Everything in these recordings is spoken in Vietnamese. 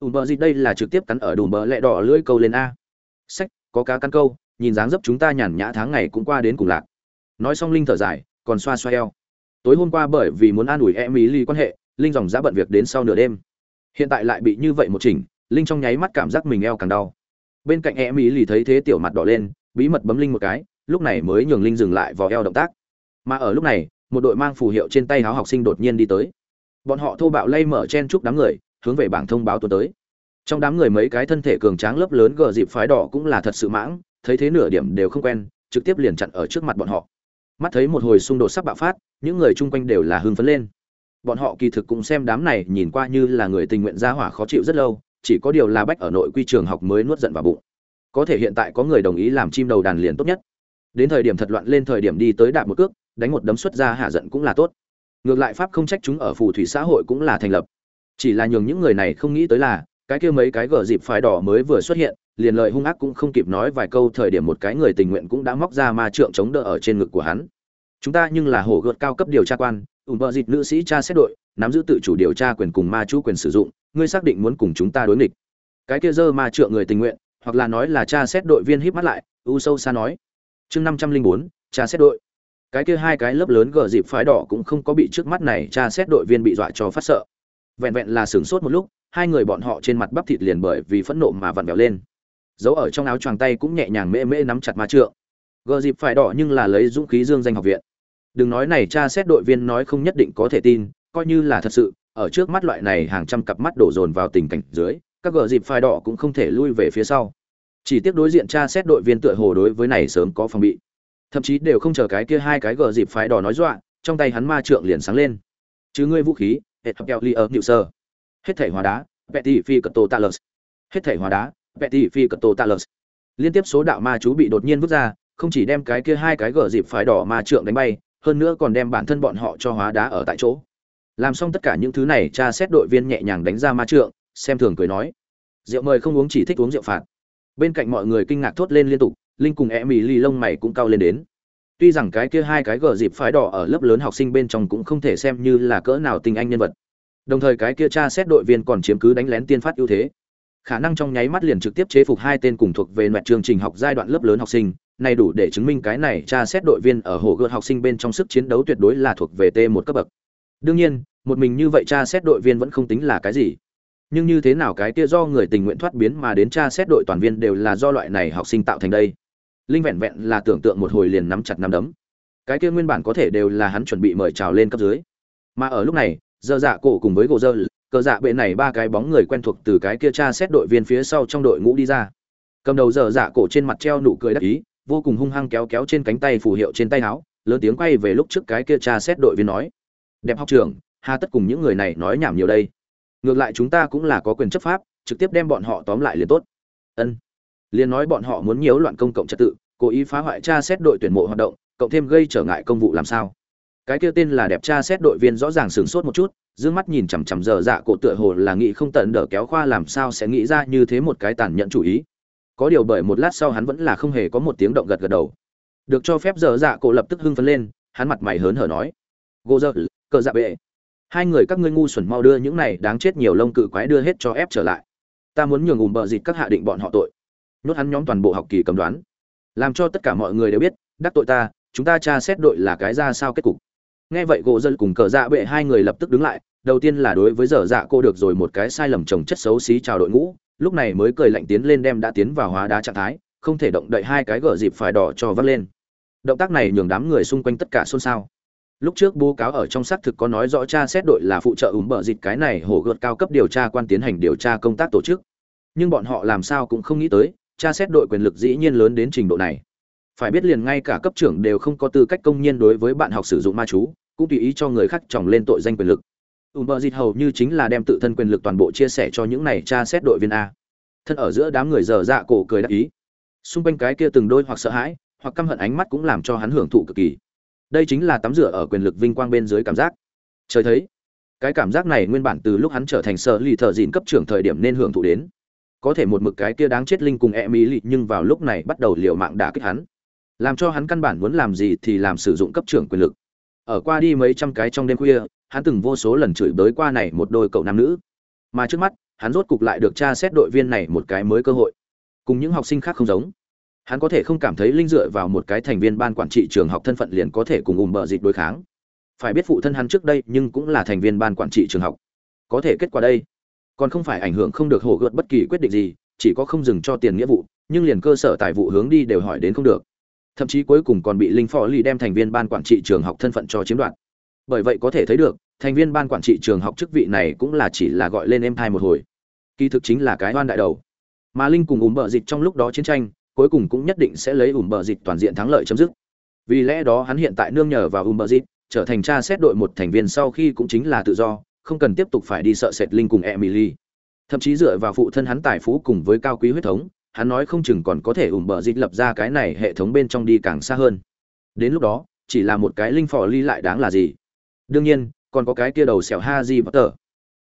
ùm bờ gì đây là trực tiếp cắn ở đùm bờ lẹ đỏ lưỡi câu lên a. Sách, có cá cắn câu, nhìn dáng dấp chúng ta nhàn nhã tháng ngày cũng qua đến cùng lạc. Nói xong linh thở dài, còn xoa xoa eo. Tối hôm qua bởi vì muốn an ủi em ý ly quan hệ, linh dòng giá bận việc đến sau nửa đêm. Hiện tại lại bị như vậy một chỉnh, linh trong nháy mắt cảm giác mình eo càng đau. Bên cạnh em ý lì thấy thế tiểu mặt đỏ lên, bí mật bấm linh một cái, lúc này mới nhường linh dừng lại vào eo động tác. Mà ở lúc này, một đội mang phù hiệu trên tay áo học sinh đột nhiên đi tới. Bọn họ thô bạo lay mở chen chúc đám người hướng về bảng thông báo tuần tới. Trong đám người mấy cái thân thể cường tráng lớp lớn gờ dịp phái đỏ cũng là thật sự mãng, thấy thế nửa điểm đều không quen, trực tiếp liền chặn ở trước mặt bọn họ. Mắt thấy một hồi xung đột sắp bạo phát, những người chung quanh đều là hưng phấn lên. Bọn họ kỳ thực cũng xem đám này nhìn qua như là người tình nguyện ra hỏa khó chịu rất lâu, chỉ có điều là bách ở nội quy trường học mới nuốt giận vào bụng. Có thể hiện tại có người đồng ý làm chim đầu đàn liền tốt nhất. Đến thời điểm thật loạn lên thời điểm đi tới đạp một cước, đánh một đấm xuất ra hạ giận cũng là tốt. Ngược lại pháp không trách chúng ở phù thủy xã hội cũng là thành lập chỉ là nhường những người này không nghĩ tới là, cái kia mấy cái gờ dịp phái đỏ mới vừa xuất hiện, liền lợi hung ác cũng không kịp nói vài câu thời điểm một cái người tình nguyện cũng đã móc ra ma trượng chống đỡ ở trên ngực của hắn. Chúng ta nhưng là hổ gợt cao cấp điều tra quan ủ vợ dịp nữ sĩ cha xét đội, nắm giữ tự chủ điều tra quyền cùng ma chú quyền sử dụng, ngươi xác định muốn cùng chúng ta đối nghịch. Cái kia dơ ma trượng người tình nguyện, hoặc là nói là cha xét đội viên híp mắt lại, u sâu xa nói. Chương năm trăm linh bốn cha xét đội. Cái kia hai cái lớp lớn gờ dịp phái đỏ cũng không có bị trước mắt này cha xét đội viên bị dọa cho phát sợ vẹn vẹn là sửng sốt một lúc, hai người bọn họ trên mặt bắp thịt liền bởi vì phẫn nộ mà vặn vẹo lên. Giấu ở trong áo choàng tay cũng nhẹ nhàng mễ mễ nắm chặt ma trượng. Gờ dịp phải đỏ nhưng là lấy dũng khí dương danh học viện. Đừng nói này cha xét đội viên nói không nhất định có thể tin, coi như là thật sự, ở trước mắt loại này hàng trăm cặp mắt đổ dồn vào tình cảnh dưới, các gờ dịp phai đỏ cũng không thể lui về phía sau. Chỉ tiếc đối diện cha xét đội viên tựa hồ đối với này sớm có phòng bị. Thậm chí đều không chờ cái kia hai cái gờ dịp phái đỏ nói dọa, trong tay hắn ma trượng liền sáng lên. Chứ ngươi vũ khí hết thập keo li ở nhự sơ. Hết thể hóa đá, petty phi cật tô talus hết thể hóa đá, petty phi cật tô talus liên tiếp số đạo ma chú bị đột nhiên vứt ra, không chỉ đem cái kia hai cái gờ dịp phái đỏ ma trượng đánh bay, hơn nữa còn đem bản thân bọn họ cho hóa đá ở tại chỗ. Làm xong tất cả những thứ này cha xét đội viên nhẹ nhàng đánh ra ma trượng, xem thường cười nói. Rượu mời không uống chỉ thích uống rượu phạt. Bên cạnh mọi người kinh ngạc thốt lên liên tục, linh cùng e mì ly lông mày cũng cao lên đến tuy rằng cái kia hai cái gờ dịp phái đỏ ở lớp lớn học sinh bên trong cũng không thể xem như là cỡ nào tình anh nhân vật. Đồng thời cái kia cha xét đội viên còn chiếm cứ đánh lén tiên phát ưu thế. Khả năng trong nháy mắt liền trực tiếp chế phục hai tên cùng thuộc về loại chương trình học giai đoạn lớp lớn học sinh, này đủ để chứng minh cái này cha xét đội viên ở hồ gợt học sinh bên trong sức chiến đấu tuyệt đối là thuộc về t một cấp bậc. Đương nhiên, một mình như vậy cha xét đội viên vẫn không tính là cái gì. Nhưng như thế nào cái kia do người tình nguyện thoát biến mà đến cha xét đội toàn viên đều là do loại này học sinh tạo thành đây? Linh vẹn vẹn là tưởng tượng một hồi liền nắm chặt nắm đấm. Cái kia nguyên bản có thể đều là hắn chuẩn bị mời chào lên cấp dưới. Mà ở lúc này, dơ dạ cổ cùng với gỗ dơ, cờ dạ bệ này ba cái bóng người quen thuộc từ cái kia cha xét đội viên phía sau trong đội ngũ đi ra. Cầm đầu dơ dạ cổ trên mặt treo nụ cười đắc ý, vô cùng hung hăng kéo kéo trên cánh tay phù hiệu trên tay áo, lớn tiếng quay về lúc trước cái kia cha xét đội viên nói, đẹp học trưởng, hà tất cùng những người này nói nhảm nhiều đây. Ngược lại chúng ta cũng là có quyền chấp pháp, trực tiếp đem bọn họ tóm lại liền tốt. Ân liền nói bọn họ muốn nhiễu loạn công cộng trật tự, cố ý phá hoại tra xét đội tuyển mộ hoạt động, cộng thêm gây trở ngại công vụ làm sao. Cái kia tên là đẹp tra xét đội viên rõ ràng sửng sốt một chút, dương mắt nhìn chằm chằm giờ dạ cổ tựa hồ là nghĩ không tận đỡ kéo khoa làm sao sẽ nghĩ ra như thế một cái tàn nhẫn chủ ý. Có điều bởi một lát sau hắn vẫn là không hề có một tiếng động gật gật đầu. Được cho phép giờ dạ cổ lập tức hưng phấn lên, hắn mặt mày hớn hở nói. Gô dơ, cờ dạ bệ. Hai người các ngươi ngu xuẩn mau đưa những này đáng chết nhiều lông cự quái đưa hết cho ép trở lại. Ta muốn nhường ùm bờ dịt các hạ định bọn họ tội nhốt hắn nhóm toàn bộ học kỳ cầm đoán. Làm cho tất cả mọi người đều biết, đắc tội ta, chúng ta tra xét đội là cái ra sao kết cục. Nghe vậy gỗ dân cùng cờ dạ bệ hai người lập tức đứng lại, đầu tiên là đối với dở dạ cô được rồi một cái sai lầm trồng chất xấu xí chào đội ngũ, lúc này mới cười lạnh tiến lên đem đã tiến vào hóa đá trạng thái, không thể động đậy hai cái gở dịp phải đỏ cho vắt lên. Động tác này nhường đám người xung quanh tất cả xôn xao. Lúc trước bố cáo ở trong xác thực có nói rõ tra xét đội là phụ trợ ủng bợ dịch cái này hổ gợt cao cấp điều tra quan tiến hành điều tra công tác tổ chức. Nhưng bọn họ làm sao cũng không nghĩ tới tra xét đội quyền lực dĩ nhiên lớn đến trình độ này. Phải biết liền ngay cả cấp trưởng đều không có tư cách công nhân đối với bạn học sử dụng ma chú, cũng tùy ý cho người khác chồng lên tội danh quyền lực. Ùm bờ dịt hầu như chính là đem tự thân quyền lực toàn bộ chia sẻ cho những này tra xét đội viên a. Thân ở giữa đám người dở dạ cổ cười đắc ý. Xung quanh cái kia từng đôi hoặc sợ hãi, hoặc căm hận ánh mắt cũng làm cho hắn hưởng thụ cực kỳ. Đây chính là tắm rửa ở quyền lực vinh quang bên dưới cảm giác. Trời thấy, cái cảm giác này nguyên bản từ lúc hắn trở thành sợ lì thợ dịn cấp trưởng thời điểm nên hưởng thụ đến có thể một mực cái kia đáng chết linh cùng e mỹ lì nhưng vào lúc này bắt đầu liều mạng đả kích hắn. Làm cho hắn căn bản muốn làm gì thì làm sử dụng cấp trưởng quyền lực. Ở qua đi mấy trăm cái trong đêm khuya, hắn từng vô số lần chửi bới qua này một đôi cậu nam nữ. Mà trước mắt, hắn rốt cục lại được tra xét đội viên này một cái mới cơ hội. Cùng những học sinh khác không giống. Hắn có thể không cảm thấy linh dựa vào một cái thành viên ban quản trị trường học thân phận liền có thể cùng ùm bợ dịch đối kháng. Phải biết phụ thân hắn trước đây nhưng cũng là thành viên ban quản trị trường học. Có thể kết quả đây còn không phải ảnh hưởng không được hổ gợt bất kỳ quyết định gì, chỉ có không dừng cho tiền nghĩa vụ, nhưng liền cơ sở tài vụ hướng đi đều hỏi đến không được. Thậm chí cuối cùng còn bị linh phò ly đem thành viên ban quản trị trường học thân phận cho chiếm đoạt. Bởi vậy có thể thấy được, thành viên ban quản trị trường học chức vị này cũng là chỉ là gọi lên em thai một hồi. Kỳ thực chính là cái oan đại đầu. Mà linh cùng ủng bờ dịch trong lúc đó chiến tranh, cuối cùng cũng nhất định sẽ lấy ủng bờ dịch toàn diện thắng lợi chấm dứt. Vì lẽ đó hắn hiện tại nương nhờ vào ủng bờ dịch, trở thành cha xét đội một thành viên sau khi cũng chính là tự do không cần tiếp tục phải đi sợ sệt linh cùng emily. Thậm chí dựa vào phụ thân hắn tài phú cùng với cao quý huyết thống, hắn nói không chừng còn có thể ủng bờ dịch lập ra cái này hệ thống bên trong đi càng xa hơn. Đến lúc đó, chỉ là một cái linh phò ly lại đáng là gì? Đương nhiên, còn có cái kia đầu xẻo ha di bất tờ.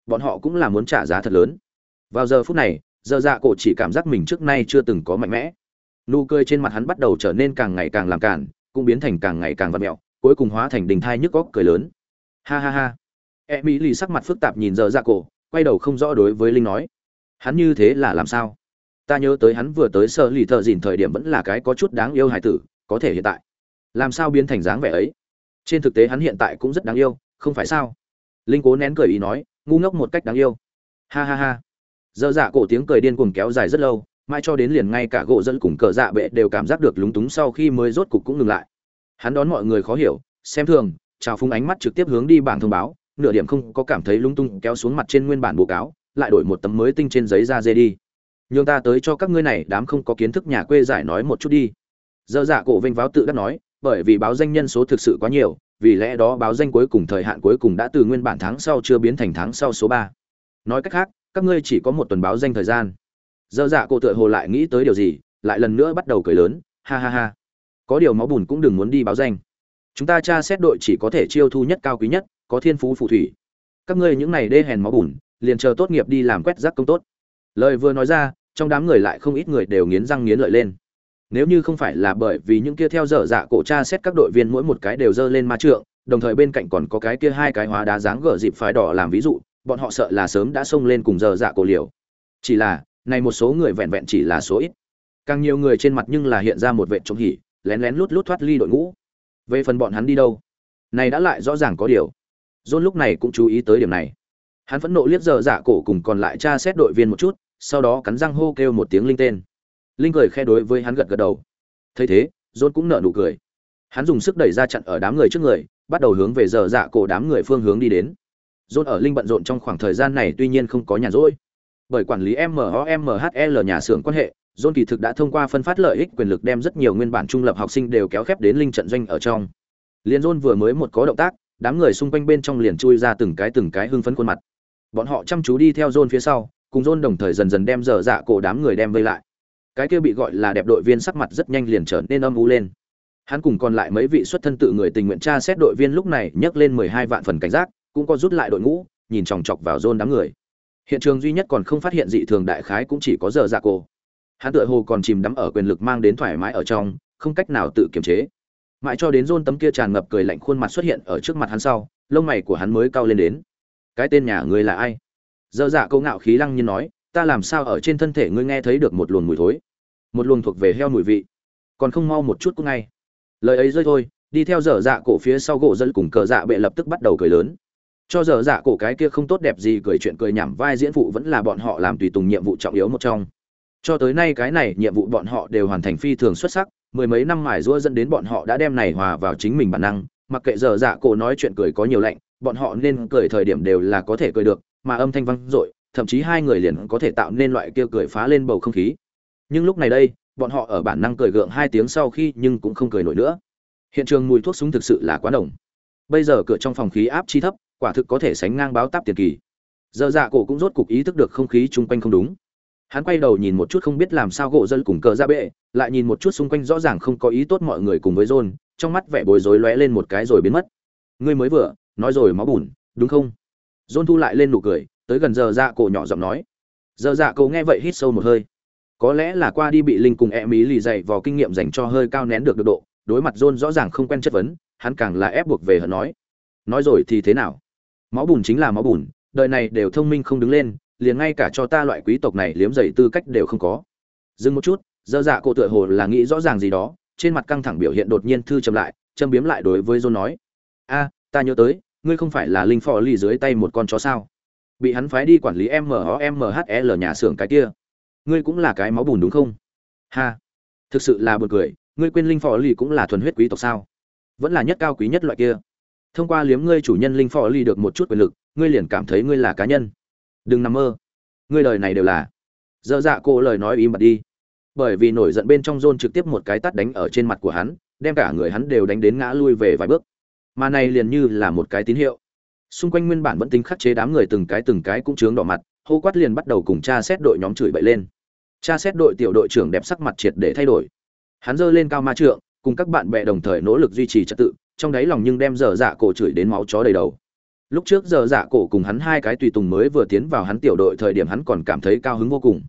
Bọn họ cũng là muốn trả giá thật lớn. Vào giờ phút này, giờ dạ cổ chỉ cảm giác mình trước nay chưa từng có mạnh mẽ. Nụ cười trên mặt hắn bắt đầu trở nên càng ngày càng làm cản cũng biến thành càng ngày càng vật mẹo, cuối cùng hóa thành đình thai nhức góc cười lớn. Ha ha ha e mỹ lì sắc mặt phức tạp nhìn giờ dạ cổ, quay đầu không rõ đối với linh nói. Hắn như thế là làm sao? Ta nhớ tới hắn vừa tới sơ lì thợ dìn thời điểm vẫn là cái có chút đáng yêu hài tử, có thể hiện tại. Làm sao biến thành dáng vẻ ấy? Trên thực tế hắn hiện tại cũng rất đáng yêu, không phải sao? Linh cố nén cười ý nói, ngu ngốc một cách đáng yêu. Ha ha ha. Dơ dạ cổ tiếng cười điên cuồng kéo dài rất lâu, mãi cho đến liền ngay cả gỗ dẫn cùng cờ dạ bệ đều cảm giác được lúng túng sau khi mới rốt cục cũng ngừng lại. Hắn đón mọi người khó hiểu, xem thường, chào phúng ánh mắt trực tiếp hướng đi bảng thông báo nửa điểm không có cảm thấy lung tung kéo xuống mặt trên nguyên bản báo cáo, lại đổi một tấm mới tinh trên giấy ra dê đi. Nhường ta tới cho các ngươi này, đám không có kiến thức nhà quê giải nói một chút đi. Dơ dạ cổ vênh váo tự đắc nói, bởi vì báo danh nhân số thực sự quá nhiều, vì lẽ đó báo danh cuối cùng thời hạn cuối cùng đã từ nguyên bản tháng sau chưa biến thành tháng sau số ba. Nói cách khác, các ngươi chỉ có một tuần báo danh thời gian. Dơ dạ cổ tựa hồ lại nghĩ tới điều gì, lại lần nữa bắt đầu cười lớn, ha ha ha. Có điều máu bùn cũng đừng muốn đi báo danh. Chúng ta tra xét đội chỉ có thể chiêu thu nhất cao quý nhất có thiên phú phù thủy. Các ngươi những này đê hèn máu bùn, liền chờ tốt nghiệp đi làm quét rác công tốt. Lời vừa nói ra, trong đám người lại không ít người đều nghiến răng nghiến lợi lên. Nếu như không phải là bởi vì những kia theo dở dạ cổ tra xét các đội viên mỗi một cái đều dơ lên ma trượng, đồng thời bên cạnh còn có cái kia hai cái hóa đá dáng gở dịp phái đỏ làm ví dụ, bọn họ sợ là sớm đã xông lên cùng dở dạ cổ liều. Chỉ là, này một số người vẹn vẹn chỉ là số ít. Càng nhiều người trên mặt nhưng là hiện ra một vệ trống hỉ, lén lén lút lút thoát ly đội ngũ. Về phần bọn hắn đi đâu? Này đã lại rõ ràng có điều john lúc này cũng chú ý tới điểm này. Hắn phẫn nộ liếc giờ dạ cổ cùng còn lại tra xét đội viên một chút sau đó cắn răng hô kêu một tiếng linh tên. Linh cười khe đối với hắn gật gật đầu. Thấy thế john cũng nở nụ cười. Hắn dùng sức đẩy ra chặn ở đám người trước người bắt đầu hướng về giờ dạ cổ đám người phương hướng đi đến. John ở linh bận rộn trong khoảng thời gian này tuy nhiên không có nhàn rỗi. Bởi quản lý MOMHL nhà xưởng quan hệ John kỳ thực đã thông qua phân phát lợi ích quyền lực đem rất nhiều nguyên bản trung lập học sinh đều kéo khép đến linh trận doanh ở trong. Liên John vừa mới một có động tác, đám người xung quanh bên trong liền chui ra từng cái từng cái hưng phấn khuôn mặt. Bọn họ chăm chú đi theo John phía sau, cùng John đồng thời dần dần đem dở dạ cổ đám người đem vây lại. Cái kia bị gọi là đẹp đội viên sắc mặt rất nhanh liền trở nên âm u lên. Hắn cùng còn lại mấy vị xuất thân tự người tình nguyện tra xét đội viên lúc này nhấc lên 12 vạn phần cảnh giác, cũng có rút lại đội ngũ, nhìn chòng chọc vào John đám người. Hiện trường duy nhất còn không phát hiện dị thường đại khái cũng chỉ có dở dạ cổ hắn tựa hồ còn chìm đắm ở quyền lực mang đến thoải mái ở trong không cách nào tự kiềm chế mãi cho đến rôn tấm kia tràn ngập cười lạnh khuôn mặt xuất hiện ở trước mặt hắn sau, lông mày của hắn mới cao lên đến. Cái tên nhà ngươi là ai? Dơ dạ câu ngạo khí lăng nhiên nói, ta làm sao ở trên thân thể ngươi nghe thấy được một luồng mùi thối? Một luồng thuộc về heo mùi vị. Còn không mau một chút cũng ngay. Lời ấy rơi thôi, đi theo dở dạ cổ phía sau gỗ dân cùng cờ dạ bệ lập tức bắt đầu cười lớn. Cho dở dạ cổ cái kia không tốt đẹp gì cười chuyện cười nhảm vai diễn phụ vẫn là bọn họ làm tùy tùng nhiệm vụ trọng yếu một trong. Cho tới nay cái này nhiệm vụ bọn họ đều hoàn thành phi thường xuất sắc mười mấy năm mài rũa dẫn đến bọn họ đã đem này hòa vào chính mình bản năng, mặc kệ giờ dạ cổ nói chuyện cười có nhiều lạnh, bọn họ nên cười thời điểm đều là có thể cười được, mà âm thanh vang dội, thậm chí hai người liền có thể tạo nên loại kia cười phá lên bầu không khí. Nhưng lúc này đây, bọn họ ở bản năng cười gượng hai tiếng sau khi nhưng cũng không cười nổi nữa. Hiện trường mùi thuốc súng thực sự là quá nồng. bây giờ cửa trong phòng khí áp chi thấp, quả thực có thể sánh ngang báo táp tiền kỳ. Giờ dạ cổ cũng rốt cục ý thức được không khí chung quanh không đúng hắn quay đầu nhìn một chút không biết làm sao gỗ dân cùng cờ ra bệ, lại nhìn một chút xung quanh rõ ràng không có ý tốt mọi người cùng với john, trong mắt vẻ bối rối lóe lên một cái rồi biến mất. Ngươi mới vừa, nói rồi máu bùn, đúng không? John thu lại lên nụ cười, tới gần giờ dạ cổ nhỏ giọng nói. Giờ dạ cổ nghe vậy hít sâu một hơi. Có lẽ là qua đi bị linh cùng e mỹ lì dày vào kinh nghiệm dành cho hơi cao nén được được độ, đối mặt john rõ ràng không quen chất vấn, hắn càng là ép buộc về hận nói. Nói rồi thì thế nào? Máu bùn chính là máu bùn, đời này đều thông minh không đứng lên liền ngay cả cho ta loại quý tộc này liếm dày tư cách đều không có. Dừng một chút, dơ dạ cổ tựa hồ là nghĩ rõ ràng gì đó, trên mặt căng thẳng biểu hiện đột nhiên thư chậm lại, châm biếm lại đối với john nói. A, ta nhớ tới, ngươi không phải là linh phò lì dưới tay một con chó sao? Bị hắn phái đi quản lý mhmhl nhà xưởng cái kia. Ngươi cũng là cái máu bùn đúng không? Ha, thực sự là buồn cười, ngươi quên linh phò lì cũng là thuần huyết quý tộc sao? Vẫn là nhất cao quý nhất loại kia. Thông qua liếm ngươi chủ nhân linh phò lì được một chút quyền lực, ngươi liền cảm thấy ngươi là cá nhân đừng nằm mơ. Ngươi lời này đều là. Dơ dạ cô lời nói im bặt đi. Bởi vì nổi giận bên trong rôn trực tiếp một cái tắt đánh ở trên mặt của hắn, đem cả người hắn đều đánh đến ngã lui về vài bước. Mà này liền như là một cái tín hiệu. Xung quanh nguyên bản vẫn tính khắc chế đám người từng cái từng cái cũng chướng đỏ mặt, hô quát liền bắt đầu cùng cha xét đội nhóm chửi bậy lên. Cha xét đội tiểu đội trưởng đẹp sắc mặt triệt để thay đổi. Hắn giơ lên cao ma trượng, cùng các bạn bè đồng thời nỗ lực duy trì trật tự, trong đáy lòng nhưng đem dở dạ cổ chửi đến máu chó đầy đầu lúc trước giờ dạ cổ cùng hắn hai cái tùy tùng mới vừa tiến vào hắn tiểu đội thời điểm hắn còn cảm thấy cao hứng vô cùng.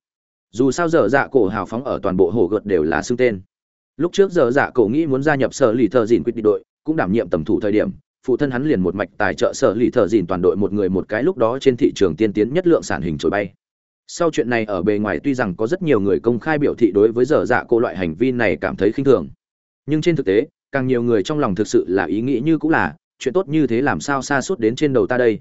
Dù sao giờ dạ cổ hào phóng ở toàn bộ hồ gợt đều là xưng tên. Lúc trước giờ dạ cổ nghĩ muốn gia nhập sở lì thợ dìn quyết định đội, cũng đảm nhiệm tầm thủ thời điểm, phụ thân hắn liền một mạch tài trợ sở lì thợ dìn toàn đội một người một cái lúc đó trên thị trường tiên tiến nhất lượng sản hình trồi bay. Sau chuyện này ở bề ngoài tuy rằng có rất nhiều người công khai biểu thị đối với giờ dạ cổ loại hành vi này cảm thấy khinh thường, nhưng trên thực tế, càng nhiều người trong lòng thực sự là ý nghĩ như cũng là chuyện tốt như thế làm sao xa suốt đến trên đầu ta đây?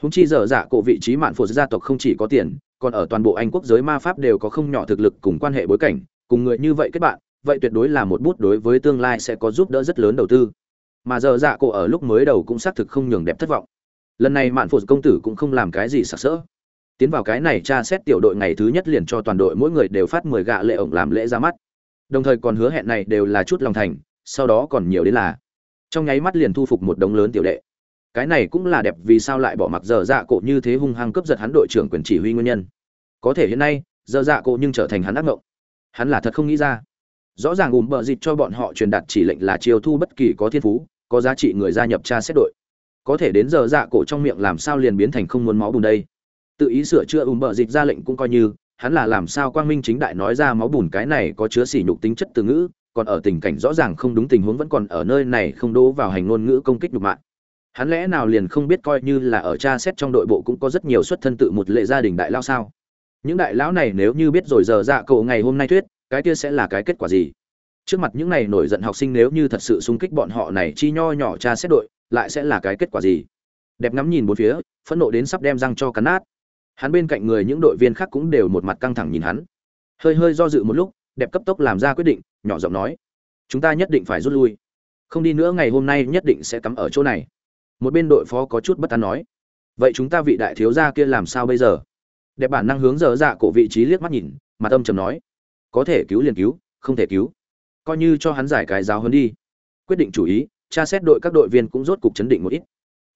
Húng chi dở dạ cổ vị trí mạn phổ gia tộc không chỉ có tiền, còn ở toàn bộ anh quốc giới ma pháp đều có không nhỏ thực lực cùng quan hệ bối cảnh, cùng người như vậy kết bạn, vậy tuyệt đối là một bút đối với tương lai sẽ có giúp đỡ rất lớn đầu tư. Mà giờ dạ cổ ở lúc mới đầu cũng xác thực không nhường đẹp thất vọng. Lần này mạn phụ công tử cũng không làm cái gì sặc sỡ. Tiến vào cái này tra xét tiểu đội ngày thứ nhất liền cho toàn đội mỗi người đều phát mười gạ lệ ổng làm lễ ra mắt. Đồng thời còn hứa hẹn này đều là chút lòng thành, sau đó còn nhiều đến là trong nháy mắt liền thu phục một đống lớn tiểu đệ. Cái này cũng là đẹp vì sao lại bỏ mặc giờ dạ cổ như thế hung hăng cướp giật hắn đội trưởng quyền chỉ huy nguyên nhân. Có thể hiện nay, giờ dạ cổ nhưng trở thành hắn ác ngộng hắn là thật không nghĩ ra. Rõ ràng ùm bợ dịt cho bọn họ truyền đạt chỉ lệnh là chiêu thu bất kỳ có thiên phú, có giá trị người gia nhập tra xét đội. Có thể đến giờ dạ cổ trong miệng làm sao liền biến thành không muốn máu bùn đây. Tự ý sửa chữa ùm bợ dịt ra lệnh cũng coi như, hắn là làm sao quang minh chính đại nói ra máu bùn cái này có chứa sỉ nhục tính chất từ ngữ còn ở tình cảnh rõ ràng không đúng tình huống vẫn còn ở nơi này không đố vào hành ngôn ngữ công kích nhục mạ. Hắn lẽ nào liền không biết coi như là ở tra xét trong đội bộ cũng có rất nhiều xuất thân tự một lệ gia đình đại lao sao? Những đại lão này nếu như biết rồi giờ dạ cậu ngày hôm nay thuyết, cái kia sẽ là cái kết quả gì? Trước mặt những này nổi giận học sinh nếu như thật sự xung kích bọn họ này chi nho nhỏ tra xét đội, lại sẽ là cái kết quả gì? Đẹp ngắm nhìn bốn phía, phẫn nộ đến sắp đem răng cho cắn nát. Hắn bên cạnh người những đội viên khác cũng đều một mặt căng thẳng nhìn hắn. Hơi hơi do dự một lúc đẹp cấp tốc làm ra quyết định, nhỏ giọng nói, chúng ta nhất định phải rút lui. Không đi nữa ngày hôm nay nhất định sẽ cắm ở chỗ này. Một bên đội phó có chút bất an nói, vậy chúng ta vị đại thiếu gia kia làm sao bây giờ? Đẹp bản năng hướng dở dạ cổ vị trí liếc mắt nhìn, mà tâm trầm nói, có thể cứu liền cứu, không thể cứu. Coi như cho hắn giải cái giáo hơn đi. Quyết định chủ ý, tra xét đội các đội viên cũng rốt cục chấn định một ít.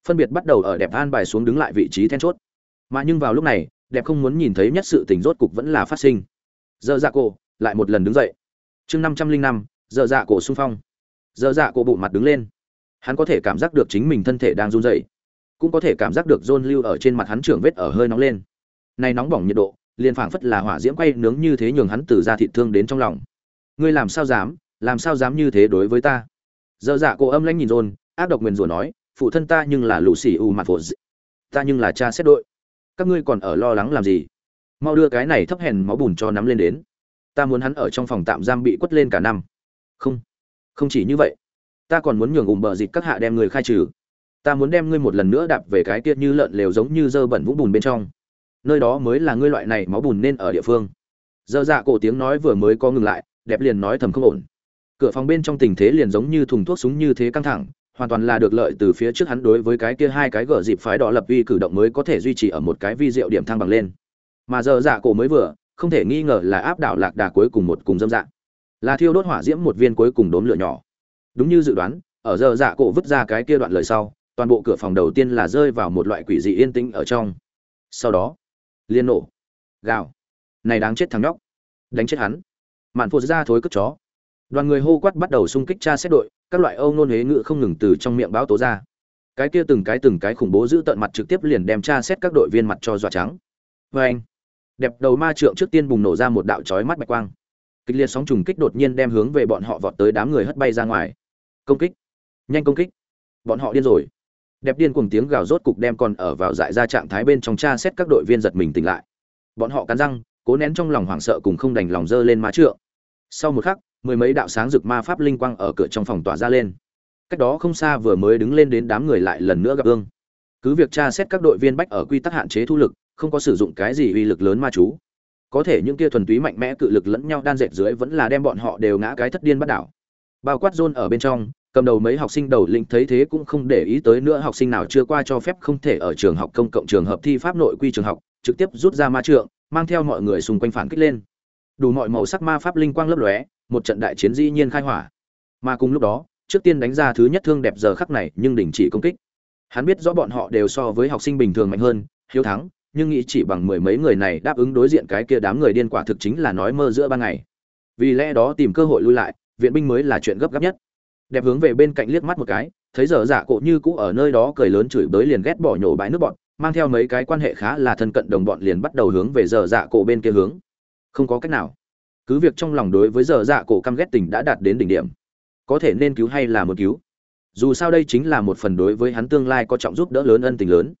Phân biệt bắt đầu ở đẹp an bài xuống đứng lại vị trí then chốt. Mà nhưng vào lúc này, đẹp không muốn nhìn thấy nhất sự tình rốt cục vẫn là phát sinh. Dở dạ cổ lại một lần đứng dậy. Chương năm trăm linh năm dở dạ cổ xung phong. Dở dạ cổ bụng mặt đứng lên. Hắn có thể cảm giác được chính mình thân thể đang run rẩy, cũng có thể cảm giác được rôn lưu ở trên mặt hắn trưởng vết ở hơi nóng lên. Này nóng bỏng nhiệt độ, liền phảng phất là hỏa diễm quay nướng như thế nhường hắn từ da thịt thương đến trong lòng. Ngươi làm sao dám, làm sao dám như thế đối với ta? Dở dạ cổ âm lãnh nhìn rôn ác độc nguyền rủa nói, phụ thân ta nhưng là lũ xì u mặt phổ ta nhưng là cha xét đội. Các ngươi còn ở lo lắng làm gì? Mau đưa cái này thấp hèn máu bùn cho nắm lên đến ta muốn hắn ở trong phòng tạm giam bị quất lên cả năm. Không không chỉ như vậy. Ta còn muốn nhường ủng bờ dịt các hạ đem người khai trừ. Ta muốn đem ngươi một lần nữa đạp về cái kia như lợn lều giống như dơ bẩn vũng bùn bên trong. Nơi đó mới là ngươi loại này máu bùn nên ở địa phương. Dơ dạ cổ tiếng nói vừa mới có ngừng lại, đẹp liền nói thầm không ổn. Cửa phòng bên trong tình thế liền giống như thùng thuốc súng như thế căng thẳng, hoàn toàn là được lợi từ phía trước hắn đối với cái kia hai cái gở dịp phái đỏ lập uy cử động mới có thể duy trì ở một cái vi diệu điểm thăng bằng lên. Mà giờ dạ cổ mới vừa không thể nghi ngờ là áp đảo lạc đà cuối cùng một cùng dâm dạ. Là thiêu đốt hỏa diễm một viên cuối cùng đốm lửa nhỏ. Đúng như dự đoán, ở giờ dạ cổ vứt ra cái kia đoạn lời sau, toàn bộ cửa phòng đầu tiên là rơi vào một loại quỷ dị yên tĩnh ở trong. Sau đó liên nổ. Gào. Này đáng chết thằng nhóc. Đánh chết hắn. Mạn phụt ra thối cất chó. Đoàn người hô quát bắt đầu xung kích tra xét đội, các loại âu nôn huế ngự không ngừng từ trong miệng báo tố ra. Cái kia từng cái từng cái khủng bố giữ tận mặt trực tiếp liền đem tra xét các đội viên mặt cho dọa trắng. Vê anh đẹp đầu ma trượng trước tiên bùng nổ ra một đạo chói mắt bạch quang. Kịch liệt sóng trùng kích đột nhiên đem hướng về bọn họ vọt tới đám người hất bay ra ngoài. Công kích. Nhanh công kích. Bọn họ điên rồi. Đẹp điên cùng tiếng gào rốt cục đem còn ở vào dại ra trạng thái bên trong tra xét các đội viên giật mình tỉnh lại. Bọn họ cắn răng, cố nén trong lòng hoảng sợ cùng không đành lòng dơ lên má trượng. Sau một khắc, mười mấy đạo sáng rực ma pháp linh quang ở cửa trong phòng tỏa ra lên. Cách đó không xa vừa mới đứng lên đến đám người lại lần nữa gặp ương cứ việc tra xét các đội viên bách ở quy tắc hạn chế thu lực không có sử dụng cái gì uy lực lớn ma chú. Có thể những kia thuần túy mạnh mẽ cự lực lẫn nhau đan dệt dưới vẫn là đem bọn họ đều ngã cái thất điên bắt đảo. Bao quát rôn ở bên trong, cầm đầu mấy học sinh đầu lĩnh thấy thế cũng không để ý tới nữa, học sinh nào chưa qua cho phép không thể ở trường học công cộng trường hợp thi pháp nội quy trường học, trực tiếp rút ra ma trượng, mang theo mọi người xung quanh phản kích lên. Đủ mọi màu sắc ma pháp linh quang lấp lóe, một trận đại chiến dĩ nhiên khai hỏa. Mà cùng lúc đó, trước tiên đánh ra thứ nhất thương đẹp giờ khắc này, nhưng đình chỉ công kích. Hắn biết rõ bọn họ đều so với học sinh bình thường mạnh hơn, hiếu thắng nhưng nghĩ chỉ bằng mười mấy người này đáp ứng đối diện cái kia đám người điên quả thực chính là nói mơ giữa ban ngày. Vì lẽ đó tìm cơ hội lui lại, viện binh mới là chuyện gấp gáp nhất. Đẹp hướng về bên cạnh liếc mắt một cái, thấy dở dạ cộ như cũ ở nơi đó cười lớn chửi bới liền ghét bỏ nhổ bãi nước bọn, mang theo mấy cái quan hệ khá là thân cận đồng bọn liền bắt đầu hướng về dở dạ cổ bên kia hướng. Không có cách nào. Cứ việc trong lòng đối với dở dạ cổ căm ghét tình đã đạt đến đỉnh điểm, có thể nên cứu hay là một cứu. Dù sao đây chính là một phần đối với hắn tương lai có trọng giúp đỡ lớn ân tình lớn.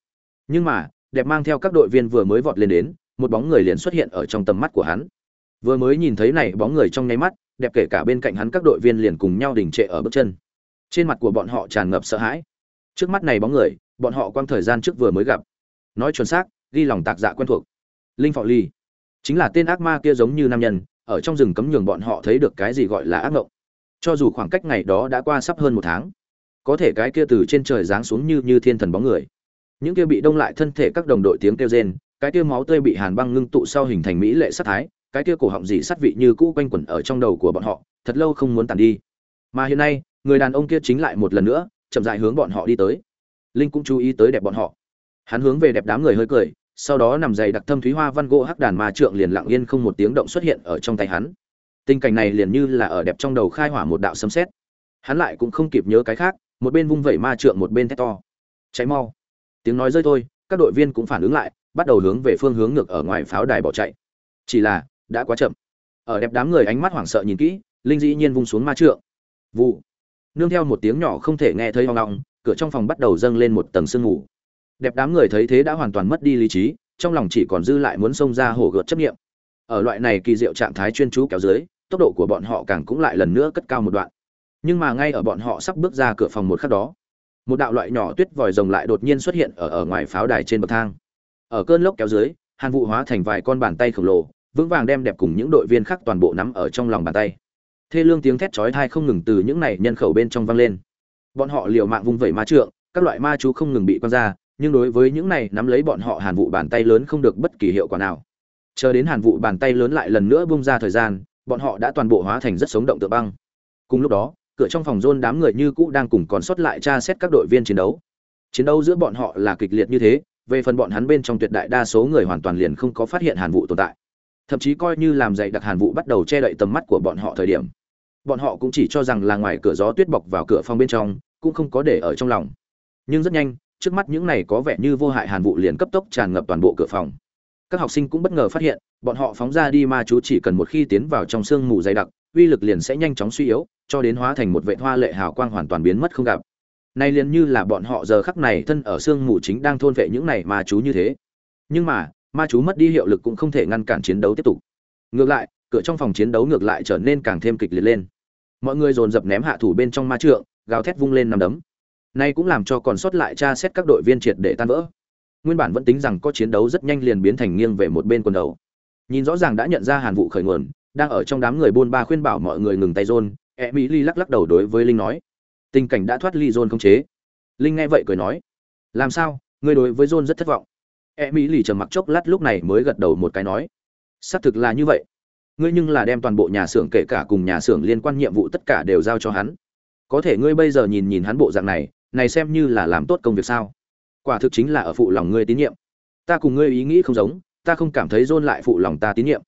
Nhưng mà đẹp mang theo các đội viên vừa mới vọt lên đến, một bóng người liền xuất hiện ở trong tầm mắt của hắn. Vừa mới nhìn thấy này bóng người trong nháy mắt, đẹp kể cả bên cạnh hắn các đội viên liền cùng nhau đình trệ ở bước chân. Trên mặt của bọn họ tràn ngập sợ hãi. Trước mắt này bóng người, bọn họ quang thời gian trước vừa mới gặp. Nói chuẩn xác, ghi lòng tạc dạ quen thuộc. Linh phò ly chính là tên ác ma kia giống như nam nhân, ở trong rừng cấm nhường bọn họ thấy được cái gì gọi là ác mộng cho dù khoảng cách ngày đó đã qua sắp hơn một tháng, có thể cái kia từ trên trời giáng xuống như như thiên thần bóng người những kia bị đông lại thân thể các đồng đội tiếng kêu rên, cái kia máu tươi bị hàn băng ngưng tụ sau hình thành mỹ lệ sắc thái, cái kia cổ họng dị sắt vị như cũ quanh quẩn ở trong đầu của bọn họ, thật lâu không muốn tàn đi. Mà hiện nay, người đàn ông kia chính lại một lần nữa, chậm dại hướng bọn họ đi tới. Linh cũng chú ý tới đẹp bọn họ. Hắn hướng về đẹp đám người hơi cười, sau đó nằm dày đặc thâm thúy hoa văn gỗ hắc đàn ma trượng liền lặng yên không một tiếng động xuất hiện ở trong tay hắn. Tình cảnh này liền như là ở đẹp trong đầu khai hỏa một đạo sấm sét. Hắn lại cũng không kịp nhớ cái khác, một bên vung vẩy ma trượng một bên thét to. Cháy mau! Tiếng nói rơi thôi, các đội viên cũng phản ứng lại, bắt đầu hướng về phương hướng ngược ở ngoài pháo đài bỏ chạy. Chỉ là, đã quá chậm. Ở đẹp đám người ánh mắt hoảng sợ nhìn kỹ, linh dĩ nhiên vung xuống ma trượng. Vụ. Nương theo một tiếng nhỏ không thể nghe thấy hoang long cửa trong phòng bắt đầu dâng lên một tầng sương mù. Đẹp đám người thấy thế đã hoàn toàn mất đi lý trí, trong lòng chỉ còn dư lại muốn xông ra hổ gợt chấp nghiệm. Ở loại này kỳ diệu trạng thái chuyên chú kéo dưới, tốc độ của bọn họ càng cũng lại lần nữa cất cao một đoạn. Nhưng mà ngay ở bọn họ sắp bước ra cửa phòng một khắc đó một đạo loại nhỏ tuyết vòi rồng lại đột nhiên xuất hiện ở ở ngoài pháo đài trên bậc thang. Ở cơn lốc kéo dưới, hàn vụ hóa thành vài con bàn tay khổng lồ, vững vàng đem đẹp cùng những đội viên khác toàn bộ nắm ở trong lòng bàn tay. Thê lương tiếng thét chói tai không ngừng từ những này nhân khẩu bên trong vang lên. Bọn họ liều mạng vung vẩy ma trượng, các loại ma chú không ngừng bị quăng ra, nhưng đối với những này nắm lấy bọn họ hàn vụ bàn tay lớn không được bất kỳ hiệu quả nào. Chờ đến hàn vụ bàn tay lớn lại lần nữa bung ra thời gian, bọn họ đã toàn bộ hóa thành rất sống động tượng băng. Cùng lúc đó cửa trong phòng rôn đám người như cũ đang cùng còn sót lại tra xét các đội viên chiến đấu. Chiến đấu giữa bọn họ là kịch liệt như thế, về phần bọn hắn bên trong tuyệt đại đa số người hoàn toàn liền không có phát hiện hàn vụ tồn tại. Thậm chí coi như làm dày đặc hàn vụ bắt đầu che đậy tầm mắt của bọn họ thời điểm, bọn họ cũng chỉ cho rằng là ngoài cửa gió tuyết bọc vào cửa phòng bên trong, cũng không có để ở trong lòng. Nhưng rất nhanh, trước mắt những này có vẻ như vô hại hàn vụ liền cấp tốc tràn ngập toàn bộ cửa phòng. Các học sinh cũng bất ngờ phát hiện, bọn họ phóng ra đi ma chú chỉ cần một khi tiến vào trong sương mù dày đặc, uy lực liền sẽ nhanh chóng suy yếu cho đến hóa thành một vệ hoa lệ hào quang hoàn toàn biến mất không gặp. Nay liền như là bọn họ giờ khắc này thân ở sương mù chính đang thôn vệ những này ma chú như thế. Nhưng mà, ma chú mất đi hiệu lực cũng không thể ngăn cản chiến đấu tiếp tục. Ngược lại, cửa trong phòng chiến đấu ngược lại trở nên càng thêm kịch liệt lên. Mọi người dồn dập ném hạ thủ bên trong ma trượng, gào thét vung lên nằm đấm. Nay cũng làm cho còn sót lại tra xét các đội viên triệt để tan vỡ. Nguyên bản vẫn tính rằng có chiến đấu rất nhanh liền biến thành nghiêng về một bên quần đầu. Nhìn rõ ràng đã nhận ra hàn vụ khởi nguồn, đang ở trong đám người buôn ba khuyên bảo mọi người ngừng tay rôn e mỹ ly lắc lắc đầu đối với linh nói. Tình cảnh đã thoát ly john không chế. Linh nghe vậy cười nói. Làm sao? Ngươi đối với john rất thất vọng. E mỹ lì trầm mặc chốc lát lúc này mới gật đầu một cái nói. Xác thực là như vậy. Ngươi nhưng là đem toàn bộ nhà xưởng kể cả cùng nhà xưởng liên quan nhiệm vụ tất cả đều giao cho hắn. Có thể ngươi bây giờ nhìn nhìn hắn bộ dạng này này xem như là làm tốt công việc sao? Quả thực chính là ở phụ lòng ngươi tín nhiệm. Ta cùng ngươi ý nghĩ không giống, ta không cảm thấy dôn lại phụ lòng ta tín nhiệm.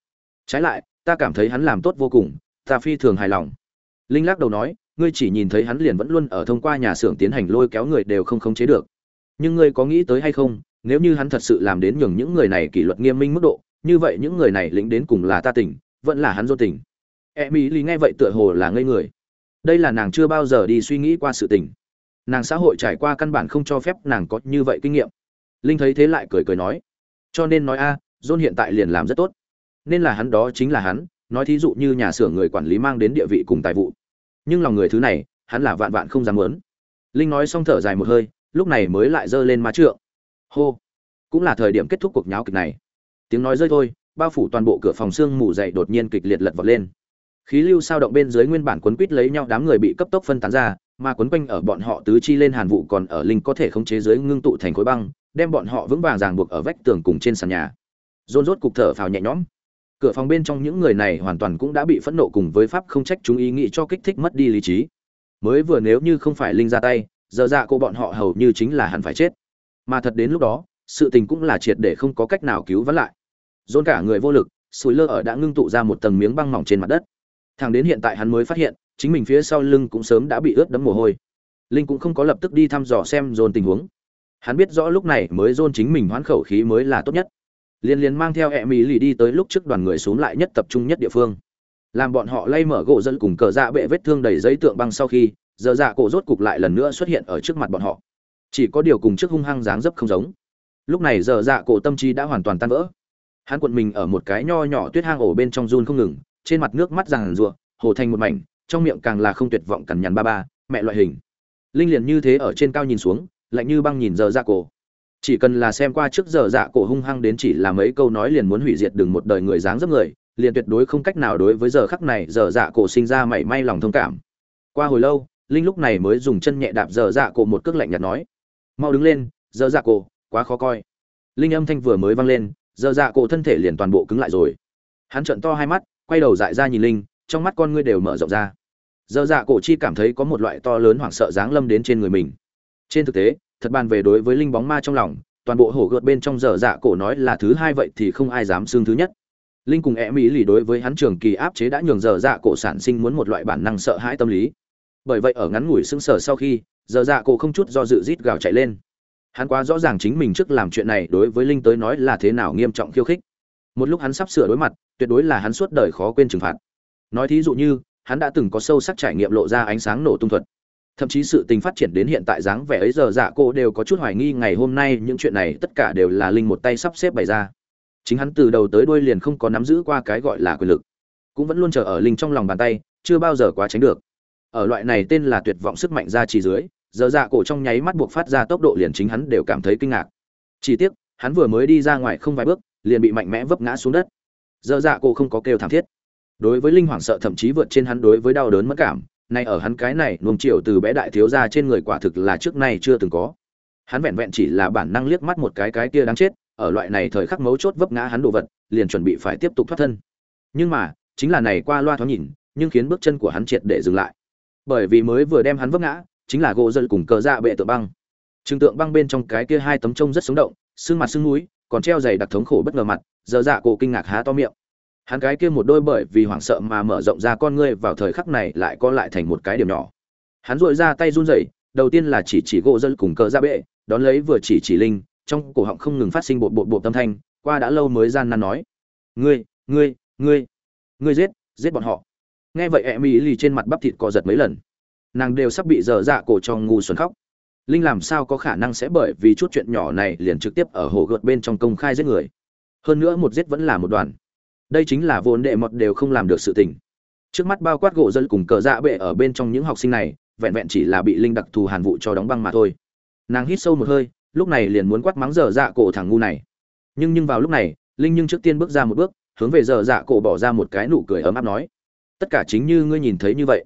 Trái lại, ta cảm thấy hắn làm tốt vô cùng, ta phi thường hài lòng linh lắc đầu nói ngươi chỉ nhìn thấy hắn liền vẫn luôn ở thông qua nhà xưởng tiến hành lôi kéo người đều không khống chế được. Nhưng ngươi có nghĩ tới hay không nếu như hắn thật sự làm đến nhường những người này kỷ luật nghiêm minh mức độ như vậy những người này lĩnh đến cùng là ta tỉnh vẫn là hắn do tỉnh. E mỹ lý nghe vậy tựa hồ là ngây người. Đây là nàng chưa bao giờ đi suy nghĩ qua sự tình. Nàng xã hội trải qua căn bản không cho phép nàng có như vậy kinh nghiệm. Linh thấy thế lại cười cười nói cho nên nói a à, john hiện tại liền làm rất tốt. Nên là hắn đó chính là hắn nói thí dụ như nhà xưởng người quản lý mang đến địa vị cùng tài vụ nhưng lòng người thứ này, hắn là vạn vạn không dám muốn. Linh nói xong thở dài một hơi, lúc này mới lại giơ lên má trượng. Hô! Cũng là thời điểm kết thúc cuộc nháo kịch này. Tiếng nói rơi thôi, bao phủ toàn bộ cửa phòng xương mù dậy đột nhiên kịch liệt lật vọt lên. Khí lưu sao động bên dưới nguyên bản quấn quít lấy nhau đám người bị cấp tốc phân tán ra, mà quấn quanh ở bọn họ tứ chi lên hàn vụ còn ở linh có thể khống chế dưới ngưng tụ thành khối băng, đem bọn họ vững vàng ràng buộc ở vách tường cùng trên sàn nhà. Rôn rốt cục thở phào nhẹ nhõm cửa phòng bên trong những người này hoàn toàn cũng đã bị phẫn nộ cùng với pháp không trách chúng ý nghĩ cho kích thích mất đi lý trí. Mới vừa nếu như không phải linh ra tay, giờ dạ cô bọn họ hầu như chính là hẳn phải chết. Mà thật đến lúc đó, sự tình cũng là triệt để không có cách nào cứu vãn lại. Dồn cả người vô lực sùi lơ ở đã ngưng tụ ra một tầng miếng băng mỏng trên mặt đất. Thằng đến hiện tại hắn mới phát hiện, chính mình phía sau lưng cũng sớm đã bị ướt đẫm mồ hôi. Linh cũng không có lập tức đi thăm dò xem dồn tình huống. Hắn biết rõ lúc này mới dồn chính mình hoán khẩu khí mới là tốt nhất liên liên mang theo e mỹ lì đi tới lúc trước đoàn người xuống lại nhất tập trung nhất địa phương. Làm bọn họ lay mở gỗ dân cùng cờ dạ bệ vết thương đầy giấy tượng băng sau khi, giờ dạ cổ rốt cục lại lần nữa xuất hiện ở trước mặt bọn họ. Chỉ có điều cùng trước hung hăng dáng dấp không giống. Lúc này giờ dạ cổ tâm trí đã hoàn toàn tan vỡ. Hắn cuộn mình ở một cái nho nhỏ tuyết hang ổ bên trong run không ngừng, trên mặt nước mắt ràng rụa, hồ thành một mảnh, trong miệng càng là không tuyệt vọng cằn nhằn ba ba, mẹ loại hình. Linh liền như thế ở trên cao nhìn xuống, lạnh như băng nhìn giờ dạ cổ chỉ cần là xem qua trước giờ dạ cổ hung hăng đến chỉ là mấy câu nói liền muốn hủy diệt đừng một đời người dáng dấp người, liền tuyệt đối không cách nào đối với giờ khắc này giờ dạ cổ sinh ra mảy may lòng thông cảm. Qua hồi lâu, linh lúc này mới dùng chân nhẹ đạp giờ dạ cổ một cước lạnh nhạt nói, mau đứng lên, giờ dạ cổ, quá khó coi. Linh âm thanh vừa mới vang lên, giờ dạ cổ thân thể liền toàn bộ cứng lại rồi. Hắn trợn to hai mắt, quay đầu dại ra nhìn linh, trong mắt con ngươi đều mở rộng ra. Giờ dạ cổ chi cảm thấy có một loại to lớn hoảng sợ giáng lâm đến trên người mình. Trên thực tế thật bàn về đối với linh bóng ma trong lòng, toàn bộ hổ gợt bên trong giờ dạ cổ nói là thứ hai vậy thì không ai dám xương thứ nhất. Linh cùng e mỹ lì đối với hắn trường kỳ áp chế đã nhường giờ dạ cổ sản sinh muốn một loại bản năng sợ hãi tâm lý. Bởi vậy ở ngắn ngủi sững sờ sau khi giờ dạ cổ không chút do dự rít gào chạy lên. Hắn quá rõ ràng chính mình trước làm chuyện này đối với linh tới nói là thế nào nghiêm trọng khiêu khích. Một lúc hắn sắp sửa đối mặt, tuyệt đối là hắn suốt đời khó quên trừng phạt. Nói thí dụ như, hắn đã từng có sâu sắc trải nghiệm lộ ra ánh sáng nổ tung thuật thậm chí sự tình phát triển đến hiện tại dáng vẻ ấy giờ dạ cô đều có chút hoài nghi ngày hôm nay những chuyện này tất cả đều là linh một tay sắp xếp bày ra. Chính hắn từ đầu tới đuôi liền không có nắm giữ qua cái gọi là quyền lực. Cũng vẫn luôn chờ ở linh trong lòng bàn tay, chưa bao giờ quá tránh được. Ở loại này tên là tuyệt vọng sức mạnh ra chỉ dưới, giờ dạ cổ trong nháy mắt buộc phát ra tốc độ liền chính hắn đều cảm thấy kinh ngạc. Chỉ tiếc, hắn vừa mới đi ra ngoài không vài bước, liền bị mạnh mẽ vấp ngã xuống đất. Giờ dạ cổ không có kêu thảm thiết. Đối với linh hoảng sợ thậm chí vượt trên hắn đối với đau đớn mất cảm nay ở hắn cái này nuông chiều từ bé đại thiếu gia trên người quả thực là trước nay chưa từng có. Hắn vẹn vẹn chỉ là bản năng liếc mắt một cái cái kia đáng chết, ở loại này thời khắc mấu chốt vấp ngã hắn đồ vật, liền chuẩn bị phải tiếp tục thoát thân. Nhưng mà, chính là này qua loa thoáng nhìn, nhưng khiến bước chân của hắn triệt để dừng lại. Bởi vì mới vừa đem hắn vấp ngã, chính là gỗ dân cùng cờ dạ bệ tự băng. Trừng tượng băng bên trong cái kia hai tấm trông rất sống động xương mặt xương núi, còn treo dày đặc thống khổ bất ngờ mặt, giờ dạ cổ kinh ngạc há to miệng hắn cái kia một đôi bởi vì hoảng sợ mà mở rộng ra con ngươi vào thời khắc này lại co lại thành một cái điểm nhỏ. Hắn dội ra tay run rẩy, đầu tiên là chỉ chỉ gỗ dân cùng cờ ra bệ, đón lấy vừa chỉ chỉ linh, trong cổ họng không ngừng phát sinh bột bột bột tâm thanh, qua đã lâu mới gian nan nói. Ngươi ngươi ngươi ngươi giết giết bọn họ. Nghe vậy em mỹ lì trên mặt bắp thịt co giật mấy lần. Nàng đều sắp bị dở dạ cổ cho ngu xuẩn khóc. Linh làm sao có khả năng sẽ bởi vì chút chuyện nhỏ này liền trực tiếp ở hồ gợt bên trong công khai giết người? Hơn nữa một giết vẫn là một đoàn đây chính là vốn đệ mọt đều không làm được sự tình. Trước mắt bao quát gỗ dân cùng cờ dạ bệ ở bên trong những học sinh này, vẹn vẹn chỉ là bị linh đặc thù hàn vụ cho đóng băng mà thôi. Nàng hít sâu một hơi, lúc này liền muốn quát mắng dở dạ cổ thằng ngu này. Nhưng nhưng vào lúc này, linh nhưng trước tiên bước ra một bước, hướng về dở dạ cổ bỏ ra một cái nụ cười ấm áp nói, tất cả chính như ngươi nhìn thấy như vậy.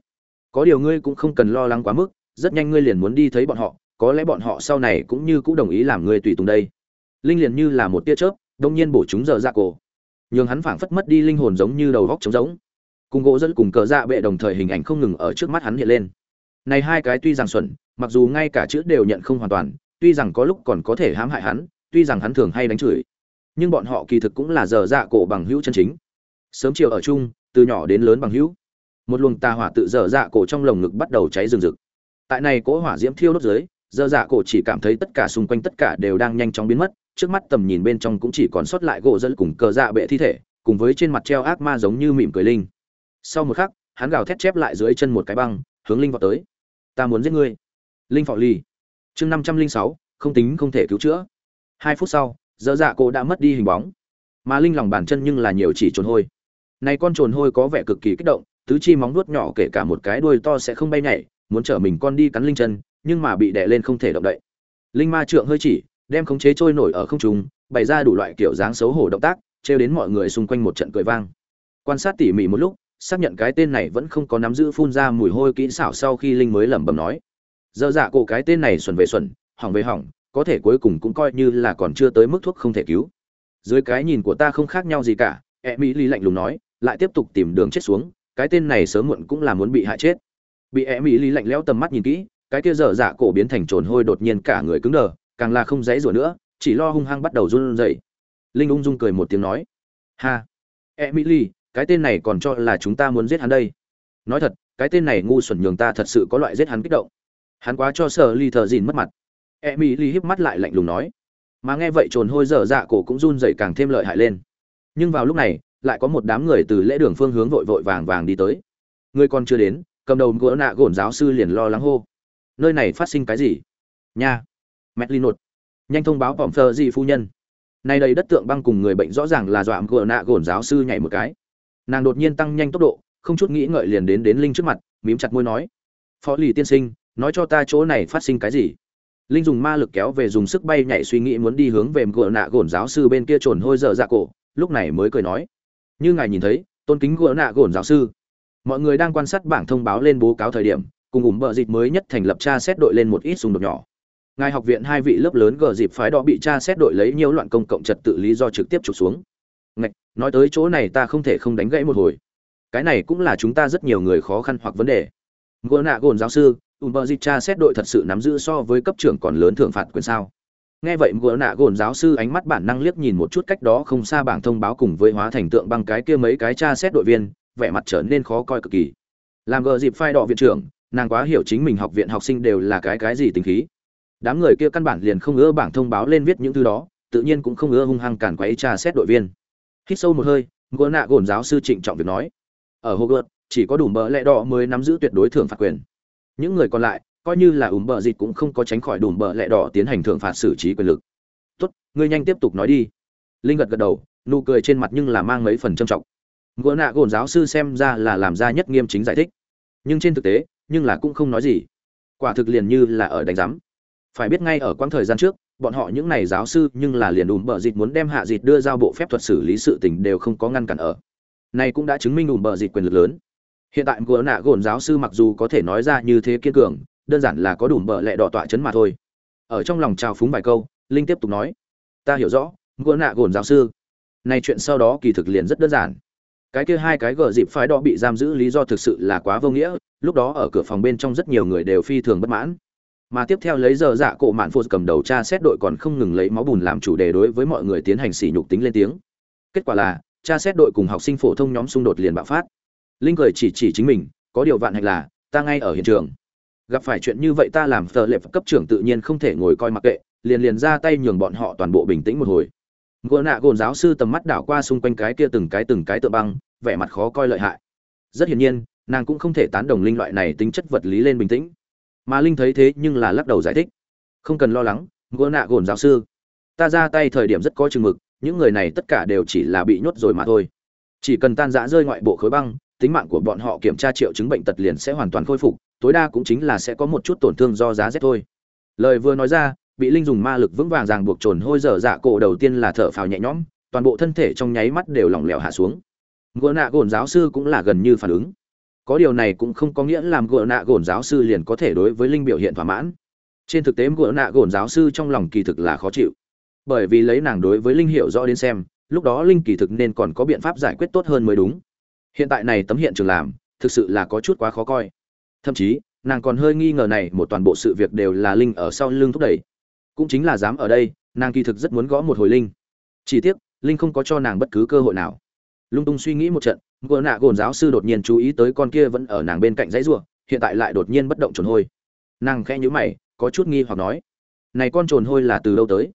Có điều ngươi cũng không cần lo lắng quá mức, rất nhanh ngươi liền muốn đi thấy bọn họ, có lẽ bọn họ sau này cũng như cũng đồng ý làm ngươi tùy tùng đây. Linh liền như là một tia chớp, đông nhiên bổ chúng dở dạ cổ nhường hắn phảng phất mất đi linh hồn giống như đầu góc trống rỗng, cùng gỗ dẫn cùng cờ dạ bệ đồng thời hình ảnh không ngừng ở trước mắt hắn hiện lên. Này hai cái tuy rằng xuẩn mặc dù ngay cả chữ đều nhận không hoàn toàn tuy rằng có lúc còn có thể hãm hại hắn tuy rằng hắn thường hay đánh chửi nhưng bọn họ kỳ thực cũng là giờ dạ cổ bằng hữu chân chính. Sớm chiều ở chung từ nhỏ đến lớn bằng hữu một luồng tà hỏa tự dở dạ cổ trong lồng ngực bắt đầu cháy rừng rực. Tại này cỗ hỏa diễm thiêu đốt dưới dở dạ cổ chỉ cảm thấy tất cả xung quanh tất cả đều đang nhanh chóng biến mất, trước mắt tầm nhìn bên trong cũng chỉ còn sót lại gỗ dẫn cùng cờ dạ bệ thi thể, cùng với trên mặt treo ác ma giống như mỉm cười linh. Sau một khắc, hắn gào thét chép lại dưới chân một cái băng, hướng linh vọt tới. Ta muốn giết ngươi. Linh phò ly chương năm trăm linh sáu, không tính không thể cứu chữa. Hai phút sau dở dạ cổ đã mất đi hình bóng. Mà linh lòng bàn chân nhưng là nhiều chỉ trồn hôi. Này con trồn hôi có vẻ cực kỳ kích động, tứ chi móng vuốt nhỏ kể cả một cái đuôi to sẽ không bay nhảy, muốn chở mình con đi cắn linh chân nhưng mà bị đè lên không thể động đậy. Linh ma trượng hơi chỉ, đem khống chế trôi nổi ở không trung, bày ra đủ loại kiểu dáng xấu hổ động tác, trêu đến mọi người xung quanh một trận cười vang. Quan sát tỉ mỉ một lúc, xác nhận cái tên này vẫn không có nắm giữ phun ra mùi hôi kỹ xảo sau khi linh mới lẩm bẩm nói. Dơ dạ cổ cái tên này xuẩn về xuẩn, hỏng về hỏng, có thể cuối cùng cũng coi như là còn chưa tới mức thuốc không thể cứu. Dưới cái nhìn của ta không khác nhau gì cả e mỹ ly lạnh lùng nói, lại tiếp tục tìm đường chết xuống, cái tên này sớm muộn cũng là muốn bị hại chết. Bị e mỹ ly lạnh lẽo tầm mắt nhìn kỹ cái kia dở dạ cổ biến thành trồn hôi đột nhiên cả người cứng đờ, càng là không dãy rủa nữa, chỉ lo hung hăng bắt đầu run rẩy. Linh ung dung cười một tiếng nói, ha, emily, cái tên này còn cho là chúng ta muốn giết hắn đây. Nói thật, cái tên này ngu xuẩn nhường ta thật sự có loại giết hắn kích động. Hắn quá cho sợ ly thờ dìn mất mặt. Emily híp mắt lại lạnh lùng nói, mà nghe vậy trồn hôi dở dạ cổ cũng run rẩy càng thêm lợi hại lên. Nhưng vào lúc này, lại có một đám người từ lễ đường phương hướng vội vội vàng vàng đi tới. Người còn chưa đến, cầm đầu gỗ nạ gổn giáo sư liền lo lắng hô nơi này phát sinh cái gì? Nha. Mẹ li nột. Nhanh thông báo vọng thờ gì phu nhân. Nay đây đất tượng băng cùng người bệnh rõ ràng là dọa gỡ nạ gổn giáo sư nhảy một cái. Nàng đột nhiên tăng nhanh tốc độ, không chút nghĩ ngợi liền đến đến linh trước mặt, mím chặt môi nói. Phó lì tiên sinh, nói cho ta chỗ này phát sinh cái gì? Linh dùng ma lực kéo về dùng sức bay nhảy suy nghĩ muốn đi hướng về gỡ nạ gổn giáo sư bên kia trồn hôi dở dạ cổ, lúc này mới cười nói. Như ngài nhìn thấy, tôn kính gỡ nạ gổn giáo sư. Mọi người đang quan sát bảng thông báo lên bố cáo thời điểm cùng ủng bờ dịp mới nhất thành lập tra xét đội lên một ít xung đột nhỏ. Ngài học viện hai vị lớp lớn gờ dịp phái đó bị tra xét đội lấy nhiều loạn công cộng trật tự lý do trực tiếp trục xuống. Ngạch, nói tới chỗ này ta không thể không đánh gãy một hồi. Cái này cũng là chúng ta rất nhiều người khó khăn hoặc vấn đề. Ngô nạ gồn giáo sư ủng bờ dịp tra xét đội thật sự nắm giữ so với cấp trưởng còn lớn thưởng phạt quyền sao? Nghe vậy gỡ nạ gồn giáo sư ánh mắt bản năng liếc nhìn một chút cách đó không xa bảng thông báo cùng với hóa thành tượng băng cái kia mấy cái tra xét đội viên vẻ mặt trở nên khó coi cực kỳ. Làm gờ dịp phai đỏ viện trưởng nàng quá hiểu chính mình học viện học sinh đều là cái cái gì tính khí. Đám người kia căn bản liền không ưa bảng thông báo lên viết những thứ đó, tự nhiên cũng không ưa hung hăng cản quấy tra xét đội viên. Hít sâu một hơi, ngô nạ gồn giáo sư trịnh trọng việc nói, ở hogwarts, chỉ có đủ bờ lẽ đỏ mới nắm giữ tuyệt đối thưởng phạt quyền. Những người còn lại, coi như là ủm bờ dịch cũng không có tránh khỏi đủ bờ lẽ đỏ tiến hành thưởng phạt xử trí quyền lực. Tốt, ngươi nhanh tiếp tục nói đi. Linh gật gật đầu, nụ cười trên mặt nhưng là mang mấy phần trầm trọng. Ngô nạ gồn giáo sư xem ra là làm ra nhất nghiêm chính giải thích. Nhưng trên thực tế nhưng là cũng không nói gì. Quả thực liền như là ở đánh giám. Phải biết ngay ở quãng thời gian trước, bọn họ những này giáo sư nhưng là liền ùm bờ dịt muốn đem hạ dịt đưa giao bộ phép thuật xử lý sự tình đều không có ngăn cản ở. Này cũng đã chứng minh ùm bờ dịt quyền lực lớn. Hiện tại gỡ nạ gồn giáo sư mặc dù có thể nói ra như thế kiên cường, đơn giản là có đủ bờ lẹ đỏ tọa chấn mà thôi. Ở trong lòng trào phúng vài câu, linh tiếp tục nói, ta hiểu rõ gỡ nạ gồn giáo sư. Này chuyện sau đó kỳ thực liền rất đơn giản cái kia hai cái gờ dịp phái đó bị giam giữ lý do thực sự là quá vô nghĩa, lúc đó ở cửa phòng bên trong rất nhiều người đều phi thường bất mãn. Mà tiếp theo lấy giờ dạ cổ mạn phô cầm đầu tra xét đội còn không ngừng lấy máu bùn làm chủ đề đối với mọi người tiến hành sỉ nhục tính lên tiếng. Kết quả là, tra xét đội cùng học sinh phổ thông nhóm xung đột liền bạo phát. Linh cười chỉ chỉ chính mình, có điều vạn hạnh là, ta ngay ở hiện trường. Gặp phải chuyện như vậy ta làm thờ lệ cấp trưởng tự nhiên không thể ngồi coi mặc kệ, liền liền ra tay nhường bọn họ toàn bộ bình tĩnh một hồi gỗ nạ gồn giáo sư tầm mắt đảo qua xung quanh cái kia từng cái từng cái tựa băng, vẻ mặt khó coi lợi hại. Rất hiển nhiên, nàng cũng không thể tán đồng linh loại này tính chất vật lý lên bình tĩnh. Mà linh thấy thế nhưng là lắc đầu giải thích. Không cần lo lắng gỗ nạ gồn giáo sư. Ta ra tay thời điểm rất có chừng mực, những người này tất cả đều chỉ là bị nhốt rồi mà thôi. Chỉ cần tan rã rơi ngoại bộ khối băng, tính mạng của bọn họ kiểm tra triệu chứng bệnh tật liền sẽ hoàn toàn khôi phục, tối đa cũng chính là sẽ có một chút tổn thương do giá rét thôi. Lời vừa nói ra bị linh dùng ma lực vững vàng ràng buộc trồn hôi dở dạ cổ đầu tiên là thở phào nhẹ nhõm, toàn bộ thân thể trong nháy mắt đều lỏng lẻo hạ xuống. Gỡ nạ gồn giáo sư cũng là gần như phản ứng. Có điều này cũng không có nghĩa làm gỡ nạ gồn giáo sư liền có thể đối với linh biểu hiện thỏa mãn. Trên thực tế gỡ nạ gồn giáo sư trong lòng kỳ thực là khó chịu. Bởi vì lấy nàng đối với linh hiểu rõ đến xem, lúc đó linh kỳ thực nên còn có biện pháp giải quyết tốt hơn mới đúng. Hiện tại này tấm hiện trường làm, thực sự là có chút quá khó coi. Thậm chí, nàng còn hơi nghi ngờ này một toàn bộ sự việc đều là linh ở sau lưng thúc đẩy cũng chính là dám ở đây, nàng kỳ thực rất muốn gõ một hồi linh. Chỉ tiếc, linh không có cho nàng bất cứ cơ hội nào. Lung tung suy nghĩ một trận gỗ nạ gồn giáo sư đột nhiên chú ý tới con kia vẫn ở nàng bên cạnh dãy rùa hiện tại lại đột nhiên bất động trồn hôi. Nàng khẽ nhíu mày, có chút nghi hoặc nói, này con trồn hôi là từ đâu tới?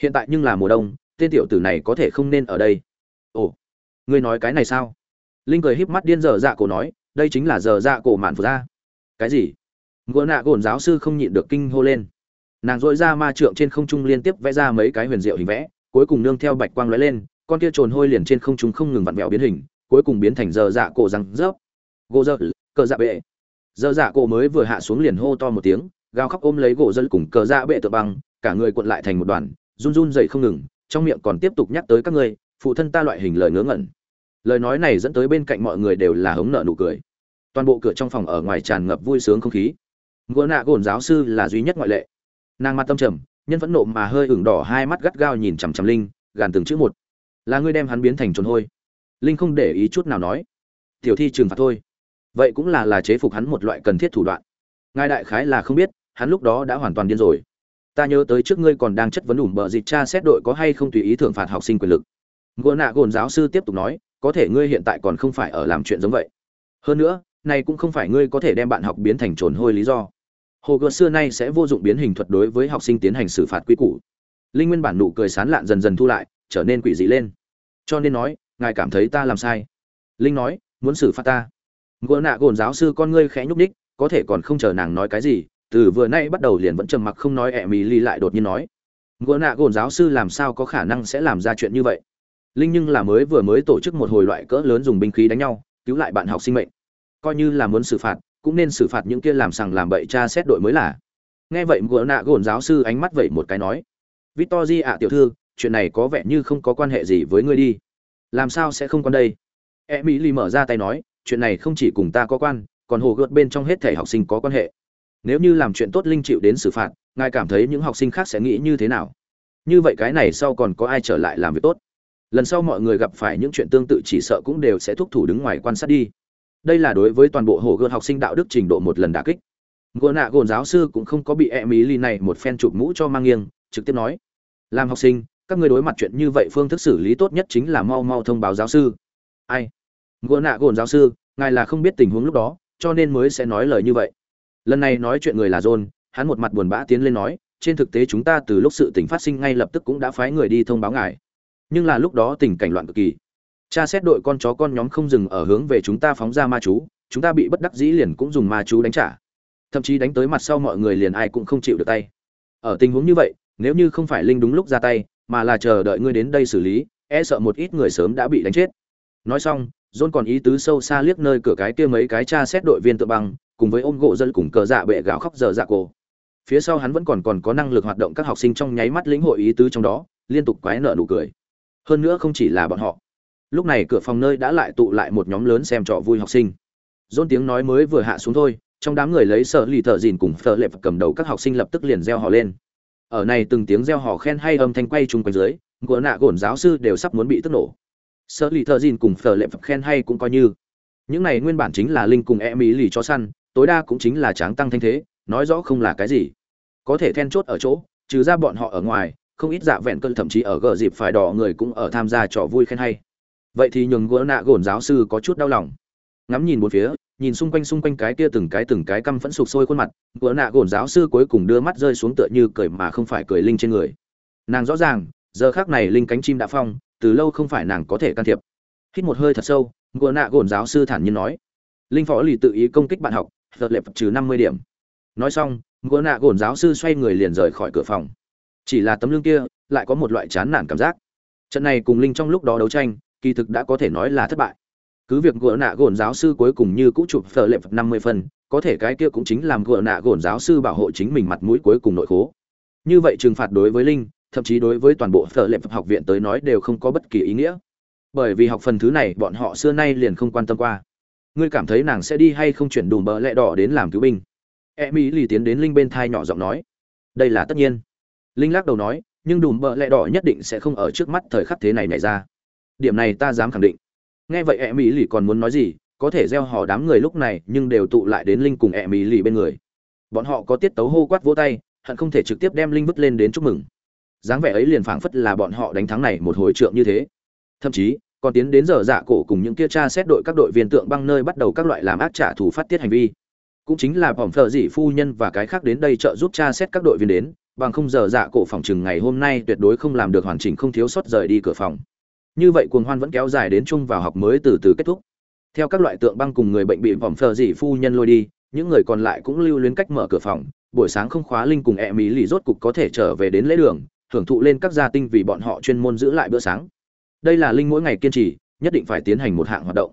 Hiện tại nhưng là mùa đông, tên tiểu tử này có thể không nên ở đây. Ồ, ngươi nói cái này sao? Linh cười híp mắt điên dở dạ cổ nói, đây chính là dở dạ cổ mạn phù ra. Cái gì? Ngựa nạ gồn giáo sư không nhịn được kinh hô lên nàng dội ra ma trượng trên không trung liên tiếp vẽ ra mấy cái huyền diệu hình vẽ, cuối cùng nương theo bạch quang lóe lên, con kia trồn hôi liền trên không trung không ngừng vặn vẹo biến hình, cuối cùng biến thành giờ dạ cổ răng rớp. Gỗ dơ cờ dạ bệ. Giờ dạ cổ mới vừa hạ xuống liền hô to một tiếng, gào khóc ôm lấy gỗ dơ cùng cờ dạ bệ tự băng, cả người cuộn lại thành một đoàn, run run dậy không ngừng, trong miệng còn tiếp tục nhắc tới các ngươi, phụ thân ta loại hình lời ngớ ngẩn. Lời nói này dẫn tới bên cạnh mọi người đều là hống nợ nụ cười. Toàn bộ cửa trong phòng ở ngoài tràn ngập vui sướng không khí. Ngựa nạ gồn giáo sư là duy nhất ngoại lệ nàng mặt tâm trầm, nhân vẫn nộ mà hơi ửng đỏ hai mắt gắt gao nhìn chằm chằm linh, gàn từng chữ một. Là ngươi đem hắn biến thành trồn hôi. Linh không để ý chút nào nói. Tiểu thi trừng phạt thôi. Vậy cũng là là chế phục hắn một loại cần thiết thủ đoạn. Ngài đại khái là không biết, hắn lúc đó đã hoàn toàn điên rồi. Ta nhớ tới trước ngươi còn đang chất vấn ủng bờ dịch cha xét đội có hay không tùy ý thưởng phạt học sinh quyền lực. Ngô nạ gồn giáo sư tiếp tục nói, có thể ngươi hiện tại còn không phải ở làm chuyện giống vậy. Hơn nữa, này cũng không phải ngươi có thể đem bạn học biến thành trồn hôi lý do hồ gợt xưa nay sẽ vô dụng biến hình thuật đối với học sinh tiến hành xử phạt quy củ. Linh nguyên bản nụ cười sán lạn dần dần thu lại, trở nên quỷ dị lên. Cho nên nói, ngài cảm thấy ta làm sai? Linh nói, muốn xử phạt ta? Ngựa nạ gồn giáo sư con ngươi khẽ nhúc ních có thể còn không chờ nàng nói cái gì, từ vừa nay bắt đầu liền vẫn trầm mặc không nói ẹ mì ly lại đột nhiên nói. Ngựa nạ gồn giáo sư làm sao có khả năng sẽ làm ra chuyện như vậy? Linh nhưng là mới vừa mới tổ chức một hồi loại cỡ lớn dùng binh khí đánh nhau, cứu lại bạn học sinh mệnh. Coi như là muốn xử phạt cũng nên xử phạt những kia làm sằng làm bậy cha xét đội mới là. Nghe vậy ngựa nạ gồn giáo sư ánh mắt vậy một cái nói victor di ạ, tiểu thư, chuyện này có vẻ như không có quan hệ gì với ngươi đi. Làm sao sẽ không quan đây? E mỹ lì mở ra tay nói, chuyện này không chỉ cùng ta có quan, còn hồ gợt bên trong hết thể học sinh có quan hệ. Nếu như làm chuyện tốt linh chịu đến xử phạt, ngài cảm thấy những học sinh khác sẽ nghĩ như thế nào? Như vậy cái này sau còn có ai trở lại làm việc tốt? Lần sau mọi người gặp phải những chuyện tương tự chỉ sợ cũng đều sẽ thúc thủ đứng ngoài quan sát đi đây là đối với toàn bộ hồ gươm học sinh đạo đức trình độ một lần đả kích. Gỗ nạ gồn giáo sư cũng không có bị e mỹ ly này một phen chụp mũ cho mang nghiêng, trực tiếp nói, làm học sinh, các người đối mặt chuyện như vậy phương thức xử lý tốt nhất chính là mau mau thông báo giáo sư. Ai? Gỗ nạ gồn giáo sư, ngài là không biết tình huống lúc đó, cho nên mới sẽ nói lời như vậy. Lần này nói chuyện người là john, hắn một mặt buồn bã tiến lên nói, trên thực tế chúng ta từ lúc sự tình phát sinh ngay lập tức cũng đã phái người đi thông báo ngài. Nhưng là lúc đó tình cảnh loạn cực kỳ cha xét đội con chó con nhóm không dừng ở hướng về chúng ta phóng ra ma chú, chúng ta bị bất đắc dĩ liền cũng dùng ma chú đánh trả. Thậm chí đánh tới mặt sau mọi người liền ai cũng không chịu được tay. Ở tình huống như vậy, nếu như không phải linh đúng lúc ra tay, mà là chờ đợi ngươi đến đây xử lý e sợ một ít người sớm đã bị đánh chết. Nói xong, john còn ý tứ sâu xa liếc nơi cửa cái kia mấy cái cha xét đội viên tự băng, cùng với ôm gỗ dân cùng cờ dạ bệ gạo khóc giờ dạ cổ. Phía sau hắn vẫn còn còn có năng lực hoạt động các học sinh trong nháy mắt lĩnh hội ý tứ trong đó, liên tục quái nợ nụ cười. Hơn nữa không chỉ là bọn họ lúc này cửa phòng nơi đã lại tụ lại một nhóm lớn xem trò vui học sinh. Dôn tiếng nói mới vừa hạ xuống thôi, trong đám người lấy sợ lì thợ dìn cùng thợ lệp cầm đầu các học sinh lập tức liền reo hò lên. Ở này từng tiếng reo hò khen hay âm thanh quay chung quanh dưới gỗ nạ gổn giáo sư đều sắp muốn bị tức nổ. Sợ lì thợ dìn cùng thợ lệp khen hay cũng coi như. Những này nguyên bản chính là linh cùng e mỹ lì cho săn, tối đa cũng chính là tráng tăng thanh thế, nói rõ không là cái gì. Có thể then chốt ở chỗ, trừ ra bọn họ ở ngoài, không ít dạ vẹn cơn thậm chí ở gờ dịp phải đỏ người cũng ở tham gia trò vui khen hay vậy thì nhường gỡ nạ gồn giáo sư có chút đau lòng. Ngắm nhìn một phía, nhìn xung quanh xung quanh cái kia từng cái từng cái căm phẫn sụp sôi khuôn mặt gỡ nạ gồn giáo sư cuối cùng đưa mắt rơi xuống tựa như cười mà không phải cười linh trên người. Nàng rõ ràng, giờ khác này linh cánh chim đã phong, từ lâu không phải nàng có thể can thiệp. Hít một hơi thật sâu gỡ nạ gồn giáo sư thản nhiên nói. Linh phó lì tự ý công kích bạn học thật lệ trừ năm mươi điểm. Nói xong gỡ nạ gồn giáo sư xoay người liền rời khỏi cửa phòng. Chỉ là tấm lưng kia, lại có một loại chán nản cảm giác. Trận này cùng linh trong lúc đó đấu tranh kỳ thực đã có thể nói là thất bại. Cứ việc gỡ nạ gồn giáo sư cuối cùng như cũ chụp phở lệ năm mươi phân có thể cái kia cũng chính làm gỡ nạ gồn giáo sư bảo hộ chính mình mặt mũi cuối cùng nội khố. Như vậy trừng phạt đối với linh, thậm chí đối với toàn bộ phở lệ học viện tới nói đều không có bất kỳ ý nghĩa. Bởi vì học phần thứ này bọn họ xưa nay liền không quan tâm qua. Ngươi cảm thấy nàng sẽ đi hay không chuyển đùm bờ lẹ đỏ đến làm cứu binh? E mỹ lì tiến đến linh bên thai nhỏ giọng nói. Đây là tất nhiên. Linh lắc đầu nói, nhưng đùm bờ lẹ đỏ nhất định sẽ không ở trước mắt thời khắc thế này nảy ra điểm này ta dám khẳng định. Nghe vậy e mỹ lì còn muốn nói gì, có thể gieo hò đám người lúc này nhưng đều tụ lại đến linh cùng e mỹ lì bên người. Bọn họ có tiết tấu hô quát vỗ tay, hận không thể trực tiếp đem linh vứt lên đến chúc mừng. Dáng vẻ ấy liền phảng phất là bọn họ đánh thắng này một hồi trượng như thế. Thậm chí, còn tiến đến giờ dạ cổ cùng những kia cha xét đội các đội viên tượng băng nơi bắt đầu các loại làm ác trả thù phát tiết hành vi. Cũng chính là bỏng thợ dị phu nhân và cái khác đến đây trợ giúp cha xét các đội viên đến, bằng không giờ dạ cổ phòng chừng ngày hôm nay tuyệt đối không làm được hoàn chỉnh không thiếu sót rời đi cửa phòng như vậy cuồng hoan vẫn kéo dài đến chung vào học mới từ từ kết thúc. Theo các loại tượng băng cùng người bệnh bị vòm phờ dị phu nhân lôi đi, những người còn lại cũng lưu luyến cách mở cửa phòng, buổi sáng không khóa linh cùng e mỹ lì rốt cục có thể trở về đến lễ đường hưởng thụ lên các gia tinh vì bọn họ chuyên môn giữ lại bữa sáng. Đây là linh mỗi ngày kiên trì, nhất định phải tiến hành một hạng hoạt động.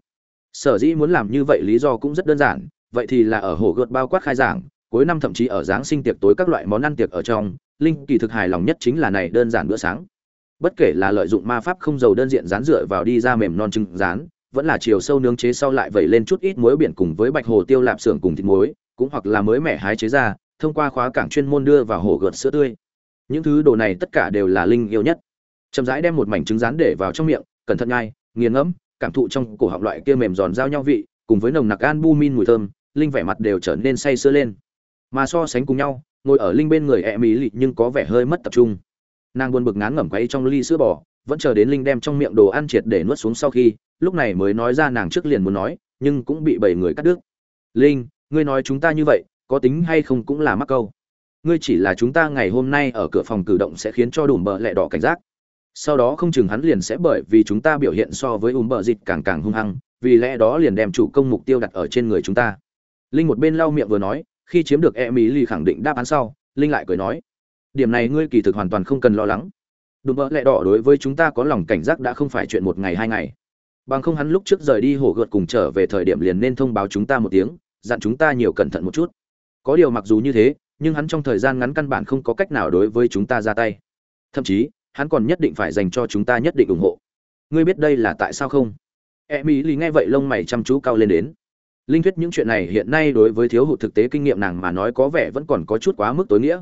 Sở dĩ muốn làm như vậy lý do cũng rất đơn giản, vậy thì là ở hồ gợt bao quát khai giảng, cuối năm thậm chí ở giáng sinh tiệc tối các loại món ăn tiệc ở trong, linh kỳ thực hài lòng nhất chính là này đơn giản bữa sáng bất kể là lợi dụng ma pháp không dầu đơn diện rán dựa vào đi ra mềm non trứng rán, vẫn là chiều sâu nướng chế sau lại vẩy lên chút ít muối biển cùng với bạch hồ tiêu lạp xưởng cùng thịt muối, cũng hoặc là mới mẻ hái chế ra, thông qua khóa cảng chuyên môn đưa vào hồ gợt sữa tươi. Những thứ đồ này tất cả đều là linh yêu nhất. Chậm rãi đem một mảnh trứng rán để vào trong miệng, cẩn thận ngay, nghiền ngẫm, cảm thụ trong cổ họng loại kia mềm giòn giao nhau vị, cùng với nồng nặc albumin mùi thơm, linh vẻ mặt đều trở nên say sưa lên. Mà so sánh cùng nhau, ngồi ở linh bên người e mỹ lị nhưng có vẻ hơi mất tập trung nàng buồn bực ngán ngẩm quay trong ly sữa bò, vẫn chờ đến linh đem trong miệng đồ ăn triệt để nuốt xuống sau khi, lúc này mới nói ra nàng trước liền muốn nói, nhưng cũng bị bảy người cắt đứt. Linh, ngươi nói chúng ta như vậy, có tính hay không cũng là mắc câu. Ngươi chỉ là chúng ta ngày hôm nay ở cửa phòng cử động sẽ khiến cho đủ bờ lẹ đỏ cảnh giác. Sau đó không chừng hắn liền sẽ bởi vì chúng ta biểu hiện so với ùm bờ dịch càng càng hung hăng, vì lẽ đó liền đem chủ công mục tiêu đặt ở trên người chúng ta. Linh một bên lau miệng vừa nói, khi chiếm được e mỹ ly khẳng định đáp án sau, linh lại cười nói điểm này ngươi kỳ thực hoàn toàn không cần lo lắng. Đùm bỡ lẹ đỏ đối với chúng ta có lòng cảnh giác đã không phải chuyện một ngày hai ngày. Bằng không hắn lúc trước rời đi hổ gợt cùng trở về thời điểm liền nên thông báo chúng ta một tiếng, dặn chúng ta nhiều cẩn thận một chút. Có điều mặc dù như thế, nhưng hắn trong thời gian ngắn căn bản không có cách nào đối với chúng ta ra tay. Thậm chí, hắn còn nhất định phải dành cho chúng ta nhất định ủng hộ. Ngươi biết đây là tại sao không? E mỹ lì nghe vậy lông mày chăm chú cao lên đến. Linh thuyết những chuyện này hiện nay đối với thiếu hụt thực tế kinh nghiệm nàng mà nói có vẻ vẫn còn có chút quá mức tối nghĩa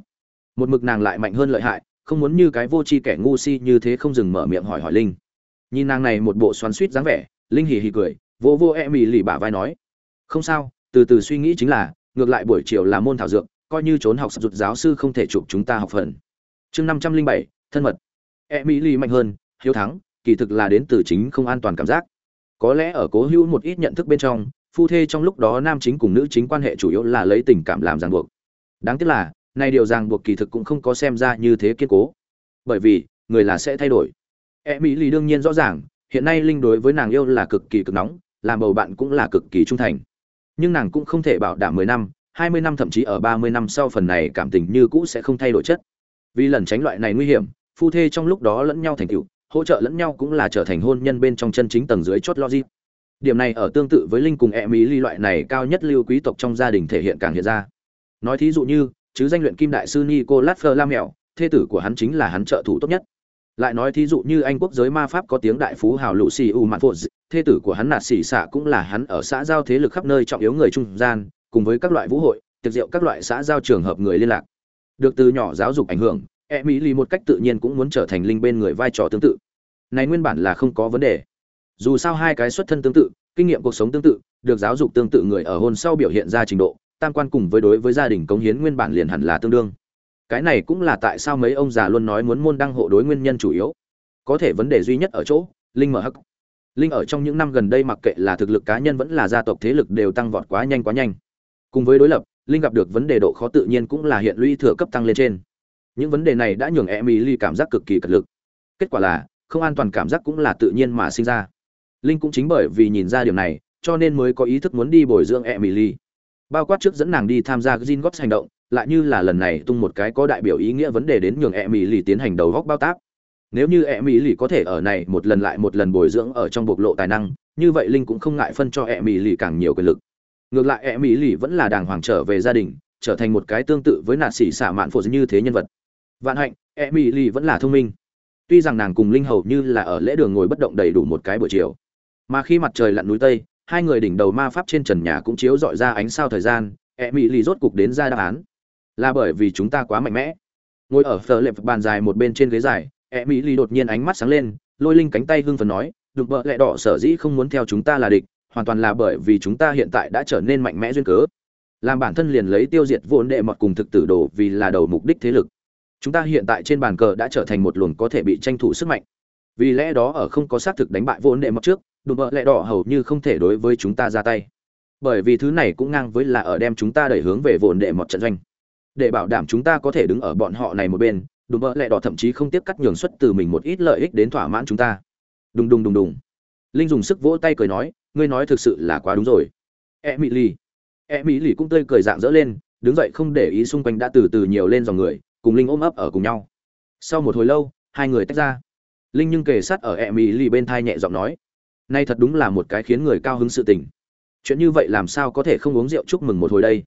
một mực nàng lại mạnh hơn lợi hại, không muốn như cái vô tri kẻ ngu si như thế không dừng mở miệng hỏi hỏi linh. Nhìn nàng này một bộ xoắn suýt dáng vẻ, linh hì hì cười vô vô e mì lì bả vai nói, không sao, từ từ suy nghĩ chính là, ngược lại buổi chiều là môn thảo dược, coi như trốn học sụt rụt giáo sư không thể chụp chúng ta học phần. Chương năm trăm linh bảy, thân mật. E mỹ lì mạnh hơn, hiếu thắng, kỳ thực là đến từ chính không an toàn cảm giác. Có lẽ ở cố hữu một ít nhận thức bên trong, phu thê trong lúc đó nam chính cùng nữ chính quan hệ chủ yếu là lấy tình cảm làm ràng buộc. Đáng tiếc là nay điều ràng buộc kỳ thực cũng không có xem ra như thế kiên cố. Bởi vì, người là sẽ thay đổi. E mỹ lì đương nhiên rõ ràng, hiện nay linh đối với nàng yêu là cực kỳ cực nóng, làm bầu bạn cũng là cực kỳ trung thành. Nhưng nàng cũng không thể bảo đảm mười năm, hai mươi năm thậm chí ở ba mươi năm sau phần này cảm tình như cũ sẽ không thay đổi chất. Vì lần tránh loại này nguy hiểm, phu thê trong lúc đó lẫn nhau thành tựu, hỗ trợ lẫn nhau cũng là trở thành hôn nhân bên trong chân chính tầng dưới chốt logic. Điểm này ở tương tự với linh cùng e mỹ ly loại này cao nhất lưu quý tộc trong gia đình thể hiện càng hiện ra. Nói thí dụ như chứ danh luyện kim đại sư nicolas flamel, thê tử của hắn chính là hắn trợ thủ tốt nhất. Lại nói thí dụ như anh quốc giới ma pháp có tiếng đại phú hào Lucy u mạn thê tử của hắn nạt Sĩ xạ cũng là hắn ở xã giao thế lực khắp nơi trọng yếu người trung gian, cùng với các loại vũ hội, tiệc rượu các loại xã giao trường hợp người liên lạc. Được từ nhỏ giáo dục ảnh hưởng e mỹ lì một cách tự nhiên cũng muốn trở thành linh bên người vai trò tương tự. Này nguyên bản là không có vấn đề. Dù sao hai cái xuất thân tương tự, kinh nghiệm cuộc sống tương tự, được giáo dục tương tự người ở hôn sau biểu hiện ra trình độ tam quan cùng với đối với gia đình cống hiến nguyên bản liền hẳn là tương đương. Cái này cũng là tại sao mấy ông già luôn nói muốn môn đăng hộ đối nguyên nhân chủ yếu. Có thể vấn đề duy nhất ở chỗ, linh mở hắc. Linh ở trong những năm gần đây mặc kệ là thực lực cá nhân vẫn là gia tộc thế lực đều tăng vọt quá nhanh quá nhanh. Cùng với đối lập, linh gặp được vấn đề độ khó tự nhiên cũng là hiện lũy thừa cấp tăng lên trên. Những vấn đề này đã nhường emily cảm giác cực kỳ cật lực. Kết quả là, không an toàn cảm giác cũng là tự nhiên mà sinh ra. Linh cũng chính bởi vì nhìn ra điều này, cho nên mới có ý thức muốn đi bồi dưỡng emily bao quát trước dẫn nàng đi tham gia gin góp hành động, lại như là lần này tung một cái có đại biểu ý nghĩa vấn đề đến nhường e mỹ lì tiến hành đầu góc bao tác. Nếu như e mỹ lì có thể ở này một lần lại một lần bồi dưỡng ở trong bộc lộ tài năng, như vậy linh cũng không ngại phân cho e mỹ lì càng nhiều quyền lực. Ngược lại e mỹ lì vẫn là đàng hoàng trở về gia đình, trở thành một cái tương tự với nạn sĩ xả mạn phổ như thế nhân vật. Vạn hạnh e mỹ lì vẫn là thông minh. Tuy rằng nàng cùng linh hầu như là ở lễ đường ngồi bất động đầy đủ một cái buổi chiều, mà khi mặt trời lặn núi tây hai người đỉnh đầu ma pháp trên trần nhà cũng chiếu dọi ra ánh sao thời gian e mỹ lì rốt cục đến ra đáp án. Là bởi vì chúng ta quá mạnh mẽ. Ngồi ở phở lệp bàn dài một bên trên ghế dài e mỹ lì đột nhiên ánh mắt sáng lên, lôi linh cánh tay hưng phần nói đục vợ lẹ đỏ, sở dĩ không muốn theo chúng ta là địch, hoàn toàn là bởi vì chúng ta hiện tại đã trở nên mạnh mẽ duyên cớ. Làm bản thân liền lấy tiêu diệt vốn đệ mọt cùng thực tử đồ vì là đầu mục đích thế lực. Chúng ta hiện tại trên bàn cờ đã trở thành một luồng có thể bị tranh thủ sức mạnh. Vì lẽ đó ở không có xác thực đánh bại vốn đệ mọt trước đùm bợ lẹ đỏ hầu như không thể đối với chúng ta ra tay. Bởi vì thứ này cũng ngang với là ở đem chúng ta đẩy hướng về vồn đệ một trận doanh. Để bảo đảm chúng ta có thể đứng ở bọn họ này một bên đùm bợ lẹ đỏ thậm chí không tiếp cắt nhường xuất từ mình một ít lợi ích đến thỏa mãn chúng ta. Đùng đùng đùng đùng. Linh dùng sức vỗ tay cười nói ngươi nói thực sự là quá đúng rồi. E mỹ lì, e mỹ lì cũng tươi cười dạng dỡ lên đứng dậy không để ý xung quanh đã từ từ nhiều lên dòng người cùng linh ôm ấp ở cùng nhau. Sau một hồi lâu hai người tách ra. Linh nhưng kề sát ở e mỹ lì bên thai nhẹ giọng nói nay thật đúng là một cái khiến người cao hứng sự tình chuyện như vậy làm sao có thể không uống rượu chúc mừng một hồi đây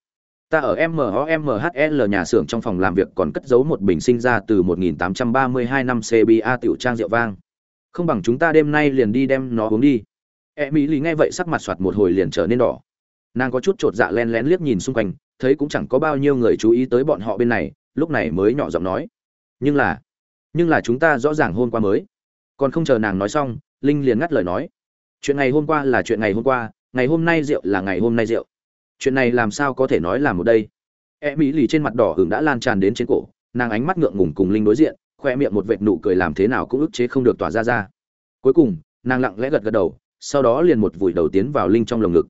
ta ở MOMHL nhà xưởng trong phòng làm việc còn cất giấu một bình sinh ra từ 1832 năm CBA tiểu trang rượu vang. Không bằng chúng ta đêm nay liền đi đem nó uống đi. e mỹ lì nghe vậy sắc mặt soạt một hồi liền trở nên đỏ. Nàng có chút trột dạ len lén liếc nhìn xung quanh, thấy cũng chẳng có bao nhiêu người chú ý tới bọn họ bên này, lúc này mới nhỏ giọng nói: "Nhưng là, nhưng là chúng ta rõ ràng hôm qua mới." Còn không chờ nàng nói xong, Linh liền ngắt lời nói: "Chuyện ngày hôm qua là chuyện ngày hôm qua, ngày hôm nay rượu là ngày hôm nay rượu. Chuyện này làm sao có thể nói là một đây? E mỹ lì trên mặt đỏ hưởng đã lan tràn đến trên cổ nàng ánh mắt ngượng ngùng cùng linh đối diện khoe miệng một vệt nụ cười làm thế nào cũng ức chế không được tỏa ra ra. Cuối cùng nàng lặng lẽ gật gật đầu sau đó liền một vùi đầu tiến vào linh trong lồng ngực.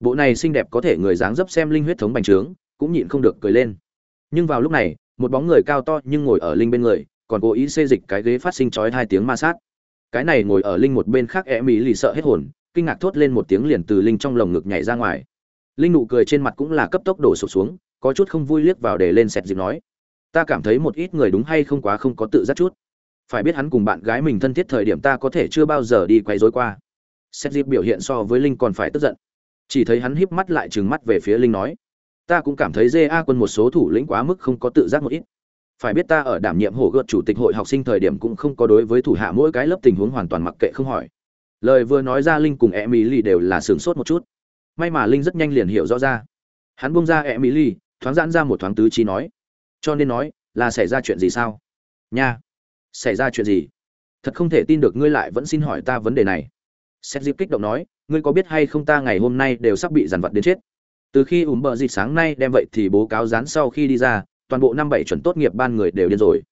Bộ này xinh đẹp có thể người dáng dấp xem linh huyết thống bành trướng cũng nhịn không được cười lên. Nhưng vào lúc này một bóng người cao to nhưng ngồi ở linh bên người còn cố ý xê dịch cái ghế phát sinh chói hai tiếng ma sát cái này ngồi ở linh một bên khác e mỹ lì sợ hết hồn, kinh ngạc thốt lên một tiếng liền từ linh trong lồng ngực nhảy ra ngoài. Linh nụ cười trên mặt cũng là cấp tốc đổ sụp xuống, có chút không vui liếc vào để lên sẹt dịp nói, ta cảm thấy một ít người đúng hay không quá không có tự giác chút. Phải biết hắn cùng bạn gái mình thân thiết thời điểm ta có thể chưa bao giờ đi quay rối qua. Sẹt dịp biểu hiện so với linh còn phải tức giận. Chỉ thấy hắn híp mắt lại trừng mắt về phía linh nói, ta cũng cảm thấy ja quân một số thủ lĩnh quá mức không có tự giác một ít phải biết ta ở đảm nhiệm hổ gợt chủ tịch hội học sinh thời điểm cũng không có đối với thủ hạ mỗi cái lớp tình huống hoàn toàn mặc kệ không hỏi. Lời vừa nói ra linh cùng e mỹ lì đều là sửng sốt một chút. May mà linh rất nhanh liền hiểu rõ ra. Hắn bung ra e mỹ lì thoáng giãn ra một thoáng tứ chi nói. Cho nên nói, là xảy ra chuyện gì sao? Nha! Xảy ra chuyện gì? Thật không thể tin được ngươi lại vẫn xin hỏi ta vấn đề này. Xét dịp kích động nói, ngươi có biết hay không ta ngày hôm nay đều sắp bị dằn vặt đến chết. Từ khi ủm bờ dịp sáng nay đem vậy thì bố cáo dán sau khi đi ra toàn bộ năm bảy chuẩn tốt nghiệp ban người đều điên rồi.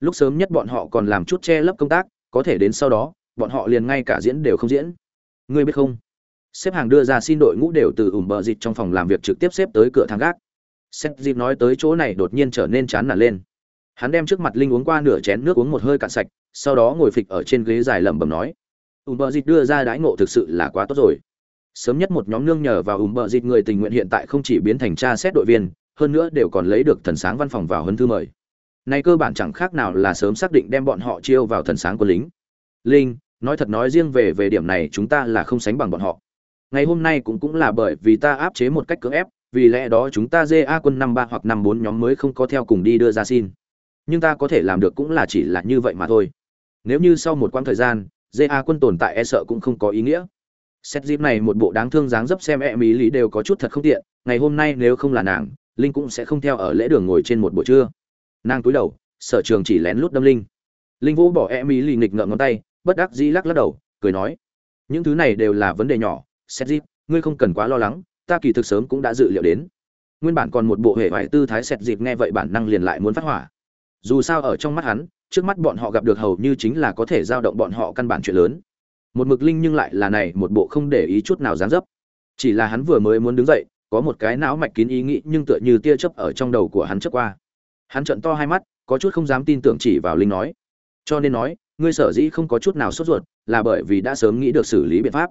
Lúc sớm nhất bọn họ còn làm chút che lấp công tác, có thể đến sau đó, bọn họ liền ngay cả diễn đều không diễn. Ngươi biết không? Xếp hàng đưa ra xin đội ngũ đều từ ủm bờ dịt trong phòng làm việc trực tiếp xếp tới cửa thang gác. Xét dịp nói tới chỗ này đột nhiên trở nên chán nản lên. Hắn đem trước mặt linh uống qua nửa chén nước uống một hơi cạn sạch, sau đó ngồi phịch ở trên ghế dài lẩm bẩm nói, ủm bờ dịt đưa ra đãi ngộ thực sự là quá tốt rồi. Sớm nhất một nhóm nương nhờ vào ủm bờ dịt người tình nguyện hiện tại không chỉ biến thành cha xét đội viên hơn nữa đều còn lấy được thần sáng văn phòng vào huấn thư mời. Này cơ bản chẳng khác nào là sớm xác định đem bọn họ chiêu vào thần sáng của lính. Linh, nói thật nói riêng về về điểm này chúng ta là không sánh bằng bọn họ. Ngày hôm nay cũng cũng là bởi vì ta áp chế một cách cưỡng ép, vì lẽ đó chúng ta ja quân năm ba hoặc năm bốn nhóm mới không có theo cùng đi đưa ra xin. Nhưng ta có thể làm được cũng là chỉ là như vậy mà thôi. Nếu như sau một quãng thời gian ja quân tồn tại e sợ cũng không có ý nghĩa. Xét dịp này một bộ đáng thương dáng dấp xem e mỹ lý đều có chút thật không tiện, ngày hôm nay nếu không là nàng linh cũng sẽ không theo ở lễ đường ngồi trên một buổi trưa. Nàng túi đầu, sở trường chỉ lén lút đâm linh. Linh vũ bỏ e mỹ lì nghịch ngợm ngón tay, bất đắc dĩ lắc lắc đầu, cười nói, những thứ này đều là vấn đề nhỏ xét dịp ngươi không cần quá lo lắng, ta kỳ thực sớm cũng đã dự liệu đến. Nguyên bản còn một bộ hệ vải tư thái xét dịp nghe vậy bản năng liền lại muốn phát hỏa. Dù sao ở trong mắt hắn, trước mắt bọn họ gặp được hầu như chính là có thể giao động bọn họ căn bản chuyện lớn. Một mực linh nhưng lại là này, một bộ không để ý chút nào dáng dấp. Chỉ là hắn vừa mới muốn đứng dậy có một cái não mạch kín ý nghĩ nhưng tựa như tia chớp ở trong đầu của hắn chớp qua. Hắn trợn to hai mắt, có chút không dám tin tưởng chỉ vào linh nói. Cho nên nói, ngươi sở dĩ không có chút nào sốt ruột, là bởi vì đã sớm nghĩ được xử lý biện pháp.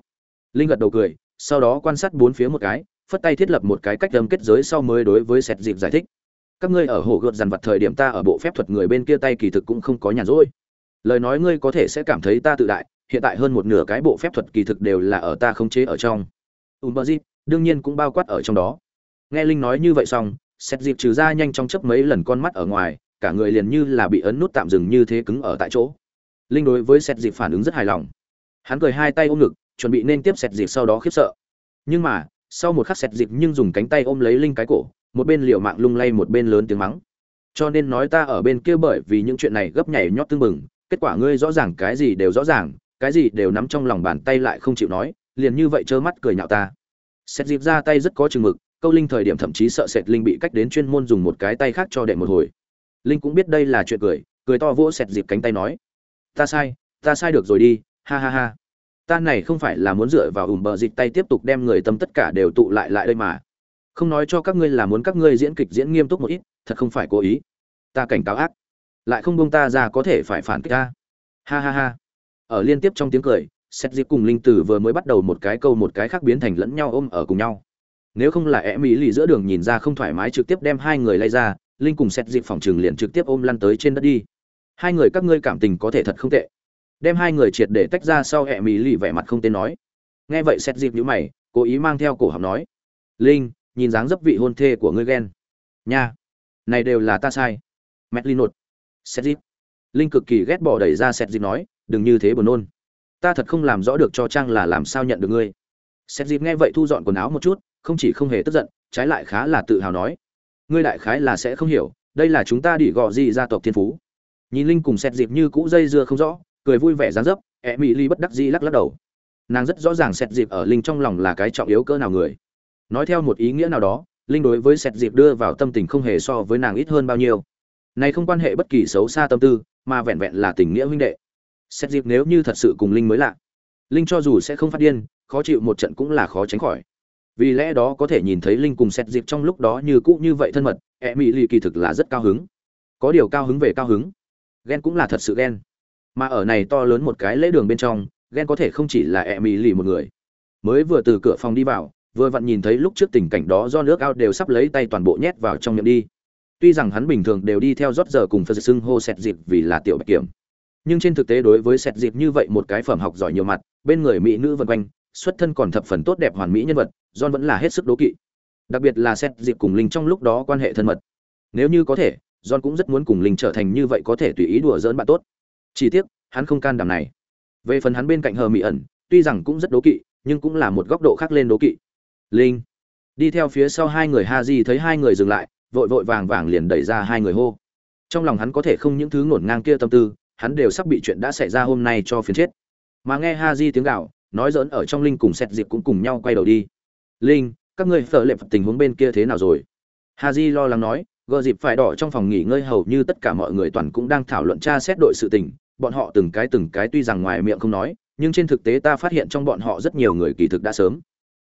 Linh gật đầu cười, sau đó quan sát bốn phía một cái, phất tay thiết lập một cái cách đâm kết giới sau mới đối với sẹt dịp giải thích. Các ngươi ở hồ gợt dằn vặt thời điểm ta ở bộ phép thuật người bên kia tay kỳ thực cũng không có nhàn rỗi. Lời nói ngươi có thể sẽ cảm thấy ta tự đại, hiện tại hơn một nửa cái bộ phép thuật kỳ thực đều là ở ta khống chế ở trong. Ùm dịp đương nhiên cũng bao quát ở trong đó. Nghe linh nói như vậy xong xét dịp trừ ra nhanh trong chớp mấy lần con mắt ở ngoài, cả người liền như là bị ấn nút tạm dừng như thế cứng ở tại chỗ. Linh đối với xét dịp phản ứng rất hài lòng. Hắn cười hai tay ôm ngực, chuẩn bị nên tiếp sẹt dịp sau đó khiếp sợ. Nhưng mà, sau một khắc sẹt dịp nhưng dùng cánh tay ôm lấy linh cái cổ, một bên liều mạng lung lay một bên lớn tiếng mắng. Cho nên nói ta ở bên kia bởi vì những chuyện này gấp nhảy nhót tương mừng kết quả ngươi rõ ràng cái gì đều rõ ràng, cái gì đều nắm trong lòng bàn tay lại không chịu nói, liền như vậy trơ mắt cười nhạo ta sẹt dịp ra tay rất có chừng mực, câu linh thời điểm thậm chí sợ sệt linh bị cách đến chuyên môn dùng một cái tay khác cho đệ một hồi. Linh cũng biết đây là chuyện cười cười to vỗ sẹt dịp cánh tay nói, ta sai ta sai được rồi đi, ha ha ha. Ta này không phải là muốn dựa vào ủm bờ dịch tay tiếp tục đem người tâm tất cả đều tụ lại lại đây mà. Không nói cho các ngươi là muốn các ngươi diễn kịch diễn nghiêm túc một ít, thật không phải cố ý. Ta cảnh cáo ác. Lại không buông ta ra có thể phải phản kích ta. Ha ha ha. Ở liên tiếp trong tiếng cười xét dịp cùng linh tử vừa mới bắt đầu một cái câu một cái khác biến thành lẫn nhau ôm ở cùng nhau. Nếu không là e mỹ lì giữa đường nhìn ra không thoải mái trực tiếp đem hai người lay ra, linh cùng xét dịp phòng trường liền trực tiếp ôm lăn tới trên đất đi. Hai người các ngươi cảm tình có thể thật không tệ. Đem hai người triệt để tách ra sau e mỹ lì vẻ mặt không tên nói. Nghe vậy xét dịp nhữ mày, cố ý mang theo cổ học nói, linh, nhìn dáng dấp vị hôn thê của ngươi ghen. Nha, này đều là ta sai. Mẹt linh nột. Xét dịp linh cực kỳ ghét bỏ đẩy ra xét dịp nói, đừng như thế buồn nôn ta thật không làm rõ được cho trang là làm sao nhận được ngươi. Xét dịp nghe vậy thu dọn quần áo một chút, không chỉ không hề tức giận, trái lại khá là tự hào nói. Ngươi đại khái là sẽ không hiểu, đây là chúng ta đi gọ gì gia tộc thiên phú. Nhìn linh cùng xét dịp như cũ dây dưa không rõ, cười vui vẻ dán dấp e mỹ ly bất đắc dĩ lắc lắc đầu. Nàng rất rõ ràng xét dịp ở linh trong lòng là cái trọng yếu cỡ nào người. Nói theo một ý nghĩa nào đó, linh đối với xét dịp đưa vào tâm tình không hề so với nàng ít hơn bao nhiêu. Này không quan hệ bất kỳ xấu xa tâm tư, mà vẹn vẹn là tình nghĩa huynh đệ xét dịp nếu như thật sự cùng linh mới lạ, linh cho dù sẽ không phát điên, khó chịu một trận cũng là khó tránh khỏi. Vì lẽ đó có thể nhìn thấy linh cùng xét dịp trong lúc đó như cũ như vậy thân mật e mỹ lì kỳ thực là rất cao hứng. Có điều cao hứng về cao hứng, ghen cũng là thật sự ghen. Mà ở này to lớn một cái lễ đường bên trong, ghen có thể không chỉ là e mỹ lì một người. Mới vừa từ cửa phòng đi vào, vừa vặn nhìn thấy lúc trước tình cảnh đó do nước ao đều sắp lấy tay toàn bộ nhét vào trong miệng đi. Tuy rằng hắn bình thường đều đi theo rót giờ cùng phật xưng hô sẹt dịp vì là tiểu bạch kiểm nhưng trên thực tế đối với sẹt dịp như vậy một cái phẩm học giỏi nhiều mặt bên người mỹ nữ vân quanh xuất thân còn thập phần tốt đẹp hoàn mỹ nhân vật John vẫn là hết sức đố kỵ. Đặc biệt là sẹt dịp cùng Linh trong lúc đó quan hệ thân mật. Nếu như có thể, John cũng rất muốn cùng Linh trở thành như vậy có thể tùy ý đùa giỡn bạn tốt. Chỉ tiếc, hắn không can đảm này. Về phần hắn bên cạnh hờ mỹ ẩn, tuy rằng cũng rất đố kỵ, nhưng cũng là một góc độ khác lên đố kỵ. Linh đi theo phía sau hai người Haji thấy hai người dừng lại, vội vội vàng vàng liền đẩy ra hai người hô. Trong lòng hắn có thể không những thứ ngổn ngang kia tâm tư, hắn đều sắp bị chuyện đã xảy ra hôm nay cho phiền chết. Mà nghe Haji tiếng gào, nói giỡn ở trong linh cùng xét dịp cũng cùng nhau quay đầu đi. Linh các ngươi phở lệ tình huống bên kia thế nào rồi? Ha di lo lắng nói gờ dịp phải đỏ trong phòng nghỉ ngơi hầu như tất cả mọi người toàn cũng đang thảo luận tra xét đội sự tình. Bọn họ từng cái từng cái tuy rằng ngoài miệng không nói nhưng trên thực tế ta phát hiện trong bọn họ rất nhiều người kỳ thực đã sớm.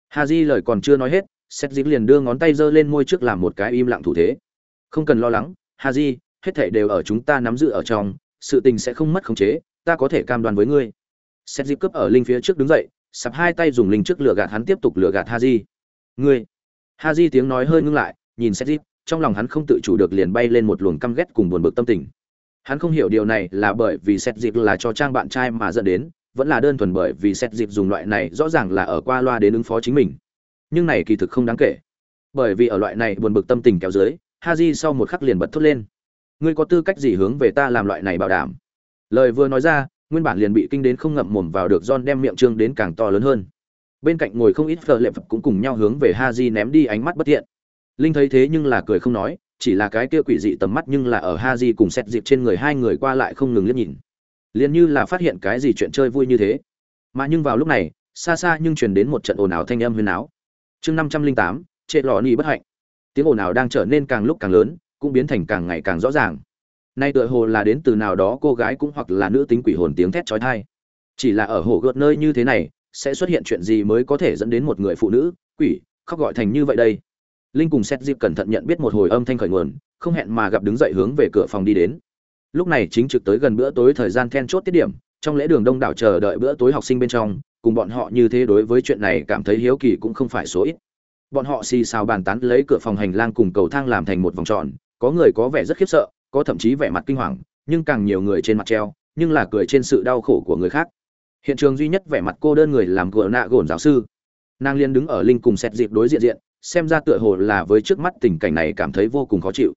Ha di lời còn chưa nói hết xét dịp liền đưa ngón tay giơ lên môi trước làm một cái im lặng thủ thế. Không cần lo lắng ha di hết thảy đều ở chúng ta nắm giữ ở trong sự tình sẽ không mất khống chế ta có thể cam đoan với ngươi xét dịp cướp ở linh phía trước đứng dậy sập hai tay dùng linh trước lửa gạt hắn tiếp tục lửa gạt Haji. Ngươi. Haji tiếng nói hơi ngưng lại, nhìn Seth trong lòng hắn không tự chủ được liền bay lên một luồng căm ghét cùng buồn bực tâm tình. Hắn không hiểu điều này là bởi vì Seth là cho trang bạn trai mà dẫn đến, vẫn là đơn thuần bởi vì Seth dùng loại này rõ ràng là ở qua loa đến ứng phó chính mình. Nhưng này kỳ thực không đáng kể. Bởi vì ở loại này buồn bực tâm tình kéo dưới, Haji sau một khắc liền bật thốt lên. Ngươi có tư cách gì hướng về ta làm loại này bảo đảm? Lời vừa nói ra, nguyên bản liền bị kinh đến không ngậm mồm vào được John đem miệng trương đến càng to lớn hơn. Bên cạnh ngồi không ít phở lệ cũng cùng nhau hướng về Haji ném đi ánh mắt bất thiện. Linh thấy thế nhưng là cười không nói, chỉ là cái kia quỷ dị tầm mắt nhưng là ở Haji cùng xét dịp trên người hai người qua lại không ngừng liếc nhìn. Liền như là phát hiện cái gì chuyện chơi vui như thế. Mà nhưng vào lúc này, xa xa nhưng truyền đến một trận ồn ào thanh âm huyên áo. Chương 508, trệ lọ ni bất hạnh. Tiếng ồn ào đang trở nên càng lúc càng lớn, cũng biến thành càng ngày càng rõ ràng. Nay tựa hồ là đến từ nào đó cô gái cũng hoặc là nữ tính quỷ hồn tiếng thét chói tai. Chỉ là ở hồ gợt nơi như thế này, sẽ xuất hiện chuyện gì mới có thể dẫn đến một người phụ nữ, quỷ, khóc gọi thành như vậy đây? Linh cùng xét dịp cẩn thận nhận biết một hồi âm thanh khởi nguồn, không hẹn mà gặp đứng dậy hướng về cửa phòng đi đến. Lúc này chính trực tới gần bữa tối thời gian then chốt tiết điểm, trong lễ đường đông đảo chờ đợi bữa tối học sinh bên trong, cùng bọn họ như thế đối với chuyện này cảm thấy hiếu kỳ cũng không phải số ít. Bọn họ xì xào bàn tán lấy cửa phòng hành lang cùng cầu thang làm thành một vòng tròn có người có vẻ rất khiếp sợ, có thậm chí vẻ mặt kinh hoàng, nhưng càng nhiều người trên mặt treo, nhưng là cười trên sự đau khổ của người khác. Hiện trường duy nhất vẻ mặt cô đơn người làm gỡ nạ gồn giáo sư. Nàng liên đứng ở linh cùng xét dịp đối diện diện, xem ra tựa hồ là với trước mắt tình cảnh này cảm thấy vô cùng khó chịu.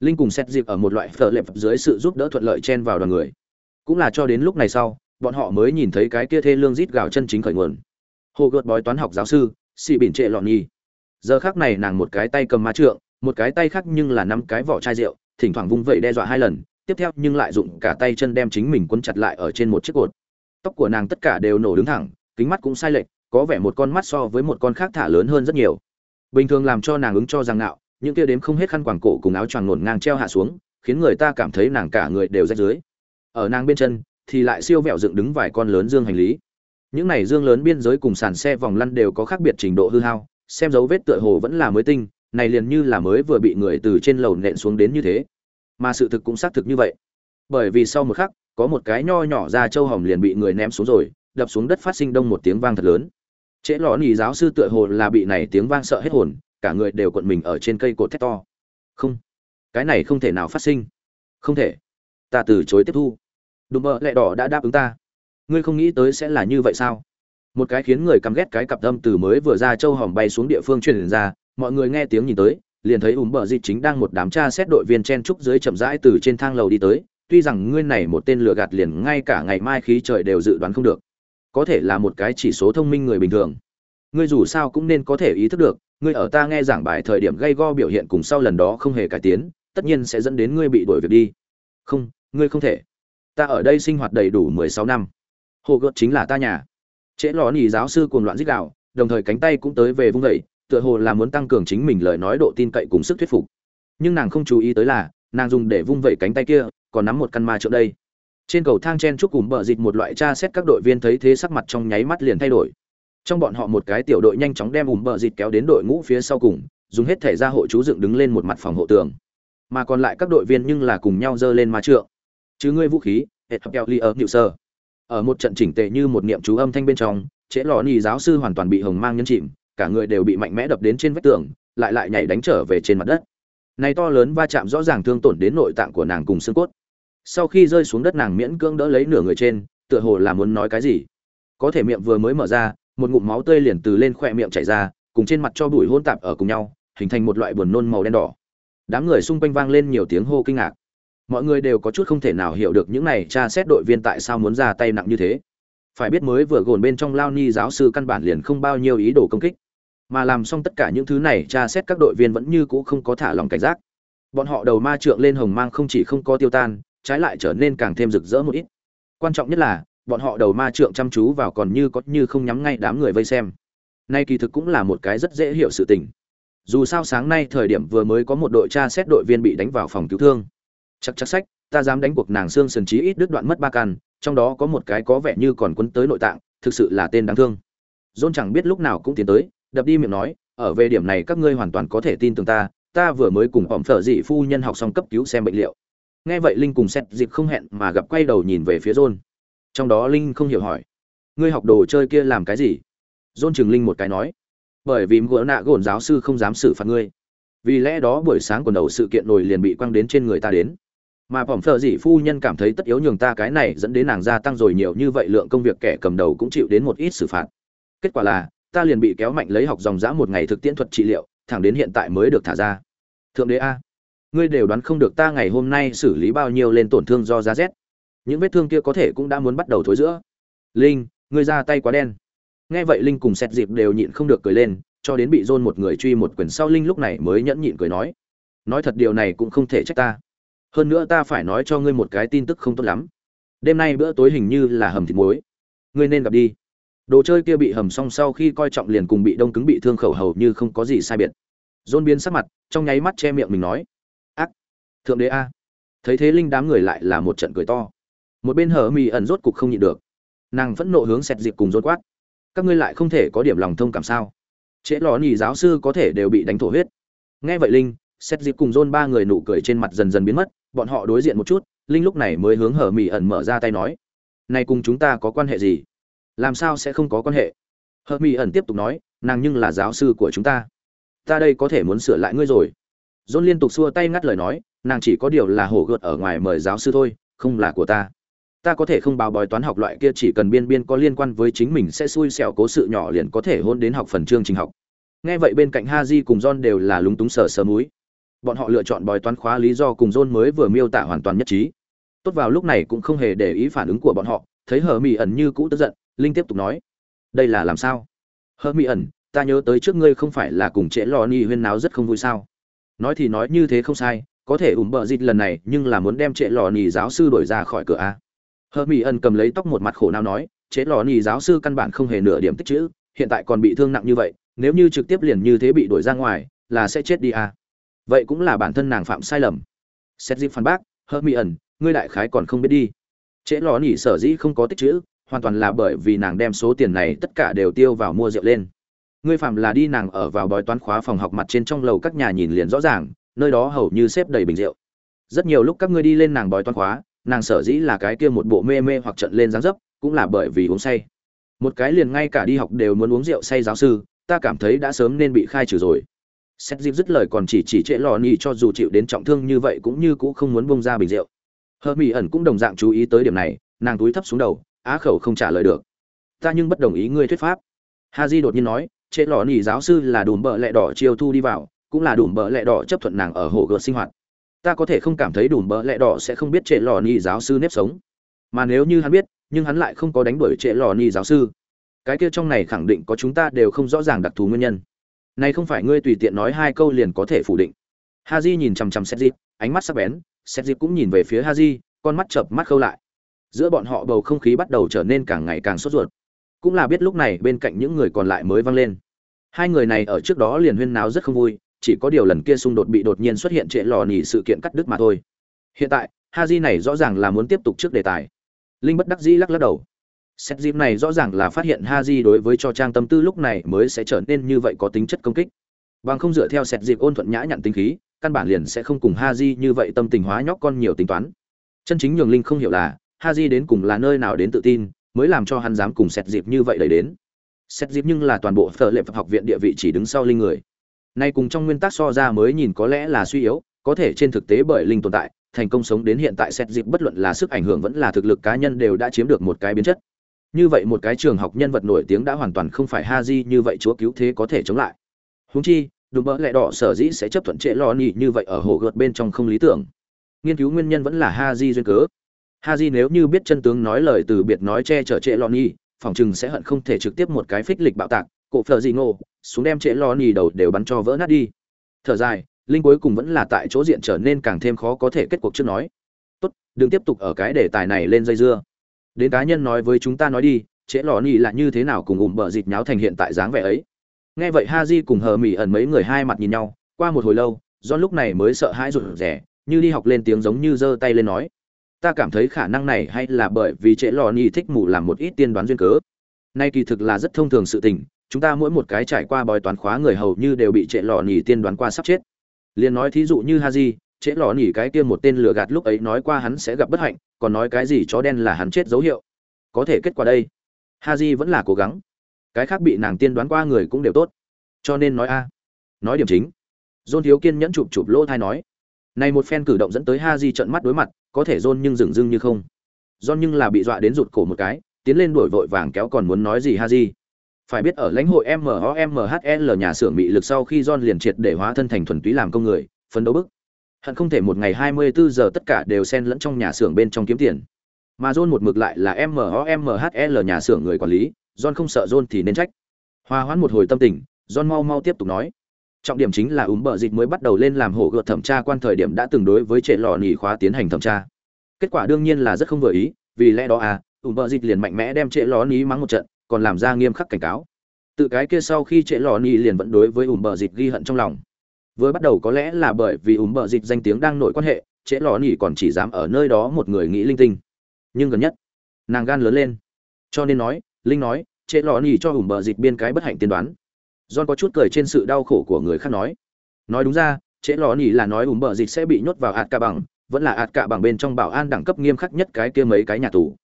Linh cùng xét dịp ở một loại phở lệp dưới sự giúp đỡ thuận lợi chen vào đoàn người. Cũng là cho đến lúc này sau, bọn họ mới nhìn thấy cái kia thê lương rít gào chân chính khởi nguồn. Hồ gợt bói toán học giáo sư, xì bỉn trệ lọn nhi giờ khác này nàng một cái tay cầm ma trượng một cái tay khác nhưng là năm cái vỏ chai rượu, thỉnh thoảng vung vẩy đe dọa hai lần, tiếp theo nhưng lại dụng cả tay chân đem chính mình quấn chặt lại ở trên một chiếc cột. Tóc của nàng tất cả đều nổ đứng thẳng, kính mắt cũng sai lệch, có vẻ một con mắt so với một con khác thả lớn hơn rất nhiều. Bình thường làm cho nàng ứng cho rằng nạo những kia đếm không hết khăn quàng cổ cùng áo choàng ngổn ngang treo hạ xuống, khiến người ta cảm thấy nàng cả người đều rách dưới ở nàng bên chân, thì lại siêu vẹo dựng đứng vài con lớn dương hành lý. Những này dương lớn biên giới cùng sàn xe vòng lăn đều có khác biệt trình độ hư hao, xem dấu vết tựa hồ vẫn là mới tinh này liền như là mới vừa bị người từ trên lầu nện xuống đến như thế. Mà sự thực cũng xác thực như vậy. Bởi vì sau một khắc, có một cái nho nhỏ ra châu hồng liền bị người ném xuống rồi, đập xuống đất phát sinh đông một tiếng vang thật lớn. Trễ lò nỉ giáo sư tựa hồ là bị này tiếng vang sợ hết hồn, cả người đều cuộn mình ở trên cây cột thét to. Không, cái này không thể nào phát sinh. Không thể. Ta từ chối tiếp thu. Đùm bợ lẹ đỏ đã đáp ứng ta. Ngươi không nghĩ tới sẽ là như vậy sao? Một cái khiến người căm ghét cái cặp tâm từ mới vừa ra châu hòm bay xuống địa phương truyền ra mọi người nghe tiếng nhìn tới, liền thấy ùm bờ dịt chính đang một đám tra xét đội viên chen trúc dưới chậm rãi từ trên thang lầu đi tới, tuy rằng ngươi này một tên lừa gạt liền ngay cả ngày mai khí trời đều dự đoán không được. Có thể là một cái chỉ số thông minh người bình thường. Ngươi dù sao cũng nên có thể ý thức được, ngươi ở ta nghe giảng bài thời điểm gây go biểu hiện cùng sau lần đó không hề cải tiến, tất nhiên sẽ dẫn đến ngươi bị đuổi việc đi. Không, ngươi không thể. Ta ở đây sinh hoạt đầy đủ mười sáu năm. Hồ gợt chính là ta nhà. Trễ lò nỉ giáo sư cuồng loạn dích đạo đồng thời cánh tay cũng tới về vung vẩy tựa hồ là muốn tăng cường chính mình lời nói độ tin cậy cùng sức thuyết phục. Nhưng nàng không chú ý tới là, nàng dùng để vung vẩy cánh tay kia, còn nắm một căn ma trước đây. Trên cầu thang chen chúc cùng bờ dịch một loại tra xét các đội viên thấy thế sắc mặt trong nháy mắt liền thay đổi. Trong bọn họ một cái tiểu đội nhanh chóng đem ùm bờ dịch kéo đến đội ngũ phía sau cùng, dùng hết thể ra hộ chú dựng đứng lên một mặt phòng hộ tường. Mà còn lại các đội viên nhưng là cùng nhau giơ lên ma trượng. Chứ ngươi vũ khí hệ hợp keo ly ở nhự sơ ở một trận chỉnh tệ như một niệm chú âm thanh bên trong, trễ lò ni giáo sư hoàn toàn bị hồng mang nhân chìm cả người đều bị mạnh mẽ đập đến trên vách tường, lại lại nhảy đánh trở về trên mặt đất. Này to lớn va chạm rõ ràng thương tổn đến nội tạng của nàng cùng xương cốt. Sau khi rơi xuống đất nàng miễn cưỡng đỡ lấy nửa người trên, tựa hồ là muốn nói cái gì. Có thể miệng vừa mới mở ra, một ngụm máu tươi liền từ lên khỏe miệng chảy ra, cùng trên mặt cho bụi hôn tạp ở cùng nhau, hình thành một loại buồn nôn màu đen đỏ. Đám người xung quanh vang lên nhiều tiếng hô kinh ngạc. Mọi người đều có chút không thể nào hiểu được những này tra xét đội viên tại sao muốn ra tay nặng như thế. Phải biết mới vừa gồn bên trong lao ni giáo sư căn bản liền không bao nhiêu ý đồ công kích mà làm xong tất cả những thứ này, tra xét các đội viên vẫn như cũ không có thả lòng cảnh giác. Bọn họ đầu ma trượng lên hồng mang không chỉ không có tiêu tan, trái lại trở nên càng thêm rực rỡ một ít. Quan trọng nhất là, bọn họ đầu ma trượng chăm chú vào còn như có như không nhắm ngay đám người vây xem. Nay kỳ thực cũng là một cái rất dễ hiểu sự tình. Dù sao sáng nay thời điểm vừa mới có một đội tra xét đội viên bị đánh vào phòng cứu thương. Chắc chắc sách, ta dám đánh cuộc nàng xương sần trí ít đứt đoạn mất ba căn, trong đó có một cái có vẻ như còn quấn tới nội tạng, thực sự là tên đáng thương. Dôn chẳng biết lúc nào cũng tiến tới đập đi miệng nói, ở về điểm này các ngươi hoàn toàn có thể tin tưởng ta ta vừa mới cùng ỏm phở dị phu nhân học xong cấp cứu xem bệnh liệu. Nghe vậy linh cùng xét dịp không hẹn mà gặp quay đầu nhìn về phía john. Trong đó linh không hiểu hỏi, ngươi học đồ chơi kia làm cái gì? John chừng linh một cái nói, bởi vì ngựa nạ gồn giáo sư không dám xử phạt ngươi. Vì lẽ đó buổi sáng quần đầu sự kiện nổi liền bị quăng đến trên người ta đến. Mà phỏng phờ dị phu nhân cảm thấy tất yếu nhường ta cái này dẫn đến nàng gia tăng rồi nhiều như vậy lượng công việc kẻ cầm đầu cũng chịu đến một ít xử phạt. Kết quả là ta liền bị kéo mạnh lấy học dòng dã một ngày thực tiễn thuật trị liệu, thẳng đến hiện tại mới được thả ra. Thượng đế a, ngươi đều đoán không được ta ngày hôm nay xử lý bao nhiêu lên tổn thương do giá rét. Những vết thương kia có thể cũng đã muốn bắt đầu thối giữa. Linh, ngươi ra tay quá đen. Nghe vậy linh cùng xét dịp đều nhịn không được cười lên, cho đến bị dôn một người truy một quyển sau linh lúc này mới nhẫn nhịn cười nói nói thật điều này cũng không thể trách ta. Hơn nữa ta phải nói cho ngươi một cái tin tức không tốt lắm. Đêm nay bữa tối hình như là hầm thịt muối. Ngươi nên gặp đi đồ chơi kia bị hầm xong sau khi coi trọng liền cùng bị đông cứng bị thương khẩu hầu như không có gì sai biệt. Dôn biến sắc mặt, trong nháy mắt che miệng mình nói, ác! Thượng đế a! Thấy thế linh đám người lại là một trận cười to. Một bên hở mì ẩn rốt cục không nhịn được. Nàng vẫn nộ hướng xẹt dịp cùng rốt quát, các ngươi lại không thể có điểm lòng thông cảm sao? Trễ lò nhì giáo sư có thể đều bị đánh thổ huyết. Nghe vậy linh xét dịp cùng dôn ba người nụ cười trên mặt dần dần biến mất, bọn họ đối diện một chút, linh lúc này mới hướng hở mỹ ẩn mở ra tay nói, này cùng chúng ta có quan hệ gì? Làm sao sẽ không có quan hệ? Hợp mỹ ẩn tiếp tục nói, nàng nhưng là giáo sư của chúng ta. Ta đây có thể muốn sửa lại ngươi rồi. John liên tục xua tay ngắt lời nói, nàng chỉ có điều là hổ gợt ở ngoài mời giáo sư thôi, không là của ta. Ta có thể không báo bói toán học loại kia chỉ cần biên biên có liên quan với chính mình sẽ xui xẻo cố sự nhỏ liền có thể hôn đến học phần chương trình học. Nghe vậy bên cạnh ha di cùng john đều là lúng túng sờ sờ múi bọn họ lựa chọn bói toán khóa lý do cùng john mới vừa miêu tả hoàn toàn nhất trí. Tốt vào lúc này cũng không hề để ý phản ứng của bọn họ, thấy hờ mỹ ẩn như cũ tức giận linh tiếp tục nói, đây là làm sao? Hơ mỹ ẩn, ta nhớ tới trước ngươi không phải là cùng trễ lò ni huyên náo rất không vui sao? Nói thì nói như thế không sai, có thể ủng bợ dịt lần này, nhưng là muốn đem trễ lò ni giáo sư đổi ra khỏi cửa a. Hơ mỹ ẩn cầm lấy tóc một mặt khổ nào nói, trễ lò ni giáo sư căn bản không hề nửa điểm tích chữ, hiện tại còn bị thương nặng như vậy, nếu như trực tiếp liền như thế bị đuổi ra ngoài, là sẽ chết đi à. vậy cũng là bản thân nàng phạm sai lầm. Xét dịp phản bác, hơ Mỹ ẩn, ngươi đại khái còn không biết đi. Trễ lò nỉ sở dĩ không có tích chữ hoàn toàn là bởi vì nàng đem số tiền này tất cả đều tiêu vào mua rượu lên. Ngươi phạm là đi nàng ở vào bói toán khóa phòng học mặt trên trong lầu các nhà nhìn liền rõ ràng, nơi đó hầu như xếp đầy bình rượu. Rất nhiều lúc các ngươi đi lên nàng bói toán khóa, nàng sở dĩ là cái kia một bộ mê mê hoặc trận lên dáng dấp, cũng là bởi vì uống say. Một cái liền ngay cả đi học đều muốn uống rượu say giáo sư, ta cảm thấy đã sớm nên bị khai trừ rồi. Xét dịp dứt lời còn chỉ chỉ trễ lò nhị cho dù chịu đến trọng thương như vậy cũng như cũng không muốn bông ra bình rượu. Hờ mỹ ẩn cũng đồng dạng chú ý tới điểm này, nàng túi thấp xuống đầu á khẩu không trả lời được. Ta nhưng bất đồng ý ngươi thuyết pháp. Ha di đột nhiên nói, trễ lò nỉ giáo sư là đùm bợ lẹ đỏ chiêu thu đi vào, cũng là đùm bợ lẹ đỏ chấp thuận nàng ở hồ gợt sinh hoạt. Ta có thể không cảm thấy đùm bợ lẹ đỏ sẽ không biết trễ lò nỉ giáo sư nếp sống. Mà nếu như hắn biết, nhưng hắn lại không có đánh đuổi trễ lò nỉ giáo sư. Cái kia trong này khẳng định có chúng ta đều không rõ ràng đặc thù nguyên nhân. Này không phải ngươi tùy tiện nói hai câu liền có thể phủ định. Haji nhìn chằm chằm xét dịp, ánh mắt sắc bén xét dịp cũng nhìn về phía haji, con mắt chợp mắt khâu lại giữa bọn họ bầu không khí bắt đầu trở nên càng ngày càng sốt ruột. Cũng là biết lúc này bên cạnh những người còn lại mới vang lên. Hai người này ở trước đó liền huyên náo rất không vui chỉ có điều lần kia xung đột bị đột nhiên xuất hiện trệ lò nỉ sự kiện cắt đứt mà thôi. Hiện tại Ha haji này rõ ràng là muốn tiếp tục trước đề tài. Linh bất đắc dĩ lắc lắc đầu. Xét dịp này rõ ràng là phát hiện Ha Haji đối với cho trang tâm tư lúc này mới sẽ trở nên như vậy có tính chất công kích. Bằng không dựa theo xét dịp ôn thuận nhã nhặn tính khí, căn bản liền sẽ không cùng Ha Haji như vậy tâm tình hóa nhóc con nhiều tính toán. Chân chính nhường linh không hiểu là, Haji đến cùng là nơi nào đến tự tin, mới làm cho hắn dám cùng xét dịp như vậy đẩy đến. Xét dịp nhưng là toàn bộ phở lệ học viện địa vị chỉ đứng sau linh người. Nay cùng trong nguyên tắc so ra mới nhìn có lẽ là suy yếu, có thể trên thực tế bởi linh tồn tại, thành công sống đến hiện tại xét dịp bất luận là sức ảnh hưởng vẫn là thực lực cá nhân đều đã chiếm được một cái biến chất như vậy một cái trường học nhân vật nổi tiếng đã hoàn toàn không phải ha như vậy chúa cứu thế có thể chống lại Huống chi đùm bỡ lẽ đỏ sở dĩ sẽ chấp thuận trễ lo nhị như vậy ở hồ gợt bên trong không lý tưởng nghiên cứu nguyên nhân vẫn là ha di duyên cớ ha di nếu như biết chân tướng nói lời từ biệt nói che chở trệ lo nhị phòng chừng sẽ hận không thể trực tiếp một cái phích lịch bạo tạc, cổ phờ gì ngô, xuống đem trệ lo đầu đều bắn cho vỡ nát đi. Thở dài, linh cuối cùng vẫn là tại chỗ diện trở nên càng thêm khó có thể kết cuộc trước nói. Tốt, đừng tiếp tục ở cái đề tài này lên dây dưa. Đến cá nhân nói với chúng ta nói đi, trễ lò nỉ là như thế nào cùng ủng bờ dịt nháo thành hiện tại dáng vẻ ấy. Nghe vậy ha di cùng hờ mỹ ẩn mấy người hai mặt nhìn nhau, qua một hồi lâu do lúc này mới sợ hãi rụt rẻ như đi học lên tiếng giống như giơ tay lên nói ta cảm thấy khả năng này hay là bởi vì trễ lò nỉ thích mù làm một ít tiên đoán duyên cớ. Nay kỳ thực là rất thông thường sự tình, chúng ta mỗi một cái trải qua bói toán khóa người hầu như đều bị trễ lò nỉ tiên đoán qua sắp chết. Liền nói thí dụ như ha di trễ lò nỉ cái kia một tên lừa gạt lúc ấy nói qua hắn sẽ gặp bất hạnh, còn nói cái gì chó đen là hắn chết dấu hiệu. Có thể kết quả đây. Ha di vẫn là cố gắng. Cái khác bị nàng tiên đoán qua người cũng đều tốt. Cho nên nói a. Nói điểm chính. Dôn thiếu kiên nhẫn chụp chụp lỗ thai nói. Này một phen cử động dẫn tới ha di trận mắt đối mặt có thể John nhưng dừng dưng như không. John nhưng là bị dọa đến rụt cổ một cái, tiến lên đuổi vội vàng kéo còn muốn nói gì Haji. Phải biết ở lãnh hội MOMHL nhà xưởng bị lực sau khi John liền triệt để hóa thân thành thuần túy làm công người, phấn đấu bức. Hận không thể một ngày 24 giờ tất cả đều xen lẫn trong nhà xưởng bên trong kiếm tiền. Mà john một mực lại là MOMHL nhà xưởng người quản lý john không sợ john thì nên trách. Hòa hoãn một hồi tâm tình john mau mau tiếp tục nói trọng điểm chính là ủng bờ dịch mới bắt đầu lên làm hổ gợt thẩm tra quan thời điểm đã từng đối với trệ lò nỉ khóa tiến hành thẩm tra. Kết quả đương nhiên là rất không vừa ý, vì lẽ đó à ủng bờ dịch liền mạnh mẽ đem trệ lò nỉ mắng một trận, còn làm ra nghiêm khắc cảnh cáo. Tự cái kia sau khi trệ lò nỉ liền vẫn đối với ủng bờ dịch ghi hận trong lòng. Vừa bắt đầu có lẽ là bởi vì ủng bờ dịch danh tiếng đang nổi quan hệ trễ lò nỉ còn chỉ dám ở nơi đó một người nghĩ linh tinh. Nhưng gần nhất, nàng gan lớn lên. Cho nên nói, linh nói trễ lò nỉ cho ủng bờ dịch biên cái bất hạnh tiên đoán john có chút cười trên sự đau khổ của người khác nói. Nói đúng ra, trễ lò nỉ là nói ủng bờ dịch sẽ bị nhốt vào ạt cả bằng, vẫn là ạt cả bằng bên trong bảo an đẳng cấp nghiêm khắc nhất cái kia mấy cái nhà tù.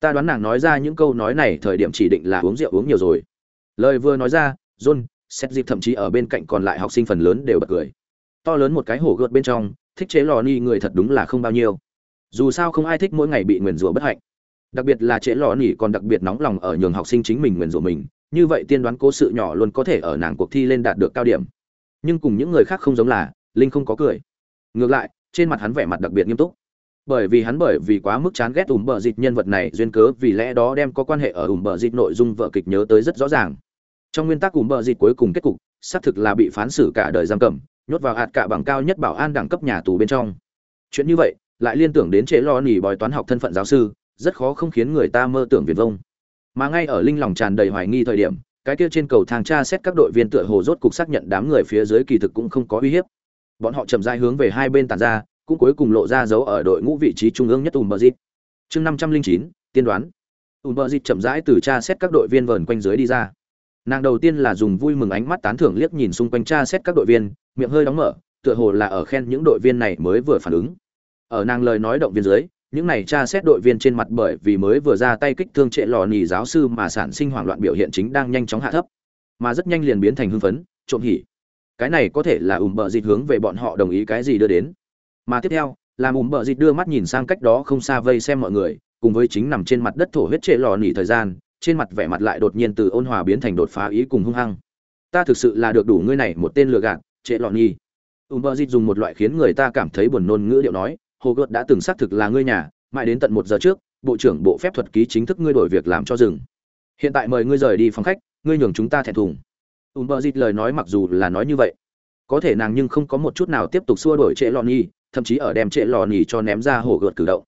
Ta đoán nàng nói ra những câu nói này thời điểm chỉ định là uống rượu uống nhiều rồi. Lời vừa nói ra, john xét dịp thậm chí ở bên cạnh còn lại học sinh phần lớn đều bật cười. To lớn một cái hổ gợt bên trong, thích chế lò ni người thật đúng là không bao nhiêu. Dù sao không ai thích mỗi ngày bị nguyền rủa bất hạnh. Đặc biệt là chế lò nỉ còn đặc biệt nóng lòng ở nhường học sinh chính mình nguyền rủa mình như vậy tiên đoán cố sự nhỏ luôn có thể ở nàng cuộc thi lên đạt được cao điểm. Nhưng cùng những người khác không giống là, linh không có cười. Ngược lại, trên mặt hắn vẻ mặt đặc biệt nghiêm túc. Bởi vì hắn bởi vì quá mức chán ghét ủm bờ dịch nhân vật này duyên cớ, vì lẽ đó đem có quan hệ ở ủm bờ dịch nội dung vợ kịch nhớ tới rất rõ ràng. Trong nguyên tắc ủm bờ dịch cuối cùng kết cục, xác thực là bị phán xử cả đời giam cầm, nhốt vào hạt cả bằng cao nhất bảo an đẳng cấp nhà tù bên trong. Chuyện như vậy, lại liên tưởng đến chế lo nỉ bòi toán học thân phận giáo sư, rất khó không khiến người ta mơ tưởng viền vông mà ngay ở linh lòng tràn đầy hoài nghi thời điểm, cái kia trên cầu thang tra xét các đội viên tựa hồ rốt cục xác nhận đám người phía dưới kỳ thực cũng không có uy hiếp. Bọn họ chậm rãi hướng về hai bên tàn ra, cũng cuối cùng lộ ra dấu ở đội ngũ vị trí trung ương nhất ùm bờ dịt chương năm trăm linh chín, tiên đoán. Ùm bờ dịt chậm rãi từ tra xét các đội viên vờn quanh dưới đi ra. Nàng đầu tiên là dùng vui mừng ánh mắt tán thưởng liếc nhìn xung quanh tra xét các đội viên, miệng hơi đóng mở, tựa hồ là ở khen những đội viên này mới vừa phản ứng. Ở nàng lời nói động viên dưới những này tra xét đội viên trên mặt bởi vì mới vừa ra tay kích thương trệ lò nỉ giáo sư mà sản sinh hoảng loạn biểu hiện chính đang nhanh chóng hạ thấp, mà rất nhanh liền biến thành hưng phấn, trộm hỉ. Cái này có thể là ủm bờ dịt hướng về bọn họ đồng ý cái gì đưa đến. Mà tiếp theo, làm ủm bờ dịt đưa mắt nhìn sang cách đó không xa vây xem mọi người, cùng với chính nằm trên mặt đất thổ huyết trệ lò nỉ thời gian, trên mặt vẻ mặt lại đột nhiên từ ôn hòa biến thành đột phá ý cùng hung hăng. Ta thực sự là được đủ ngươi này một tên lừa gạt, trệ lò nỉ ùm bờ dịt dùng một loại khiến người ta cảm thấy buồn nôn ngữ điệu nói hồ gợt đã từng xác thực là ngươi nhà, mãi đến tận một giờ trước, bộ trưởng bộ phép thuật ký chính thức ngươi đổi việc làm cho rừng hiện tại mời ngươi rời đi phòng khách, ngươi nhường chúng ta thẹn thùng. Ùm bờ dịt lời nói mặc dù là nói như vậy, có thể nàng nhưng không có một chút nào tiếp tục xua đổi trệ lò nhi, thậm chí ở đem trệ lò nhi cho ném ra hồ gợt cử động.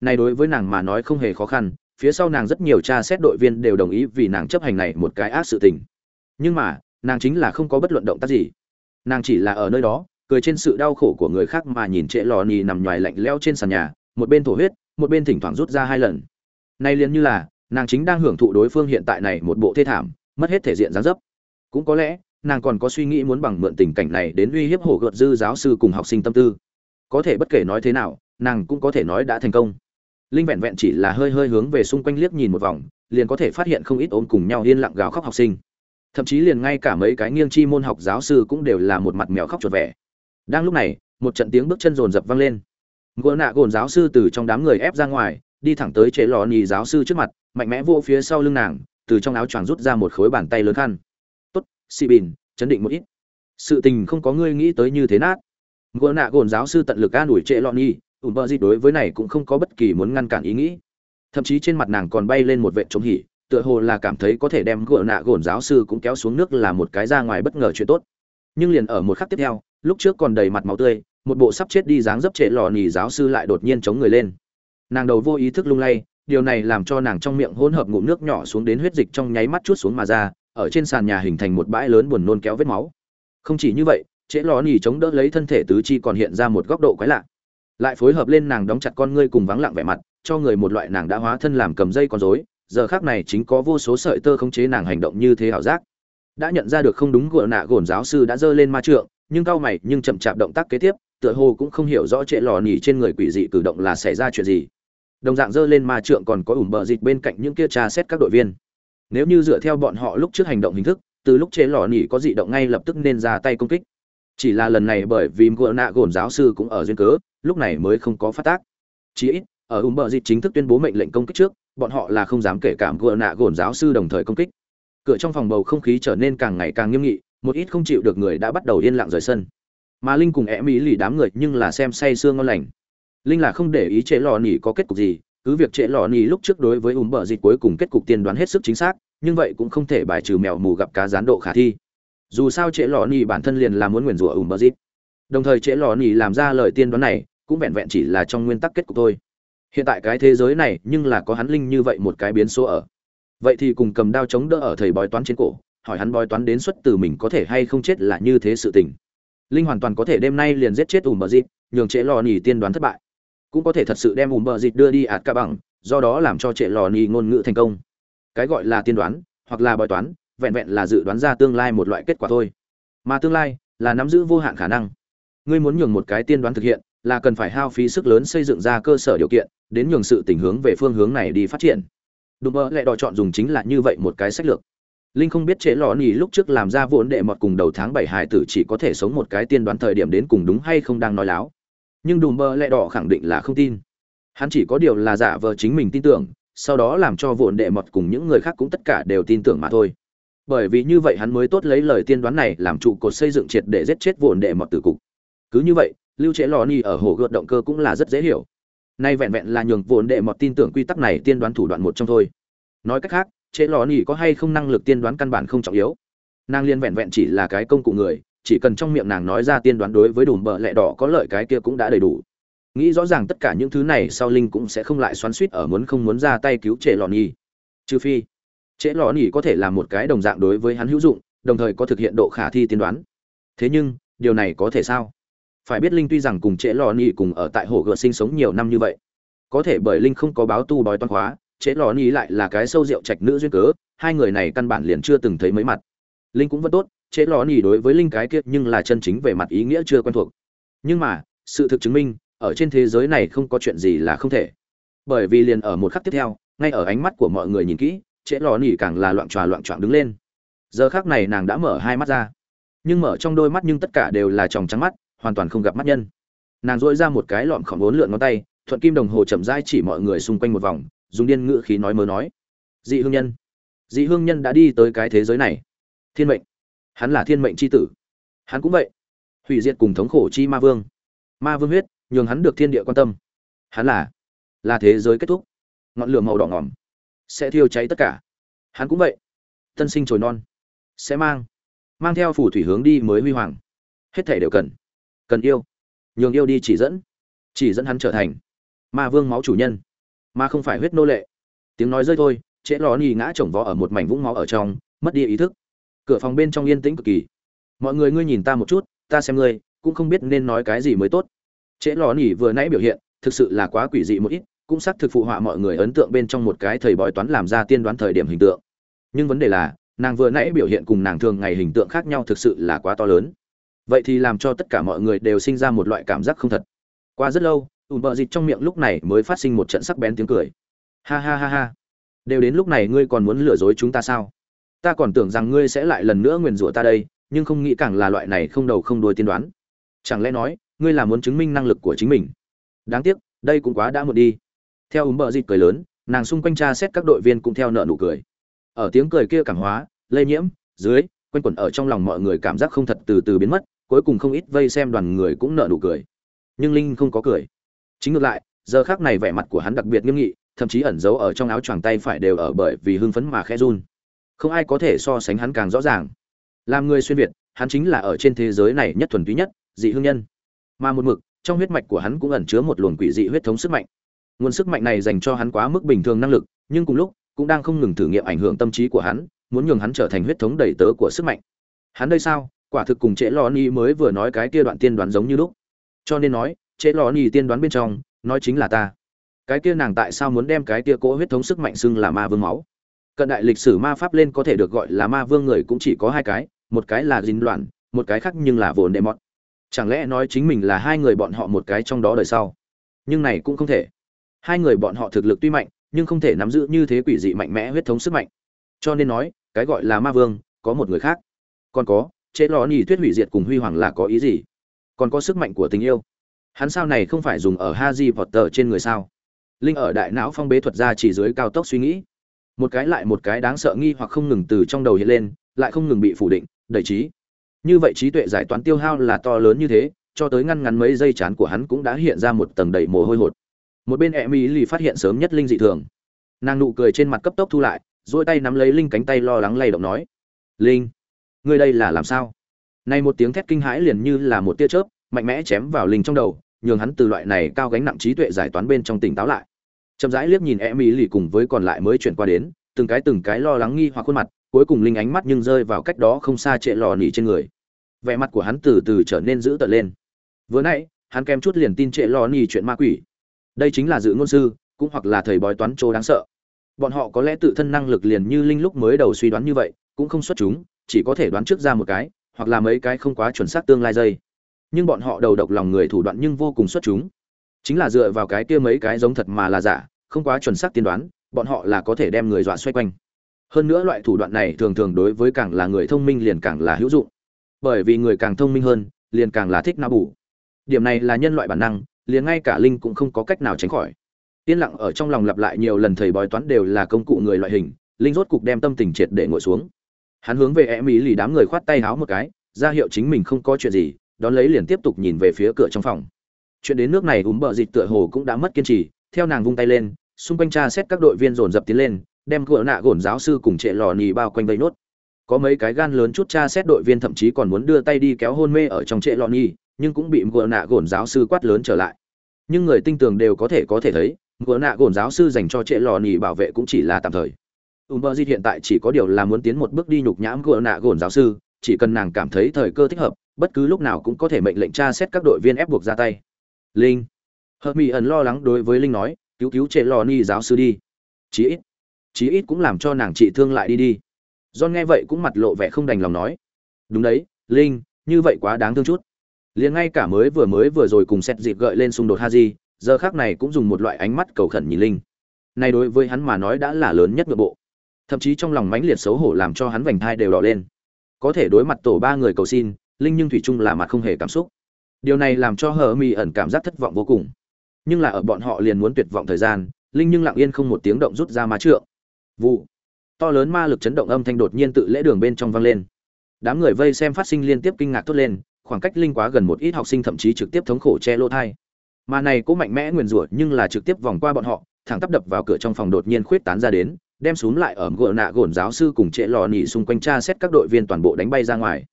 Này đối với nàng mà nói không hề khó khăn, phía sau nàng rất nhiều tra xét đội viên đều đồng ý vì nàng chấp hành này một cái ác sự tình. Nhưng mà, nàng chính là không có bất luận động tác gì. Nàng chỉ là ở nơi đó cười trên sự đau khổ của người khác mà nhìn trệ lò nì nằm nhoài lạnh leo trên sàn nhà, một bên thổ huyết, một bên thỉnh thoảng rút ra hai lần. Nay liền như là, nàng chính đang hưởng thụ đối phương hiện tại này một bộ thê thảm, mất hết thể diện gián dấp. Cũng có lẽ, nàng còn có suy nghĩ muốn bằng mượn tình cảnh này đến uy hiếp hổ gợt dư giáo sư cùng học sinh tâm tư. Có thể bất kể nói thế nào, nàng cũng có thể nói đã thành công. Linh vẹn vẹn chỉ là hơi hơi hướng về xung quanh liếc nhìn một vòng, liền có thể phát hiện không ít ôm cùng nhau yên lặng gào khóc học sinh. Thậm chí liền ngay cả mấy cái nghiêng chi môn học giáo sư cũng đều là một mặt mèo khóc chuột vẻ đang lúc này, một trận tiếng bước chân rồn rập vang lên. Gỗ nạ gồn giáo sư từ trong đám người ép ra ngoài, đi thẳng tới chế lò nhì giáo sư trước mặt, mạnh mẽ vô phía sau lưng nàng, từ trong áo choàng rút ra một khối bàn tay lớn khăn. Tốt xì bìn chấn định một ít. Sự tình không có ngươi nghĩ tới như thế nát. Gỗ nạ gồn giáo sư tận lực an ủi trệ lọ nhi ủn bơ gì đối với này cũng không có bất kỳ muốn ngăn cản ý nghĩ. Thậm chí trên mặt nàng còn bay lên một vệ trống hỉ, tựa hồ là cảm thấy có thể đem gỗ nạ gồn giáo sư cũng kéo xuống nước là một cái ra ngoài bất ngờ chuyện tốt. Nhưng liền ở một khắc tiếp theo lúc trước còn đầy mặt máu tươi, một bộ sắp chết đi dáng dấp trệ lò nỉ giáo sư lại đột nhiên chống người lên. Nàng đầu vô ý thức lung lay, điều này làm cho nàng trong miệng hỗn hợp ngụm nước nhỏ xuống đến huyết dịch trong nháy mắt chút xuống mà ra, ở trên sàn nhà hình thành một bãi lớn buồn nôn kéo vết máu. Không chỉ như vậy trễ lò nỉ chống đỡ lấy thân thể tứ chi còn hiện ra một góc độ quái lạ. Lại phối hợp lên nàng đóng chặt con ngươi cùng vắng lặng vẻ mặt, cho người một loại nàng đã hóa thân làm cầm dây con rối. Giờ khác này chính có vô số sợi tơ khống chế nàng hành động như thế ảo giác. Đã nhận ra được không đúng gỡ nạ gồn giáo sư đã giơ lên ma trượng nhưng cao mày, nhưng chậm chạp động tác kế tiếp, tựa hồ cũng không hiểu rõ trệ lò nỉ trên người quỷ dị cử động là xảy ra chuyện gì. Đồng dạng dơ lên ma trượng còn có ủng bờ dịch bên cạnh những kia tra xét các đội viên. Nếu như dựa theo bọn họ lúc trước hành động hình thức, từ lúc chế lò nỉ có dị động ngay lập tức nên ra tay công kích. Chỉ là lần này bởi vì ngựa nạ gồn giáo sư cũng ở duyên cớ, lúc này mới không có phát tác. Chí ít, ở ủng bờ dịch chính thức tuyên bố mệnh lệnh công kích trước, bọn họ là không dám kể cảm ngựa nạ gồn giáo sư đồng thời công kích. Cửa trong phòng bầu không khí trở nên càng ngày càng nghiêm nghị một ít không chịu được người đã bắt đầu yên lặng rời sân. Mà linh cùng e mỹ lì đám người nhưng là xem say sương ngon lành. Linh là không để ý trễ lò nỉ có kết cục gì, cứ việc trễ lò nỉ lúc trước đối với ùm bờ dịch cuối cùng kết cục tiên đoán hết sức chính xác, nhưng vậy cũng không thể bài trừ mèo mù gặp cá gián độ khả thi. Dù sao trễ lò nỉ bản thân liền là muốn nguyền rủa ùm bờ dịch. Đồng thời trễ lò nỉ làm ra lời tiên đoán này, cũng vẹn vẹn chỉ là trong nguyên tắc kết cục thôi. Hiện tại cái thế giới này nhưng là có hắn linh như vậy một cái biến số ở. Vậy thì cùng cầm đao chống đỡ ở thầy bói toán trên cổ hỏi hắn bói toán đến xuất từ mình có thể hay không chết là như thế sự tình. Linh hoàn toàn có thể đêm nay liền giết chết ùm bờ dịp nhường trễ lò nỉ tiên đoán thất bại. Cũng có thể thật sự đem ùm bờ dịp đưa đi ạt ca bằng, do đó làm cho trệ lò nỉ ngôn ngữ thành công. Cái gọi là tiên đoán, hoặc là bói toán, vẹn vẹn là dự đoán ra tương lai một loại kết quả thôi. Mà tương lai, là nắm giữ vô hạn khả năng. Ngươi muốn nhường một cái tiên đoán thực hiện, là cần phải hao phí sức lớn xây dựng ra cơ sở điều kiện, đến nhường sự tình hướng về phương hướng này đi phát triển. Đùm bơ lại đòi chọn dùng chính là như vậy một cái sách lược linh không biết chế lò nỉ lúc trước làm ra vốn đệ mọt cùng đầu tháng bảy hải tử chỉ có thể sống một cái tiên đoán thời điểm đến cùng đúng hay không đang nói láo. Nhưng đùm bơ lẹ đỏ khẳng định là không tin. Hắn chỉ có điều là giả vờ chính mình tin tưởng, sau đó làm cho vốn đệ mọt cùng những người khác cũng tất cả đều tin tưởng mà thôi. Bởi vì như vậy hắn mới tốt lấy lời tiên đoán này làm trụ cột xây dựng triệt để giết chết vốn đệ mọt từ cục. Cứ như vậy, lưu chế lò ni ở hồ gợt động cơ cũng là rất dễ hiểu. Nay vẹn vẹn là nhường vốn đệ mọt tin tưởng quy tắc này tiên đoán thủ đoạn một trong thôi. Nói cách khác chế lò nỉ có hay không năng lực tiên đoán căn bản không trọng yếu. Nàng liên vẹn vẹn chỉ là cái công cụ người, chỉ cần trong miệng nàng nói ra tiên đoán đối với đùm bợ lẹ đỏ có lợi cái kia cũng đã đầy đủ. Nghĩ rõ ràng tất cả những thứ này sau linh cũng sẽ không lại xoắn suýt ở muốn không muốn ra tay cứu trệ lò nỉ. Trừ phi trễ lò nỉ có thể là một cái đồng dạng đối với hắn hữu dụng, đồng thời có thực hiện độ khả thi tiên đoán. Thế nhưng, điều này có thể sao? Phải biết linh tuy rằng cùng trễ lò nỉ cùng ở tại hồ gợt sinh sống nhiều năm như vậy, có thể bởi linh không có báo tu bói toán hóa chế lò ni lại là cái sâu rượu trạch nữ duyên cớ, hai người này căn bản liền chưa từng thấy mấy mặt. Linh cũng vẫn tốt, chế lò ni đối với linh cái kia nhưng là chân chính về mặt ý nghĩa chưa quen thuộc. Nhưng mà, sự thực chứng minh, ở trên thế giới này không có chuyện gì là không thể. Bởi vì liền ở một khắc tiếp theo, ngay ở ánh mắt của mọi người nhìn kỹ trễ lò nỉ càng là loạn tròa loạn trọn đứng lên. Giờ khác này nàng đã mở hai mắt ra. Nhưng mở trong đôi mắt nhưng tất cả đều là tròng trắng mắt, hoàn toàn không gặp mắt nhân. Nàng dỗi ra một cái lọn khỏng bốn lượn ngón tay, thuận kim đồng hồ chậm rãi chỉ mọi người xung quanh một vòng dùng điên ngữ khí nói mớ nói. Dị hương nhân. Dị hương nhân đã đi tới cái thế giới này. Thiên mệnh. Hắn là thiên mệnh c h i tử. Hắn cũng vậy. Hủy diệt cùng thống khổ chi ma vương. Ma vương huyết, nhường hắn được thiên địa quan tâm. Hắn là là thế giới kết thúc. Ngọn lửa màu đỏ ngỏm. Sẽ thiêu cháy tất cả. Hắn cũng vậy. Tân sinh trồi non. Sẽ mang mang theo phủ thủy hướng đi mới huy hoàng. Hết thể đều cần cần yêu. Nhường yêu đi chỉ dẫn. Chỉ dẫn hắn trở thành ma vương máu chủ nhân mà không phải huyết nô lệ. Tiếng nói rơi thôi, trễ lò nhì ngã chồng vó ở một mảnh vũng máu ở trong, mất đi ý thức. Cửa phòng bên trong yên tĩnh cực kỳ. Mọi người ngươi nhìn ta một chút, ta xem ngươi, cũng không biết nên nói cái gì mới tốt. Trễ lò nhì vừa nãy biểu hiện, thực sự là quá quỷ dị một ít, cũng xác thực phụ họa mọi người ấn tượng bên trong một cái thầy bói toán làm ra tiên đoán thời điểm hình tượng. Nhưng vấn đề là, nàng vừa nãy biểu hiện cùng nàng thường ngày hình tượng khác nhau thực sự là quá to lớn. Vậy thì làm cho tất cả mọi người đều sinh ra một loại cảm giác không thật. Qua rất lâu ùn bợ dịt trong miệng lúc này mới phát sinh một trận sắc bén tiếng cười. Ha ha ha ha. Đều đến lúc này ngươi còn muốn lừa dối chúng ta sao? Ta còn tưởng rằng ngươi sẽ lại lần nữa nguyền rủa ta đây, nhưng không nghĩ càng là loại này không đầu không đuôi tiên đoán. Chẳng lẽ nói, ngươi là muốn chứng minh năng lực của chính mình? Đáng tiếc, đây cũng quá đã muộn đi. Theo ùm bợ dịt cười lớn, nàng xung quanh tra xét các đội viên cũng theo nợ nụ cười. Ở tiếng cười kia cảm hóa, lây nhiễm, dưới, quanh quẩn ở trong lòng mọi người cảm giác không thật từ từ biến mất, cuối cùng không ít vây xem đoàn người cũng nợ nụ cười. Nhưng linh không có cười chính ngược lại, giờ khác này vẻ mặt của hắn đặc biệt nghiêm nghị, thậm chí ẩn giấu ở trong áo choàng tay phải đều ở bởi vì hưng phấn mà khẽ run. Không ai có thể so sánh hắn càng rõ ràng. Làm người xuyên việt, hắn chính là ở trên thế giới này nhất thuần túy nhất, dị hương nhân. Mà một mực, trong huyết mạch của hắn cũng ẩn chứa một luồng quỷ dị huyết thống sức mạnh. Nguồn sức mạnh này dành cho hắn quá mức bình thường năng lực, nhưng cùng lúc, cũng đang không ngừng thử nghiệm ảnh hưởng tâm trí của hắn, muốn nhường hắn trở thành huyết thống đầy tớ của sức mạnh. Hắn đây sao? Quả thực cùng trễ lo ni mới vừa nói cái kia đoạn tiên đoán giống như lúc. Cho nên nói Chế lò nhì tiên đoán bên trong, nói chính là ta. Cái kia nàng tại sao muốn đem cái kia cỗ huyết thống sức mạnh xưng là ma vương máu? Cận đại lịch sử ma pháp lên có thể được gọi là ma vương người cũng chỉ có hai cái, một cái là dính loạn, một cái khác nhưng là vồn đệ mọt. Chẳng lẽ nói chính mình là hai người bọn họ một cái trong đó đời sau? Nhưng này cũng không thể. Hai người bọn họ thực lực tuy mạnh, nhưng không thể nắm giữ như thế quỷ dị mạnh mẽ huyết thống sức mạnh. Cho nên nói, cái gọi là ma vương, có một người khác. Còn có, chế lò nhì thuyết hủy diệt cùng huy hoàng là có ý gì? Còn có sức mạnh của tình yêu hắn sao này không phải dùng ở haji potter trên người sao? Linh ở đại não phong bế thuật ra chỉ dưới cao tốc suy nghĩ. Một cái lại một cái đáng sợ nghi hoặc không ngừng từ trong đầu hiện lên, lại không ngừng bị phủ định, đẩy trí. Như vậy trí tuệ giải toán tiêu hao là to lớn như thế, cho tới ngăn ngắn mấy giây chán của hắn cũng đã hiện ra một tầng đầy mồ hôi hột. Một bên e lì phát hiện sớm nhất linh dị thường. Nàng nụ cười trên mặt cấp tốc thu lại dỗi tay nắm lấy linh cánh tay lo lắng lay động nói, linh, ngươi đây là làm sao? Nay một tiếng thét kinh hãi liền như là một tia chớp mạnh mẽ chém vào linh trong đầu, nhường hắn từ loại này cao gánh nặng trí tuệ giải toán bên trong tỉnh táo lại. Chậm rãi liếc nhìn em ý lì cùng với còn lại mới chuyển qua đến, từng cái từng cái lo lắng nghi hoặc khuôn mặt, cuối cùng linh ánh mắt nhưng rơi vào cách đó không xa trệ lò nỉ trên người. Vẻ mặt của hắn từ từ trở nên dữ tợn lên. Vừa nãy, hắn kèm chút liền tin trệ lò nỉ chuyện ma quỷ. Đây chính là dự ngôn sư, cũng hoặc là thầy bói toán trô đáng sợ. Bọn họ có lẽ tự thân năng lực liền như linh lúc mới đầu suy đoán như vậy, cũng không xuất chúng, chỉ có thể đoán trước ra một cái, hoặc là mấy cái không quá chuẩn xác tương lai dây nhưng bọn họ đầu độc lòng người thủ đoạn nhưng vô cùng xuất chúng. Chính là dựa vào cái kia mấy cái giống thật mà là giả, không quá chuẩn xác tiên đoán, bọn họ là có thể đem người dọa xoay quanh. Hơn nữa loại thủ đoạn này thường thường đối với càng là người thông minh liền càng là hữu dụng. Bởi vì người càng thông minh hơn, liền càng là thích não bù. Điểm này là nhân loại bản năng, liền ngay cả linh cũng không có cách nào tránh khỏi. Yên lặng ở trong lòng lặp lại nhiều lần thầy bói toán đều là công cụ người loại hình, linh rốt cục đem tâm tình triệt để ngồi xuống. Hắn hướng về em ý lì đám người khoát tay háo một cái, ra hiệu chính mình không có chuyện gì đón lấy liền tiếp tục nhìn về phía cửa trong phòng. Chuyện đến nước này úm bờ dịch tựa hồ cũng đã mất kiên trì theo nàng vung tay lên xung quanh tra xét các đội viên dồn dập tiến lên đem cửa nạ gổn giáo sư cùng trệ lò nì bao quanh vây nốt. Có mấy cái gan lớn chút tra xét đội viên thậm chí còn muốn đưa tay đi kéo hôn mê ở trong trệ lò nhì nhưng cũng bị cửa nạ gổn giáo sư quát lớn trở lại. Nhưng người tinh tường đều có thể có thể thấy cửa nạ gổn giáo sư dành cho trệ lò nhì bảo vệ cũng chỉ là tạm thời. Umberjit hiện tại chỉ có điều là muốn tiến một bước đi nhục nhãm gỡ nạ gổn giáo sư, chỉ cần nàng cảm thấy thời cơ thích hợp, bất cứ lúc nào cũng có thể mệnh lệnh tra xét các đội viên ép buộc ra tay. Linh. Hợp Mỹ ẩn lo lắng đối với Linh nói, cứu cứu trẻ lò ni giáo sư đi. Chí ít, chí ít cũng làm cho nàng trị thương lại đi đi. John nghe vậy cũng mặt lộ vẻ không đành lòng nói, đúng đấy, Linh, như vậy quá đáng thương chút. Liền ngay cả mới vừa mới vừa rồi cùng xét dịp gợi lên xung đột Haji, giờ khác này cũng dùng một loại ánh mắt cầu khẩn nhìn linh này đối với hắn mà nói đã là lớn nhất nội bộ thậm chí trong lòng mãnh liệt xấu hổ làm cho hắn vành thai đều đỏ lên có thể đối mặt tổ ba người cầu xin, linh nhưng thủy chung là mặt không hề cảm xúc. Điều này làm cho hờ mỹ ẩn cảm giác thất vọng vô cùng. Nhưng là ở bọn họ liền muốn tuyệt vọng thời gian, linh nhưng lặng yên không một tiếng động rút ra má trượng. Vụ. To lớn ma lực chấn động âm thanh đột nhiên tự lễ đường bên trong vang lên. Đám người vây xem phát sinh liên tiếp kinh ngạc thốt lên, khoảng cách linh quá gần một ít học sinh thậm chí trực tiếp thống khổ che lỗ thai. Mà này cũng mạnh mẽ nguyền rủa nhưng là trực tiếp vòng qua bọn họ, thẳng tắp đập vào cửa trong phòng đột nhiên khuyết tán ra đến đem xuống lại ở gỗ nạ gồn giáo sư cùng trệ lò nỉ xung quanh tra xét các đội viên toàn bộ đánh bay ra ngoài.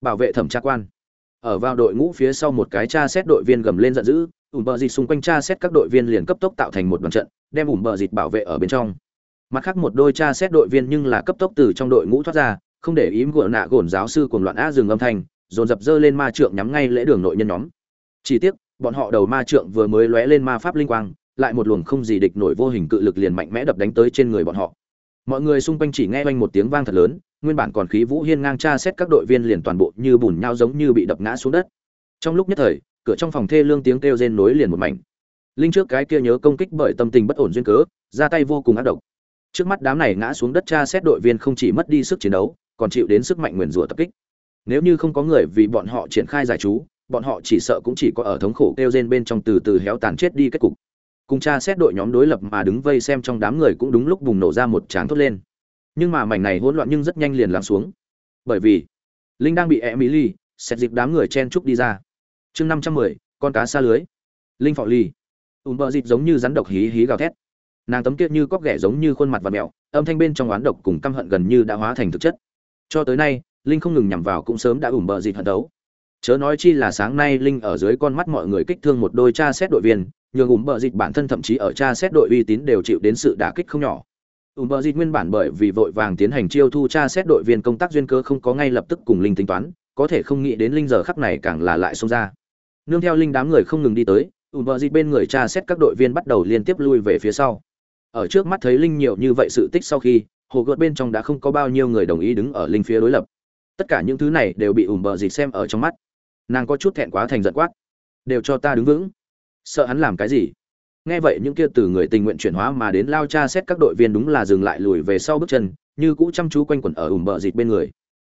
Bảo vệ thẩm tra quan. Ở vào đội ngũ phía sau một cái tra xét đội viên gầm lên giận dữ ủm bờ dịt xung quanh tra xét các đội viên liền cấp tốc tạo thành một đoàn trận, đem ủm bờ dịt bảo vệ ở bên trong. Mặt khác một đôi tra xét đội viên nhưng là cấp tốc từ trong đội ngũ thoát ra, không để ý gỗ nạ gồn giáo sư cùng loạn á dừng âm thanh, dồn dập dơ lên ma trượng nhắm ngay lễ đường nội nhân nhóm. Chỉ tiếc, bọn họ đầu ma trượng vừa mới lóe lên ma pháp linh quang lại một luồng không gì địch nổi vô hình cự lực liền mạnh mẽ đập đánh tới trên người bọn họ. Mọi người xung quanh chỉ nghe oanh một tiếng vang thật lớn, nguyên bản còn khí vũ hiên ngang tra xét các đội viên liền toàn bộ như bùn nhau giống như bị đập ngã xuống đất. Trong lúc nhất thời, cửa trong phòng thê lương tiếng kêu rên nối liền một mảnh. Linh trước cái kia nhớ công kích bởi tâm tình bất ổn duyên cớ, ra tay vô cùng ác độc. Trước mắt đám này ngã xuống đất tra xét đội viên không chỉ mất đi sức chiến đấu, còn chịu đến sức mạnh nguyền rủa tập kích. Nếu như không có người vì bọn họ triển khai giải chú, bọn họ chỉ sợ cũng chỉ có ở thống khổ kêu rên bên trong từ từ héo tàn chết đi kết cục cùng cha xét đội nhóm đối lập mà đứng vây xem trong đám người cũng đúng lúc bùng nổ ra một tráng thốt lên. Nhưng mà mảnh này hỗn loạn nhưng rất nhanh liền lắng xuống. Bởi vì, linh đang bị e mỹ ly xét dịp đám người chen trúc đi ra. Chương năm trăm mười, con cá xa lưới. Linh phò ly ùm bờ dịp giống như rắn độc hí hí gào thét. Nàng tấm kiệt như cóc ghẻ giống như khuôn mặt và mẹo âm thanh bên trong oán độc cùng căm hận gần như đã hóa thành thực chất. Cho tới nay, linh không ngừng nhằm vào cũng sớm đã ủm bờ dịp hận đấu. Chớ nói chi là sáng nay linh ở dưới con mắt mọi người kích thương một đôi cha xét đội viên nhường ủm bờ dịch bản thân thậm chí ở cha xét đội uy tín đều chịu đến sự đả kích không nhỏ. Ủm bờ dịch nguyên bản bởi vì vội vàng tiến hành chiêu thu cha xét đội viên công tác duyên cơ không có ngay lập tức cùng linh tính toán, có thể không nghĩ đến linh giờ khắc này càng là lại xông ra. Nương theo linh đám người không ngừng đi tới ủm bờ dịch bên người cha xét các đội viên bắt đầu liên tiếp lui về phía sau. Ở trước mắt thấy linh nhiều như vậy sự tích sau khi, hồ gợt bên trong đã không có bao nhiêu người đồng ý đứng ở linh phía đối lập. Tất cả những thứ này đều bị ủm bờ dịch xem ở trong mắt. Nàng có chút thẹn quá thành giận quát. Đều cho ta đứng vững sợ hắn làm cái gì? Nghe vậy những kia từ người tình nguyện chuyển hóa mà đến lao cha xét các đội viên đúng là dừng lại lùi về sau bước chân, như cũ chăm chú quanh quẩn ở ủm bờ dịt bên người.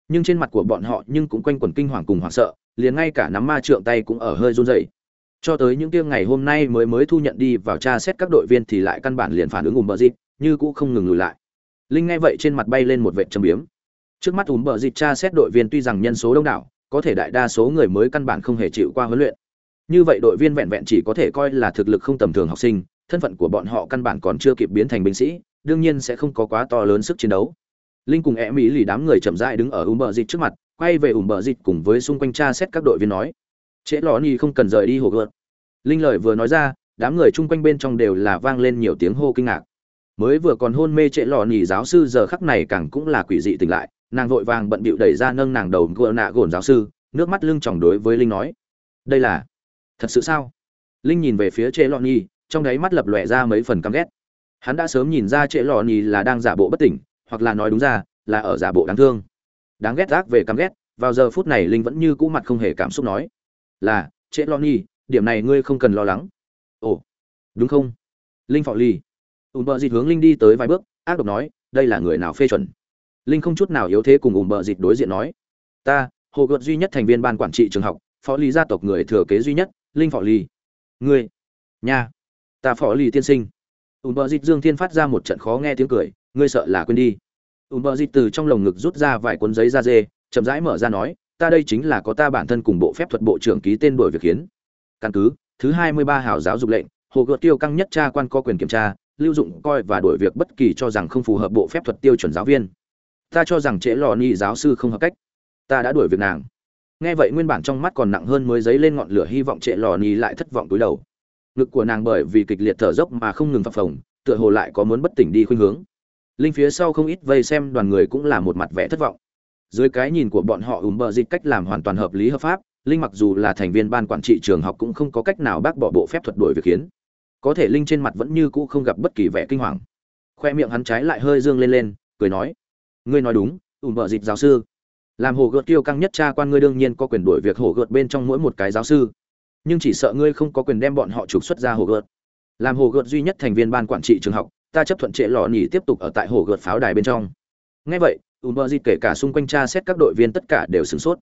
Nhưng trên mặt của bọn họ nhưng cũng quanh quẩn kinh hoàng cùng hoảng sợ, liền ngay cả nắm ma trượng tay cũng ở hơi run rẩy. Cho tới những kia ngày hôm nay mới mới thu nhận đi vào tra xét các đội viên thì lại căn bản liền phản ứng ủm bờ dịt, như cũ không ngừng lùi lại. Linh nghe vậy trên mặt bay lên một vệ châm biếm. Trước mắt ủm bờ dịt tra xét đội viên tuy rằng nhân số đông đảo, có thể đại đa số người mới căn bản không hề chịu qua huấn luyện như vậy đội viên vẹn vẹn chỉ có thể coi là thực lực không tầm thường học sinh, thân phận của bọn họ căn bản còn chưa kịp biến thành binh sĩ, đương nhiên sẽ không có quá to lớn sức chiến đấu. Linh cùng e mỹ lì đám người chậm rãi đứng ở ủm bờ dịch trước mặt, quay về ủm bờ dịch cùng với xung quanh cha xét các đội viên nói, trễ lò ni không cần rời đi hồ gợt. Linh lời vừa nói ra, đám người chung quanh bên trong đều là vang lên nhiều tiếng hô kinh ngạc. Mới vừa còn hôn mê trễ lò nhì giáo sư, giờ khắc này càng cũng là quỷ dị tỉnh lại, nàng vội vàng bận bịu đẩy ra nâng nàng đầu gỡ nạ gồn giáo sư, nước mắt lưng chòng đối với linh nói, đây là thật sự sao? Linh nhìn về phía trệ lọ nhi, trong đáy mắt lập lòe ra mấy phần căm ghét. Hắn đã sớm nhìn ra trệ lọ nhi là đang giả bộ bất tỉnh, hoặc là nói đúng ra, là ở giả bộ đáng thương. Đáng ghét gác về căm ghét, vào giờ phút này linh vẫn như cũ mặt không hề cảm xúc nói. Là, trệ lọ nhi, điểm này ngươi không cần lo lắng. Ồ, đúng không? Linh phò ly ùm bợ dịt hướng linh đi tới vài bước, ác độc nói, đây là người nào phê chuẩn? Linh không chút nào yếu thế cùng ùm bợ dịt đối diện nói. Ta, hồ gợt duy nhất thành viên ban quản trị trường học phó lý gia tộc người thừa kế duy nhất linh phò Lì, ngươi nhà, ta phỏ lì tiên sinh. Ùn bờ dịt dương thiên phát ra một trận khó nghe tiếng cười ngươi sợ là quên đi. Ùn bờ dịt từ trong lồng ngực rút ra vài cuốn giấy da dê chậm rãi mở ra nói ta đây chính là có ta bản thân cùng bộ phép thuật bộ trưởng ký tên đổi việc hiến. Căn cứ thứ hai mươi ba hào giáo dục lệnh hồ gợt tiêu căng nhất tra quan có quyền kiểm tra lưu dụng coi và đổi việc bất kỳ cho rằng không phù hợp bộ phép thuật tiêu chuẩn giáo viên. Ta cho rằng trễ lò ni giáo sư không hợp cách. Ta đã đuổi việc nàng nghe vậy nguyên bản trong mắt còn nặng hơn mới dấy lên ngọn lửa hy vọng trệ lò ni lại thất vọng túi đầu. Ngực của nàng bởi vì kịch liệt thở dốc mà không ngừng phập phồng, tựa hồ lại có muốn bất tỉnh đi khuynh hướng. Linh phía sau không ít vây xem đoàn người cũng là một mặt vẻ thất vọng. Dưới cái nhìn của bọn họ ùm bờ dịch cách làm hoàn toàn hợp lý hợp pháp, linh mặc dù là thành viên ban quản trị trường học cũng không có cách nào bác bỏ bộ phép thuật đổi việc khiến. Có thể linh trên mặt vẫn như cũ không gặp bất kỳ vẻ kinh hoàng. Khoe miệng hắn trái lại hơi dương lên lên, cười nói, ngươi nói đúng, ùm bờ dịch giáo sư làm hồ gợt tiêu căng nhất cha quan ngươi đương nhiên có quyền đuổi việc hồ gợt bên trong mỗi một cái giáo sư nhưng chỉ sợ ngươi không có quyền đem bọn họ trục xuất ra hồ gợt làm hồ gợt duy nhất thành viên ban quản trị trường học ta chấp thuận trệ lọ nhỉ tiếp tục ở tại hồ gợt pháo đài bên trong ngay vậy Umber kể cả xung quanh cha xét các đội viên tất cả đều sửng sốt.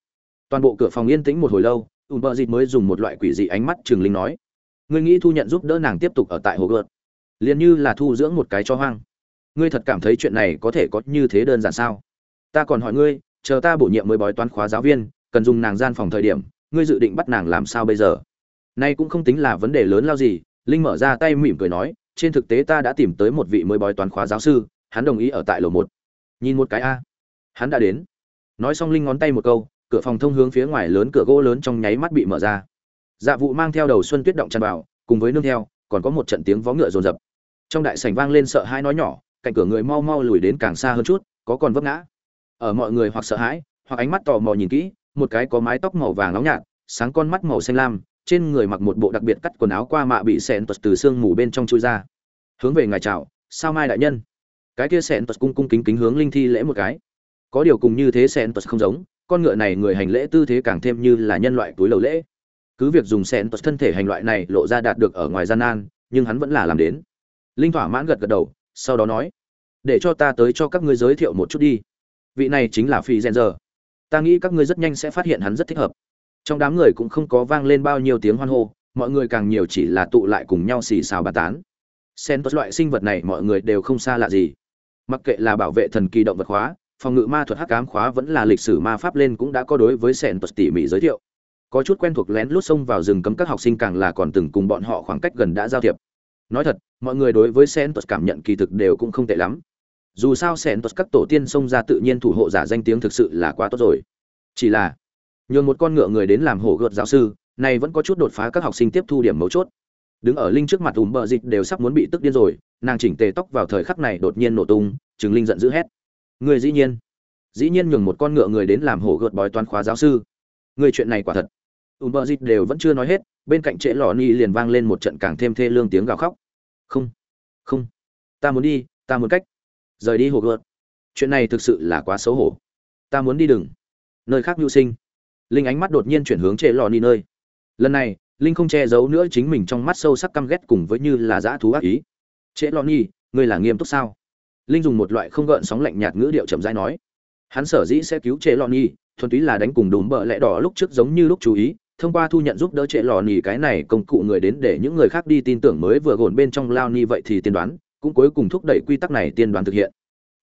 Toàn bộ cửa phòng yên tĩnh một hồi lâu, Umber mới dùng một loại quỷ dị ánh mắt trường linh nói: "Ngươi nghĩ thu nhận giúp đỡ nàng tiếp tục ở tại hồ gợt, liền như là thu dưỡng một cái cho hoang. Ngươi thật cảm thấy chuyện này có thể có như thế đơn giản sao? Ta còn hỏi ngươi, chờ ta bổ nhiệm mới bói toán khóa giáo viên, cần dùng nàng gian phòng thời điểm, ngươi dự định bắt nàng làm sao bây giờ?" Nay cũng không tính là vấn đề lớn lao gì, Linh mở ra tay mỉm cười nói, trên thực tế ta đã tìm tới một vị mới bói toán khóa giáo sư, hắn đồng ý ở tại lầu một. Nhìn một cái a. Hắn đã đến. Nói xong linh ngón tay một câu cửa phòng thông hướng phía ngoài lớn cửa gỗ lớn trong nháy mắt bị mở ra. Dạ vụ mang theo đầu xuân tuyết động tràn vào cùng với nương theo còn có một trận tiếng vó ngựa rồn rập trong đại sảnh vang lên sợ hai nói nhỏ cạnh cửa người mau mau lùi đến càng xa hơn chút có còn vấp ngã ở mọi người hoặc sợ hãi, hoặc ánh mắt tò mò nhìn kỹ, một cái có mái tóc màu vàng nóng nhạt, sáng con mắt màu xanh lam, trên người mặc một bộ đặc biệt cắt quần áo qua mạ bị sẹn tuật từ xương mù bên trong chui ra. Hướng về ngài chào, sao mai đại nhân? Cái kia sẹn tuật cung cung kính kính hướng linh thi lễ một cái. Có điều cùng như thế sẹn tuật không giống, con ngựa này người hành lễ tư thế càng thêm như là nhân loại túi lầu lễ. Cứ việc dùng sẹn tuật thân thể hành loại này lộ ra đạt được ở ngoài gian nan, nhưng hắn vẫn là làm đến. Linh thỏa mãn gật gật đầu, sau đó nói, để cho ta tới cho các ngươi giới thiệu một chút đi vị này chính là phi gen giờ ta nghĩ các ngươi rất nhanh sẽ phát hiện hắn rất thích hợp. Trong đám người cũng không có vang lên bao nhiêu tiếng hoan hô, mọi người càng nhiều chỉ là tụ lại cùng nhau xì xào bàn tán. Sen tốt loại sinh vật này mọi người đều không xa lạ gì. Mặc kệ là bảo vệ thần kỳ động vật hóa, phòng ngự ma thuật hắc ám khóa vẫn là lịch sử ma pháp lên cũng đã có đối với sen tốt tỉ mỉ giới thiệu. Có chút quen thuộc lén lút xông vào rừng cấm các học sinh càng là còn từng cùng bọn họ khoảng cách gần đã giao thiệp. Nói thật, mọi người đối với sen tốt cảm nhận kỳ thực đều cũng không tệ lắm dù sao sẹn tuật các tổ tiên xông ra tự nhiên thủ hộ giả danh tiếng thực sự là quá tốt rồi. Chỉ là, nhường một con ngựa người đến làm hổ gợt giáo sư, này vẫn có chút đột phá các học sinh tiếp thu điểm mấu chốt. Đứng ở linh trước mặt ùm bờ dịch đều sắp muốn bị tức điên rồi, nàng chỉnh tề tóc vào thời khắc này đột nhiên nổ tung chứng linh giận dữ hét. Người dĩ nhiên dĩ nhiên nhường một con ngựa người đến làm hổ gợt bói toán khóa giáo sư. Người chuyện này quả thật. Ùm bờ dịch đều vẫn chưa nói hết, bên cạnh trễ lò ni liền vang lên một trận càng thêm thê lương tiếng gào khóc. Không không, ta muốn đi, ta muốn cách rời đi hồ gợt. Chuyện này thực sự là quá xấu hổ. Ta muốn đi đừng nơi khác mưu sinh. Linh ánh mắt đột nhiên chuyển hướng trễ lò ni nơi. Lần này linh không che giấu nữa chính mình trong mắt sâu sắc căm ghét cùng với như là dã thú ác ý. Trễ lò ni ngươi là nghiêm túc sao? Linh dùng một loại không gợn sóng lạnh nhạt ngữ điệu chậm rãi nói. Hắn sở dĩ sẽ cứu trệ lò ni, thuần túy là đánh cùng đùm bợ lẽ đỏ lúc trước giống như lúc chú ý thông qua thu nhận giúp đỡ trệ lò ni cái này công cụ người đến để những người khác đi tin tưởng mới vừa gồn bên trong lao ni vậy thì tiên đoán cũng cuối cùng thúc đẩy quy tắc này tiên đoán thực hiện.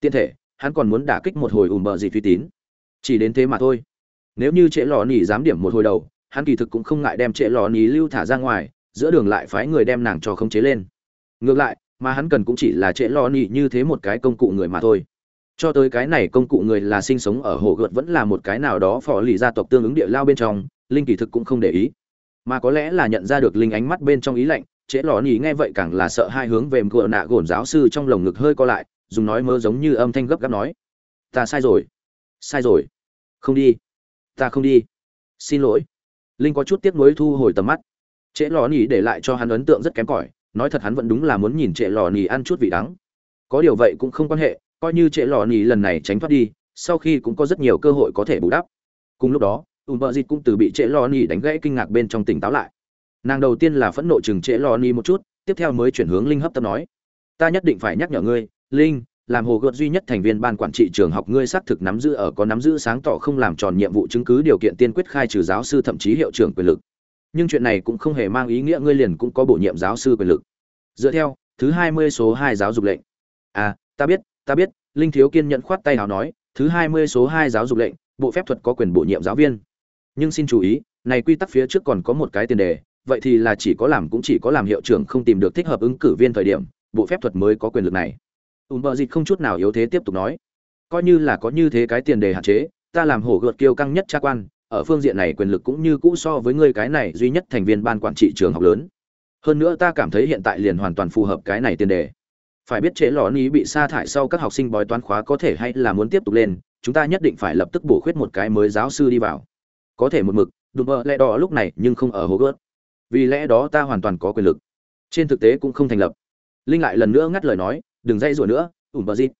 Tiên thể, hắn còn muốn đả kích một hồi ùm bờ gì phi tín. Chỉ đến thế mà thôi. Nếu như trễ lò nỉ dám điểm một hồi đầu, hắn kỳ thực cũng không ngại đem trễ lò nỉ lưu thả ra ngoài, giữa đường lại phái người đem nàng cho khống chế lên. Ngược lại, mà hắn cần cũng chỉ là trễ lò nỉ như thế một cái công cụ người mà thôi. Cho tới cái này công cụ người là sinh sống ở hồ gợt vẫn là một cái nào đó phò lì gia tộc tương ứng địa lao bên trong, linh kỳ thực cũng không để ý. Mà có lẽ là nhận ra được linh ánh mắt bên trong ý lạnh trễ lò nhì nghe vậy càng là sợ hai hướng về gợ nạ gồn giáo sư trong lồng ngực hơi co lại, dùng nói mơ giống như âm thanh gấp gáp nói. Ta sai rồi. Sai rồi. Không đi. Ta không đi. Xin lỗi. Linh có chút tiếc nuối thu hồi tầm mắt. Trễ lò nhì để lại cho hắn ấn tượng rất kém cỏi, nói thật hắn vẫn đúng là muốn nhìn Trễ lò nhì ăn chút vị đắng. Có điều vậy cũng không quan hệ, coi như Trễ lò nhì lần này tránh thoát đi, sau khi cũng có rất nhiều cơ hội có thể bù đắp. Cùng lúc đó ùm bợ dịt cũng từ bị Trễ lò nhì đánh gãy kinh ngạc bên trong tỉnh táo lại nàng đầu tiên là phẫn nộ chừng trễ lo ni một chút, tiếp theo mới chuyển hướng linh hấp tấp nói. Ta nhất định phải nhắc nhở ngươi, linh, làm hồ gợt duy nhất thành viên ban quản trị trường học ngươi xác thực nắm giữ ở có nắm giữ sáng tỏ không làm tròn nhiệm vụ chứng cứ điều kiện tiên quyết khai trừ giáo sư thậm chí hiệu trưởng quyền lực. Nhưng chuyện này cũng không hề mang ý nghĩa ngươi liền cũng có bổ nhiệm giáo sư quyền lực. Dựa theo, thứ hai mươi số hai giáo dục lệnh. À ta biết ta biết, linh thiếu kiên nhận khoát tay nào nói, thứ hai mươi số hai giáo dục lệnh, bộ phép thuật có quyền bổ nhiệm giáo viên. Nhưng xin chú ý, này quy tắc phía trước còn có một cái tiền đề vậy thì là chỉ có làm cũng chỉ có làm hiệu trưởng không tìm được thích hợp ứng cử viên thời điểm, bộ phép thuật mới có quyền lực này. Ùm bờ dịch không chút nào yếu thế tiếp tục nói, coi như là có như thế cái tiền đề hạn chế, ta làm hổ gợt kiêu căng nhất tra quan, ở phương diện này quyền lực cũng như cũ so với ngươi cái này duy nhất thành viên ban quản trị trường học lớn. Hơn nữa ta cảm thấy hiện tại liền hoàn toàn phù hợp cái này tiền đề. Phải biết chế lò ní bị sa thải sau các học sinh bói toán khóa có thể hay là muốn tiếp tục lên, chúng ta nhất định phải lập tức bổ khuyết một cái mới giáo sư đi vào. Có thể một mực, đùm bơ lẽ đỏ lúc này nhưng không ở hố gớt vì lẽ đó ta hoàn toàn có quyền lực. Trên thực tế cũng không thành lập. Linh lại lần nữa ngắt lời nói, đừng dây rủa nữa ủm bờ dịt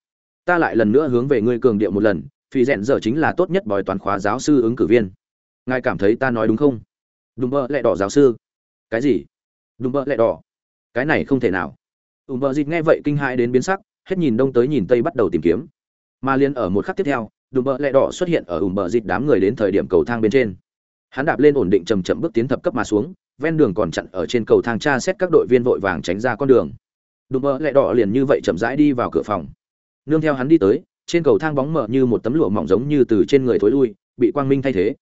ta lại lần nữa hướng về ngươi cường điệu một lần phi rèn giờ chính là tốt nhất bòi toán khóa giáo sư ứng cử viên. Ngài cảm thấy ta nói đúng không? Đúng mơ lẹ đỏ giáo sư. Cái gì? Đùm bợ lẹ đỏ. Cái này không thể nào. Ùm bờ dịt nghe vậy kinh hãi đến biến sắc, hết nhìn đông tới nhìn tây bắt đầu tìm kiếm. Mà liên ở một khắc tiếp theo, đùm bờ lẹ đỏ xuất hiện ở ùm bờ dịt đám người đến thời điểm cầu thang bên trên. Hắn đạp lên ổn định chầm chậm bước tiến thập cấp mà xuống ven đường còn chặn ở trên cầu thang tra xét các đội viên vội vàng tránh ra con đường. Đùm mơ lẹ đỏ liền như vậy chậm rãi đi vào cửa phòng. Nương theo hắn đi tới, trên cầu thang bóng mờ như một tấm lụa mỏng giống như từ trên người thối lui, bị quang minh thay thế.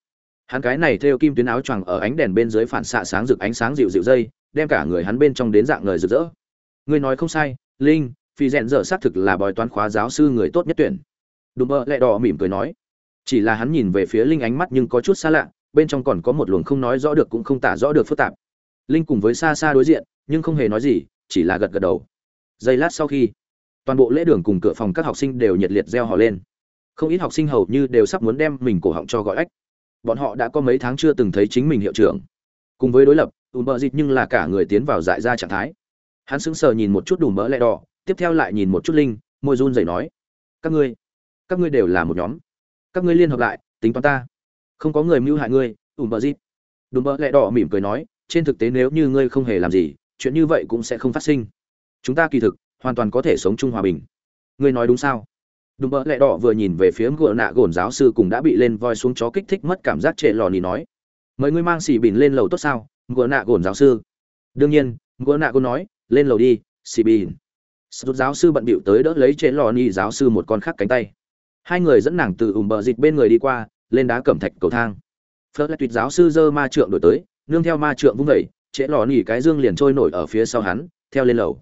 Hắn cái này theo kim tuyến áo choàng ở ánh đèn bên dưới phản xạ sáng rực ánh sáng dịu dịu dây, đem cả người hắn bên trong đến dạng người rực rỡ. Ngươi nói không sai, linh, phi rèn dở xác thực là bói toán khóa giáo sư người tốt nhất tuyển. Đùm mơ lẹ đỏ mỉm cười nói. Chỉ là hắn nhìn về phía linh ánh mắt nhưng có chút xa lạ bên trong còn có một luồng không nói rõ được cũng không tả rõ được phức tạp. Linh cùng với xa xa đối diện, nhưng không hề nói gì, chỉ là gật gật đầu. Giây lát sau khi, toàn bộ lễ đường cùng cửa phòng các học sinh đều nhiệt liệt reo hò lên. Không ít học sinh hầu như đều sắp muốn đem mình cổ họng cho gọi ách bọn họ đã có mấy tháng chưa từng thấy chính mình hiệu trưởng. Cùng với đối lập ùm bợ dịt nhưng là cả người tiến vào dại ra trạng thái. Hắn sững sờ nhìn một chút đủ mỡ lẹ đỏ, tiếp theo lại nhìn một chút linh, môi run rẩy nói, các ngươi các ngươi đều là một nhóm. Các ngươi liên hợp lại, tính toán ta không có người mưu hại ngươi ùm bờ dịp đùm bờ lẹ đỏ mỉm cười nói, trên thực tế nếu như ngươi không hề làm gì, chuyện như vậy cũng sẽ không phát sinh. Chúng ta kỳ thực, hoàn toàn có thể sống chung hòa bình. Ngươi nói đúng sao? Đùm bợ lẹ đỏ vừa nhìn về phía ngựa nạ gồn giáo sư cùng đã bị lên voi xuống chó kích thích mất cảm giác trệ lò nỉ nói, mời ngươi mang xì bìn lên lầu tốt sao, ngựa nạ gồn giáo sư? Đương nhiên, ngựa nạ gồn nói, lên lầu đi, xì bìn. Sút giáo sư bận bịu tới đỡ lấy trệ lò nỉ giáo sư một con khác cánh tay. Hai người dẫn nàng từ ùm bờ dịch bên người đi qua lên đá cẩm thạch cầu thang. Phớt lại tuyệt giáo sư dơ ma trượng đổi tới, nương theo ma trượng vung vẩy trễ lò nỉ cái dương liền trôi nổi ở phía sau hắn, theo lên lầu.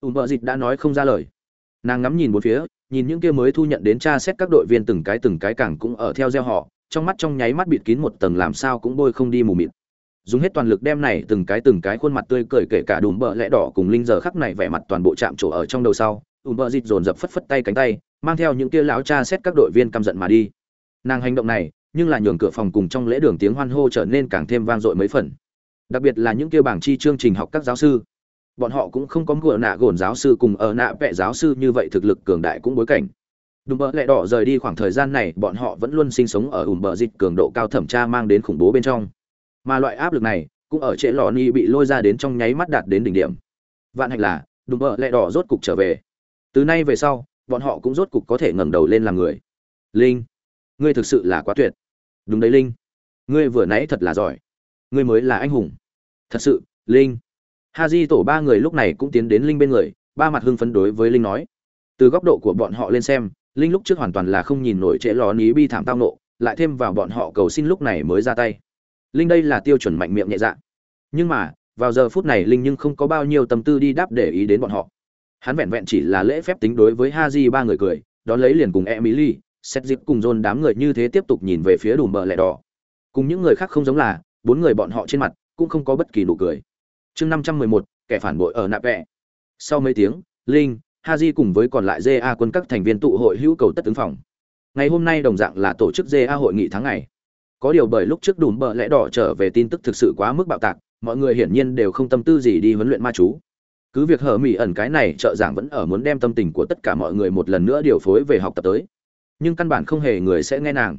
Ùm bờ dịch đã nói không ra lời. Nàng ngắm nhìn một phía, nhìn những kia mới thu nhận đến tra xét các đội viên từng cái từng cái càng cũng ở theo gieo họ, trong mắt trong nháy mắt bịt kín một tầng làm sao cũng bôi không đi mù mịt. Dùng hết toàn lực đem này từng cái từng cái khuôn mặt tươi cười kể cả đùm bờ lẽ đỏ cùng linh giờ khắc này vẻ mặt toàn bộ chạm trổ ở trong đầu sau ùm bờ dịch dồn dập phất phất tay cánh tay, mang theo những kia lão cha xét các đội viên căm giận mà đi nàng hành động này, nhưng là nhường cửa phòng cùng trong lễ đường tiếng hoan hô trở nên càng thêm vang dội mấy phần. Đặc biệt là những kia bảng chi chương trình học các giáo sư. Bọn họ cũng không có ngựa nạ gồn giáo sư cùng ở nạ vẽ giáo sư như vậy thực lực cường đại cũng bối cảnh. Đùm bợ lẹ đỏ rời đi khoảng thời gian này, bọn họ vẫn luôn sinh sống ở ùm bờ dịch cường độ cao thẩm tra mang đến khủng bố bên trong. Mà loại áp lực này, cũng ở trễ lò ni bị lôi ra đến trong nháy mắt đạt đến đỉnh điểm. Vạn hạnh là, đùm bợ lẹ đỏ rốt cục trở về. Từ nay về sau, bọn họ cũng rốt cục có thể ngẩng đầu lên làm người. Linh ngươi thực sự là quá tuyệt. Đúng đấy, linh. Ngươi vừa nãy thật là giỏi. Ngươi mới là anh hùng. Thật sự, linh. Ha di tổ ba người lúc này cũng tiến đến linh bên người, ba mặt hưng phấn đối với linh nói. Từ góc độ của bọn họ lên xem, linh lúc trước hoàn toàn là không nhìn nổi trễ lò ní bi thảm tao nộ, lại thêm vào bọn họ cầu xin lúc này mới ra tay. Linh đây là tiêu chuẩn mạnh miệng nhẹ dạ. Nhưng mà, vào giờ phút này linh nhưng không có bao nhiêu tâm tư đi đáp để ý đến bọn họ. Hắn vẹn vẹn chỉ là lễ phép tính đối với ha di ba người cười, đón lấy liền cùng emily xét dịp cùng dồn đám người như thế tiếp tục nhìn về phía đùm bờ lẹ đỏ. Cùng những người khác không giống là, bốn người bọn họ trên mặt cũng không có bất kỳ nụ cười. Chương năm trăm mười một, kẻ phản bội ở nạp vẹ. Sau mấy tiếng, linh, haji cùng với còn lại ja quân các thành viên tụ hội hữu cầu tất ứng phòng. Ngày hôm nay đồng dạng là tổ chức ja hội nghị tháng ngày. Có điều bởi lúc trước đùm bờ lẽ đỏ trở về tin tức thực sự quá mức bạo tạc, mọi người hiển nhiên đều không tâm tư gì đi huấn luyện ma chú. Cứ việc hở mỹ ẩn cái này trợ giảng vẫn ở muốn đem tâm tình của tất cả mọi người một lần nữa điều phối về học tập tới nhưng căn bản không hề người sẽ nghe nàng.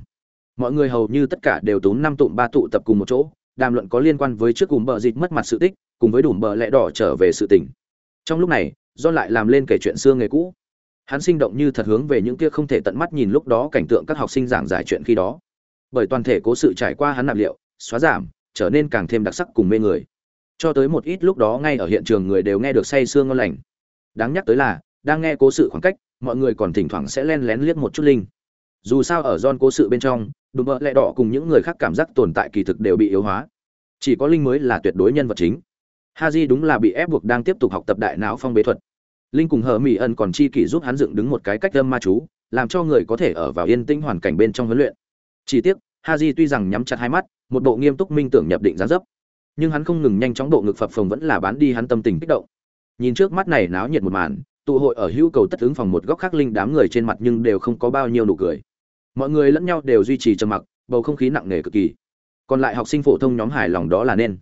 Mọi người hầu như tất cả đều tốn năm tụm ba tụ tập cùng một chỗ, đàm luận có liên quan với trước cùng bờ dịch mất mặt sự tích, cùng với đủ bờ lẽ đỏ trở về sự tình. Trong lúc này do lại làm lên kể chuyện xưa nghề cũ. Hắn sinh động như thật hướng về những kia không thể tận mắt nhìn lúc đó cảnh tượng các học sinh giảng giải chuyện khi đó. Bởi toàn thể cố sự trải qua hắn nạp liệu, xóa giảm, trở nên càng thêm đặc sắc cùng mê người. Cho tới một ít lúc đó ngay ở hiện trường người đều nghe được say sương ngon lành. Đáng nhắc tới là, đang nghe cố sự khoảng cách, mọi người còn thỉnh thoảng sẽ len lén liếc một chút linh dù sao ở don cố sự bên trong, đùm bợ lẹ đỏ cùng những người khác cảm giác tồn tại kỳ thực đều bị yếu hóa. Chỉ có linh mới là tuyệt đối nhân vật chính. Ha j đúng là bị ép buộc đang tiếp tục học tập đại não phong bế thuật. Linh cùng hờ mỹ Ân còn chi kỷ giúp hắn dựng đứng một cái cách âm ma chú, làm cho người có thể ở vào yên tĩnh hoàn cảnh bên trong huấn luyện. Chỉ tiếc ha j tuy rằng nhắm chặt hai mắt, một bộ nghiêm túc minh tưởng nhập định gián dấp, nhưng hắn không ngừng nhanh chóng độ ngực phập phồng vẫn là bán đi hắn tâm tình kích động. Nhìn trước mắt này náo nhiệt một màn, tụ hội ở hữu cầu tất ứng phòng một góc khác linh đám người trên mặt nhưng đều không có bao nhiêu nụ cười mọi người lẫn nhau đều duy trì trầm mặc, bầu không khí nặng nề cực kỳ. Còn lại học sinh phổ thông nhóm hài lòng đó là nên.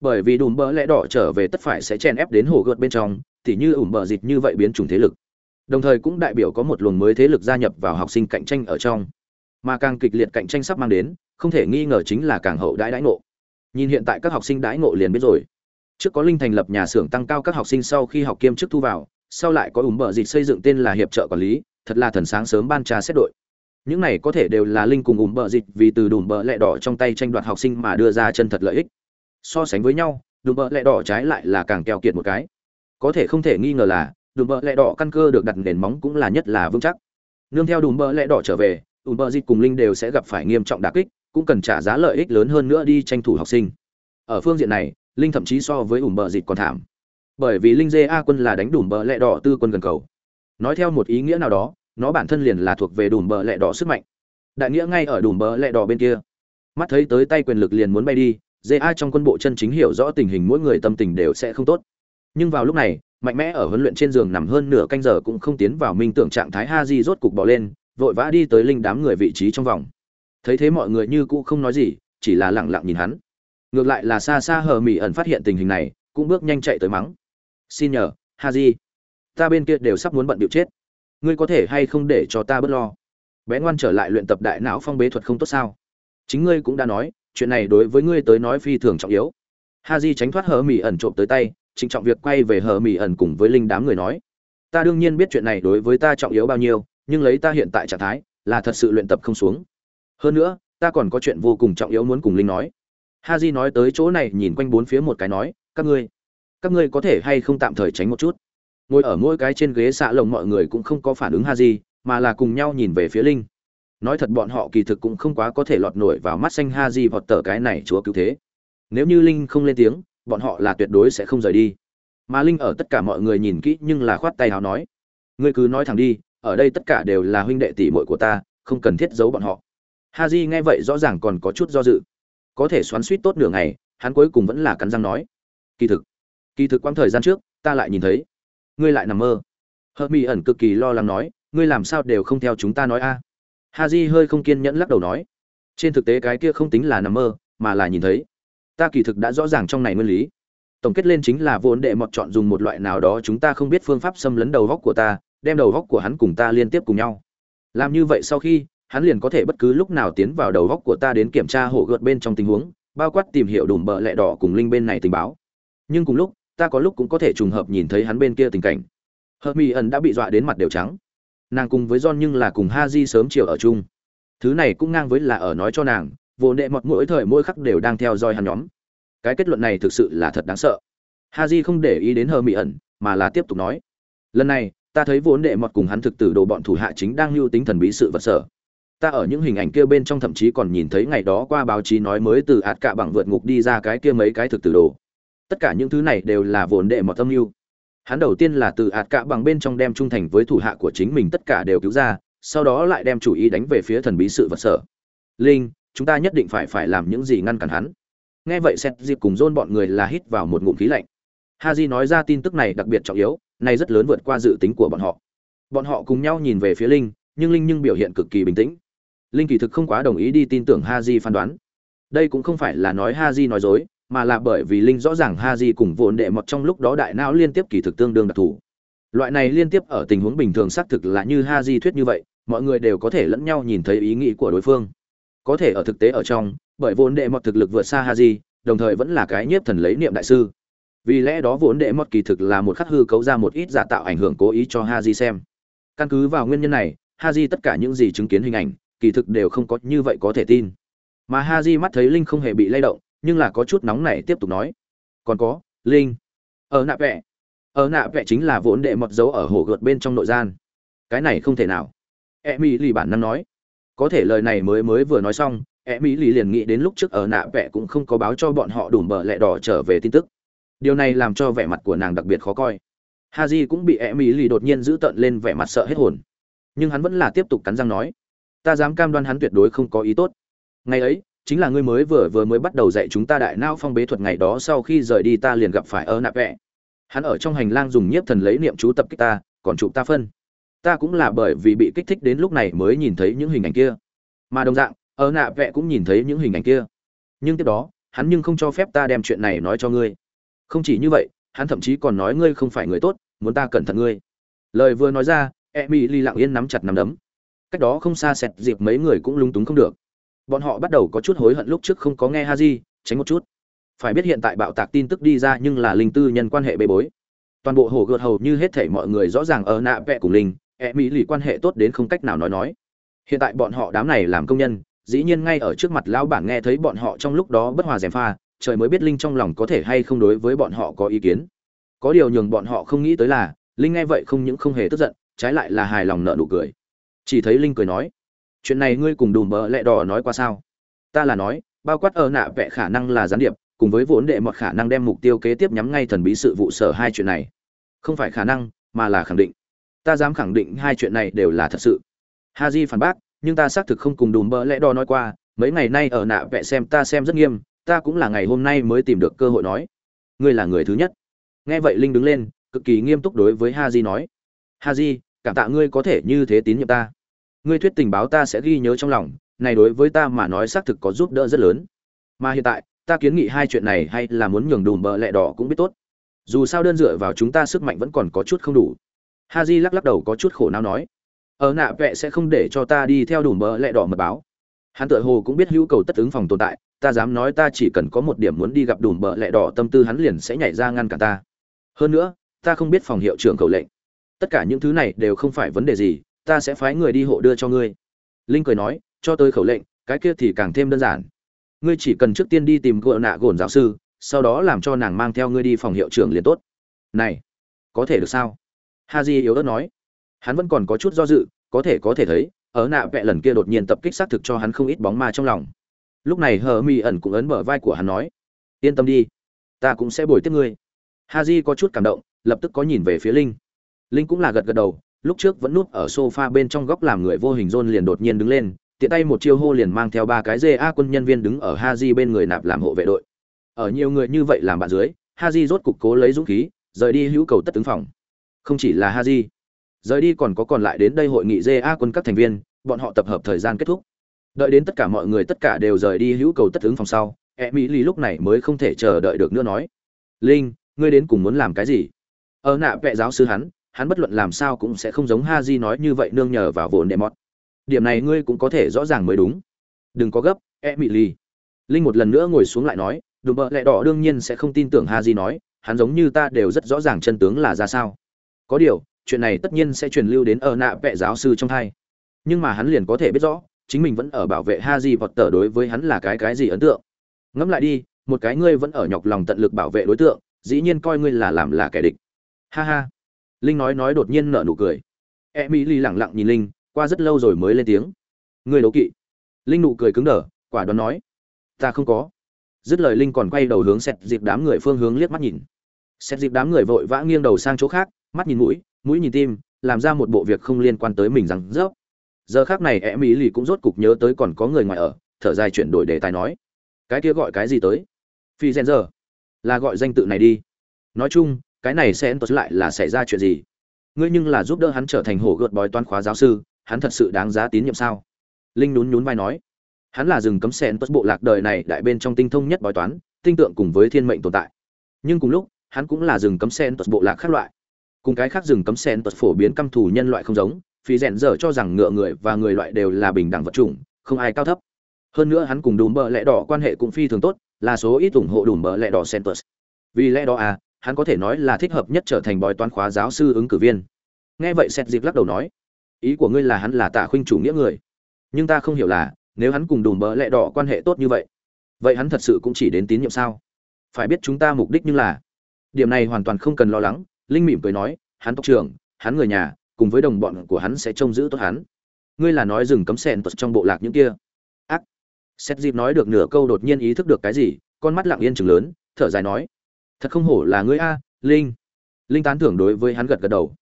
Bởi vì đùm bỡ lẽ đỏ trở về tất phải sẽ chen ép đến hồ gợt bên trong thì như ủm bờ dịch như vậy biến chủng thế lực. Đồng thời cũng đại biểu có một luồng mới thế lực gia nhập vào học sinh cạnh tranh ở trong. Mà càng kịch liệt cạnh tranh sắp mang đến, không thể nghi ngờ chính là càng hậu đãi đãi ngộ. Nhìn hiện tại các học sinh đãi ngộ liền biết rồi. Trước có linh thành lập nhà xưởng tăng cao các học sinh sau khi học kiêm chức thu vào, sau lại có ủm bờ dịch xây dựng tên là hiệp trợ quản lý, thật là thần sáng sớm ban trà xét đội những này có thể đều là linh cùng ủm bờ dịch vì từ đùm bờ lẹ đỏ trong tay tranh đoạt học sinh mà đưa ra chân thật lợi ích. So sánh với nhau, đùm bờ lẹ đỏ trái lại là càng keo kiệt một cái. Có thể không thể nghi ngờ là, đùm bờ lẹ đỏ căn cơ được đặt nền móng cũng là nhất là vững chắc. Nương theo đùm bờ lẹ đỏ trở về, ủm bờ dịch cùng linh đều sẽ gặp phải nghiêm trọng đà kích, cũng cần trả giá lợi ích lớn hơn nữa đi tranh thủ học sinh. Ở phương diện này, linh thậm chí so với ủm bờ dịch còn thảm. Bởi vì linh dê a quân là đánh đùm bờ lẹ đỏ tư quân gần cầu. Nói theo một ý nghĩa nào đó nó bản thân liền là thuộc về đùm bờ lẹ đỏ sức mạnh. Đại nghĩa ngay ở đùm bờ lẹ đỏ bên kia. Mắt thấy tới tay quyền lực liền muốn bay đi, dê trong quân bộ chân chính hiểu rõ tình hình mỗi người tâm tình đều sẽ không tốt. Nhưng vào lúc này, mạnh mẽ ở huấn luyện trên giường nằm hơn nửa canh giờ cũng không tiến vào minh tưởng trạng thái ha di rốt cục bỏ lên, vội vã đi tới linh đám người vị trí trong vòng. Thấy thế mọi người như cũ không nói gì, chỉ là lẳng lặng nhìn hắn. Ngược lại là xa xa hờ mỹ ẩn phát hiện tình hình này, cũng bước nhanh chạy tới mắng. Xin nhờ ha di ta bên kia đều sắp muốn bận điệu chết ngươi có thể hay không để cho ta bớt lo? Bé ngoan trở lại luyện tập đại não phong bế thuật không tốt sao? Chính ngươi cũng đã nói, chuyện này đối với ngươi tới nói phi thường trọng yếu. Ha di tránh thoát hờ mỹ ẩn trộm tới tay, trịnh trọng việc quay về hờ mỹ ẩn cùng với linh đám người nói. Ta đương nhiên biết chuyện này đối với ta trọng yếu bao nhiêu, nhưng lấy ta hiện tại trạng thái, là thật sự luyện tập không xuống. Hơn nữa, ta còn có chuyện vô cùng trọng yếu muốn cùng linh nói. Ha j nói tới chỗ này, nhìn quanh bốn phía một cái nói, các ngươi các ngươi có thể hay không tạm thời tránh một chút? Ngồi ở mỗi cái trên ghế xạ lồng mọi người cũng không có phản ứng ha di, mà là cùng nhau nhìn về phía linh. Nói thật bọn họ kỳ thực cũng không quá có thể lọt nổi vào mắt xanh ha di vọt tờ cái này chúa cứu thế. Nếu như linh không lên tiếng bọn họ là tuyệt đối sẽ không rời đi. Mà linh ở tất cả mọi người nhìn kỹ nhưng là khoát tay hào nói ngươi cứ nói thẳng đi ở đây tất cả đều là huynh đệ tỷ muội của ta không cần thiết giấu bọn họ. Ha di nghe vậy rõ ràng còn có chút do dự. Có thể xoắn suýt tốt nửa ngày hắn cuối cùng vẫn là cắn răng nói kỳ thực kỳ thực quãng thời gian trước ta lại nhìn thấy ngươi lại nằm mơ. Hớt mỹ ẩn cực kỳ lo lắng nói, ngươi làm sao đều không theo chúng ta nói a? À. ha j hơi không kiên nhẫn lắc đầu nói, trên thực tế cái kia không tính là nằm mơ, mà là nhìn thấy. Ta kỳ thực đã rõ ràng trong này nguyên lý. Tổng kết lên chính là vốn đệ mọt chọn dùng một loại nào đó chúng ta không biết phương pháp xâm lấn đầu góc của ta, đem đầu góc của hắn cùng ta liên tiếp cùng nhau. Làm như vậy sau khi, hắn liền có thể bất cứ lúc nào tiến vào đầu góc của ta đến kiểm tra hổ gợt bên trong tình huống, bao quát tìm hiểu đùm bợ lẹ đỏ cùng linh bên này tình báo. Nhưng cùng lúc ta có lúc cũng có thể trùng hợp nhìn thấy hắn bên kia tình cảnh. Hợp mỹ ẩn đã bị dọa đến mặt đều trắng. Nàng cùng với john nhưng là cùng ha di sớm chiều ở chung. Thứ này cũng ngang với là ở nói cho nàng, vô nệ mọt mỗi thời mỗi khắc đều đang theo dõi hắn nhóm. Cái kết luận này thực sự là thật đáng sợ. Ha di không để ý đến hờ mỹ ẩn, mà là tiếp tục nói. Lần này, ta thấy vốn đệ mọt cùng hắn thực tử đồ bọn thủ hạ chính đang lưu tính thần bí sự vật sở. Ta ở những hình ảnh kia bên trong thậm chí còn nhìn thấy ngày đó qua báo chí nói mới từ ạt cạ bằng vượt ngục đi ra cái kia mấy cái thực tử đồ tất cả những thứ này đều là vốn đệ mọt tâm lưu hắn đầu tiên là từ ạt cạ bằng bên trong đem trung thành với thủ hạ của chính mình tất cả đều cứu ra, sau đó lại đem chủ ý đánh về phía thần bí sự vật sở. Linh, chúng ta nhất định phải phải làm những gì ngăn cản hắn. Nghe vậy xét dịp cùng dôn bọn người là hít vào một ngụm khí lạnh. Ha j nói ra tin tức này đặc biệt trọng yếu, này rất lớn vượt qua dự tính của bọn họ. Bọn họ cùng nhau nhìn về phía linh, nhưng linh nhưng biểu hiện cực kỳ bình tĩnh. Linh kỳ thực không quá đồng ý đi tin tưởng ha j phán đoán. Đây cũng không phải là nói ha j nói dối mà là bởi vì linh rõ ràng ha di cùng vốn đệ mọt trong lúc đó đại não liên tiếp kỳ thực tương đương đặc thù. Loại này liên tiếp ở tình huống bình thường xác thực là như ha di thuyết như vậy, mọi người đều có thể lẫn nhau nhìn thấy ý nghĩ của đối phương. Có thể ở thực tế ở trong, bởi vốn đệ mọt thực lực vượt xa ha di đồng thời vẫn là cái nhiếp thần lấy niệm đại sư. Vì lẽ đó vốn đệ mọt kỳ thực là một khắc hư cấu ra một ít giả tạo ảnh hưởng cố ý cho ha di xem. Căn cứ vào nguyên nhân này ha di tất cả những gì chứng kiến hình ảnh, kỳ thực đều không có như vậy có thể tin. Mà ha di mắt thấy linh không hề bị lay động nhưng là có chút nóng này tiếp tục nói. Còn có, linh. Ở nạ vẽ ở nạ vẽ chính là vốn đệ mọt dấu ở hồ gợt bên trong nội gian. Cái này không thể nào. E mỹ lì bản năng nói. Có thể lời này mới mới vừa nói xong e mỹ lì liền nghĩ đến lúc trước ở nạ vẽ cũng không có báo cho bọn họ đủ bờ lẹ đỏ trở về tin tức. Điều này làm cho vẻ mặt của nàng đặc biệt khó coi. Ha j cũng bị e mỹ lì đột nhiên giữ tợn lên vẻ mặt sợ hết hồn. Nhưng hắn vẫn là tiếp tục cắn răng nói. Ta dám cam đoan hắn tuyệt đối không có ý tốt. Ngày ấy chính là ngươi mới vừa vừa mới bắt đầu dạy chúng ta đại não phong bế thuật ngày đó sau khi rời đi ta liền gặp phải ơ nạp vẽ hắn ở trong hành lang dùng nhiếp thần lấy niệm chú tập kích ta, còn chụp ta phân. Ta cũng là bởi vì bị kích thích đến lúc này mới nhìn thấy những hình ảnh kia. Mà đồng dạng, ơ nạ vẽ cũng nhìn thấy những hình ảnh kia. Nhưng tiếp đó, hắn nhưng không cho phép ta đem chuyện này nói cho ngươi. Không chỉ như vậy, hắn thậm chí còn nói ngươi không phải người tốt, muốn ta cẩn thận ngươi. Lời vừa nói ra e mi ly lặng yên nắm chặt nắm đấm. Cách đó không xa xẹt dịp mấy người cũng lúng túng không được bọn họ bắt đầu có chút hối hận lúc trước không có nghe ha di tránh một chút. Phải biết hiện tại bạo tạc tin tức đi ra nhưng là linh tư nhân quan hệ bê bối. Toàn bộ hồ gợt hầu như hết thảy mọi người rõ ràng ở nạ vẽ cùng linh e mỹ lì quan hệ tốt đến không cách nào nói nói. Hiện tại bọn họ đám này làm công nhân, dĩ nhiên ngay ở trước mặt lão bản nghe thấy bọn họ trong lúc đó bất hòa gièm pha, trời mới biết linh trong lòng có thể hay không đối với bọn họ có ý kiến. Có điều nhường bọn họ không nghĩ tới là, linh nghe vậy không những không hề tức giận, trái lại là hài lòng nợ nụ cười. Chỉ thấy linh cười nói chuyện này ngươi cùng đùm bờ lẹ đỏ nói qua sao? Ta là nói, bao quát ở nạ vẽ khả năng là gián điệp, cùng với vốn đệ một khả năng đem mục tiêu kế tiếp nhắm ngay thần bí sự vụ sở hai chuyện này. Không phải khả năng, mà là khẳng định. Ta dám khẳng định hai chuyện này đều là thật sự. Ha di phản bác, nhưng ta xác thực không cùng đùm bỡ lẽ đo nói qua, mấy ngày nay ở nạ vẽ xem ta xem rất nghiêm, ta cũng là ngày hôm nay mới tìm được cơ hội nói. Ngươi là người thứ nhất. Nghe vậy linh đứng lên, cực kỳ nghiêm túc đối với ha di nói. Ha di cảm tạ ngươi có thể như thế tín nhiệm ta ngươi thuyết tình báo ta sẽ ghi nhớ trong lòng, này đối với ta mà nói xác thực có giúp đỡ rất lớn. Mà hiện tại, ta kiến nghị hai chuyện này hay là muốn nhường đùm bờ lẹ đỏ cũng biết tốt. Dù sao đơn dựa vào chúng ta sức mạnh vẫn còn có chút không đủ. Ha j lắc lắc đầu có chút khổ não nói. Ở nạ, vẹ sẽ không để cho ta đi theo đùm bờ lẹ đỏ mật báo. Hắn tự hồ cũng biết hữu cầu tất ứng phòng tồn tại, ta dám nói ta chỉ cần có một điểm muốn đi gặp đùm bờ lẹ đỏ tâm tư hắn liền sẽ nhảy ra ngăn cả ta. Hơn nữa, ta không biết phòng hiệu trưởng cầu lệnh. Tất cả những thứ này đều không phải vấn đề gì ta sẽ phái người đi hộ đưa cho ngươi. Linh cười nói, cho tới khẩu lệnh, cái kia thì càng thêm đơn giản. Ngươi chỉ cần trước tiên đi tìm gợ nạ gồn giáo sư, sau đó làm cho nàng mang theo ngươi đi phòng hiệu trưởng liền tốt. Này, có thể được sao? Ha di yếu ớt nói. Hắn vẫn còn có chút do dự, có thể có thể thấy, ở nạ vẹ lần kia đột nhiên tập kích xác thực cho hắn không ít bóng ma trong lòng. Lúc này hờ mi ẩn cũng ấn mở vai của hắn nói, yên tâm đi, ta cũng sẽ bồi tiếp ngươi. Ha di có chút cảm động, lập tức có nhìn về phía linh. Linh cũng là gật gật đầu lúc trước vẫn núp ở sofa bên trong góc làm người vô hình rôn liền đột nhiên đứng lên tiện tay một chiêu hô liền mang theo ba cái GA quân nhân viên đứng ở Haji bên người nạp làm hộ vệ đội. Ở nhiều người như vậy làm bạn dưới, Haji rốt cục cố lấy dũng khí, rời đi hữu cầu tất tướng phòng. Không chỉ là Haji, rời đi còn có còn lại đến đây hội nghị GA quân các thành viên, bọn họ tập hợp thời gian kết thúc. Đợi đến tất cả mọi người tất cả đều rời đi hữu cầu tất tướng phòng sau, Emily lúc này mới không thể chờ đợi được nữa nói: "Linh, ngươi đến cùng muốn làm cái gì?" Ở nạ vệ giáo sư hắn, hắn bất luận làm sao cũng sẽ không giống ha di nói như vậy nương nhờ vào vồn đệ mọt. Điểm này ngươi cũng có thể rõ ràng mới đúng. Đừng có gấp e mị ly linh một lần nữa ngồi xuống lại nói, đùm bợ lẹ đỏ đương nhiên sẽ không tin tưởng ha di nói, hắn giống như ta đều rất rõ ràng chân tướng là ra sao. Có điều, chuyện này tất nhiên sẽ truyền lưu đến ở nạ vệ giáo sư trong thai. Nhưng mà hắn liền có thể biết rõ, chính mình vẫn ở bảo vệ ha di vọt tờ đối với hắn là cái cái gì ấn tượng. Ngẫm lại đi, một cái ngươi vẫn ở nhọc lòng tận lực bảo vệ đối tượng, dĩ nhiên coi ngươi là làm là kẻ địch. Ha ha linh nói nói đột nhiên nở nụ cười. Emily lẳng lặng nhìn linh, qua rất lâu rồi mới lên tiếng. Người đấu kỵ. Linh nụ cười cứng đờ, quả đoán nói. Ta không có. Dứt lời linh còn quay đầu hướng xét dịp đám người phương hướng liếc mắt nhìn. Xét dịp đám người vội vã nghiêng đầu sang chỗ khác, mắt nhìn mũi mũi nhìn tim, làm ra một bộ việc không liên quan tới mình rằng rớp giờ khác này e ý lì cũng rốt cục nhớ tới còn có người ngoài ở, thở dài chuyển đổi đề tài nói. Cái kia gọi cái gì tới? Phi gen giờ. Là gọi danh tự này đi. Nói chung cái này sẽ tốt lại là xảy ra chuyện gì? Ngươi nhưng là giúp đỡ hắn trở thành hổ gợt bói toán khóa giáo sư, hắn thật sự đáng giá tín nhiệm sao? Linh nhún nhún vai nói. Hắn là rừng cấm sen tốt bộ lạc đời này đại bên trong tinh thông nhất bói toán, tinh tượng cùng với thiên mệnh tồn tại. Nhưng cùng lúc, hắn cũng là rừng cấm sen tốt bộ lạc khác loại. Cùng cái khác rừng cấm sen tốt phổ biến căm thù nhân loại không giống, phí rèn dở cho rằng ngựa người và người loại đều là bình đẳng vật chủng, không ai cao thấp. Hơn nữa hắn cùng đùm bờ lẽ đỏ quan hệ cũng phi thường tốt, là số ít ủng hộ đùm bờ lẽ đỏ centus vì lẽ đó à hắn có thể nói là thích hợp nhất trở thành bói toán khóa giáo sư ứng cử viên. Nghe vậy xét dịp lắc đầu nói, ý của ngươi là hắn là tạ khuynh chủ nghĩa người. Nhưng ta không hiểu là, nếu hắn cùng đùm bỡ lẹ đỏ quan hệ tốt như vậy vậy hắn thật sự cũng chỉ đến tín nhiệm sao? Phải biết chúng ta mục đích như là điểm này hoàn toàn không cần lo lắng, linh mỉm cười nói, hắn tộc trưởng, hắn người nhà, cùng với đồng bọn của hắn sẽ trông giữ tốt hắn. Ngươi là nói dừng cấm sẹn tật trong bộ lạc những kia. Ác. Xét dịp nói được nửa câu đột nhiên ý thức được cái gì, con mắt lặng yên chừng lớn, thở dài nói thật không hổ là ngươi a, linh. Linh tán thưởng đối với hắn gật gật đầu.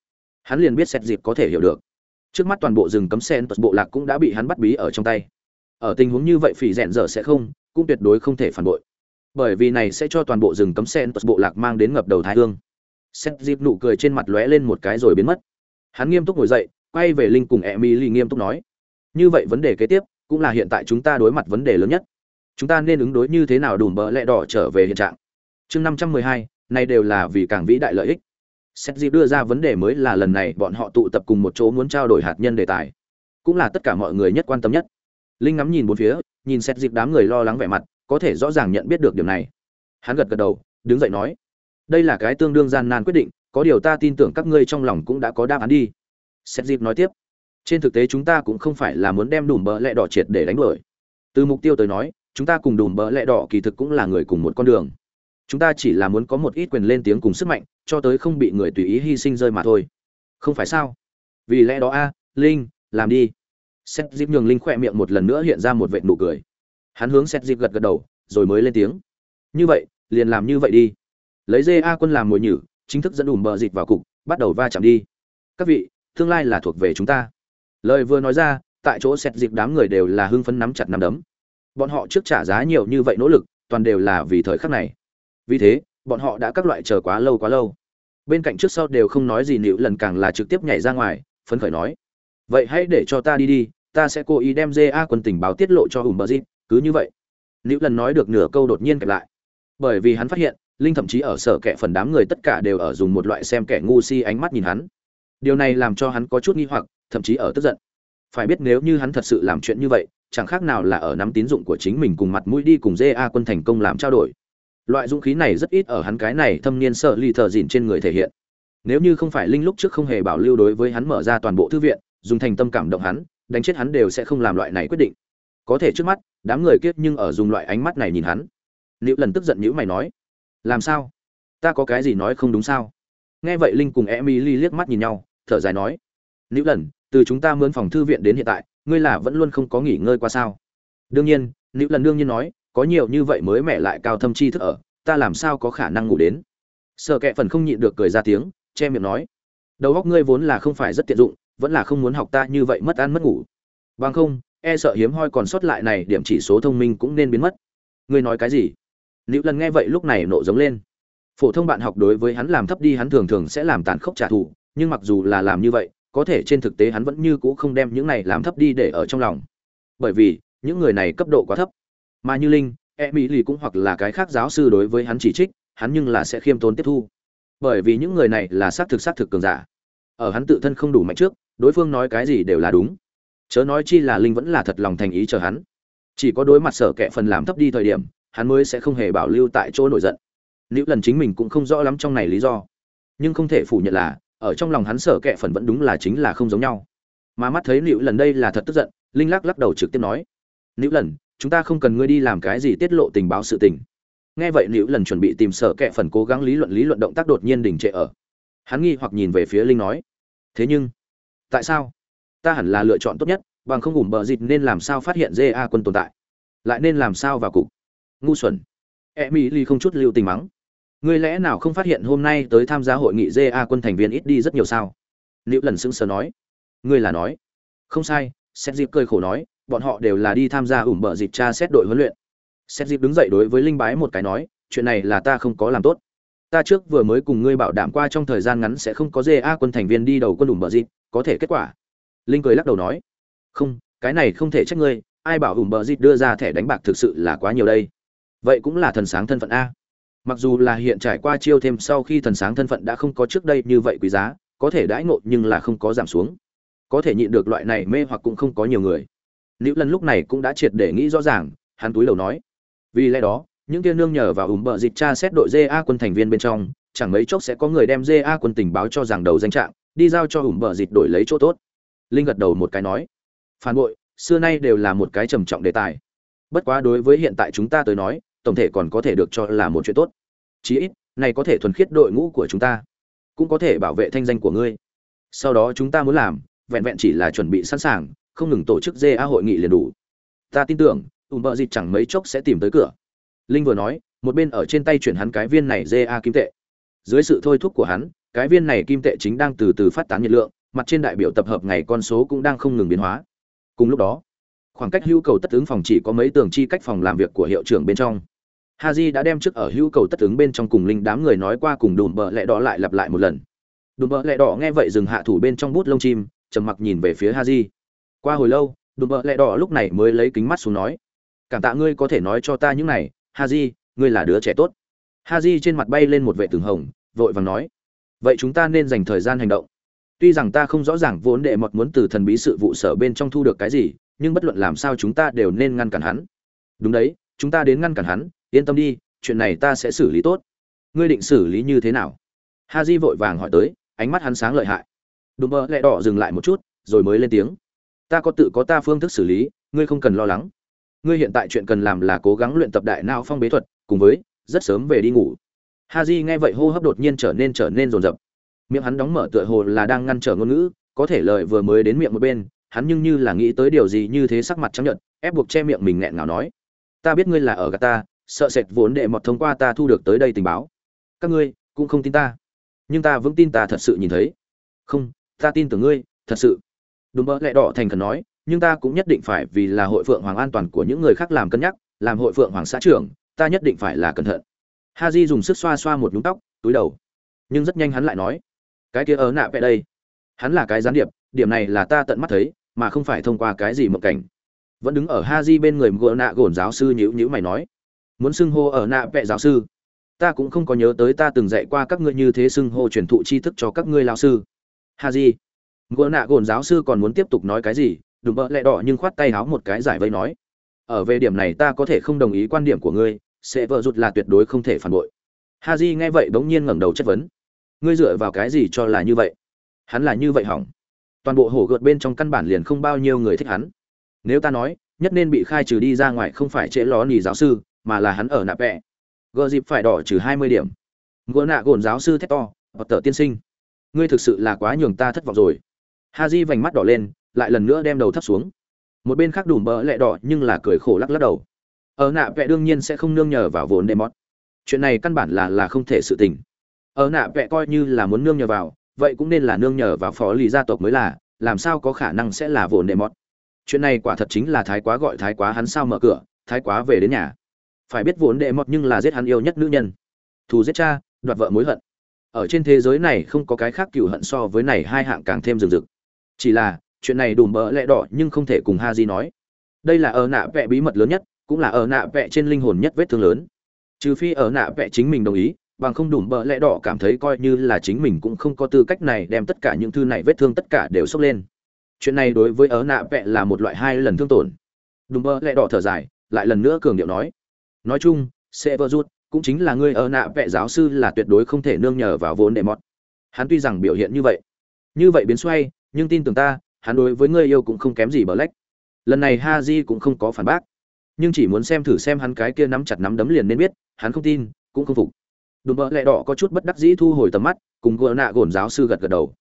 Hắn liền biết xét dịp có thể hiểu được. Trước mắt toàn bộ rừng cấm sen tật bộ lạc cũng đã bị hắn bắt bí ở trong tay. Ở tình huống như vậy phỉ rẽn dở sẽ không, cũng tuyệt đối không thể phản bội. Bởi vì này sẽ cho toàn bộ rừng cấm sen tật bộ lạc mang đến ngập đầu thái hương. Xét dịp nụ cười trên mặt lóe lên một cái rồi biến mất. Hắn nghiêm túc ngồi dậy, quay về linh cùng e mi ly nghiêm túc nói. Như vậy vấn đề kế tiếp, cũng là hiện tại chúng ta đối mặt vấn đề lớn nhất. Chúng ta nên ứng đối như thế nào đùm bỡ lẹ đỏ trở về hiện trạng? Chương năm trăm mười hai này đều là vì càng vĩ đại lợi ích Xét dịp đưa ra vấn đề mới là lần này bọn họ tụ tập cùng một chỗ muốn trao đổi hạt nhân đề tài. Cũng là tất cả mọi người nhất quan tâm nhất. Linh ngắm nhìn bốn phía, nhìn xét dịp đám người lo lắng vẻ mặt, có thể rõ ràng nhận biết được điều này. hắn gật gật đầu đứng dậy nói đây là cái tương đương gian nan quyết định có điều ta tin tưởng các ngươi trong lòng cũng đã có đáp án đi xét dịp nói tiếp trên thực tế chúng ta cũng không phải là muốn đem đùm bỡ lẹ đỏ triệt để đánh đuổi từ mục tiêu tới nói chúng ta cùng đùm bỡ lẹ đỏ kỳ thực cũng là người cùng một con đường chúng ta chỉ là muốn có một ít quyền lên tiếng cùng sức mạnh, cho tới không bị người tùy ý hy sinh rơi mà thôi. Không phải sao? Vì lẽ đó a, linh, làm đi. Xét dịp nhường linh khỏe miệng một lần nữa hiện ra một vệt nụ cười. Hắn hướng xét dịp gật gật đầu, rồi mới lên tiếng. Như vậy, liền làm như vậy đi. Lấy dê a quân làm mồi nhử, chính thức dẫn ủm bờ dịch vào cục, bắt đầu va chạm đi. Các vị, tương lai là thuộc về chúng ta. Lời vừa nói ra, tại chỗ xét dịp đám người đều là hưng phấn nắm chặt nắm đấm. Bọn họ trước trả giá nhiều như vậy nỗ lực, toàn đều là vì thời khắc này vì thế, bọn họ đã các loại chờ quá lâu quá lâu. Bên cạnh trước sau đều không nói gì nịu lần càng là trực tiếp nhảy ra ngoài, phấn khởi nói, vậy hãy để cho ta đi đi, ta sẽ cố ý đem ja quân tình báo tiết lộ cho hùm bờ dịp, cứ như vậy. Nịu lần nói được nửa câu đột nhiên kẹp lại. Bởi vì hắn phát hiện, linh thậm chí ở sở kẻ phần đám người tất cả đều ở dùng một loại xem kẻ ngu si ánh mắt nhìn hắn. Điều này làm cho hắn có chút nghi hoặc, thậm chí ở tức giận. Phải biết nếu như hắn thật sự làm chuyện như vậy, chẳng khác nào là ở nắm tín dụng của chính mình cùng mặt mũi đi cùng ja quân thành công làm trao đổi loại dũng khí này rất ít ở hắn cái này thâm niên sợ ly thờ dìn trên người thể hiện. Nếu như không phải linh lúc trước không hề bảo lưu đối với hắn mở ra toàn bộ thư viện, dùng thành tâm cảm động hắn, đánh chết hắn đều sẽ không làm loại này quyết định. Có thể trước mắt, đám người kiết nhưng ở dùng loại ánh mắt này nhìn hắn. Nữ lần tức giận nhữ mày nói, làm sao? Ta có cái gì nói không đúng sao? Nghe vậy linh cùng emily liếc mắt nhìn nhau, thở dài nói nữ lần, từ chúng ta mướn phòng thư viện đến hiện tại, ngươi là vẫn luôn không có nghỉ ngơi qua sao? Đương nhiên nữ lần đương nhiên nói có nhiều như vậy mới mẹ lại cao thâm chi thức ở, ta làm sao có khả năng ngủ đến? Sợ kệ phần không nhịn được cười ra tiếng, che miệng nói. Đầu óc ngươi vốn là không phải rất tiện dụng, vẫn là không muốn học ta như vậy mất ăn mất ngủ. Bằng không e sợ hiếm hoi còn sót lại này điểm chỉ số thông minh cũng nên biến mất. Ngươi nói cái gì? Nữ lần nghe vậy lúc này nộ giống lên. Phổ thông bạn học đối với hắn làm thấp đi hắn thường thường sẽ làm tàn khốc trả thù, nhưng mặc dù là làm như vậy, có thể trên thực tế hắn vẫn như cũ không đem những này làm thấp đi để ở trong lòng. Bởi vì, những người này cấp độ quá thấp mà như linh e mỹ lì cũng hoặc là cái khác giáo sư đối với hắn chỉ trích, hắn nhưng là sẽ khiêm tốn tiếp thu. Bởi vì những người này là xác thực xác thực cường giả. Ở hắn tự thân không đủ mạnh trước, đối phương nói cái gì đều là đúng. Chớ nói chi là linh vẫn là thật lòng thành ý chờ hắn. Chỉ có đối mặt sở kệ phần làm thấp đi thời điểm, hắn mới sẽ không hề bảo lưu tại chỗ nổi giận. Nữ lần chính mình cũng không rõ lắm trong này lý do. Nhưng không thể phủ nhận là, ở trong lòng hắn sở kệ phần vẫn đúng là chính là không giống nhau. Mà mắt thấy nữ lần đây là thật tức giận, linh lắc lắc đầu trực tiếp nói. Nữ lần chúng ta không cần ngươi đi làm cái gì tiết lộ tình báo sự tình. Nghe vậy liễu lần chuẩn bị tìm sở kệ phần cố gắng lý luận lý luận động tác đột nhiên đình trệ ở. Hắn nghi hoặc nhìn về phía linh nói, thế nhưng, tại sao? Ta hẳn là lựa chọn tốt nhất, bằng không ủm bờ dịt nên làm sao phát hiện ja quân tồn tại? Lại nên làm sao vào cục? Ngu xuẩn. E mỹ ly không chút lưu tình mắng, ngươi lẽ nào không phát hiện hôm nay tới tham gia hội nghị ja quân thành viên ít đi rất nhiều sao? Liễu lần sững sờ nói, ngươi là nói. Không sai xét dịp cười khổ nói bọn họ đều là đi tham gia ủm bờ dịp tra xét đội huấn luyện. Xét dịp đứng dậy đối với linh bái một cái nói, chuyện này là ta không có làm tốt. Ta trước vừa mới cùng ngươi bảo đảm qua trong thời gian ngắn sẽ không có dê a quân thành viên đi đầu quân ủm bờ dịp, có thể kết quả. Linh cười lắc đầu nói, không, cái này không thể trách ngươi, ai bảo ủm bờ dịp đưa ra thẻ đánh bạc thực sự là quá nhiều đây. Vậy cũng là thần sáng thân phận a. Mặc dù là hiện trải qua chiêu thêm sau khi thần sáng thân phận đã không có trước đây như vậy quý giá, có thể đãi ngộ nhưng là không có giảm xuống. Có thể nhịn được loại này mê hoặc cũng không có nhiều người nữ lần lúc này cũng đã triệt để nghĩ rõ ràng, hắn túi đầu nói. Vì lẽ đó, những kia nương nhờ vào ủng bờ dịch tra xét đội ja quân thành viên bên trong, chẳng mấy chốc sẽ có người đem ja quân tình báo cho rằng đầu danh trạng, đi giao cho ủng bờ dịch đổi lấy chỗ tốt. Linh gật đầu một cái nói. Phản bội, xưa nay đều là một cái trầm trọng đề tài. Bất quá đối với hiện tại chúng ta tới nói, tổng thể còn có thể được cho là một chuyện tốt. Chí ít, này có thể thuần khiết đội ngũ của chúng ta. Cũng có thể bảo vệ thanh danh của ngươi. Sau đó chúng ta muốn làm, vẹn vẹn chỉ là chuẩn bị sẵn sàng không ngừng tổ chức GA hội nghị liền đủ. Ta tin tưởng, ùm bợ dịch chẳng mấy chốc sẽ tìm tới cửa. Linh vừa nói, một bên ở trên tay chuyển hắn cái viên này GA kim tệ. Dưới sự thôi thúc của hắn, cái viên này kim tệ chính đang từ từ phát tán nhiệt lượng, mặt trên đại biểu tập hợp ngày con số cũng đang không ngừng biến hóa. Cùng lúc đó, khoảng cách hữu cầu tất ứng phòng chỉ có mấy tường chi cách phòng làm việc của hiệu trưởng bên trong. Haji đã đem trước ở hữu cầu tất ứng bên trong cùng linh đám người nói qua cùng đùm bợ lẹ đỏ lại lặp lại một lần. Đùm bợ lẹ đỏ nghe vậy dừng hạ thủ bên trong bút lông chim, trầm mặc nhìn về phía haji qua hồi lâu, đùm bợ lẹ đỏ lúc này mới lấy kính mắt xuống nói, cảm tạ ngươi có thể nói cho ta những này, haji, ngươi là đứa trẻ tốt. Haji trên mặt bay lên một vệ tường hồng, vội vàng nói, vậy chúng ta nên dành thời gian hành động. Tuy rằng ta không rõ ràng vốn đệ mọt muốn từ thần bí sự vụ sở bên trong thu được cái gì, nhưng bất luận làm sao chúng ta đều nên ngăn cản hắn. Đúng đấy, chúng ta đến ngăn cản hắn, yên tâm đi, chuyện này ta sẽ xử lý tốt. Ngươi định xử lý như thế nào? Ha di vội vàng hỏi tới, ánh mắt hắn sáng lợi hại. Đùm bơ lẹ đỏ dừng lại một chút, rồi mới lên tiếng ta có tự có ta phương thức xử lý, ngươi không cần lo lắng. Ngươi hiện tại chuyện cần làm là cố gắng luyện tập đại não phong bế thuật, cùng với, rất sớm về đi ngủ. Ha di nghe vậy hô hấp đột nhiên trở nên trở nên rồn rập. Miệng hắn đóng mở tựa hồ là đang ngăn trở ngôn ngữ, có thể lời vừa mới đến miệng một bên, hắn nhưng như là nghĩ tới điều gì như thế sắc mặt trắng nhợt, ép buộc che miệng mình nghẹn ngào nói. Ta biết ngươi là ở gà ta, sợ sệt vốn đệ mọt thông qua ta thu được tới đây tình báo. Các ngươi cũng không tin ta. Nhưng ta vững tin ta thật sự nhìn thấy. Không, ta tin tưởng ngươi, thật sự đúng mơ lẹ đỏ thành khẩn nói, nhưng ta cũng nhất định phải vì là hội phượng hoàng an toàn của những người khác làm cân nhắc, làm hội phượng hoàng xã trưởng, ta nhất định phải là cẩn thận. Ha di dùng sức xoa xoa một nhúng tóc, túi đầu. Nhưng rất nhanh hắn lại nói, cái kia ớ nạ vẽ đây, hắn là cái gián điệp, điểm này là ta tận mắt thấy, mà không phải thông qua cái gì mộng cảnh. Vẫn đứng ở ha di bên người gỡ nạ gồn giáo sư nhữ nhữ mày nói, muốn xưng hô ở nạ vẽ giáo sư, ta cũng không có nhớ tới ta từng dạy qua các ngươi như thế xưng hô truyền thụ tri thức cho các ngươi lao sư. Ha di gỡ nạ gồn giáo sư còn muốn tiếp tục nói cái gì? Đùm bợ lẹ đỏ nhưng khoát tay háo một cái giải vây nói. Ở về điểm này ta có thể không đồng ý quan điểm của ngươi, sẽ vợ rụt là tuyệt đối không thể phản bội. Ha di nghe vậy bỗng nhiên ngẩng đầu chất vấn. Ngươi dựa vào cái gì cho là như vậy? Hắn là như vậy hỏng. Toàn bộ hổ gợt bên trong căn bản liền không bao nhiêu người thích hắn. Nếu ta nói, nhất nên bị khai trừ đi ra ngoài không phải trễ ló nỉ giáo sư, mà là hắn ở nạp vẹ. Gợ dịp phải đỏ trừ hai mươi điểm. Gỡ nạ gồn giáo sư thét to hoặc tờ tiên sinh, ngươi thực sự là quá nhường ta thất vọng rồi ha di vành mắt đỏ lên, lại lần nữa đem đầu thấp xuống. Một bên khác đùm bỡ lẹ đỏ nhưng là cười khổ lắc lắc đầu. Ở nạ vẽ đương nhiên sẽ không nương nhờ vào vốn đệ mót chuyện này căn bản là là không thể sự tình. Ở nạ vẽ coi như là muốn nương nhờ vào, vậy cũng nên là nương nhờ vào phó lì gia tộc mới là, làm sao có khả năng sẽ là vốn đệ mót chuyện này quả thật chính là thái quá gọi thái quá hắn sao mở cửa, thái quá về đến nhà. Phải biết vốn đệ mọt nhưng là giết hắn yêu nhất nữ nhân. Thù giết cha, đoạt vợ mối hận. Ở trên thế giới này không có cái khác cựu hận so với này hai hạng càng thêm rừng rực chỉ là, chuyện này đùm bỡ lẽ đỏ nhưng không thể cùng ha di nói. Đây là ở nạ vẽ bí mật lớn nhất, cũng là ở nạ vẽ trên linh hồn nhất vết thương lớn. Trừ phi ở nạ vẽ chính mình đồng ý, bằng không đùm bỡ lẽ đỏ cảm thấy coi như là chính mình cũng không có tư cách này đem tất cả những thư này vết thương tất cả đều sốc lên. Chuyện này đối với ở nạ vẽ là một loại hai lần thương tổn. Đùm bỡ lẽ đỏ thở dài, lại lần nữa cường điệu nói. Nói chung, sẽ vơ rút cũng chính là ngươi ở nạ vẽ giáo sư là tuyệt đối không thể nương nhờ vào vốn để mọt. hắn tuy rằng biểu hiện như vậy như vậy biến xoay nhưng tin tưởng ta, hắn đối với ngươi yêu cũng không kém gì bờ lách. Lần này ha di cũng không có phản bác, nhưng chỉ muốn xem thử xem hắn cái kia nắm chặt nắm đấm liền nên biết, hắn không tin, cũng không phục. Đùm bợ lẹ đỏ có chút bất đắc dĩ thu hồi tầm mắt, cùng gỡ nạ gồn giáo sư gật gật đầu.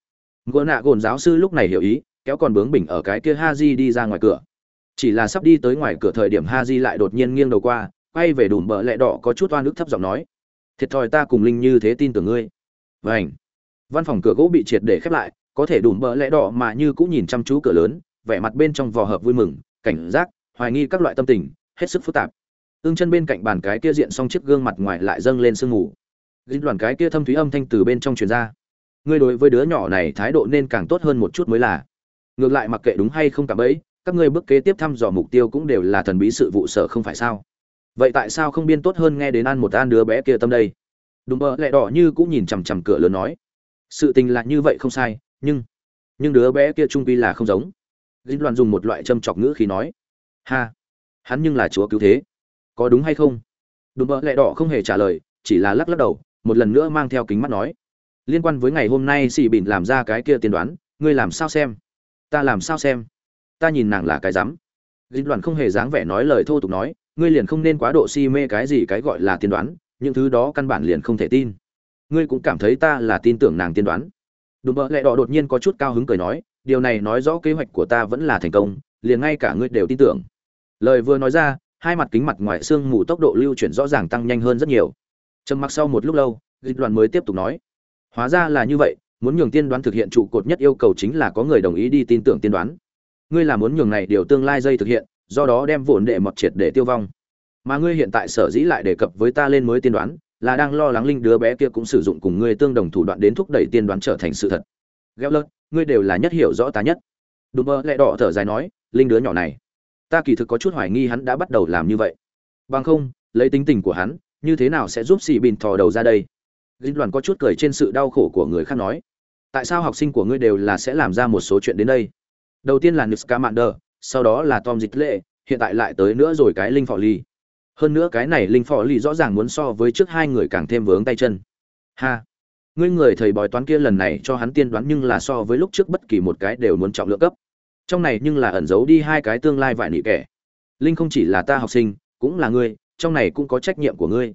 Gỡ nạ gồn giáo sư lúc này hiểu ý, kéo còn bướng bỉnh ở cái kia ha di đi ra ngoài cửa. Chỉ là sắp đi tới ngoài cửa thời điểm ha di lại đột nhiên nghiêng đầu qua, quay về đùm bợ lẹ đỏ có chút oan ức thấp giọng nói, thiệt thòi ta cùng linh như thế tin tưởng ngươi. Vảnh văn phòng cửa gỗ bị triệt để khép lại có thể đùm bỡ lẽ đỏ mà như cũng nhìn chăm chú cửa lớn, vẻ mặt bên trong vò hợp vui mừng, cảnh giác, hoài nghi các loại tâm tình, hết sức phức tạp. Ương chân bên cạnh bàn cái kia diện xong chiếc gương mặt ngoài lại dâng lên sương mù. Dính đoàn cái kia thâm thúy âm thanh từ bên trong truyền ra. Ngươi đối với đứa nhỏ này thái độ nên càng tốt hơn một chút mới là. Ngược lại mặc kệ đúng hay không cảm ấy các ngươi bước kế tiếp thăm dò mục tiêu cũng đều là thần bí sự vụ sở không phải sao? Vậy tại sao không biên tốt hơn nghe đến ăn một an đứa bé kia tâm đây? Đúng mơ lẹ đỏ như cũng nhìn chằm chằm cửa lớn nói. Sự tình là như vậy không sai nhưng nhưng đứa bé kia trung quy là không giống. Dính loạn dùng một loại châm chọc ngữ khi nói, ha, hắn nhưng là chúa cứu thế. Có đúng hay không? Đùm bợ lẹ đỏ không hề trả lời, chỉ là lắc lắc đầu, một lần nữa mang theo kính mắt nói, liên quan với ngày hôm nay xì bỉn làm ra cái kia tiên đoán, ngươi làm sao xem? Ta làm sao xem? Ta nhìn nàng là cái rắm. Dính loạn không hề dáng vẻ nói lời thô tục nói, ngươi liền không nên quá độ si mê cái gì cái gọi là tiên đoán, những thứ đó căn bản liền không thể tin. Ngươi cũng cảm thấy ta là tin tưởng nàng tiên đoán đùm bợ lẹ đỏ đột nhiên có chút cao hứng cười nói, điều này nói rõ kế hoạch của ta vẫn là thành công, liền ngay cả ngươi đều tin tưởng. Lời vừa nói ra, hai mặt kính mặt ngoài xương mù tốc độ lưu chuyển rõ ràng tăng nhanh hơn rất nhiều. Trầm mặc sau một lúc lâu, dịch đoàn mới tiếp tục nói, hóa ra là như vậy, muốn nhường tiên đoán thực hiện trụ cột nhất yêu cầu chính là có người đồng ý đi tin tưởng tiên đoán. Ngươi là muốn nhường này điều tương lai dây thực hiện, do đó đem vụn đệ mọt triệt để tiêu vong. Mà ngươi hiện tại sở dĩ lại đề cập với ta lên mới tiên đoán là đang lo lắng linh đứa bé kia cũng sử dụng cùng ngươi tương đồng thủ đoạn đến thúc đẩy tiên đoán trở thành sự thật. Gheo lợt, ngươi đều là nhất hiểu rõ ta nhất. Đùm mơ lẹ đỏ thở dài nói, linh đứa nhỏ này, ta kỳ thực có chút hoài nghi hắn đã bắt đầu làm như vậy. Bằng không, lấy tính tình của hắn, như thế nào sẽ giúp xì bìn thò đầu ra đây? Dinh đoàn có chút cười trên sự đau khổ của người khác nói, tại sao học sinh của ngươi đều là sẽ làm ra một số chuyện đến đây? Đầu tiên là niska mạn sau đó là tom dịch lệ hiện tại lại tới nữa rồi cái linh phò ly hơn nữa cái này linh phò lì rõ ràng muốn so với trước hai người càng thêm vướng tay chân. Ha. Ngươi người thầy bói toán kia lần này cho hắn tiên đoán nhưng là so với lúc trước bất kỳ một cái đều muốn trọng lượng cấp. Trong này nhưng là ẩn giấu đi hai cái tương lai vải nị kẻ. Linh không chỉ là ta học sinh, cũng là ngươi, trong này cũng có trách nhiệm của ngươi.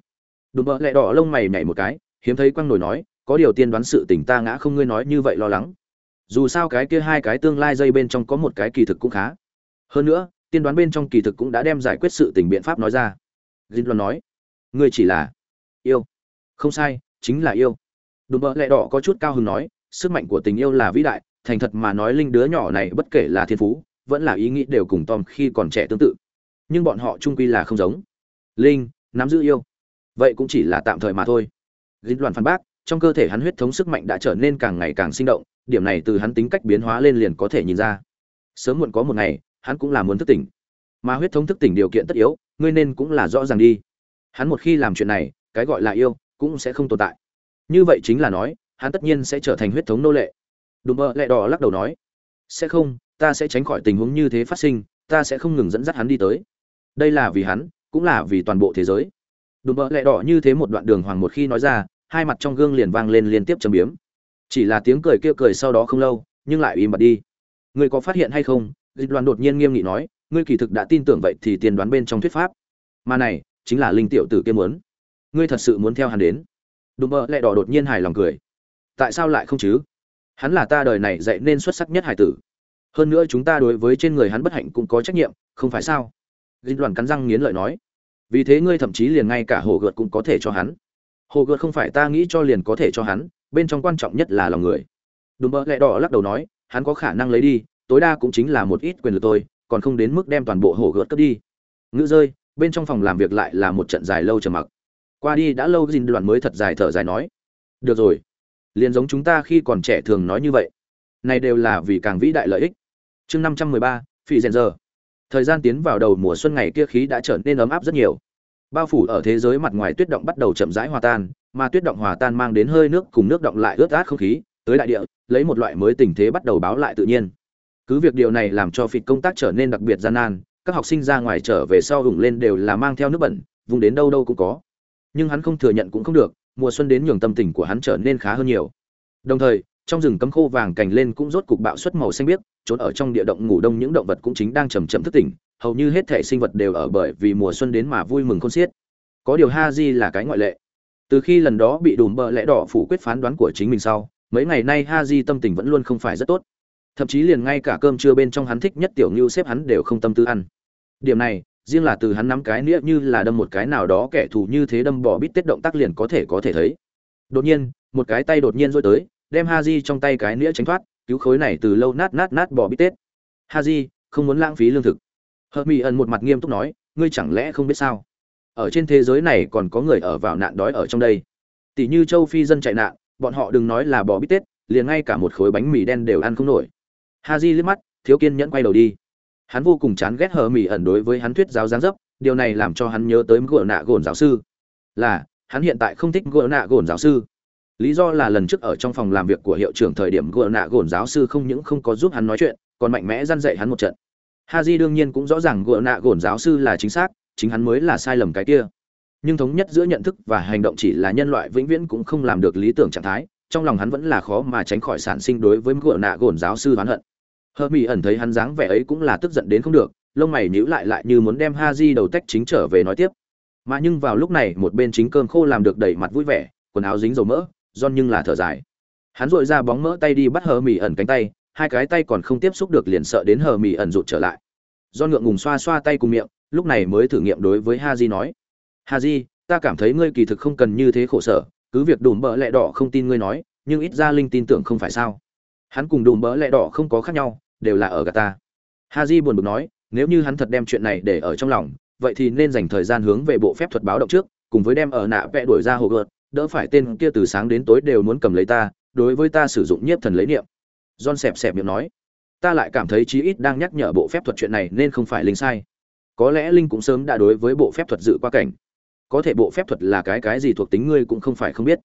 Đùm bợ lẹ đỏ lông mày nhảy một cái, hiếm thấy quăng nổi nói, có điều tiên đoán sự tình ta ngã không ngươi nói như vậy lo lắng. Dù sao cái kia hai cái tương lai dây bên trong có một cái kỳ thực cũng khá. Hơn nữa, tiên đoán bên trong kỳ thực cũng đã đem giải quyết sự tình biện pháp nói ra dinh loan nói. Ngươi chỉ là yêu. Không sai, chính là yêu. Đùm bợ lẹ đỏ có chút cao hứng nói, sức mạnh của tình yêu là vĩ đại, thành thật mà nói linh đứa nhỏ này bất kể là thiên phú, vẫn là ý nghĩ đều cùng tom khi còn trẻ tương tự. Nhưng bọn họ chung quy là không giống. Linh, nắm giữ yêu. Vậy cũng chỉ là tạm thời mà thôi. Dinh loan phản bác, trong cơ thể hắn huyết thống sức mạnh đã trở nên càng ngày càng sinh động, điểm này từ hắn tính cách biến hóa lên liền có thể nhìn ra. Sớm muộn có một ngày, hắn cũng là muốn thức tỉnh mà huyết thống thức tỉnh điều kiện tất yếu, ngươi nên cũng là rõ ràng đi. Hắn một khi làm chuyện này, cái gọi là yêu, cũng sẽ không tồn tại. Như vậy chính là nói, hắn tất nhiên sẽ trở thành huyết thống nô lệ. Đùm bơ lẹ đỏ lắc đầu nói, sẽ không, ta sẽ tránh khỏi tình huống như thế phát sinh, ta sẽ không ngừng dẫn dắt hắn đi tới. Đây là vì hắn, cũng là vì toàn bộ thế giới. Đùm bơ lẹ đỏ như thế một đoạn đường hoàng một khi nói ra, hai mặt trong gương liền vang lên liên tiếp châm biếm. Chỉ là tiếng cười kia cười sau đó không lâu, nhưng lại im bặt đi. Ngươi có phát hiện hay không? Dịch đoàn đột nhiên nghiêm nghị nói ngươi kỳ thực đã tin tưởng vậy thì tiền đoán bên trong thuyết pháp. Mà này, chính là linh tiểu tử kia muốn. Ngươi thật sự muốn theo hắn đến. Đùm bơ lẹ đỏ đột nhiên hài lòng cười. Tại sao lại không chứ? Hắn là ta đời này dạy nên xuất sắc nhất hải tử. Hơn nữa chúng ta đối với trên người hắn bất hạnh cũng có trách nhiệm, không phải sao? Linh đoàn cắn răng nghiến lợi nói. Vì thế ngươi thậm chí liền ngay cả hồ gợt cũng có thể cho hắn. Hồ gợt không phải ta nghĩ cho liền có thể cho hắn, bên trong quan trọng nhất là lòng người. Đùm bơ lẹ đỏ lắc đầu nói, hắn có khả năng lấy đi, tối đa cũng chính là một ít quyền lực tôi còn không đến mức đem toàn bộ hồ gợt cướp đi. Ngữ rơi, bên trong phòng làm việc lại là một trận dài lâu trầm mặc. Qua đi đã lâu gìn đoàn mới thật dài thở dài nói, được rồi, liền giống chúng ta khi còn trẻ thường nói như vậy. Này đều là vì càng vĩ đại lợi ích. Chương năm trăm mười ba phi rèn giờ. Thời gian tiến vào đầu mùa xuân ngày kia khí đã trở nên ấm áp rất nhiều. Bao phủ ở thế giới mặt ngoài tuyết động bắt đầu chậm rãi hòa tan, mà tuyết động hòa tan mang đến hơi nước cùng nước động lại ướt át không khí, tới đại địa, lấy một loại mới tình thế bắt đầu báo lại tự nhiên cứ việc điều này làm cho phịt công tác trở nên đặc biệt gian nan, các học sinh ra ngoài trở về sau hùng lên đều là mang theo nước bẩn, vùng đến đâu đâu cũng có. Nhưng hắn không thừa nhận cũng không được, mùa xuân đến nhường tâm tình của hắn trở nên khá hơn nhiều. Đồng thời, trong rừng cấm khô vàng cành lên cũng rốt cục bạo xuất màu xanh biếc, trốn ở trong địa động ngủ đông những động vật cũng chính đang chầm chậm thức tỉnh, hầu như hết thể sinh vật đều ở bởi vì mùa xuân đến mà vui mừng khôn xiết. Có điều ha di là cái ngoại lệ. Từ khi lần đó bị đùm bợ lẽ đỏ phủ quyết phán đoán của chính mình sau, mấy ngày nay ha di tâm tình vẫn luôn không phải rất tốt thậm chí liền ngay cả cơm trưa bên trong hắn thích nhất tiểu ngưu xếp hắn đều không tâm tư ăn. Điểm này, riêng là từ hắn nắm cái nĩa như là đâm một cái nào đó kẻ thù như thế đâm bỏ bít tết động tác liền có thể có thể thấy. Đột nhiên, một cái tay đột nhiên rối tới, đem ha di trong tay cái nĩa tránh thoát, cứu khối này từ lâu nát nát nát bỏ bít tết. Ha di không muốn lãng phí lương thực. Hợp mỹ ẩn một mặt nghiêm túc nói, ngươi chẳng lẽ không biết sao? Ở trên thế giới này còn có người ở vào nạn đói ở trong đây. Tỷ như châu phi dân chạy nạn, bọn họ đừng nói là bỏ bít tết, liền ngay cả một khối bánh mì đen đều ăn không nổi ha di liếc mắt, thiếu kiên nhẫn quay đầu đi. Hắn vô cùng chán ghét hờ mỹ ẩn đối với hắn thuyết giáo giáng dấp, điều này làm cho hắn nhớ tới gỗ nạ gồn giáo sư. Là, hắn hiện tại không thích gỗ nạ gồn giáo sư. Lý do là lần trước ở trong phòng làm việc của hiệu trưởng thời điểm gỗ nạ gồn giáo sư không những không có giúp hắn nói chuyện, còn mạnh mẽ dăn dạy hắn một trận. Ha di đương nhiên cũng rõ ràng gỗ nạ gồn giáo sư là chính xác, chính hắn mới là sai lầm cái kia. Nhưng thống nhất giữa nhận thức và hành động chỉ là nhân loại vĩnh viễn cũng không làm được lý tưởng trạng thái, trong lòng hắn vẫn là khó mà tránh khỏi sản sinh đối với gỗ nạ gồn giáo sư oán hận. Hờ mỹ ẩn thấy hắn dáng vẻ ấy cũng là tức giận đến không được, lông mày nhíu lại lại như muốn đem ha di đầu tách chính trở về nói tiếp. Mà nhưng vào lúc này, một bên chính cơm khô làm được đầy mặt vui vẻ, quần áo dính dầu mỡ don nhưng là thở dài. Hắn dội ra bóng mỡ tay đi bắt hờ mỹ ẩn cánh tay, hai cái tay còn không tiếp xúc được liền sợ đến hờ mỹ ẩn rụt trở lại. Do ngượng ngùng xoa xoa tay cùng miệng, lúc này mới thử nghiệm đối với ha di nói. Ha di ta cảm thấy ngươi kỳ thực không cần như thế khổ sở, cứ việc đùm bỡ lẹ đỏ không tin ngươi nói, nhưng ít ra linh tin tưởng không phải sao? Hắn cùng đùm bỡ lẹ đỏ không có khác nhau đều là ở gà ta. Ha di buồn bực nói, nếu như hắn thật đem chuyện này để ở trong lòng, vậy thì nên dành thời gian hướng về bộ phép thuật báo động trước, cùng với đem ở nạ vẽ đuổi ra hồ gợt, đỡ phải tên kia từ sáng đến tối đều muốn cầm lấy ta, đối với ta sử dụng nhiếp thần lấy niệm. John xẹp xẹp miệng nói, ta lại cảm thấy chí ít đang nhắc nhở bộ phép thuật chuyện này nên không phải linh sai. Có lẽ linh cũng sớm đã đối với bộ phép thuật dự qua cảnh. Có thể bộ phép thuật là cái cái gì thuộc tính ngươi cũng không phải không biết.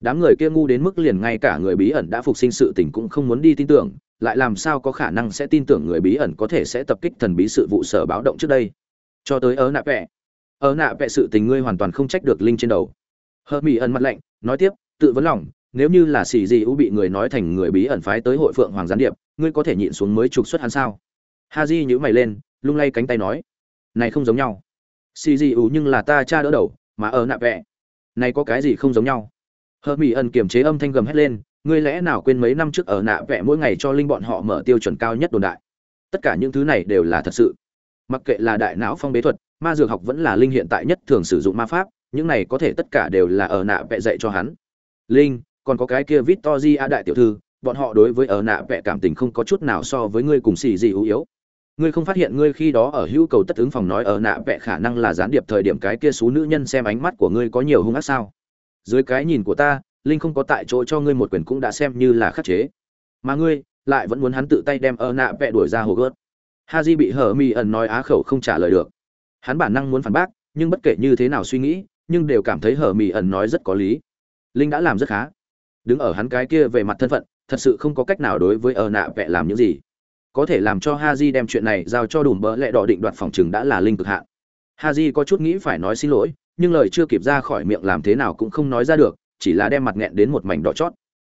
Đám người kia ngu đến mức liền ngay cả người bí ẩn đã phục sinh sự tình cũng không muốn đi tin tưởng lại làm sao có khả năng sẽ tin tưởng người bí ẩn có thể sẽ tập kích thần bí sự vụ sở báo động trước đây? Cho tới ớ nạ vẽ ớ nạ vẽ sự tình ngươi hoàn toàn không trách được linh trên đầu. Hơ mỹ ẩn mặt lạnh, nói tiếp, tự vấn lòng, nếu như là xì gì u bị người nói thành người bí ẩn phái tới hội phượng hoàng gián điệp, ngươi có thể nhịn xuống mới trục xuất hắn sao? Ha di nhữ mày lên, lung lay cánh tay nói, này không giống nhau. Xì gì u nhưng là ta cha đỡ đầu, mà ở nạ vẽ này có cái gì không giống nhau? Hơ mỹ ẩn kiềm chế âm thanh gầm hét lên ngươi lẽ nào quên mấy năm trước ở nạ vẽ mỗi ngày cho linh bọn họ mở tiêu chuẩn cao nhất đồn đại? Tất cả những thứ này đều là thật sự. Mặc kệ là đại não phong bế thuật, ma dược học vẫn là linh hiện tại nhất thường sử dụng ma pháp, những này có thể tất cả đều là ở nạ vẽ dạy cho hắn. Linh, còn có cái kia victory a đại tiểu thư, bọn họ đối với ở nạ vẽ cảm tình không có chút nào so với ngươi cùng xì gì ưu yếu. Ngươi không phát hiện ngươi khi đó ở hữu cầu tất ứng phòng nói ở nạ vẽ khả năng là gián điệp thời điểm cái kia số nữ nhân xem ánh mắt của ngươi có nhiều hung ác sao? Dưới cái nhìn của ta linh không có tại chỗ cho ngươi một quyền cũng đã xem như là khắc chế. Mà ngươi lại vẫn muốn hắn tự tay đem ơ nạ vẹ đuổi ra hồ gớt. Ha di bị hở mi ẩn nói á khẩu không trả lời được. Hắn bản năng muốn phản bác, nhưng bất kể như thế nào suy nghĩ, nhưng đều cảm thấy hở mi ẩn nói rất có lý. Linh đã làm rất khá. Đứng ở hắn cái kia về mặt thân phận, thật sự không có cách nào đối với ơ nạ vẹ làm những gì. Có thể làm cho ha di đem chuyện này giao cho đùm bỡ lẹ đỏ định đoạt phòng chừng đã là linh cực hạn. Ha di có chút nghĩ phải nói xin lỗi, nhưng lời chưa kịp ra khỏi miệng làm thế nào cũng không nói ra được chỉ là đem mặt nghẹn đến một mảnh đỏ chót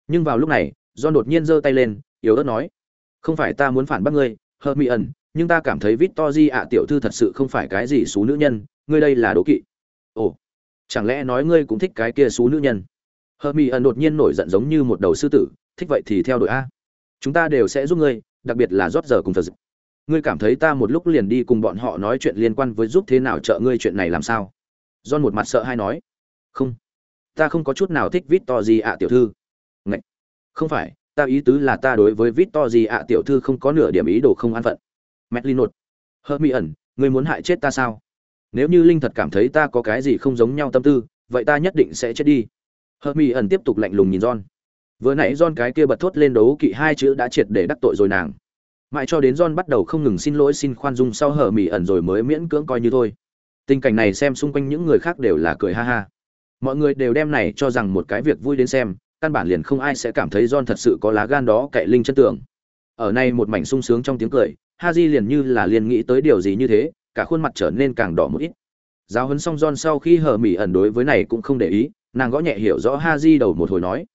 nhưng vào lúc này do đột nhiên giơ tay lên yếu ớt nói không phải ta muốn phản bác ngươi hơ ẩn nhưng ta cảm thấy Victory ạ tiểu thư thật sự không phải cái gì xú nữ nhân, ngươi đây là đố kỵ. Ồ, chẳng lẽ nói ngươi cũng thích cái kia xú nữ nhân? Hermione đột nhiên nổi giận giống như một đầu sư tử, thích vậy thì theo đội a. Chúng ta đều sẽ giúp ngươi, đặc biệt là rót giờ cùng thật. Ngươi cảm thấy ta một lúc liền đi cùng bọn họ nói chuyện liên quan với giúp thế nào trợ ngươi chuyện này làm sao? John một mặt sợ hay nói, không, ta không có chút nào thích Victory ạ tiểu thư. Ngậy, không phải, ta ý tứ là ta đối với Victory ạ tiểu thư không có nửa điểm ý đồ không an phận. Mét linh nột. Hơ mi ẩn ngươi muốn hại chết ta sao? Nếu như linh thật cảm thấy ta có cái gì không giống nhau tâm tư vậy ta nhất định sẽ chết đi. Hơ mi ẩn tiếp tục lạnh lùng nhìn john. Vừa nãy john cái kia bật thốt lên đấu kỵ hai chữ đã triệt để đắc tội rồi nàng. Mãi cho đến john bắt đầu không ngừng xin lỗi xin khoan dung sau hở mỹ ẩn rồi mới miễn cưỡng coi như thôi. Tình cảnh này xem xung quanh những người khác đều là cười ha ha mọi người đều đem này cho rằng một cái việc vui đến xem, căn bản liền không ai sẽ cảm thấy john thật sự có lá gan đó cậy linh chân tưởng ở nay một mảnh sung sướng trong tiếng cười ha di liền như là liền nghĩ tới điều gì như thế, cả khuôn mặt trở nên càng đỏ một ít. Giáo huấn xong john sau khi hờ mỹ ẩn đối với này cũng không để ý, nàng gõ nhẹ hiểu rõ ha di đầu một hồi nói,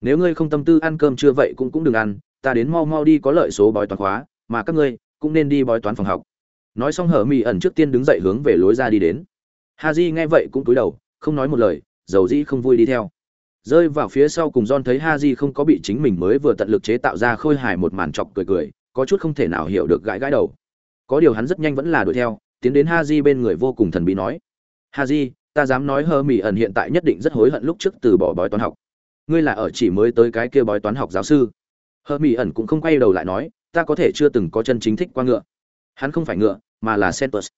nếu ngươi không tâm tư ăn cơm chưa vậy cũng cũng đừng ăn, ta đến mau mau đi có lợi số bói toán khóa, mà các ngươi cũng nên đi bói toán phòng học. Nói xong hờ mỹ ẩn trước tiên đứng dậy hướng về lối ra đi đến. Ha di nghe vậy cũng cúi đầu, không nói một lời dầu dĩ không vui đi theo. Rơi vào phía sau cùng don thấy ha di không có bị chính mình mới vừa tận lực chế tạo ra khôi hài một màn chọc cười cười, có chút không thể nào hiểu được gãi gãi đầu. Có điều hắn rất nhanh vẫn là đuổi theo tiến đến ha di bên người vô cùng thần bí nói ha di ta dám nói hơ mỹ ẩn hiện tại nhất định rất hối hận lúc trước từ bỏ bói toán học. Ngươi là ở chỉ mới tới cái kia bói toán học giáo sư. Hơ mỹ ẩn cũng không quay đầu lại nói ta có thể chưa từng có chân chính thích qua ngựa. Hắn không phải ngựa mà là centus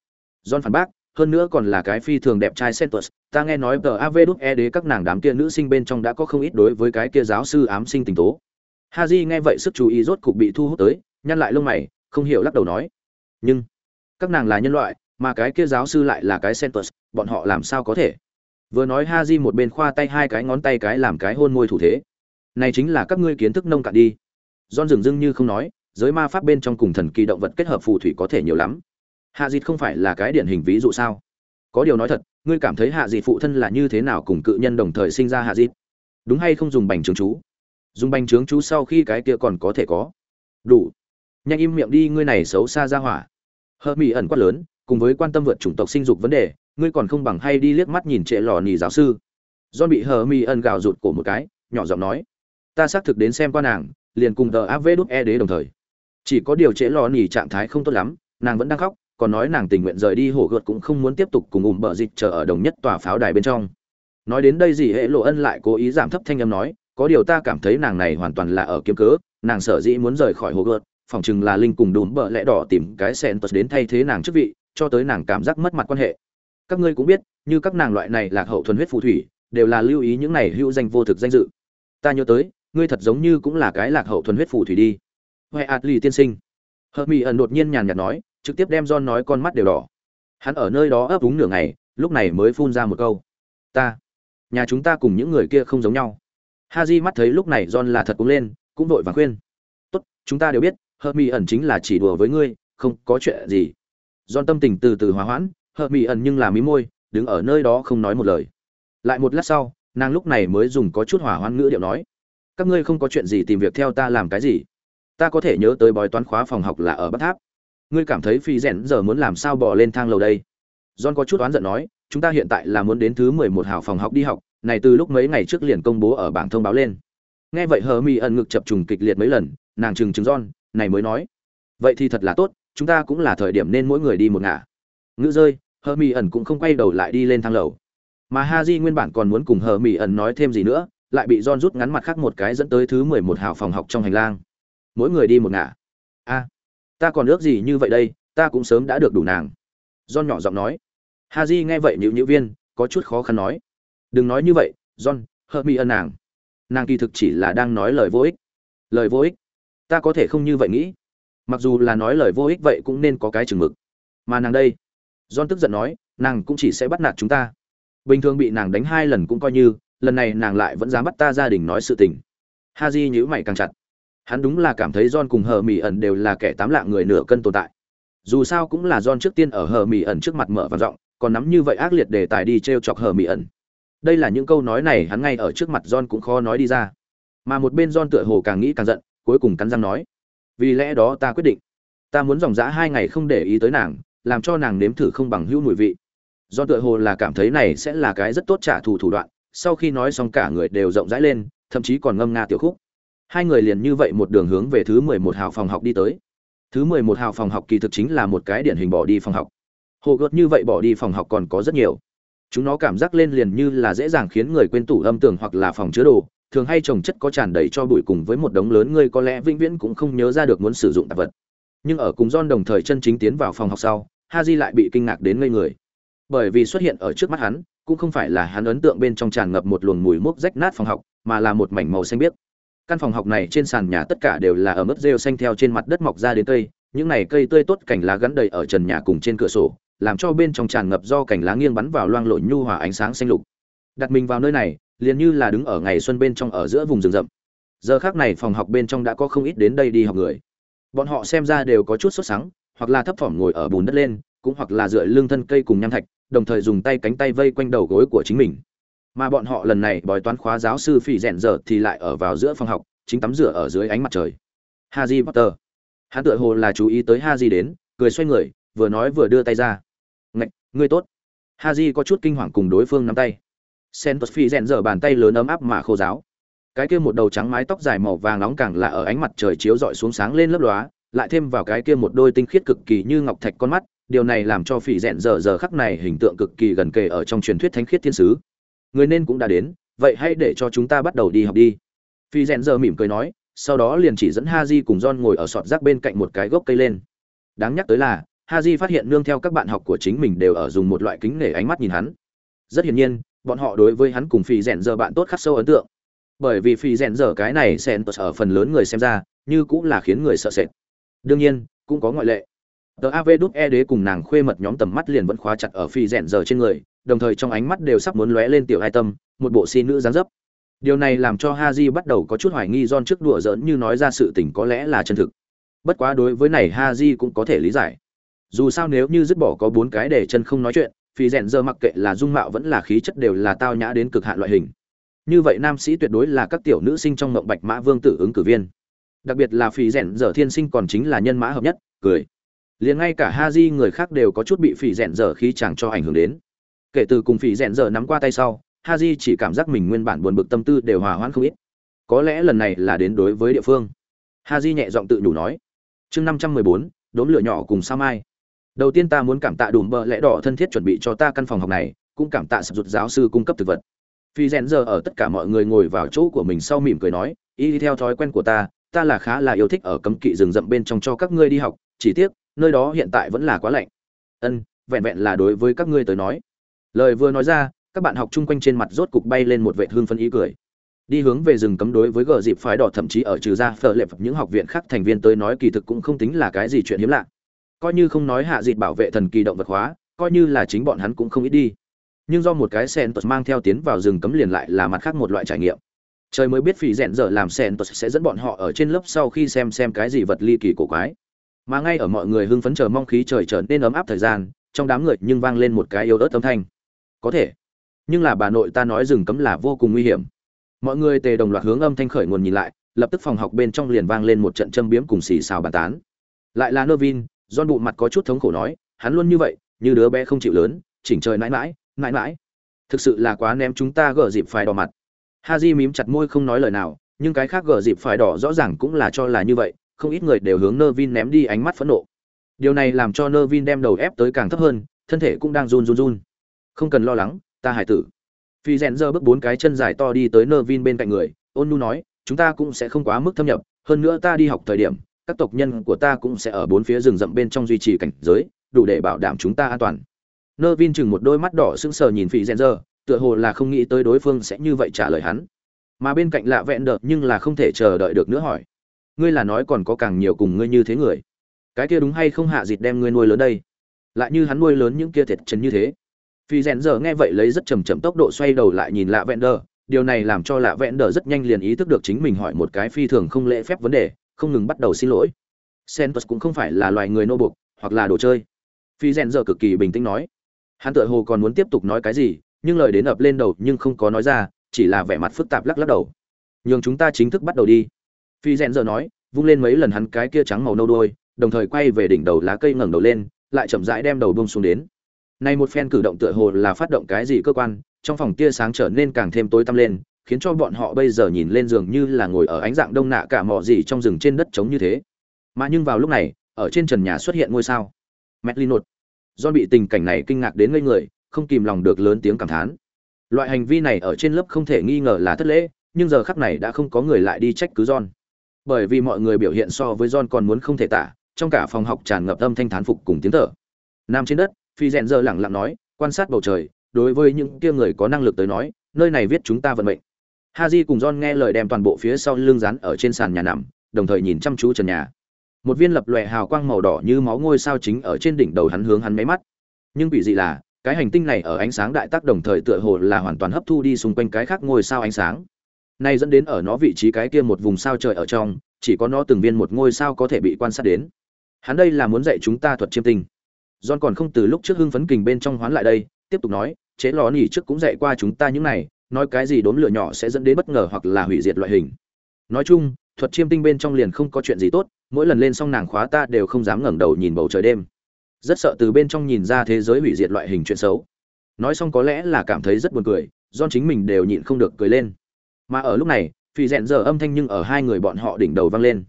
john phản bác hơn nữa còn là cái phi thường đẹp trai centus ta nghe nói tờ av đúc e đế các nàng đám kia nữ sinh bên trong đã có không ít đối với cái kia giáo sư ám sinh tình tố. Haji nghe vậy sức chú ý rốt cục bị thu hút tới, nhăn lại lông mày, không hiểu lắc đầu nói. Nhưng, các nàng là nhân loại, mà cái kia giáo sư lại là cái centus bọn họ làm sao có thể? Vừa nói haji một bên khoa tay hai cái ngón tay cái làm cái hôn môi thủ thế. Này chính là các ngươi kiến thức nông cạn đi. Don dừng dưng như không nói, giới ma pháp bên trong cùng thần kỳ động vật kết hợp phù thủy có thể nhiều lắm hạ dịt không phải là cái điển hình ví dụ sao? Có điều nói thật, ngươi cảm thấy hạ dịt phụ thân là như thế nào cùng cự nhân đồng thời sinh ra hạ dịt? Đúng hay không dùng bành trướng chú? Dùng bành trướng chú sau khi cái kia còn có thể có. Đủ. Nhanh im miệng đi, ngươi này xấu xa ra hỏa. Hơ mỹ ẩn quát lớn, cùng với quan tâm vượt chủng tộc sinh dục vấn đề, ngươi còn không bằng hay đi liếc mắt nhìn trệ lò nỉ giáo sư. Do bị hờ mỹ ẩn gào rụt cổ một cái, nhỏ giọng nói, ta xác thực đến xem qua nàng, liền cùng tờ áp vê đúc e đế đồng thời. Chỉ có điều trễ lò nỉ trạng thái không tốt lắm, nàng vẫn đang khóc còn nói nàng tình nguyện rời đi hổ gợt cũng không muốn tiếp tục cùng ủng bờ dịch chờ ở đồng nhất tòa pháo đài bên trong. Nói đến đây dì hệ lộ ân lại cố ý giảm thấp thanh âm nói, có điều ta cảm thấy nàng này hoàn toàn là ở kiếm cớ, nàng sở dĩ muốn rời khỏi hồ gợt, phỏng chừng là linh cùng đùm bợ lẽ đỏ tìm cái sen tật đến thay thế nàng chức vị, cho tới nàng cảm giác mất mặt quan hệ. Các ngươi cũng biết, như các nàng loại này lạc hậu thuần huyết phù thủy, đều là lưu ý những này hữu danh vô thực danh dự. Ta nhớ tới, ngươi thật giống như cũng là cái lạc hậu thuần huyết phù thủy đi. Huệ ạt lì tiên sinh. Hợp mỹ ẩn đột nhiên nhàn nhạt nói trực tiếp đem john nói con mắt đều đỏ. Hắn ở nơi đó ấp úng nửa ngày, lúc này mới phun ra một câu. Ta, nhà chúng ta cùng những người kia không giống nhau. Haji mắt thấy lúc này john là thật cũng lên, cũng vội vàng khuyên. Tốt, chúng ta đều biết Hợp mỹ ẩn chính là chỉ đùa với ngươi, không có chuyện gì. John tâm tình từ từ hòa hoãn Hợp mỹ ẩn nhưng là mí môi, đứng ở nơi đó không nói một lời. Lại một lát sau, nàng lúc này mới dùng có chút hỏa hoãn ngữ điệu nói, các ngươi không có chuyện gì tìm việc theo ta làm cái gì. Ta có thể nhớ tới bói toán khóa phòng học là ở bắc tháp ngươi cảm thấy phi rèn giờ muốn làm sao bỏ lên thang lầu đây? John có chút oán giận nói chúng ta hiện tại là muốn đến thứ mười một hào phòng học đi học này từ lúc mấy ngày trước liền công bố ở bảng thông báo lên. Nghe vậy hờ mi ẩn ngực chập trùng kịch liệt mấy lần nàng trừng trừng john này mới nói vậy thì thật là tốt chúng ta cũng là thời điểm nên mỗi người đi một ngả. Ngữ rơi hờ mi ẩn cũng không quay đầu lại đi lên thang lầu. Mà ha di nguyên bản còn muốn cùng hờ mi ẩn nói thêm gì nữa lại bị John rút ngắn mặt khác một cái dẫn tới thứ mười một hào phòng học trong hành lang. Mỗi người đi một ngả. A, ta còn ước gì như vậy đây, ta cũng sớm đã được đủ nàng. John nhỏ giọng nói. Haji nghe vậy nhịu nhịu viên, có chút khó khăn nói. Đừng nói như vậy, John, Hermione nàng. Nàng kỳ thực chỉ là đang nói lời vô ích. Lời vô ích? Ta có thể không như vậy nghĩ. Mặc dù là nói lời vô ích vậy cũng nên có cái chừng mực. Mà nàng đây, John tức giận nói, nàng cũng chỉ sẽ bắt nạt chúng ta. Bình thường bị nàng đánh hai lần cũng coi như, lần này nàng lại vẫn dám bắt ta gia đình nói sự tình ha di nhữ mày càng chặt hắn đúng là cảm thấy john cùng hờ mỹ ẩn đều là kẻ tám lạng người nửa cân tồn tại. Dù sao cũng là john trước tiên ở hờ mỹ ẩn trước mặt mở và rộng, còn nắm như vậy ác liệt để tài đi t chọc hờ mỹ ẩn. Đây là những câu nói này hắn ngay ở trước mặt john cũng khó nói đi ra. Mà một bên john tựa hồ càng nghĩ càng giận cuối cùng cắn răng nói vì lẽ đó ta quyết định ta muốn dòng dã hai ngày không để ý tới nàng làm cho nàng nếm thử không bằng hữu mùi vị. Do tựa hồ là cảm thấy này sẽ là cái rất tốt trả thù thủ đoạn sau khi nói xong cả người đều rộng rãi lên thậm chí còn ngâm nga tiểu khúc hai người liền như vậy một đường hướng về thứ mười một hào phòng học đi tới. Thứ mười một hào phòng học kỳ thực chính là một cái điển hình bỏ đi phòng học. Hồ gợt như vậy bỏ đi phòng học còn có rất nhiều. Chúng nó cảm giác lên liền như là dễ dàng khiến người quên tủ âm tường hoặc là phòng chứa đồ thường hay trồng chất có tràn đầy cho bụi cùng với một đống lớn người có lẽ vĩnh viễn cũng không nhớ ra được muốn sử dụng tạp vật. Nhưng ở cùng John đồng thời chân chính tiến vào phòng học sau Haji lại bị kinh ngạc đến ngây người. Bởi vì xuất hiện ở trước mắt hắn cũng không phải là hắn ấn tượng bên trong tràn ngập một luồng mùi mốc rách nát phòng học, mà là một mảnh màu xanh biếc. Căn phòng học này trên sàn nhà tất cả đều là ở mức rêu xanh theo trên mặt đất mọc ra đến cây, những này cây tươi tốt cảnh lá gắn đầy ở trần nhà cùng trên cửa sổ, làm cho bên trong tràn ngập do cảnh lá nghiêng bắn vào loang lổ nhu hòa ánh sáng xanh lục. Đặt mình vào nơi này, liền như là đứng ở ngày xuân bên trong ở giữa vùng rừng rậm. Giờ khác này phòng học bên trong đã có không ít đến đây đi học người. Bọn họ xem ra đều có chút sốt sắng, hoặc là thấp thỏm ngồi ở bùn đất lên, cũng hoặc là dựa lưng thân cây cùng nham thạch, đồng thời dùng tay cánh tay vây quanh đầu gối của chính mình mà bọn họ lần này bói toán khóa giáo sư phỉ rèn giờ thì lại ở vào giữa phòng học, chính tắm rửa ở dưới ánh mặt trời. Haji potter. Hắn tựa hồ là chú ý tới haji đến, cười xoay người, vừa nói vừa đưa tay ra. Ngạch, ngươi tốt. Haji có chút kinh hoàng cùng đối phương nắm tay. Sentos phi rèn giờ bàn tay lớn ấm áp mà khô giáo. Cái kia một đầu trắng mái tóc dài màu vàng nóng càng là ở ánh mặt trời chiếu rọi xuống sáng lên lớp lóa, lại thêm vào cái kia một đôi tinh khiết cực kỳ như ngọc thạch con mắt, điều này làm cho phỉ rèn giờ giờ khắc này hình tượng cực kỳ gần kề ở trong truyền thuyết thánh khiết thiên sứ người nên cũng đã đến, vậy hãy để cho chúng ta bắt đầu đi học đi. Phi rèn giờ mỉm cười nói, sau đó liền chỉ dẫn ha cùng john ngồi ở sọt rác bên cạnh một cái gốc cây lên. Đáng nhắc tới là ha phát hiện nương theo các bạn học của chính mình đều ở dùng một loại kính nể ánh mắt nhìn hắn. Rất hiển nhiên, bọn họ đối với hắn cùng Phi Rèn giờ bạn tốt khắc sâu ấn tượng. Bởi vì Phi Rèn giờ cái này xen ở phần lớn người xem ra, như cũng là khiến người sợ sệt. Đương nhiên, cũng có ngoại lệ. Tờ av đúc e đế cùng nàng khuê mật nhóm tầm mắt liền vẫn khóa chặt ở phi Rèn giờ trên người đồng thời trong ánh mắt đều sắp muốn lóe lên tiểu hai tâm, một bộ xin nữ dáng dấp. Điều này làm cho ha j bắt đầu có chút hoài nghi don trước đùa giỡn như nói ra sự tình có lẽ là chân thực. Bất quá đối với này ha j cũng có thể lý giải. Dù sao nếu như dứt bỏ có bốn cái để chân không nói chuyện phi rèn giờ mặc kệ là dung mạo vẫn là khí chất đều là tao nhã đến cực hạn loại hình. Như vậy nam sĩ tuyệt đối là các tiểu nữ sinh trong mộng bạch mã vương tử ứng cử viên. Đặc biệt là phi rèn giờ thiên sinh còn chính là nhân mã hợp nhất, cười. Liền ngay cả ha di người khác đều có chút bị phi rèn dở khí chàng cho ảnh hưởng đến kể từ cùng phỉ rèn giờ nắm qua tay sau ha di chỉ cảm giác mình nguyên bản buồn bực tâm tư đều hòa hoãn không ít. Có lẽ lần này là đến đối với địa phương. Ha di nhẹ giọng tự nhủ nói. Chương năm trăm mười bốn, đốm lửa nhỏ cùng sao mai. Đầu tiên ta muốn cảm tạ đùm bợ lẽ đỏ thân thiết chuẩn bị cho ta căn phòng học này, cũng cảm tạ sập rụt giáo sư cung cấp thực vật. Phi rèn giờ ở tất cả mọi người ngồi vào chỗ của mình sau mỉm cười nói y theo thói quen của ta ta là khá là yêu thích ở cấm kỵ rừng rậm bên trong cho các ngươi đi học, chỉ tiếc, nơi đó hiện tại vẫn là quá lạnh. Ân, vẹn vẹn là đối với các ngươi tới nói lời vừa nói ra, các bạn học chung quanh trên mặt rốt cục bay lên một vệ hương phân ý cười. Đi hướng về rừng cấm đối với gờ dịp phái đỏ thậm chí ở trừ ra phở lệp những học viện khác thành viên tới nói kỳ thực cũng không tính là cái gì chuyện hiếm lạ. Coi như không nói hạ dịp bảo vệ thần kỳ động vật hóa, coi như là chính bọn hắn cũng không ít đi. Nhưng do một cái sen mang theo tiến vào rừng cấm liền lại là mặt khác một loại trải nghiệm. Trời mới biết phỉ rẽn giờ làm sen sẽ dẫn bọn họ ở trên lớp sau khi xem xem cái gì vật ly kỳ cổ quái. Mà ngay ở mọi người hưng phấn chờ mong khí trời trở nên ấm áp thời gian, trong đám người nhưng vang lên một cái yếu ớt âm thanh có thể. Nhưng là bà nội ta nói rừng cấm là vô cùng nguy hiểm. Mọi người tề đồng loạt hướng âm thanh khởi nguồn nhìn lại, lập tức phòng học bên trong liền vang lên một trận châm biếm cùng xì xào bàn tán. Lại là nơ vin don bụng mặt có chút thống khổ nói, hắn luôn như vậy, như đứa bé không chịu lớn, chỉnh trời mãi mãi mãi mãi thực sự là quá ném chúng ta gỡ dịp phải đỏ mặt. Ha di mím chặt môi không nói lời nào, nhưng cái khác gỡ dịp phải đỏ rõ ràng cũng là cho là như vậy, không ít người đều hướng nơ vin ném đi ánh mắt phẫn nộ. Điều này làm cho nơ vin đem đầu ép tới càng thấp hơn, thân thể cũng đang run run run không cần lo lắng, ta hải tử. Phi rèn giơ bước bốn cái chân dài to đi tới nơ vin bên cạnh người, ôn nu nói, chúng ta cũng sẽ không quá mức thâm nhập, hơn nữa ta đi học thời điểm, các tộc nhân của ta cũng sẽ ở bốn phía rừng rậm bên trong duy trì cảnh giới, đủ để bảo đảm chúng ta an toàn. Nơ vin chừng một đôi mắt đỏ sững sờ nhìn phi rèn giơ, tựa hồ là không nghĩ tới đối phương sẽ như vậy trả lời hắn. Mà bên cạnh lạ vẹn đợt nhưng là không thể chờ đợi được nữa hỏi, ngươi là nói còn có càng nhiều cùng ngươi như thế người? Cái kia đúng hay không hạ dịt đem ngươi nuôi lớn đây? Lại như hắn nuôi lớn những kia thiệt chân như thế phi rèn giờ nghe vậy lấy rất chầm chậm tốc độ xoay đầu lại nhìn lạ vẹn đờ. Điều này làm cho lạ vẹn đờ rất nhanh liền ý thức được chính mình hỏi một cái phi thường không lễ phép vấn đề, không ngừng bắt đầu xin lỗi. Sentus cũng không phải là loài người nô bục hoặc là đồ chơi. Phi rèn giờ cực kỳ bình tĩnh nói. Hắn tựa hồ còn muốn tiếp tục nói cái gì, nhưng lời đến ập lên đầu nhưng không có nói ra, chỉ là vẻ mặt phức tạp lắc lắc đầu. Nhường chúng ta chính thức bắt đầu đi. Phi rèn giờ nói, vung lên mấy lần hắn cái kia trắng màu nâu đôi đồng thời quay về đỉnh đầu lá cây ngẩng đầu lên, lại chậm rãi đem đầu buông xuống đến này một phen cử động tựa hồ là phát động cái gì cơ quan trong phòng tia sáng trở nên càng thêm tối tăm lên khiến cho bọn họ bây giờ nhìn lên giường như là ngồi ở ánh dạng đông nạ cả mò gì trong rừng trên đất trống như thế mà nhưng vào lúc này ở trên trần nhà xuất hiện ngôi sao Metlinot. Do bị tình cảnh này kinh ngạc đến ngây người, không kìm lòng được lớn tiếng cảm thán. Loại hành vi này ở trên lớp không thể nghi ngờ là thất lễ, nhưng giờ khắc này đã không có người lại đi trách cứ John. Bởi vì mọi người biểu hiện so với John còn muốn không thể tả, trong cả phòng học tràn ngập âm thanh thán phục cùng tiếng thở. Nam trên đất, Phi Rèn giờ lẳng lặng nói, quan sát bầu trời, đối với những kia người có năng lực tới nói, nơi này viết chúng ta vận mệnh. Haji cùng John nghe lời đem toàn bộ phía sau lưng rán ở trên sàn nhà nằm, đồng thời nhìn chăm chú trần nhà. Một viên lập lòe hào quang màu đỏ như máu ngôi sao chính ở trên đỉnh đầu hắn hướng hắn mấy mắt. Nhưng bị gì là, cái hành tinh này ở ánh sáng đại tác đồng thời tựa hồ là hoàn toàn hấp thu đi xung quanh cái khác ngôi sao ánh sáng. Này dẫn đến ở nó vị trí cái kia một vùng sao trời ở trong, chỉ có nó từng viên một ngôi sao có thể bị quan sát đến. Hắn đây là muốn dạy chúng ta thuật chiêm tinh. John còn không từ lúc trước hưng phấn kình bên trong hoán lại đây, tiếp tục nói, chế lò nỉ trước cũng dạy qua chúng ta những này, nói cái gì đốn lửa nhỏ sẽ dẫn đến bất ngờ hoặc là hủy diệt loại hình. Nói chung, thuật chiêm tinh bên trong liền không có chuyện gì tốt, mỗi lần lên xong nàng khóa ta đều không dám ngẩng đầu nhìn bầu trời đêm. Rất sợ từ bên trong nhìn ra thế giới hủy diệt loại hình chuyện xấu. Nói xong có lẽ là cảm thấy rất buồn cười, John chính mình đều nhịn không được cười lên. Mà ở lúc này, phi rèn giờ âm thanh nhưng ở hai người bọn họ đỉnh đầu vang lên.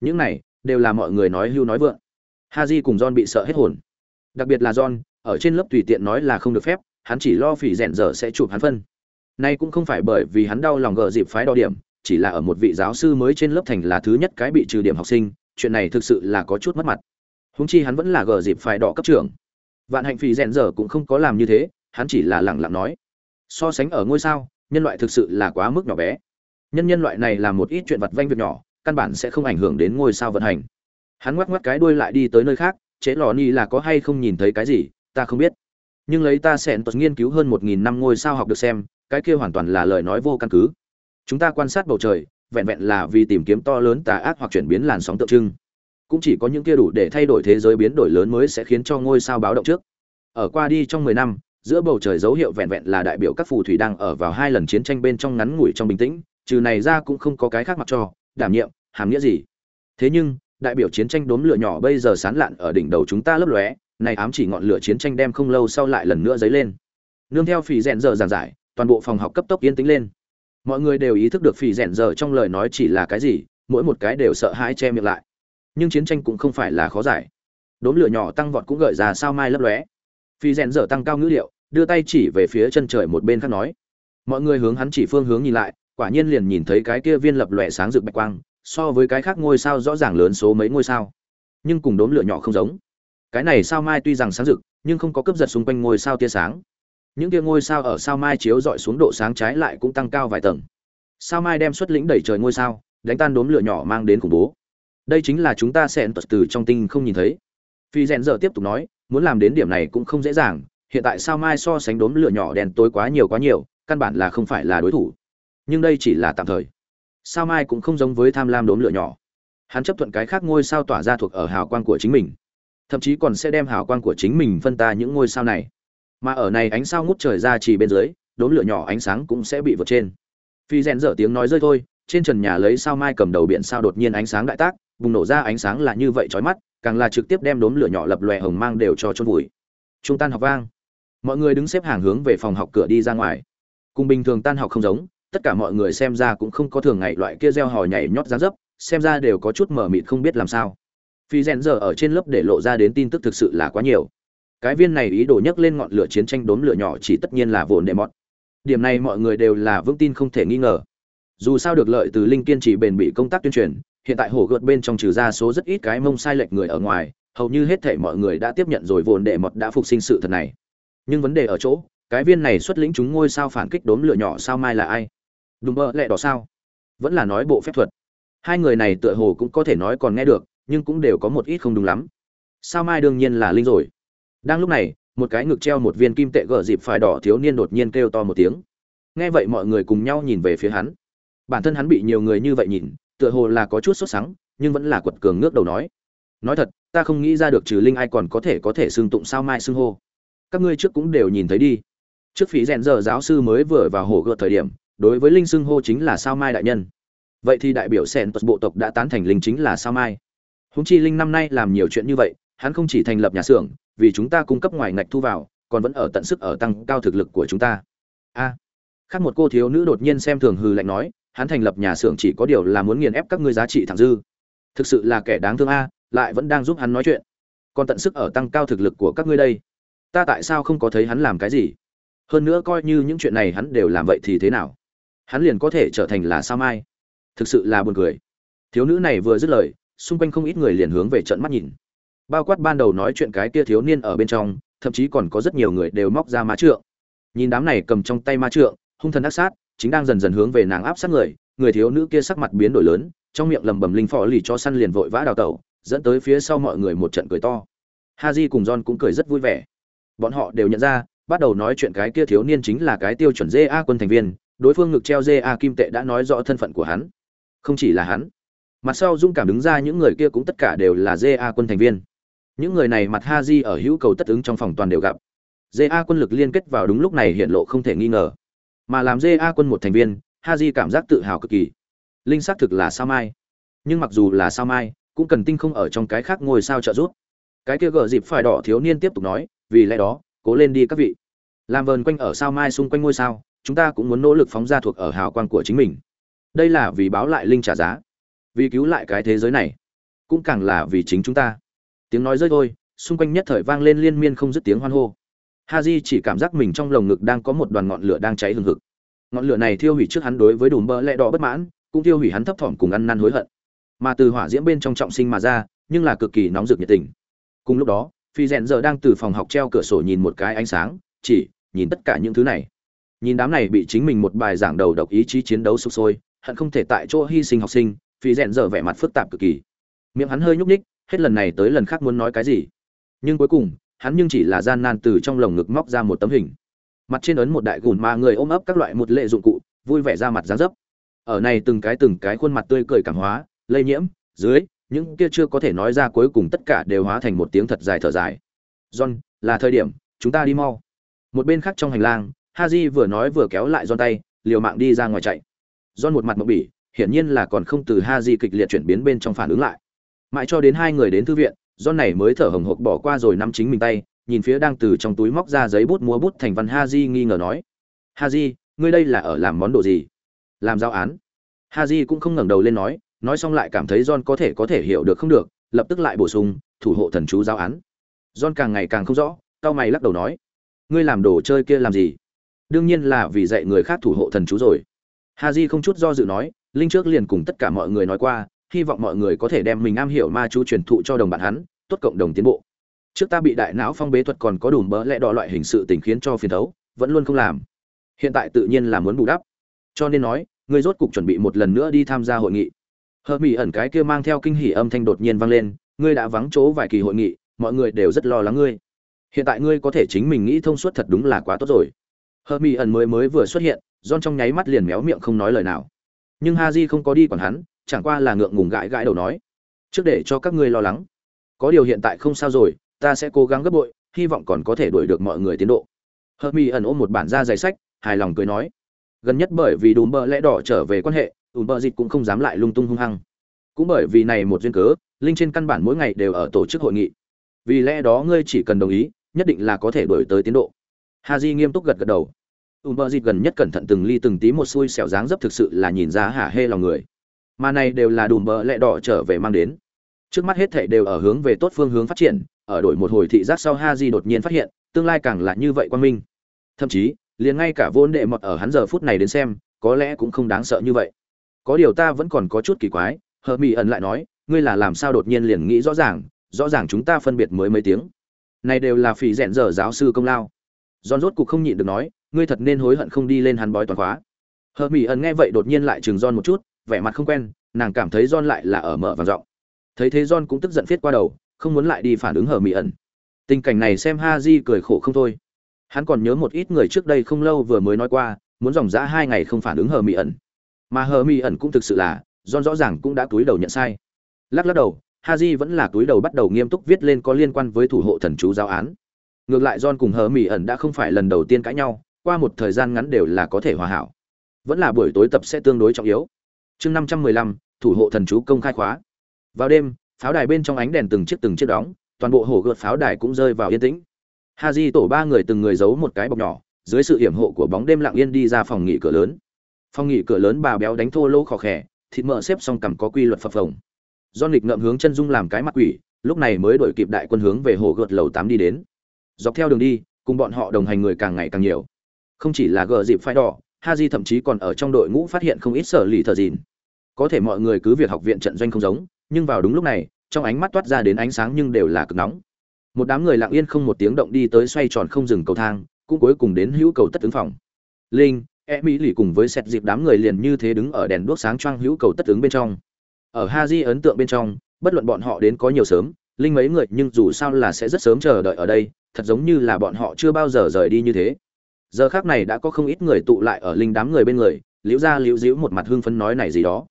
Những này đều là mọi người nói hưu nói vượng. Haji cùng John bị sợ hết hồn đặc biệt là john, ở trên lớp tùy tiện nói là không được phép, hắn chỉ lo phỉ rèn dở sẽ chụp hắn phân. Nay cũng không phải bởi vì hắn đau lòng gờ dịp phái đo điểm, chỉ là ở một vị giáo sư mới trên lớp thành là thứ nhất cái bị trừ điểm học sinh, chuyện này thực sự là có chút mất mặt. Húng chi hắn vẫn là gờ dịp phái đỏ cấp trưởng. Vạn hạnh phỉ rèn dở cũng không có làm như thế, hắn chỉ là lẳng lặng nói. So sánh ở ngôi sao, nhân loại thực sự là quá mức nhỏ bé. Nhân nhân loại này là một ít chuyện vặt vanh việc nhỏ, căn bản sẽ không ảnh hưởng đến ngôi sao vận hành. Hắn ngoắc ngoắc cái đuôi lại đi tới nơi khác chế lò ni là có hay không nhìn thấy cái gì, ta không biết. Nhưng lấy ta sẽ tuật nghiên cứu hơn một nghìn năm ngôi sao học được xem, cái kia hoàn toàn là lời nói vô căn cứ. Chúng ta quan sát bầu trời, vẹn vẹn là vì tìm kiếm to lớn tà ác hoặc chuyển biến làn sóng tượng trưng. Cũng chỉ có những kia đủ để thay đổi thế giới biến đổi lớn mới sẽ khiến cho ngôi sao báo động trước. Ở qua đi trong mười năm, giữa bầu trời dấu hiệu vẹn vẹn là đại biểu các phù thủy đang ở vào hai lần chiến tranh bên trong ngắn ngủi trong bình tĩnh, trừ này ra cũng không có cái khác mặc cho, đảm nhiệm, hàm nghĩa gì. Thế nhưng đại biểu chiến tranh đốm lửa nhỏ bây giờ sán lạn ở đỉnh đầu chúng ta lấp lóe, này ám chỉ ngọn lửa chiến tranh đem không lâu sau lại lần nữa dấy lên. Nương theo phì rèn giờ giảng giải, toàn bộ phòng học cấp tốc yên tĩnh lên. Mọi người đều ý thức được phì rèn giờ trong lời nói chỉ là cái gì, mỗi một cái đều sợ hãi che miệng lại. Nhưng chiến tranh cũng không phải là khó giải. Đốm lửa nhỏ tăng vọt cũng gợi ra sao mai lấp lóe. Phì rèn giờ tăng cao ngữ liệu đưa tay chỉ về phía chân trời một bên khác nói. Mọi người hướng hắn chỉ phương hướng nhìn lại, quả nhiên liền nhìn thấy cái kia viên lập lòe sáng rực bạch quang so với cái khác ngôi sao rõ ràng lớn số mấy ngôi sao. Nhưng cùng đốm lửa nhỏ không giống. Cái này sao mai tuy rằng sáng rực, nhưng không có cướp giật xung quanh ngôi sao tia sáng. Những tia ngôi sao ở sao mai chiếu dọi xuống độ sáng trái lại cũng tăng cao vài tầng. Sao mai đem xuất lĩnh đẩy trời ngôi sao, đánh tan đốm lửa nhỏ mang đến khủng bố. Đây chính là chúng ta sẽ từ trong tinh không nhìn thấy. Phi rèn giờ tiếp tục nói, muốn làm đến điểm này cũng không dễ dàng, hiện tại sao mai so sánh đốm lửa nhỏ đèn tối quá nhiều quá nhiều, căn bản là không phải là đối thủ. Nhưng đây chỉ là tạm thời sao mai cũng không giống với tham lam đốm lửa nhỏ. Hắn chấp thuận cái khác ngôi sao tỏa ra thuộc ở hào quang của chính mình, thậm chí còn sẽ đem hào quang của chính mình phân ta những ngôi sao này. Mà ở này ánh sao ngút trời ra chỉ bên dưới, đốm lửa nhỏ ánh sáng cũng sẽ bị vượt trên. Phi rèn dở tiếng nói rơi thôi, trên trần nhà lấy sao mai cầm đầu biển sao đột nhiên ánh sáng đại tác, bùng nổ ra ánh sáng là như vậy chói mắt, càng là trực tiếp đem đốm lửa nhỏ lập lòe hồng mang đều cho chôn vùi. Trung tan học vang. Mọi người đứng xếp hàng hướng về phòng học cửa đi ra ngoài. Cùng bình thường tan học không giống tất cả mọi người xem ra cũng không có thường ngày loại kia reo hò nhảy nhót ra dấp, xem ra đều có chút mở mịt không biết làm sao. Phi rèn giờ ở trên lớp để lộ ra đến tin tức thực sự là quá nhiều. Cái viên này ý đồ nhấc lên ngọn lửa chiến tranh đốm lửa nhỏ chỉ tất nhiên là vồn đệ mọt. Điểm này mọi người đều là vững tin không thể nghi ngờ. Dù sao được lợi từ linh kiên trì bền bỉ công tác tuyên truyền, hiện tại hổ gợt bên trong trừ ra số rất ít cái mông sai lệch người ở ngoài, hầu như hết thể mọi người đã tiếp nhận rồi vồn đệ mọt đã phục sinh sự thật này. Nhưng vấn đề ở chỗ, cái viên này xuất lĩnh chúng ngôi sao phản kích đốm lửa nhỏ sao mai là ai? Đúng mơ lẹ đỏ sao? Vẫn là nói bộ phép thuật. Hai người này tựa hồ cũng có thể nói còn nghe được, nhưng cũng đều có một ít không đúng lắm. Sao mai đương nhiên là linh rồi? Đang lúc này, một cái ngực treo một viên kim tệ gở dịp phải đỏ thiếu niên đột nhiên kêu to một tiếng. Nghe vậy mọi người cùng nhau nhìn về phía hắn. Bản thân hắn bị nhiều người như vậy nhìn, tựa hồ là có chút sốt sắng, nhưng vẫn là quật cường ngước đầu nói. Nói thật, ta không nghĩ ra được trừ linh ai còn có thể có thể xương tụng sao mai xưng hô. Các ngươi trước cũng đều nhìn thấy đi. Trước phí rèn giờ giáo sư mới vừa vào hồ gợt thời điểm đối với linh xưng hô chính là sao mai đại nhân. Vậy thì đại biểu sẻn tuật bộ tộc đã tán thành linh chính là sao mai. Húng chi linh năm nay làm nhiều chuyện như vậy, hắn không chỉ thành lập nhà xưởng, vì chúng ta cung cấp ngoài ngạch thu vào, còn vẫn ở tận sức ở tăng cao thực lực của chúng ta. A. Khác một cô thiếu nữ đột nhiên xem thường hư lạnh nói, hắn thành lập nhà xưởng chỉ có điều là muốn nghiền ép các ngươi giá trị thẳng dư. Thực sự là kẻ đáng thương a, lại vẫn đang giúp hắn nói chuyện. Còn tận sức ở tăng cao thực lực của các ngươi đây. Ta tại sao không có thấy hắn làm cái gì? Hơn nữa coi như những chuyện này hắn đều làm vậy thì thế nào? Hắn liền có thể trở thành là sao mai. Thực sự là buồn cười. Thiếu nữ này vừa dứt lời, xung quanh không ít người liền hướng về trận mắt nhìn. Bao quát ban đầu nói chuyện cái kia thiếu niên ở bên trong, thậm chí còn có rất nhiều người đều móc ra má trượng. Nhìn đám này cầm trong tay ma trượng, hung thần ác sát, chính đang dần dần hướng về nàng áp sát người người thiếu nữ kia sắc mặt biến đổi lớn, trong miệng lầm bầm linh phò lì cho săn liền vội vã đào tẩu, dẫn tới phía sau mọi người một trận cười to. Ha j cùng john cũng cười rất vui vẻ. Bọn họ đều nhận ra, bắt đầu nói chuyện cái kia thiếu niên chính là cái tiêu chuẩn ja quân thành viên đối phương ngực treo ja kim tệ đã nói rõ thân phận của hắn. Không chỉ là hắn, mặt sau dung cảm đứng ra những người kia cũng tất cả đều là ja quân thành viên. Những người này mặt ha di ở hữu cầu tất ứng trong phòng toàn đều gặp. Ja quân lực liên kết vào đúng lúc này hiện lộ không thể nghi ngờ. Mà làm ja quân một thành viên, ha di cảm giác tự hào cực kỳ. Linh xác thực là sao mai. Nhưng mặc dù là sao mai, cũng cần tinh không ở trong cái khác ngồi sao trợ giúp. Cái kia gờ dịp phải đỏ thiếu niên tiếp tục nói, vì lẽ đó, cố lên đi các vị. Làm vờn quanh ở sao mai xung quanh ngôi sao chúng ta cũng muốn nỗ lực phóng ra thuộc ở hào quang của chính mình. Đây là vì báo lại linh trả giá, vì cứu lại cái thế giới này, cũng càng là vì chính chúng ta. Tiếng nói rơi thôi, xung quanh nhất thời vang lên liên miên không dứt tiếng hoan hô. Ha j chỉ cảm giác mình trong lồng ngực đang có một đoàn ngọn lửa đang cháy hừng hực. Ngọn lửa này thiêu hủy trước hắn đối với đùm bơ lẹ đỏ bất mãn, cũng thiêu hủy hắn thấp thỏm cùng ăn năn hối hận. Mà từ hỏa diễm bên trong trọng sinh mà ra, nhưng là cực kỳ nóng rực nhiệt tình. Cùng lúc đó, phi rèn giờ đang từ phòng học treo cửa sổ nhìn một cái ánh sáng, chỉ nhìn tất cả những thứ này nhìn đám này bị chính mình một bài giảng đầu độc ý chí chiến đấu sục sôi, hận không thể tại chỗ hy sinh học sinh phi rèn giờ vẻ mặt phức tạp cực kỳ. Miệng hắn hơi nhúc ních hết lần này tới lần khác muốn nói cái gì. Nhưng cuối cùng, hắn nhưng chỉ là gian nan từ trong lồng ngực móc ra một tấm hình. Mặt trên ấn một đại gùn mà người ôm ấp các loại một lệ dụng cụ, vui vẻ ra mặt dáng dấp. Ở này từng cái từng cái khuôn mặt tươi cười cảm hóa, lây nhiễm, dưới, những kia chưa có thể nói ra cuối cùng tất cả đều hóa thành một tiếng thật dài thở dài. John, là thời điểm, chúng ta đi mau. Một bên khác trong hành lang haji vừa nói vừa kéo lại john tay, liều mạng đi ra ngoài chạy. John một mặt mộng bỉ, hiển nhiên là còn không từ haji kịch liệt chuyển biến bên trong phản ứng lại. Mãi cho đến hai người đến thư viện, john này mới thở hồng hộc bỏ qua rồi nắm chính mình tay, nhìn phía đang từ trong túi móc ra giấy bút múa bút thành văn haji nghi ngờ nói, haji, ngươi đây là ở làm món đồ gì? Làm giao án? Haji cũng không ngẩng đầu lên nói nói xong lại cảm thấy john có thể có thể hiểu được không được, lập tức lại bổ sung, thủ hộ thần chú giao án. John càng ngày càng không rõ cao mày lắc đầu nói, ngươi làm đồ chơi kia làm gì? Đương nhiên là vì dạy người khác thủ hộ thần chú rồi. Haji không chút do dự nói, linh trước liền cùng tất cả mọi người nói qua, hy vọng mọi người có thể đem mình am hiểu ma chú truyền thụ cho đồng bạn hắn, tốt cộng đồng tiến bộ. Trước ta bị đại não phong bế thuật còn có đủ bỡ lẽ đọ loại hình sự tình khiến cho phiền thấu, vẫn luôn không làm. Hiện tại tự nhiên là muốn bù đắp. Cho nên nói ngươi rốt cục chuẩn bị một lần nữa đi tham gia hội nghị. Hờ mỹ ẩn cái kia mang theo kinh hỉ âm thanh đột nhiên vang lên, ngươi đã vắng chỗ vài kỳ hội nghị, mọi người đều rất lo lắng ngươi. Hiện tại ngươi có thể chính mình nghĩ thông suốt thật đúng là quá tốt rồi hờ mỹ ẩn mới mới vừa xuất hiện don trong nháy mắt liền méo miệng không nói lời nào nhưng ha di không có đi còn hắn chẳng qua là ngượng ngùng gãi gãi đầu nói trước để cho các ngươi lo lắng có điều hiện tại không sao rồi ta sẽ cố gắng gấp bội hy vọng còn có thể đuổi được mọi người tiến độ Hợp mỹ ẩn ôm một bản da giày sách, hài lòng cười nói. Gần nhất bởi vì đùm bờ lẽ đỏ trở về quan hệ, ủn bờ dịch cũng không dám lại lung tung hung hăng. Cũng bởi vì này một duyên cớ, linh trên căn bản mỗi ngày đều ở tổ chức hội nghị. Vì lẽ đó ngươi chỉ cần đồng ý, nhất định là có thể đổi tới tiến độ. Haji nghiêm túc gật gật đầu. ủn bờ dịp gần nhất cẩn thận từng ly từng tí một xui xẻo dáng dấp thực sự là nhìn ra hả hê lòng người. Mà này đều là đùm bờ lẹ đỏ trở về mang đến. Trước mắt hết thảy đều ở hướng về tốt phương hướng phát triển, ở đổi một hồi thị giác sau Haji đột nhiên phát hiện, tương lai càng là như vậy quan minh thậm chí liền ngay cả vô đệ mọt ở hắn giờ phút này đến xem có lẽ cũng không đáng sợ như vậy có điều ta vẫn còn có chút kỳ quái hờ mỹ ẩn lại nói ngươi là làm sao đột nhiên liền nghĩ rõ ràng rõ ràng chúng ta phân biệt mới mấy tiếng này đều là phỉ rẽn dở giáo sư công lao John rốt cục không nhịn được nói, ngươi thật nên hối hận không đi lên hắn bói toàn khóa. Hợp mỹ ẩn nghe vậy đột nhiên lại chừng John một chút, vẻ mặt không quen, nàng cảm thấy John lại là ở mở vàng giọng. Thấy thế John cũng tức giận viết qua đầu, không muốn lại đi phản ứng Hợp mỹ ẩn. Tình cảnh này xem ha di cười khổ không thôi. Hắn còn nhớ một ít người trước đây không lâu vừa mới nói qua, muốn dòng dã hai ngày không phản ứng Hợp mỹ ẩn. Mà Hợp mỹ ẩn cũng thực sự là, John rõ ràng cũng đã túi đầu nhận sai. Lắc lắc đầu, ha di vẫn là túi đầu bắt đầu nghiêm túc viết lên có liên quan với thủ hộ thần chú giáo án ngược lại John cùng hờ mỹ ẩn đã không phải lần đầu tiên cãi nhau, qua một thời gian ngắn đều là có thể hòa hảo. Vẫn là buổi tối tập sẽ tương đối trọng yếu. Chương năm trăm mười lăm, thủ hộ thần chú công khai khóa. Vào đêm, pháo đài bên trong ánh đèn từng chiếc từng chiếc đóng, toàn bộ hồ gợt pháo đài cũng rơi vào yên tĩnh. Ha di tổ ba người từng người giấu một cái bọc nhỏ, dưới sự hiểm hộ của bóng đêm lặng yên đi ra phòng nghỉ cửa lớn. Phòng nghỉ cửa lớn bà béo đánh thô lỗ khò khè, thịt mỡ xếp xong cằm có quy luật phập phồng. Do nghịch ngậm hướng chân dung làm cái mặt quỷ, lúc này mới đổi kịp đại quân hướng về hồ gợt lầu tám đi đến dọc theo đường đi, cùng bọn họ đồng hành người càng ngày càng nhiều. Không chỉ là gờ dịp phai đỏ ha di thậm chí còn ở trong đội ngũ phát hiện không ít sở lì thờ dìn. Có thể mọi người cứ việc học viện trận doanh không giống, nhưng vào đúng lúc này, trong ánh mắt toát ra đến ánh sáng nhưng đều là cực nóng. Một đám người lặng yên không một tiếng động đi tới xoay tròn không dừng cầu thang, cũng cuối cùng đến hữu cầu tất ứng phòng. Linh e mỹ lì cùng với xét dịp đám người liền như thế đứng ở đèn đuốc sáng choang hữu cầu tất ứng bên trong. Ở ha di ấn tượng bên trong, bất luận bọn họ đến có nhiều sớm, linh mấy người nhưng dù sao là sẽ rất sớm chờ đợi ở đây thật giống như là bọn họ chưa bao giờ rời đi như thế. Giờ khác này đã có không ít người tụ lại ở linh đám người bên người, liễu ra liễu dĩu một mặt hưng phấn nói này gì đó.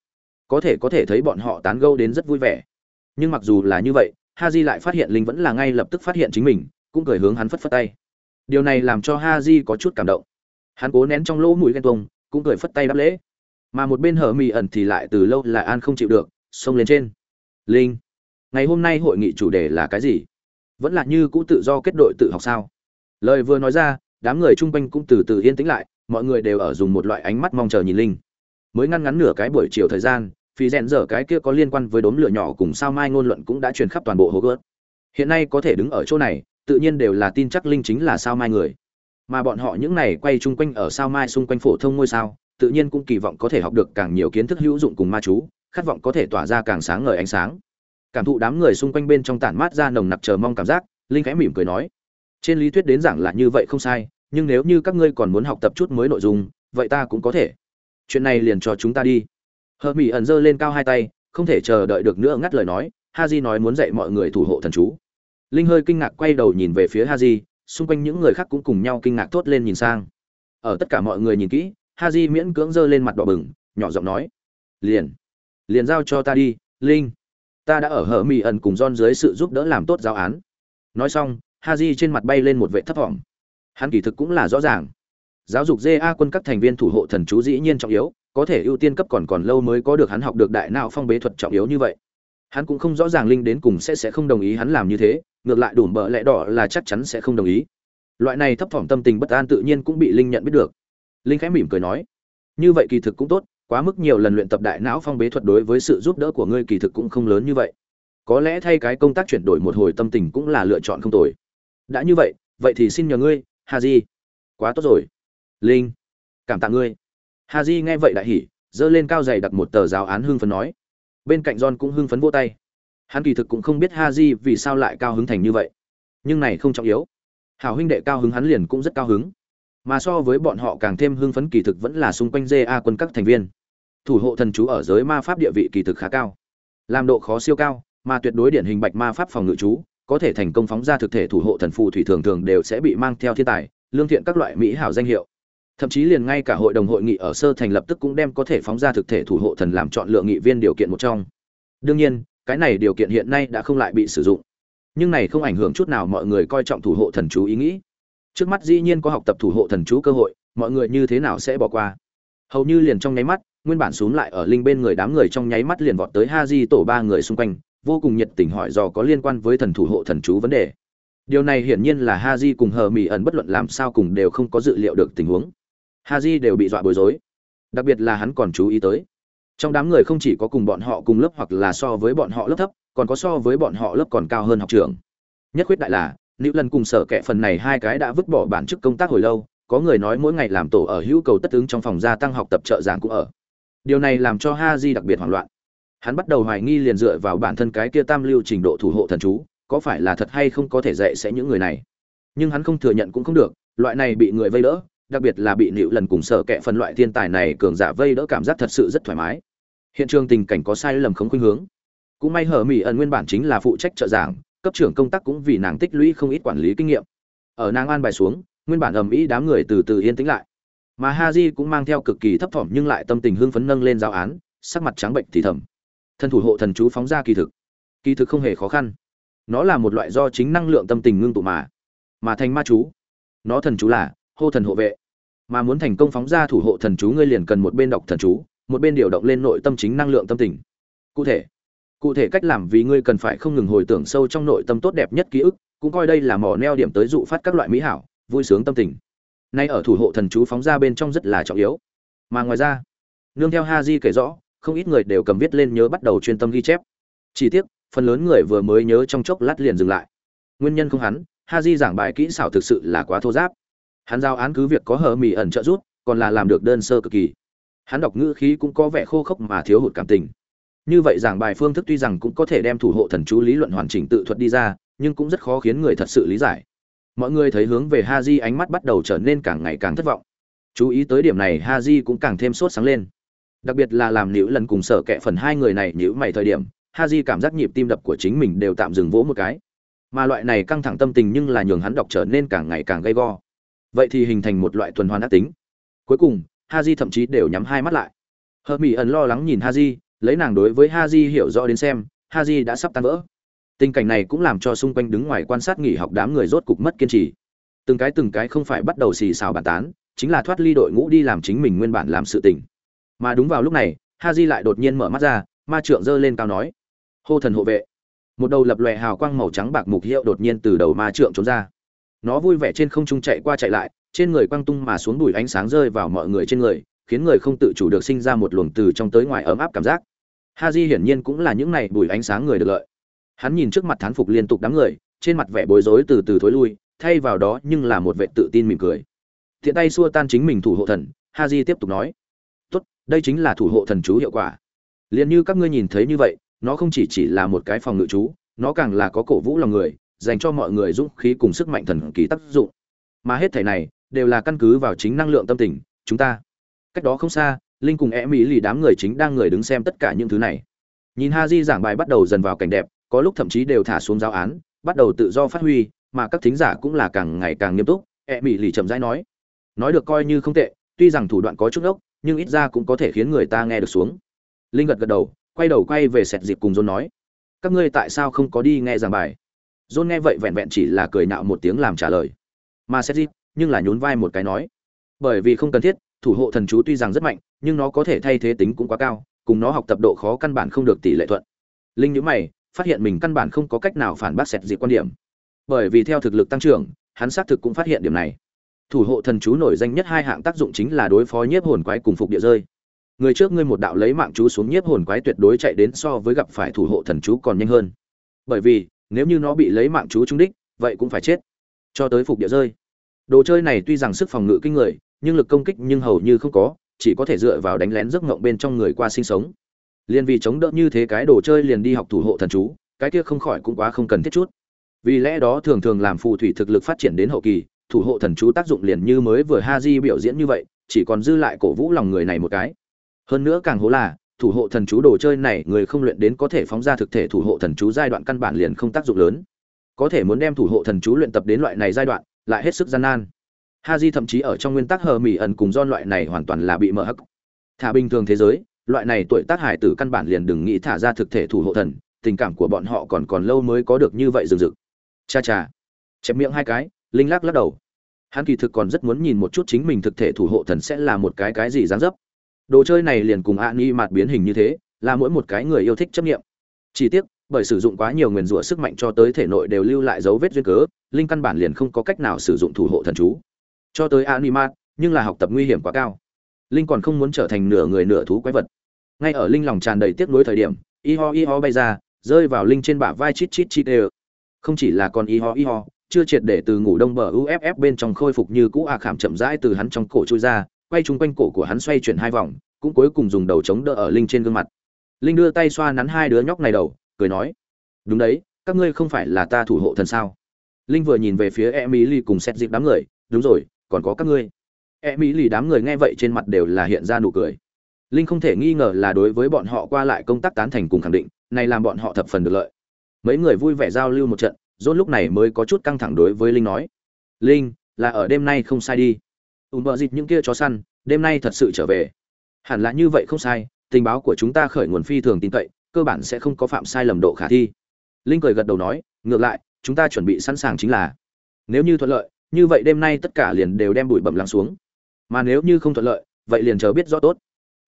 Có thể có thể thấy bọn họ tán gâu đến rất vui vẻ. Nhưng mặc dù là như vậy, ha j lại phát hiện linh vẫn là ngay lập tức phát hiện chính mình, cũng cười hướng hắn phất phất tay. Điều này làm cho ha j có chút cảm động. Hắn cố nén trong lỗ mũi ghen tuông, cũng cười phất tay đáp lễ. Mà một bên hở mì ẩn thì lại từ lâu là an không chịu được, xông lên trên. Linh, ngày hôm nay hội nghị chủ đề là cái gì? Vẫn là như cũ tự do kết đội tự học sao? Lời vừa nói ra, đám người chung quanh cũng từ từ yên tĩnh lại, mọi người đều ở dùng một loại ánh mắt mong chờ nhìn linh. Mới ngăn ngắn nửa cái buổi chiều thời gian, phí rèn dở cái kia có liên quan với đốm lửa nhỏ cùng sao mai ngôn luận cũng đã truyền khắp toàn bộ hồ gớt hiện nay có thể đứng ở chỗ này, tự nhiên đều là tin chắc linh chính là sao mai người. Mà bọn họ những này quay chung quanh ở sao mai xung quanh phổ thông ngôi sao, tự nhiên cũng kỳ vọng có thể học được càng nhiều kiến thức hữu dụng cùng ma chú, khát vọng có thể tỏa ra càng sáng ngời ánh sáng cảm thụ đám người xung quanh bên trong tản mát ra nồng nặc chờ mong cảm giác, linh khẽ mỉm cười nói, trên lý thuyết đến giảng là như vậy không sai, nhưng nếu như các ngươi còn muốn học tập chút mới nội dung, vậy ta cũng có thể. Chuyện này liền cho chúng ta đi. Hờ mỹ ẩn giơ lên cao hai tay, không thể chờ đợi được nữa ngắt lời nói ha j nói muốn dạy mọi người thủ hộ thần chú. Linh hơi kinh ngạc quay đầu nhìn về phía ha j xung quanh những người khác cũng cùng nhau kinh ngạc thốt lên nhìn sang. Ở tất cả mọi người nhìn kỹ ha j miễn cưỡng giơ lên mặt đỏ bừng, nhỏ giọng nói, liền liền giao cho ta đi, linh ta đã ở hở mỹ ẩn cùng don dưới sự giúp đỡ làm tốt giáo án. Nói xong ha trên mặt bay lên một vệ thấp thỏm hắn kỳ thực cũng là rõ ràng. Giáo dục ja quân các thành viên thủ hộ thần chú dĩ nhiên trọng yếu, có thể ưu tiên cấp còn còn lâu mới có được hắn học được đại não phong bế thuật trọng yếu như vậy. Hắn cũng không rõ ràng linh đến cùng sẽ sẽ không đồng ý hắn làm như thế, ngược lại đủ bợ lẽ đỏ là chắc chắn sẽ không đồng ý. Loại này thấp thỏm tâm tình bất an tự nhiên cũng bị linh nhận biết được. Linh khẽ mỉm cười nói, như vậy kỳ thực cũng tốt quá mức nhiều lần luyện tập đại não phong bế thuật đối với sự giúp đỡ của ngươi kỳ thực cũng không lớn như vậy. Có lẽ thay cái công tác chuyển đổi một hồi tâm tình cũng là lựa chọn không tồi. Đã như vậy vậy thì xin nhờ ngươi hà di quá tốt rồi. Linh, cảm tạ ngươi. Ha Di nghe vậy đại hỉ, giơ lên cao dày đặt một tờ giáo án hưng phấn nói. Bên cạnh john cũng hưng phấn vô tay. Hắn kỳ thực cũng không biết ha Di vì sao lại cao hứng thành như vậy. Nhưng này không trọng yếu. Hảo huynh đệ cao hứng hắn liền cũng rất cao hứng mà so với bọn họ càng thêm hưng phấn kỳ thực vẫn là xung quanh ja quân các thành viên. Thủ hộ thần chú ở giới ma pháp địa vị kỳ thực khá cao. Làm độ khó siêu cao, mà tuyệt đối điển hình bạch ma pháp phòng ngự chú, có thể thành công phóng ra thực thể thủ hộ thần phù thủy thường thường đều sẽ bị mang theo thiên tài, lương thiện các loại mỹ hảo danh hiệu. Thậm chí liền ngay cả hội đồng hội nghị ở sơ thành lập tức cũng đem có thể phóng ra thực thể thủ hộ thần làm chọn lựa nghị viên điều kiện một trong. Đương nhiên, cái này điều kiện hiện nay đã không lại bị sử dụng. Nhưng này không ảnh hưởng chút nào mọi người coi trọng thủ hộ thần chú ý nghĩ trước mắt dĩ nhiên có học tập thủ hộ thần chú cơ hội, mọi người như thế nào sẽ bỏ qua? Hầu như liền trong nháy mắt, nguyên bản xuống lại ở linh bên người đám người trong nháy mắt liền vọt tới ha di tổ ba người xung quanh, vô cùng nhiệt tình hỏi dò có liên quan với thần thủ hộ thần chú vấn đề. Điều này hiển nhiên là ha di cùng hờ mỹ ẩn bất luận làm sao cùng đều không có dự liệu được tình huống. Ha di đều bị dọa bối rối. Đặc biệt là hắn còn chú ý tới. Trong đám người không chỉ có cùng bọn họ cùng lớp hoặc là so với bọn họ lớp thấp, còn có so với bọn họ lớp còn cao hơn học trường nhất quyết đại là nữ lần cùng sở kệ phần này hai cái đã vứt bỏ bản chức công tác hồi lâu, có người nói mỗi ngày làm tổ ở hữu cầu tất ứng trong phòng gia tăng học tập trợ giảng cũng ở. Điều này làm cho ha di đặc biệt hoảng loạn. Hắn bắt đầu hoài nghi liền dựa vào bản thân cái kia tam lưu trình độ thủ hộ thần chú, có phải là thật hay không có thể dạy sẽ những người này. Nhưng hắn không thừa nhận cũng không được, loại này bị người vây đỡ, đặc biệt là bị nịu lần cùng sở kệ phần loại thiên tài này cường giả vây đỡ cảm giác thật sự rất thoải mái. Hiện trường tình cảnh có sai lầm không khuynh hướng. Cũng may hở mỹ ẩn nguyên bản chính là phụ trách trợ giảng cấp trưởng công tác cũng vì nàng tích lũy không ít quản lý kinh nghiệm. Ở nàng an bài xuống, nguyên bản ầm ĩ đám người từ từ yên tĩnh lại. Mà ha di cũng mang theo cực kỳ thấp thỏm nhưng lại tâm tình hưng phấn nâng lên giáo án, sắc mặt trắng bệnh thì thầm. Thân thủ hộ thần chú phóng ra kỳ thực. Kỳ thực không hề khó khăn. Nó là một loại do chính năng lượng tâm tình ngưng tụ mà. Mà thành ma chú. Nó thần chú là hô thần hộ vệ. Mà muốn thành công phóng ra thủ hộ thần chú, ngươi liền cần một bên đọc thần chú, một bên điều động lên nội tâm chính năng lượng tâm tình. Cụ thể cụ thể cách làm vì ngươi cần phải không ngừng hồi tưởng sâu trong nội tâm tốt đẹp nhất ký ức, cũng coi đây là mỏ neo điểm tới dụ phát các loại mỹ hảo, vui sướng tâm tình. Nay ở thủ hộ thần chú phóng ra bên trong rất là trọng yếu. Mà ngoài ra, nương theo ha di kể rõ, không ít người đều cầm viết lên nhớ bắt đầu chuyên tâm ghi chép. Chỉ tiếc, phần lớn người vừa mới nhớ trong chốc lát liền dừng lại. Nguyên nhân không hắn ha di giảng bài kỹ xảo thực sự là quá thô giáp. Hắn giao án cứ việc có hờ mì ẩn trợ rút còn là làm được đơn sơ cực kỳ. Hắn đọc ngữ khí cũng có vẻ khô khốc mà thiếu hụt cảm tình như vậy giảng bài phương thức tuy rằng cũng có thể đem thủ hộ thần chú lý luận hoàn chỉnh tự thuật đi ra, nhưng cũng rất khó khiến người thật sự lý giải. Mọi người thấy hướng về ha di ánh mắt bắt đầu trở nên càng ngày càng thất vọng. Chú ý tới điểm này ha di cũng càng thêm sốt sáng lên. Đặc biệt là làm nữ lần cùng sở kệ phần hai người này nữ mày thời điểm ha di cảm giác nhịp tim đập của chính mình đều tạm dừng vỗ một cái. Mà loại này căng thẳng tâm tình nhưng là nhường hắn đọc trở nên càng ngày càng gay go. Vậy thì hình thành một loại tuần hoàn ác tính. Cuối cùng ha di thậm chí đều nhắm hai mắt lại. Hờ mỹ ẩn lo lắng nhìn ha di lấy nàng đối với ha di hiểu rõ đến xem ha di đã sắp tan vỡ. Tình cảnh này cũng làm cho xung quanh đứng ngoài quan sát nghỉ học đám người rốt cục mất kiên trì. Từng cái từng cái không phải bắt đầu xì xào bàn tán, chính là thoát ly đội ngũ đi làm chính mình nguyên bản làm sự tình. Mà đúng vào lúc này ha di lại đột nhiên mở mắt ra, ma trượng giơ lên cao nói, hô thần hộ vệ. Một đầu lập lòe hào quang màu trắng bạc mục hiệu đột nhiên từ đầu ma trượng trốn ra. Nó vui vẻ trên không trung chạy qua chạy lại, trên người quăng tung mà xuống đùi ánh sáng rơi vào mọi người trên người khiến người không tự chủ được sinh ra một luồng từ trong tới ngoài ấm áp cảm giác. Ha di hiển nhiên cũng là những này bùi ánh sáng người được lợi. Hắn nhìn trước mặt thán phục liên tục đám người, trên mặt vẻ bối rối từ từ thối lui, thay vào đó nhưng là một vẻ tự tin mỉm cười. Thiện tay xua tan chính mình thủ hộ thần ha di tiếp tục nói. Tốt, đây chính là thủ hộ thần chú hiệu quả. Liên như các ngươi nhìn thấy như vậy, nó không chỉ chỉ là một cái phòng ngự chú, nó càng là có cổ vũ lòng người, dành cho mọi người dũng khí cùng sức mạnh thần kỳ tác dụng. Mà hết thảy này đều là căn cứ vào chính năng lượng tâm tình, chúng ta cách đó không xa, linh cùng e mỹ lì đám người chính đang người đứng xem tất cả những thứ này. Nhìn ha di giảng bài bắt đầu dần vào cảnh đẹp, có lúc thậm chí đều thả xuống giáo án, bắt đầu tự do phát huy, mà các thính giả cũng là càng ngày càng nghiêm túc e mỹ lì chậm rãi nói. Nói được coi như không tệ, tuy rằng thủ đoạn có chút ốc nhưng ít ra cũng có thể khiến người ta nghe được xuống. Linh gật gật đầu, quay đầu quay về sẹt dịp cùng john nói. Các ngươi tại sao không có đi nghe giảng bài? John nghe vậy vẹn vẹn chỉ là cười nạo một tiếng làm trả lời. Mà sẹt dịp nhưng là nhún vai một cái nói. Bởi vì không cần thiết thủ hộ thần chú tuy rằng rất mạnh, nhưng nó có thể thay thế tính cũng quá cao, cùng nó học tập độ khó căn bản không được tỷ lệ thuận. Linh nhữ mày, phát hiện mình căn bản không có cách nào phản bác sẹt dịp quan điểm. Bởi vì theo thực lực tăng trưởng, hắn xác thực cũng phát hiện điểm này. Thủ hộ thần chú nổi danh nhất hai hạng tác dụng chính là đối phó nhiếp hồn quái cùng phục địa rơi. Người trước ngươi một đạo lấy mạng chú xuống nhiếp hồn quái tuyệt đối chạy đến so với gặp phải thủ hộ thần chú còn nhanh hơn. Bởi vì, nếu như nó bị lấy mạng chú trúng đích, vậy cũng phải chết. Cho tới phục địa rơi. Đồ chơi này tuy rằng sức phòng ngự kinh người nhưng lực công kích nhưng hầu như không có, chỉ có thể dựa vào đánh lén giấc ngộng bên trong người qua sinh sống. Liền vì chống đỡ như thế cái đồ chơi liền đi học thủ hộ thần chú, cái kia không khỏi cũng quá không cần thiết chút. Vì lẽ đó thường thường làm phù thủy thực lực phát triển đến hậu kỳ, thủ hộ thần chú tác dụng liền như mới vừa ha di biểu diễn như vậy, chỉ còn dư lại cổ vũ lòng người này một cái. Hơn nữa càng hố là, thủ hộ thần chú đồ chơi này người không luyện đến có thể phóng ra thực thể thủ hộ thần chú giai đoạn căn bản liền không tác dụng lớn. Có thể muốn đem thủ hộ thần chú luyện tập đến loại này giai đoạn, lại hết sức gian nan ha di thậm chí ở trong nguyên tắc hờ mỹ ẩn cùng don loại này hoàn toàn là bị mở hắc. Thả bình thường thế giới, loại này tuổi tác hải tử căn bản liền đừng nghĩ thả ra thực thể thủ hộ thần, tình cảm của bọn họ còn còn lâu mới có được như vậy rừng rực. Cha cha. Chẹp miệng hai cái, linh lắc lắc đầu. Hắn kỳ thực còn rất muốn nhìn một chút chính mình thực thể thủ hộ thần sẽ là một cái cái gì dáng dấp. Đồ chơi này liền cùng ạ ni mạt biến hình như thế, là mỗi một cái người yêu thích chấp nghiệm. Chỉ tiếc, bởi sử dụng quá nhiều nguyền rủa sức mạnh cho tới thể nội đều lưu lại dấu vết duyên cớ, linh căn bản liền không có cách nào sử dụng thủ hộ thần chú cho tới animat, nhưng là học tập nguy hiểm quá cao. Linh còn không muốn trở thành nửa người nửa thú quái vật. Ngay ở linh lòng tràn đầy tiếc nuối thời điểm y ho y ho bay ra, rơi vào linh trên bả vai chít chít chít đều. Không chỉ là con y ho y ho chưa triệt để từ ngủ đông bờ uff bên trong khôi phục như cũ à khảm chậm rãi từ hắn trong cổ trôi ra, quay chung quanh cổ của hắn xoay chuyển hai vòng, cũng cuối cùng dùng đầu chống đỡ ở linh trên gương mặt. Linh đưa tay xoa nắn hai đứa nhóc này đầu, cười nói, đúng đấy, các ngươi không phải là ta thủ hộ thần sao? Linh vừa nhìn về phía emily cùng xét dịp đám người, đúng rồi còn có các ngươi. E mỹ lì đám người nghe vậy trên mặt đều là hiện ra nụ cười. Linh không thể nghi ngờ là đối với bọn họ qua lại công tác tán thành cùng khẳng định, này làm bọn họ thập phần được lợi. Mấy người vui vẻ giao lưu một trận rốt lúc này mới có chút căng thẳng đối với linh nói. Linh, là ở đêm nay không sai đi. Ùm bợ dịt những kia chó săn, đêm nay thật sự trở về. Hẳn là như vậy không sai, tình báo của chúng ta khởi nguồn phi thường tin cậy, cơ bản sẽ không có phạm sai lầm độ khả thi. Linh cười gật đầu nói, ngược lại, chúng ta chuẩn bị sẵn sàng chính là. Nếu như thuận lợi như vậy đêm nay tất cả liền đều đem bụi bẩm lắng xuống. Mà nếu như không thuận lợi, vậy liền chờ biết rõ tốt.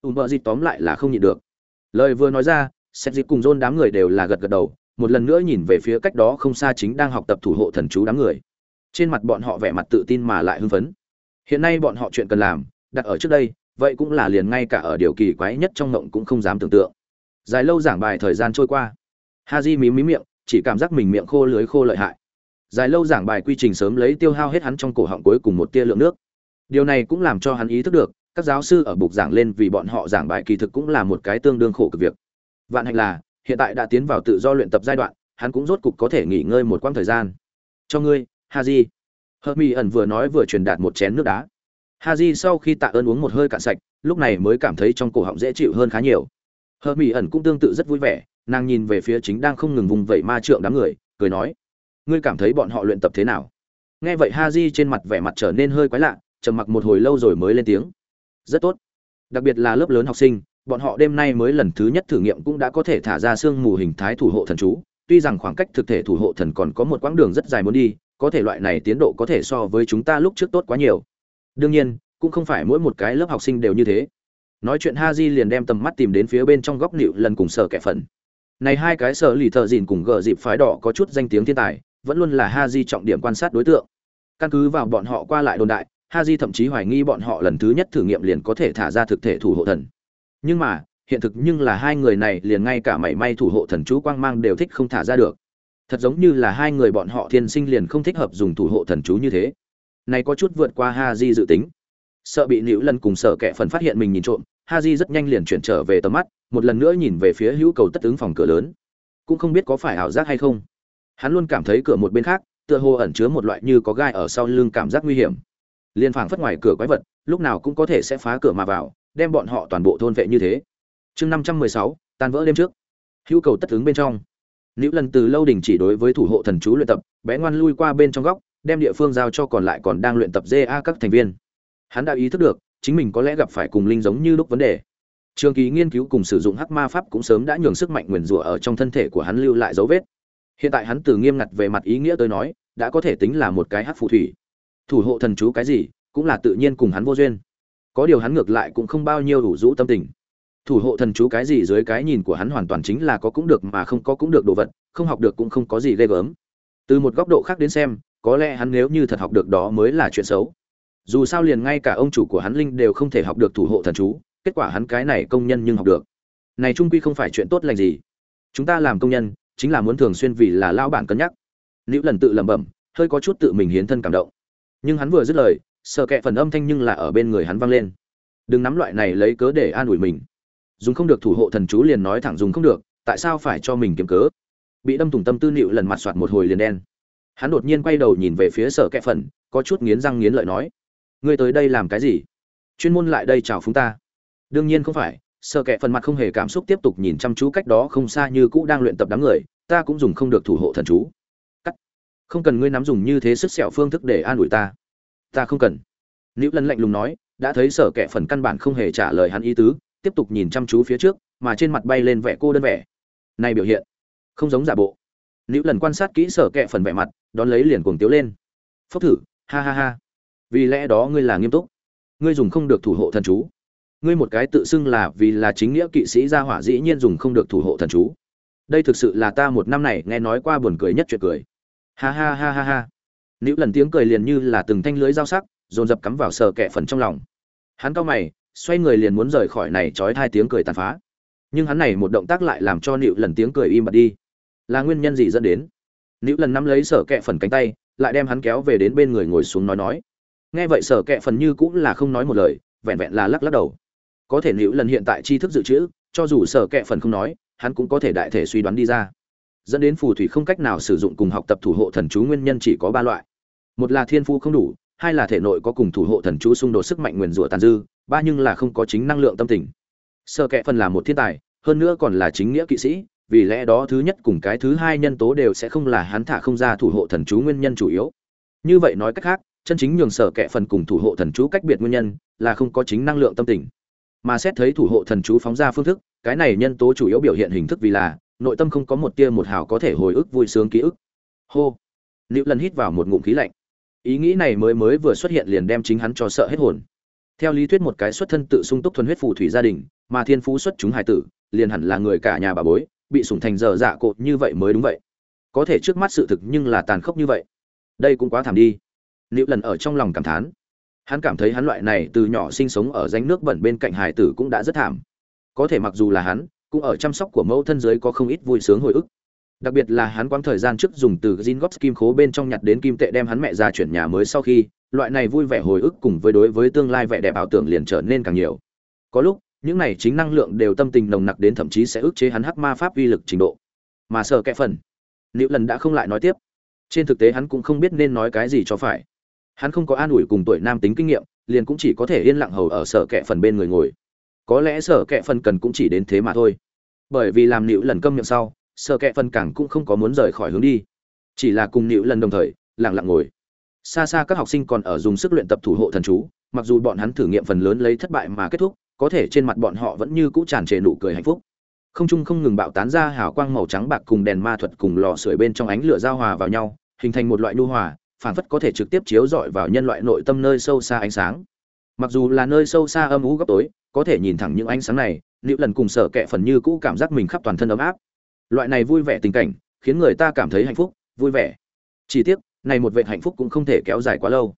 Ùm bợ dịt tóm lại là không nhịn được. Lời vừa nói ra xét dịp cùng dôn đám người đều là gật gật đầu, một lần nữa nhìn về phía cách đó không xa chính đang học tập thủ hộ thần chú đám người. Trên mặt bọn họ vẻ mặt tự tin mà lại hưng phấn. Hiện nay bọn họ chuyện cần làm, đặt ở trước đây, vậy cũng là liền ngay cả ở điều kỳ quái nhất trong ngộng cũng không dám tưởng tượng. Dài lâu giảng bài thời gian trôi qua. Ha di mí mí miệng, chỉ cảm giác mình miệng khô lưới khô lợi hại dài lâu giảng bài quy trình sớm lấy tiêu hao hết hắn trong cổ họng cuối cùng một tia lượng nước. Điều này cũng làm cho hắn ý thức được, các giáo sư ở bục giảng lên vì bọn họ giảng bài kỳ thực cũng là một cái tương đương khổ cực việc. Vạn hạnh là, hiện tại đã tiến vào tự do luyện tập giai đoạn, hắn cũng rốt cục có thể nghỉ ngơi một quãng thời gian. Cho ngươi ha di hớt mi ẩn vừa nói vừa truyền đạt một chén nước đá. Ha di sau khi tạ ơn uống một hơi cạn sạch, lúc này mới cảm thấy trong cổ họng dễ chịu hơn khá nhiều. Hớt mi ẩn cũng tương tự rất vui vẻ, nàng nhìn về phía chính đang không ngừng vùng vẫy ma trượng đám người, cười nói ngươi cảm thấy bọn họ luyện tập thế nào? Nghe vậy ha di trên mặt vẻ mặt trở nên hơi quái lạ, trầm mặc một hồi lâu rồi mới lên tiếng. Rất tốt. Đặc biệt là lớp lớn học sinh, bọn họ đêm nay mới lần thứ nhất thử nghiệm cũng đã có thể thả ra sương mù hình thái thủ hộ thần chú. Tuy rằng khoảng cách thực thể thủ hộ thần còn có một quãng đường rất dài muốn đi, có thể loại này tiến độ có thể so với chúng ta lúc trước tốt quá nhiều. Đương nhiên, cũng không phải mỗi một cái lớp học sinh đều như thế. Nói chuyện ha di liền đem tầm mắt tìm đến phía bên trong góc nịu lần cùng sở kẻ phần này hai cái sở lì thợ dìn cùng gờ dịp phái đỏ có chút danh tiếng thiên tài vẫn luôn là ha di trọng điểm quan sát đối tượng. Căn cứ vào bọn họ qua lại đồn đại ha di thậm chí hoài nghi bọn họ lần thứ nhất thử nghiệm liền có thể thả ra thực thể thủ hộ thần. Nhưng mà, hiện thực nhưng là hai người này liền ngay cả mảy may thủ hộ thần chú quang mang đều thích không thả ra được. Thật giống như là hai người bọn họ thiên sinh liền không thích hợp dùng thủ hộ thần chú như thế. Này có chút vượt qua ha di dự tính. Sợ bị nữ lần cùng sợ kẻ phần phát hiện mình nhìn trộm ha di rất nhanh liền chuyển trở về tầm mắt, một lần nữa nhìn về phía hữu cầu tất ứng phòng cửa lớn. Cũng không biết có phải ảo giác hay không hắn luôn cảm thấy cửa một bên khác, tựa hồ ẩn chứa một loại như có gai ở sau lưng cảm giác nguy hiểm. Liên phảng phất ngoài cửa quái vật, lúc nào cũng có thể sẽ phá cửa mà vào, đem bọn họ toàn bộ thôn vệ như thế. Chương năm trăm mười sáu, tan vỡ đêm trước. Hữu cầu tất ứng bên trong. Nữ lần từ lâu đình chỉ đối với thủ hộ thần chú luyện tập, bé ngoan lui qua bên trong góc, đem địa phương giao cho còn lại còn đang luyện tập ja các thành viên. Hắn đã ý thức được, chính mình có lẽ gặp phải cùng linh giống như lúc vấn đề. Trường kỳ nghiên cứu cùng sử dụng hắc ma pháp cũng sớm đã nhường sức mạnh nguyền rủa ở trong thân thể của hắn lưu lại dấu vết hiện tại hắn từ nghiêm ngặt về mặt ý nghĩa tôi nói, đã có thể tính là một cái hắc phù thủy. Thủ hộ thần chú cái gì, cũng là tự nhiên cùng hắn vô duyên. Có điều hắn ngược lại cũng không bao nhiêu đủ rũ tâm tình. Thủ hộ thần chú cái gì dưới cái nhìn của hắn hoàn toàn chính là có cũng được mà không có cũng được đồ vật, không học được cũng không có gì ghê gớm. Từ một góc độ khác đến xem, có lẽ hắn nếu như thật học được đó mới là chuyện xấu. Dù sao liền ngay cả ông chủ của hắn linh đều không thể học được thủ hộ thần chú, kết quả hắn cái này công nhân nhưng học được. Này trung quy không phải chuyện tốt lành gì. Chúng ta làm công nhân chính là muốn thường xuyên vì là lão bản cân nhắc. Nữ lần tự lẩm bẩm, hơi có chút tự mình hiến thân cảm động. Nhưng hắn vừa dứt lời, sợ kệ phần âm thanh nhưng là ở bên người hắn vang lên. Đừng nắm loại này lấy cớ để an ủi mình. Dùng không được thủ hộ thần chú liền nói thẳng dùng không được, tại sao phải cho mình kiếm cớ? Bị đâm thủng tâm tư nịu lần mặt soạt một hồi liền đen. Hắn đột nhiên quay đầu nhìn về phía sở kẹ phần, có chút nghiến răng nghiến lợi nói, ngươi tới đây làm cái gì? Chuyên môn lại đây chào phúng ta. Đương nhiên không phải sợ kệ phần mặt không hề cảm xúc tiếp tục nhìn chăm chú cách đó không xa như cũ đang luyện tập đám người, ta cũng dùng không được thủ hộ thần chú. Cắt. Không cần ngươi nắm dùng như thế sức sẹo phương thức để an ủi ta. Ta không cần. Nữ lân lạnh lùng nói, đã thấy sở kệ phần căn bản không hề trả lời hắn ý tứ, tiếp tục nhìn chăm chú phía trước, mà trên mặt bay lên vẻ cô đơn vẻ. Này biểu hiện, không giống giả bộ. Nữ lần quan sát kỹ sở kệ phần vẻ mặt, đón lấy liền cuồng tiếu lên. Phốc thử, ha ha ha. Vì lẽ đó ngươi là nghiêm túc. Ngươi dùng không được thủ hộ thần chú ngươi một cái tự xưng là vì là chính nghĩa kỵ sĩ gia hỏa dĩ nhiên dùng không được thủ hộ thần chú. Đây thực sự là ta một năm này nghe nói qua buồn cười nhất chuyện cười. Ha ha ha ha ha. Nữ lần tiếng cười liền như là từng thanh lưới dao sắc, dồn dập cắm vào sờ kẹ phần trong lòng. Hắn cau mày, xoay người liền muốn rời khỏi này trói hai tiếng cười tàn phá. Nhưng hắn này một động tác lại làm cho nữ lần tiếng cười im bặt đi. Là nguyên nhân gì dẫn đến? Nữ lần nắm lấy sở kẹ phần cánh tay, lại đem hắn kéo về đến bên người ngồi xuống nói nói. Nghe vậy sở kẹ phần như cũng là không nói một lời, vẹn vẹn là lắc lắc đầu có thể liệu lần hiện tại tri thức dự trữ, cho dù sở kệ phần không nói, hắn cũng có thể đại thể suy đoán đi ra. Dẫn đến phù thủy không cách nào sử dụng cùng học tập thủ hộ thần chú nguyên nhân chỉ có ba loại. Một là thiên phu không đủ, hai là thể nội có cùng thủ hộ thần chú xung đột sức mạnh nguyền rủa tàn dư, ba nhưng là không có chính năng lượng tâm tình. Sở kệ phần là một thiên tài, hơn nữa còn là chính nghĩa kỵ sĩ, vì lẽ đó thứ nhất cùng cái thứ hai nhân tố đều sẽ không là hắn thả không ra thủ hộ thần chú nguyên nhân chủ yếu. Như vậy nói cách khác, chân chính nhường sở kệ phần cùng thủ hộ thần chú cách biệt nguyên nhân là không có chính năng lượng tâm tình mà xét thấy thủ hộ thần chú phóng ra phương thức, cái này nhân tố chủ yếu biểu hiện hình thức vì là, nội tâm không có một tia một hào có thể hồi ức vui sướng ký ức. Hô! Liệu lần hít vào một ngụm khí lạnh. Ý nghĩ này mới mới vừa xuất hiện liền đem chính hắn cho sợ hết hồn. Theo lý thuyết một cái xuất thân tự sung túc thuần huyết phù thủy gia đình, mà thiên phú xuất chúng hải tử, liền hẳn là người cả nhà bà bối, bị sủng thành dở dạ cột như vậy mới đúng vậy. Có thể trước mắt sự thực nhưng là tàn khốc như vậy. Đây cũng quá thảm đi. Liệu lần ở trong lòng cảm thán hắn cảm thấy hắn loại này từ nhỏ sinh sống ở danh nước bẩn bên cạnh hải tử cũng đã rất thảm. Có thể mặc dù là hắn, cũng ở chăm sóc của mẫu thân giới có không ít vui sướng hồi ức. Đặc biệt là hắn quãng thời gian trước dùng từ gin góp kim khố bên trong nhặt đến kim tệ đem hắn mẹ ra chuyển nhà mới sau khi, loại này vui vẻ hồi ức cùng với đối với tương lai vẻ đẹp ảo tưởng liền trở nên càng nhiều. Có lúc, những này chính năng lượng đều tâm tình nồng nặc đến thậm chí sẽ ức chế hắn hắc ma pháp uy lực trình độ. Mà sợ kẽ phần liệu lần đã không lại nói tiếp. Trên thực tế hắn cũng không biết nên nói cái gì cho phải hắn không có an ủi cùng tuổi nam tính kinh nghiệm, liền cũng chỉ có thể yên lặng hầu ở sở kẹ phần bên người ngồi. Có lẽ sở kẹ phần cần cũng chỉ đến thế mà thôi. Bởi vì làm nịu lần câm miệng sau, sở kẹ phần càng cũng không có muốn rời khỏi hướng đi. Chỉ là cùng nịu lần đồng thời, lặng lặng ngồi. Xa xa các học sinh còn ở dùng sức luyện tập thủ hộ thần chú, mặc dù bọn hắn thử nghiệm phần lớn lấy thất bại mà kết thúc, có thể trên mặt bọn họ vẫn như cũ tràn trề nụ cười hạnh phúc. Không trung không ngừng bạo tán ra hào quang màu trắng bạc cùng đèn ma thuật cùng lò sưởi bên trong ánh lửa giao hòa vào nhau, hình thành một loại nhu hòa phản phất có thể trực tiếp chiếu rọi vào nhân loại nội tâm nơi sâu xa ánh sáng. Mặc dù là nơi sâu xa âm u góc tối, có thể nhìn thẳng những ánh sáng này liệu lần cùng sở kệ phần như cũ cảm giác mình khắp toàn thân ấm áp. Loại này vui vẻ tình cảnh, khiến người ta cảm thấy hạnh phúc, vui vẻ. Chỉ tiếc, này một vệ hạnh phúc cũng không thể kéo dài quá lâu.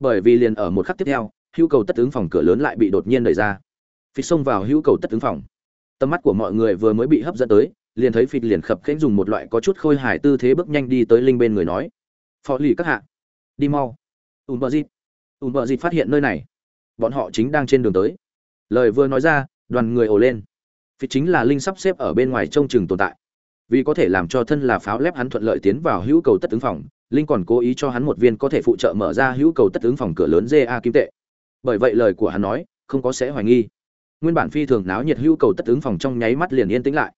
Bởi vì liền ở một khắc tiếp theo, hữu cầu tất ứng phòng cửa lớn lại bị đột nhiên đẩy ra. Phịch xông vào hữu cầu tất ứng phòng. Tầm mắt của mọi người vừa mới bị hấp dẫn tới, liền thấy phịch liền khập khẽnh dùng một loại có chút khôi hài tư thế bước nhanh đi tới linh bên người nói phó lì các hạ, đi mau. Ùn bờ dịp. Ùn bờ dịp phát hiện nơi này. Bọn họ chính đang trên đường tới. Lời vừa nói ra, đoàn người ồ lên. Phía chính là linh sắp xếp ở bên ngoài trông chừng tồn tại. Vì có thể làm cho thân là pháo lép hắn thuận lợi tiến vào hữu cầu tất ứng phòng, linh còn cố ý cho hắn một viên có thể phụ trợ mở ra hữu cầu tất ứng phòng cửa lớn ja kim tệ. Bởi vậy lời của hắn nói, không có sẽ hoài nghi. Nguyên bản phi thường náo nhiệt hữu cầu tất ứng phòng trong nháy mắt liền yên tĩnh lại.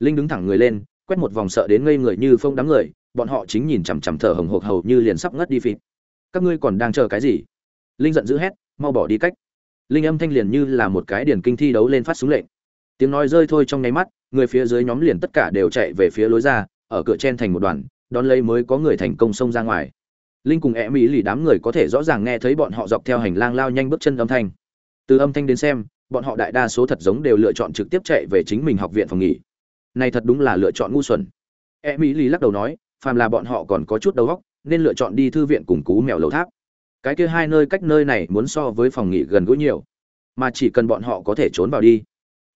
Linh đứng thẳng người lên, quét một vòng sợ đến ngây người như phông đám người bọn họ chính nhìn chằm chằm thở hồng hộc hầu như liền sắp ngất đi phịt. Các ngươi còn đang chờ cái gì? Linh giận dữ hét, mau bỏ đi cách. Linh âm thanh liền như là một cái điển kinh thi đấu lên phát súng lệnh. Tiếng nói rơi thôi trong nháy mắt, người phía dưới nhóm liền tất cả đều chạy về phía lối ra, ở cửa chen thành một đoàn, đón lấy mới có người thành công xông ra ngoài. Linh cùng e mỹ lì đám người có thể rõ ràng nghe thấy bọn họ dọc theo hành lang lao nhanh bước chân âm thanh. Từ âm thanh đến xem, bọn họ đại đa số thật giống đều lựa chọn trực tiếp chạy về chính mình học viện phòng nghỉ. Này thật đúng là lựa chọn ngu xuẩn. E mỹ lì lắc đầu nói phàm là bọn họ còn có chút đầu óc, nên lựa chọn đi thư viện cùng cú mèo lầu tháp. Cái kia hai nơi cách nơi này muốn so với phòng nghỉ gần gũi nhiều, mà chỉ cần bọn họ có thể trốn vào đi,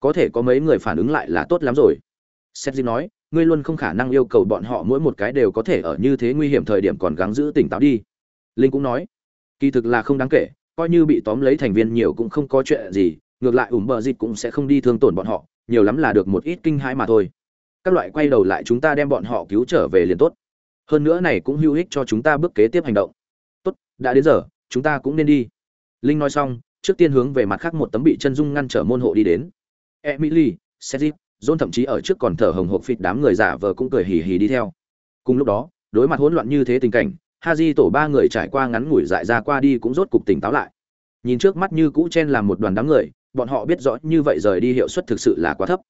có thể có mấy người phản ứng lại là tốt lắm rồi. Seth nói, ngươi luôn không khả năng yêu cầu bọn họ mỗi một cái đều có thể ở như thế nguy hiểm thời điểm còn gắng giữ tỉnh táo đi. Linh cũng nói, kỳ thực là không đáng kể, coi như bị tóm lấy thành viên nhiều cũng không có chuyện gì, ngược lại ủm bờ dịch cũng sẽ không đi thương tổn bọn họ, nhiều lắm là được một ít kinh hãi mà thôi các loại quay đầu lại chúng ta đem bọn họ cứu trở về liền tốt. Hơn nữa này cũng hữu ích cho chúng ta bước kế tiếp hành động. Tốt, đã đến giờ, chúng ta cũng nên đi. Linh nói xong, trước tiên hướng về mặt khác một tấm bị chân dung ngăn trở môn hộ đi đến. Emily sezip john thậm chí ở trước còn thở hồng hộc phịt đám người giả vờ cũng cười hì hì đi theo. Cùng lúc đó, đối mặt hỗn loạn như thế tình cảnh, haji tổ ba người trải qua ngắn ngủi dại ra qua đi cũng rốt cục tỉnh táo lại. Nhìn trước mắt như cũ chen làm một đoàn đám người, bọn họ biết rõ như vậy rời đi hiệu suất thực sự là quá thấp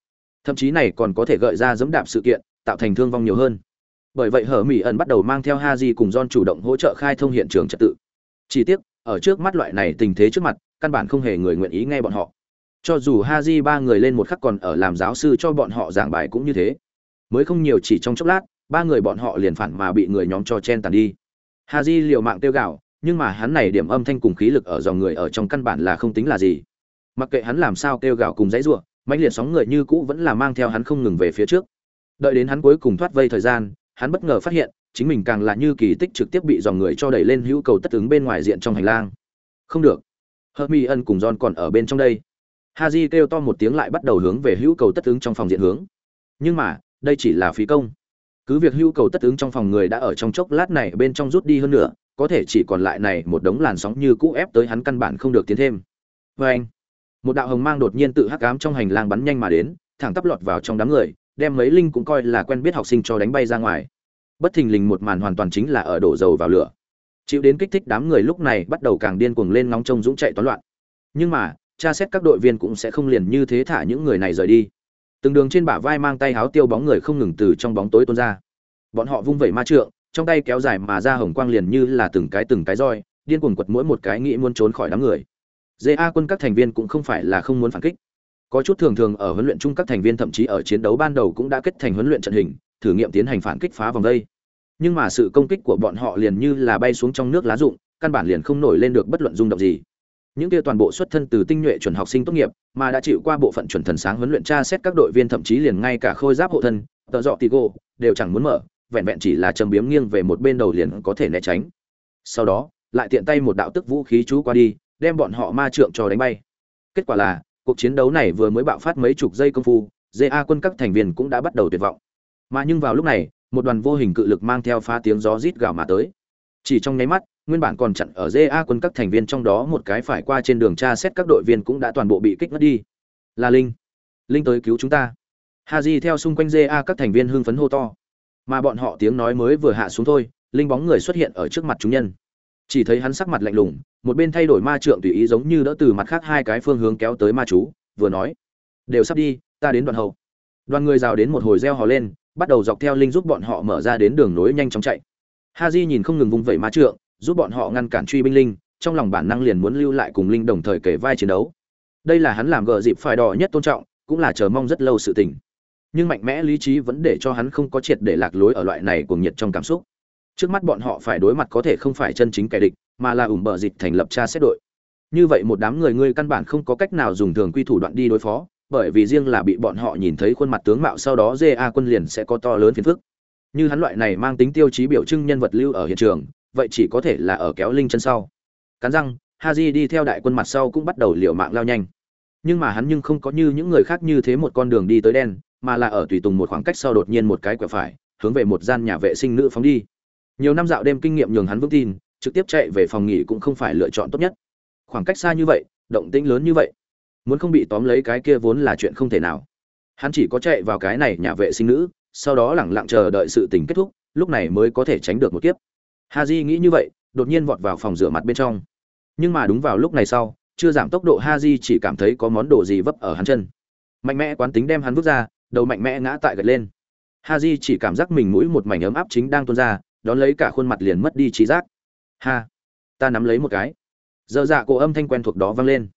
thậm chí này còn có thể gợi ra dẫm đạp sự kiện, tạo thành thương vong nhiều hơn. Bởi vậy hở mỹ ẩn bắt đầu mang theo ha di cùng don chủ động hỗ trợ khai thông hiện trường trật tự. Chỉ tiếc, ở trước mắt loại này tình thế trước mặt, căn bản không hề người nguyện ý nghe bọn họ. Cho dù ha di ba người lên một khắc còn ở làm giáo sư cho bọn họ giảng bài cũng như thế. Mới không nhiều chỉ trong chốc lát, ba người bọn họ liền phản mà bị người nhóm cho chen tàn đi. Ha di liều mạng tiêu gạo nhưng mà hắn này điểm âm thanh cùng khí lực ở dòng người ở trong căn bản là không tính là gì. Mặc kệ hắn làm sao kêu gạo cùng dãy ruộng mãnh liệt sóng người như cũ vẫn là mang theo hắn không ngừng về phía trước. Đợi đến hắn cuối cùng thoát vây thời gian, hắn bất ngờ phát hiện, chính mình càng là như kỳ tích trực tiếp bị dòng người cho đẩy lên hữu cầu tất ứng bên ngoài diện trong hành lang. Không được. Hermi ân cùng john còn ở bên trong đây. Haji kêu to một tiếng lại bắt đầu hướng về hữu cầu tất ứng trong phòng diện hướng. Nhưng mà, đây chỉ là phí công. Cứ việc hữu cầu tất ứng trong phòng người đã ở trong chốc lát này bên trong rút đi hơn nữa có thể chỉ còn lại này một đống làn sóng như cũ ép tới hắn căn bản không được tiến thêm. Vê anh một đạo hồng mang đột nhiên tự hắc ám trong hành lang bắn nhanh mà đến, thẳng tắp lọt vào trong đám người, đem mấy linh cũng coi là quen biết học sinh cho đánh bay ra ngoài. Bất thình lình một màn hoàn toàn chính là ở đổ dầu vào lửa. Chịu đến kích thích đám người lúc này bắt đầu càng điên cuồng lên ngóng trông dũng chạy toán loạn. Nhưng mà, tra xét các đội viên cũng sẽ không liền như thế thả những người này rời đi. Từng đường trên bả vai mang tay háo tiêu bóng người không ngừng từ trong bóng tối tuôn ra. Bọn họ vung vẩy ma trượng, trong tay kéo dài mà ra hồng quang liền như là từng cái từng cái roi, điên cuồng quật mỗi một cái nghĩ muốn trốn khỏi đám người ja quân các thành viên cũng không phải là không muốn phản kích. Có chút thường thường ở huấn luyện chung các thành viên thậm chí ở chiến đấu ban đầu cũng đã kết thành huấn luyện trận hình, thử nghiệm tiến hành phản kích phá vòng đây. Nhưng mà sự công kích của bọn họ liền như là bay xuống trong nước lá rụng, căn bản liền không nổi lên được bất luận rung động gì. Những kia toàn bộ xuất thân từ tinh nhuệ chuẩn học sinh tốt nghiệp, mà đã chịu qua bộ phận chuẩn thần sáng huấn luyện tra xét các đội viên thậm chí liền ngay cả khôi giáp hộ thân tờ dọ tigo, đều chẳng muốn mở, vẹn vẹn chỉ là châm biếm nghiêng về một bên đầu liền có thể né tránh. Sau đó, lại tiện tay một đạo tức vũ khí chú qua đi đem bọn họ ma trượng cho đánh bay. Kết quả là, cuộc chiến đấu này vừa mới bạo phát mấy chục giây công phu GA quân các thành viên cũng đã bắt đầu tuyệt vọng. Mà nhưng vào lúc này, một đoàn vô hình cự lực mang theo phá tiếng gió rít gào mà tới. Chỉ trong nháy mắt, nguyên bản còn chặn ở GA quân các thành viên trong đó một cái phải qua trên đường tra xét các đội viên cũng đã toàn bộ bị kích ngất đi. Là linh. Linh tới cứu chúng ta. Haji theo xung quanh GA các thành viên hưng phấn hô to. Mà bọn họ tiếng nói mới vừa hạ xuống thôi, linh bóng người xuất hiện ở trước mặt chúng nhân chỉ thấy hắn sắc mặt lạnh lùng, một bên thay đổi ma trượng tùy ý giống như đỡ từ mặt khác hai cái phương hướng kéo tới ma chú, vừa nói, đều sắp đi, ta đến đoạn hậu. Đoàn người rào đến một hồi reo hò lên, bắt đầu dọc theo linh giúp bọn họ mở ra đến đường nối nhanh chóng chạy. Ha di nhìn không ngừng vung vẩy ma trượng, giúp bọn họ ngăn cản truy binh linh, trong lòng bản năng liền muốn lưu lại cùng linh đồng thời kể vai chiến đấu. Đây là hắn làm gờ dịp phải đỏ nhất tôn trọng, cũng là chờ mong rất lâu sự tình. Nhưng mạnh mẽ lý trí vẫn để cho hắn không có triệt để lạc lối ở loại này cuồng nhiệt trong cảm xúc trước mắt bọn họ phải đối mặt có thể không phải chân chính kẻ địch, mà là ủng bờ dịch thành lập tra xét đội. Như vậy một đám người ngươi căn bản không có cách nào dùng thường quy thủ đoạn đi đối phó, bởi vì riêng là bị bọn họ nhìn thấy khuôn mặt tướng mạo sau đó ja quân liền sẽ có to lớn phiền phức. Như hắn loại này mang tính tiêu chí biểu trưng nhân vật lưu ở hiện trường, vậy chỉ có thể là ở kéo linh chân sau. Cắn răng, haji đi theo đại quân mặt sau cũng bắt đầu liều mạng lao nhanh. Nhưng mà hắn nhưng không có như những người khác như thế một con đường đi tới đen, mà là ở tùy tùng một khoảng cách sau đột nhiên một cái quẹo phải, hướng về một gian nhà vệ sinh nữ phóng đi nhiều năm dạo đêm kinh nghiệm nhường hắn vững tin, trực tiếp chạy về phòng nghỉ cũng không phải lựa chọn tốt nhất. Khoảng cách xa như vậy, động tĩnh lớn như vậy, muốn không bị tóm lấy cái kia vốn là chuyện không thể nào. Hắn chỉ có chạy vào cái này nhà vệ sinh nữ, sau đó lẳng lặng chờ đợi sự tình kết thúc, lúc này mới có thể tránh được một kiếp. Ha nghĩ như vậy, đột nhiên vọt vào phòng rửa mặt bên trong. Nhưng mà đúng vào lúc này sau, chưa giảm tốc độ ha chỉ cảm thấy có món đồ gì vấp ở hắn chân. Mạnh mẽ quán tính đem hắn vứt ra, đầu mạnh mẽ ngã tại gật lên. Ha chỉ cảm giác mình mũi một mảnh ấm áp chính đang tuôn ra đón lấy cả khuôn mặt liền mất đi trí giác. Ha, ta nắm lấy một cái. Giờ dạ cổ âm thanh quen thuộc đó vang lên.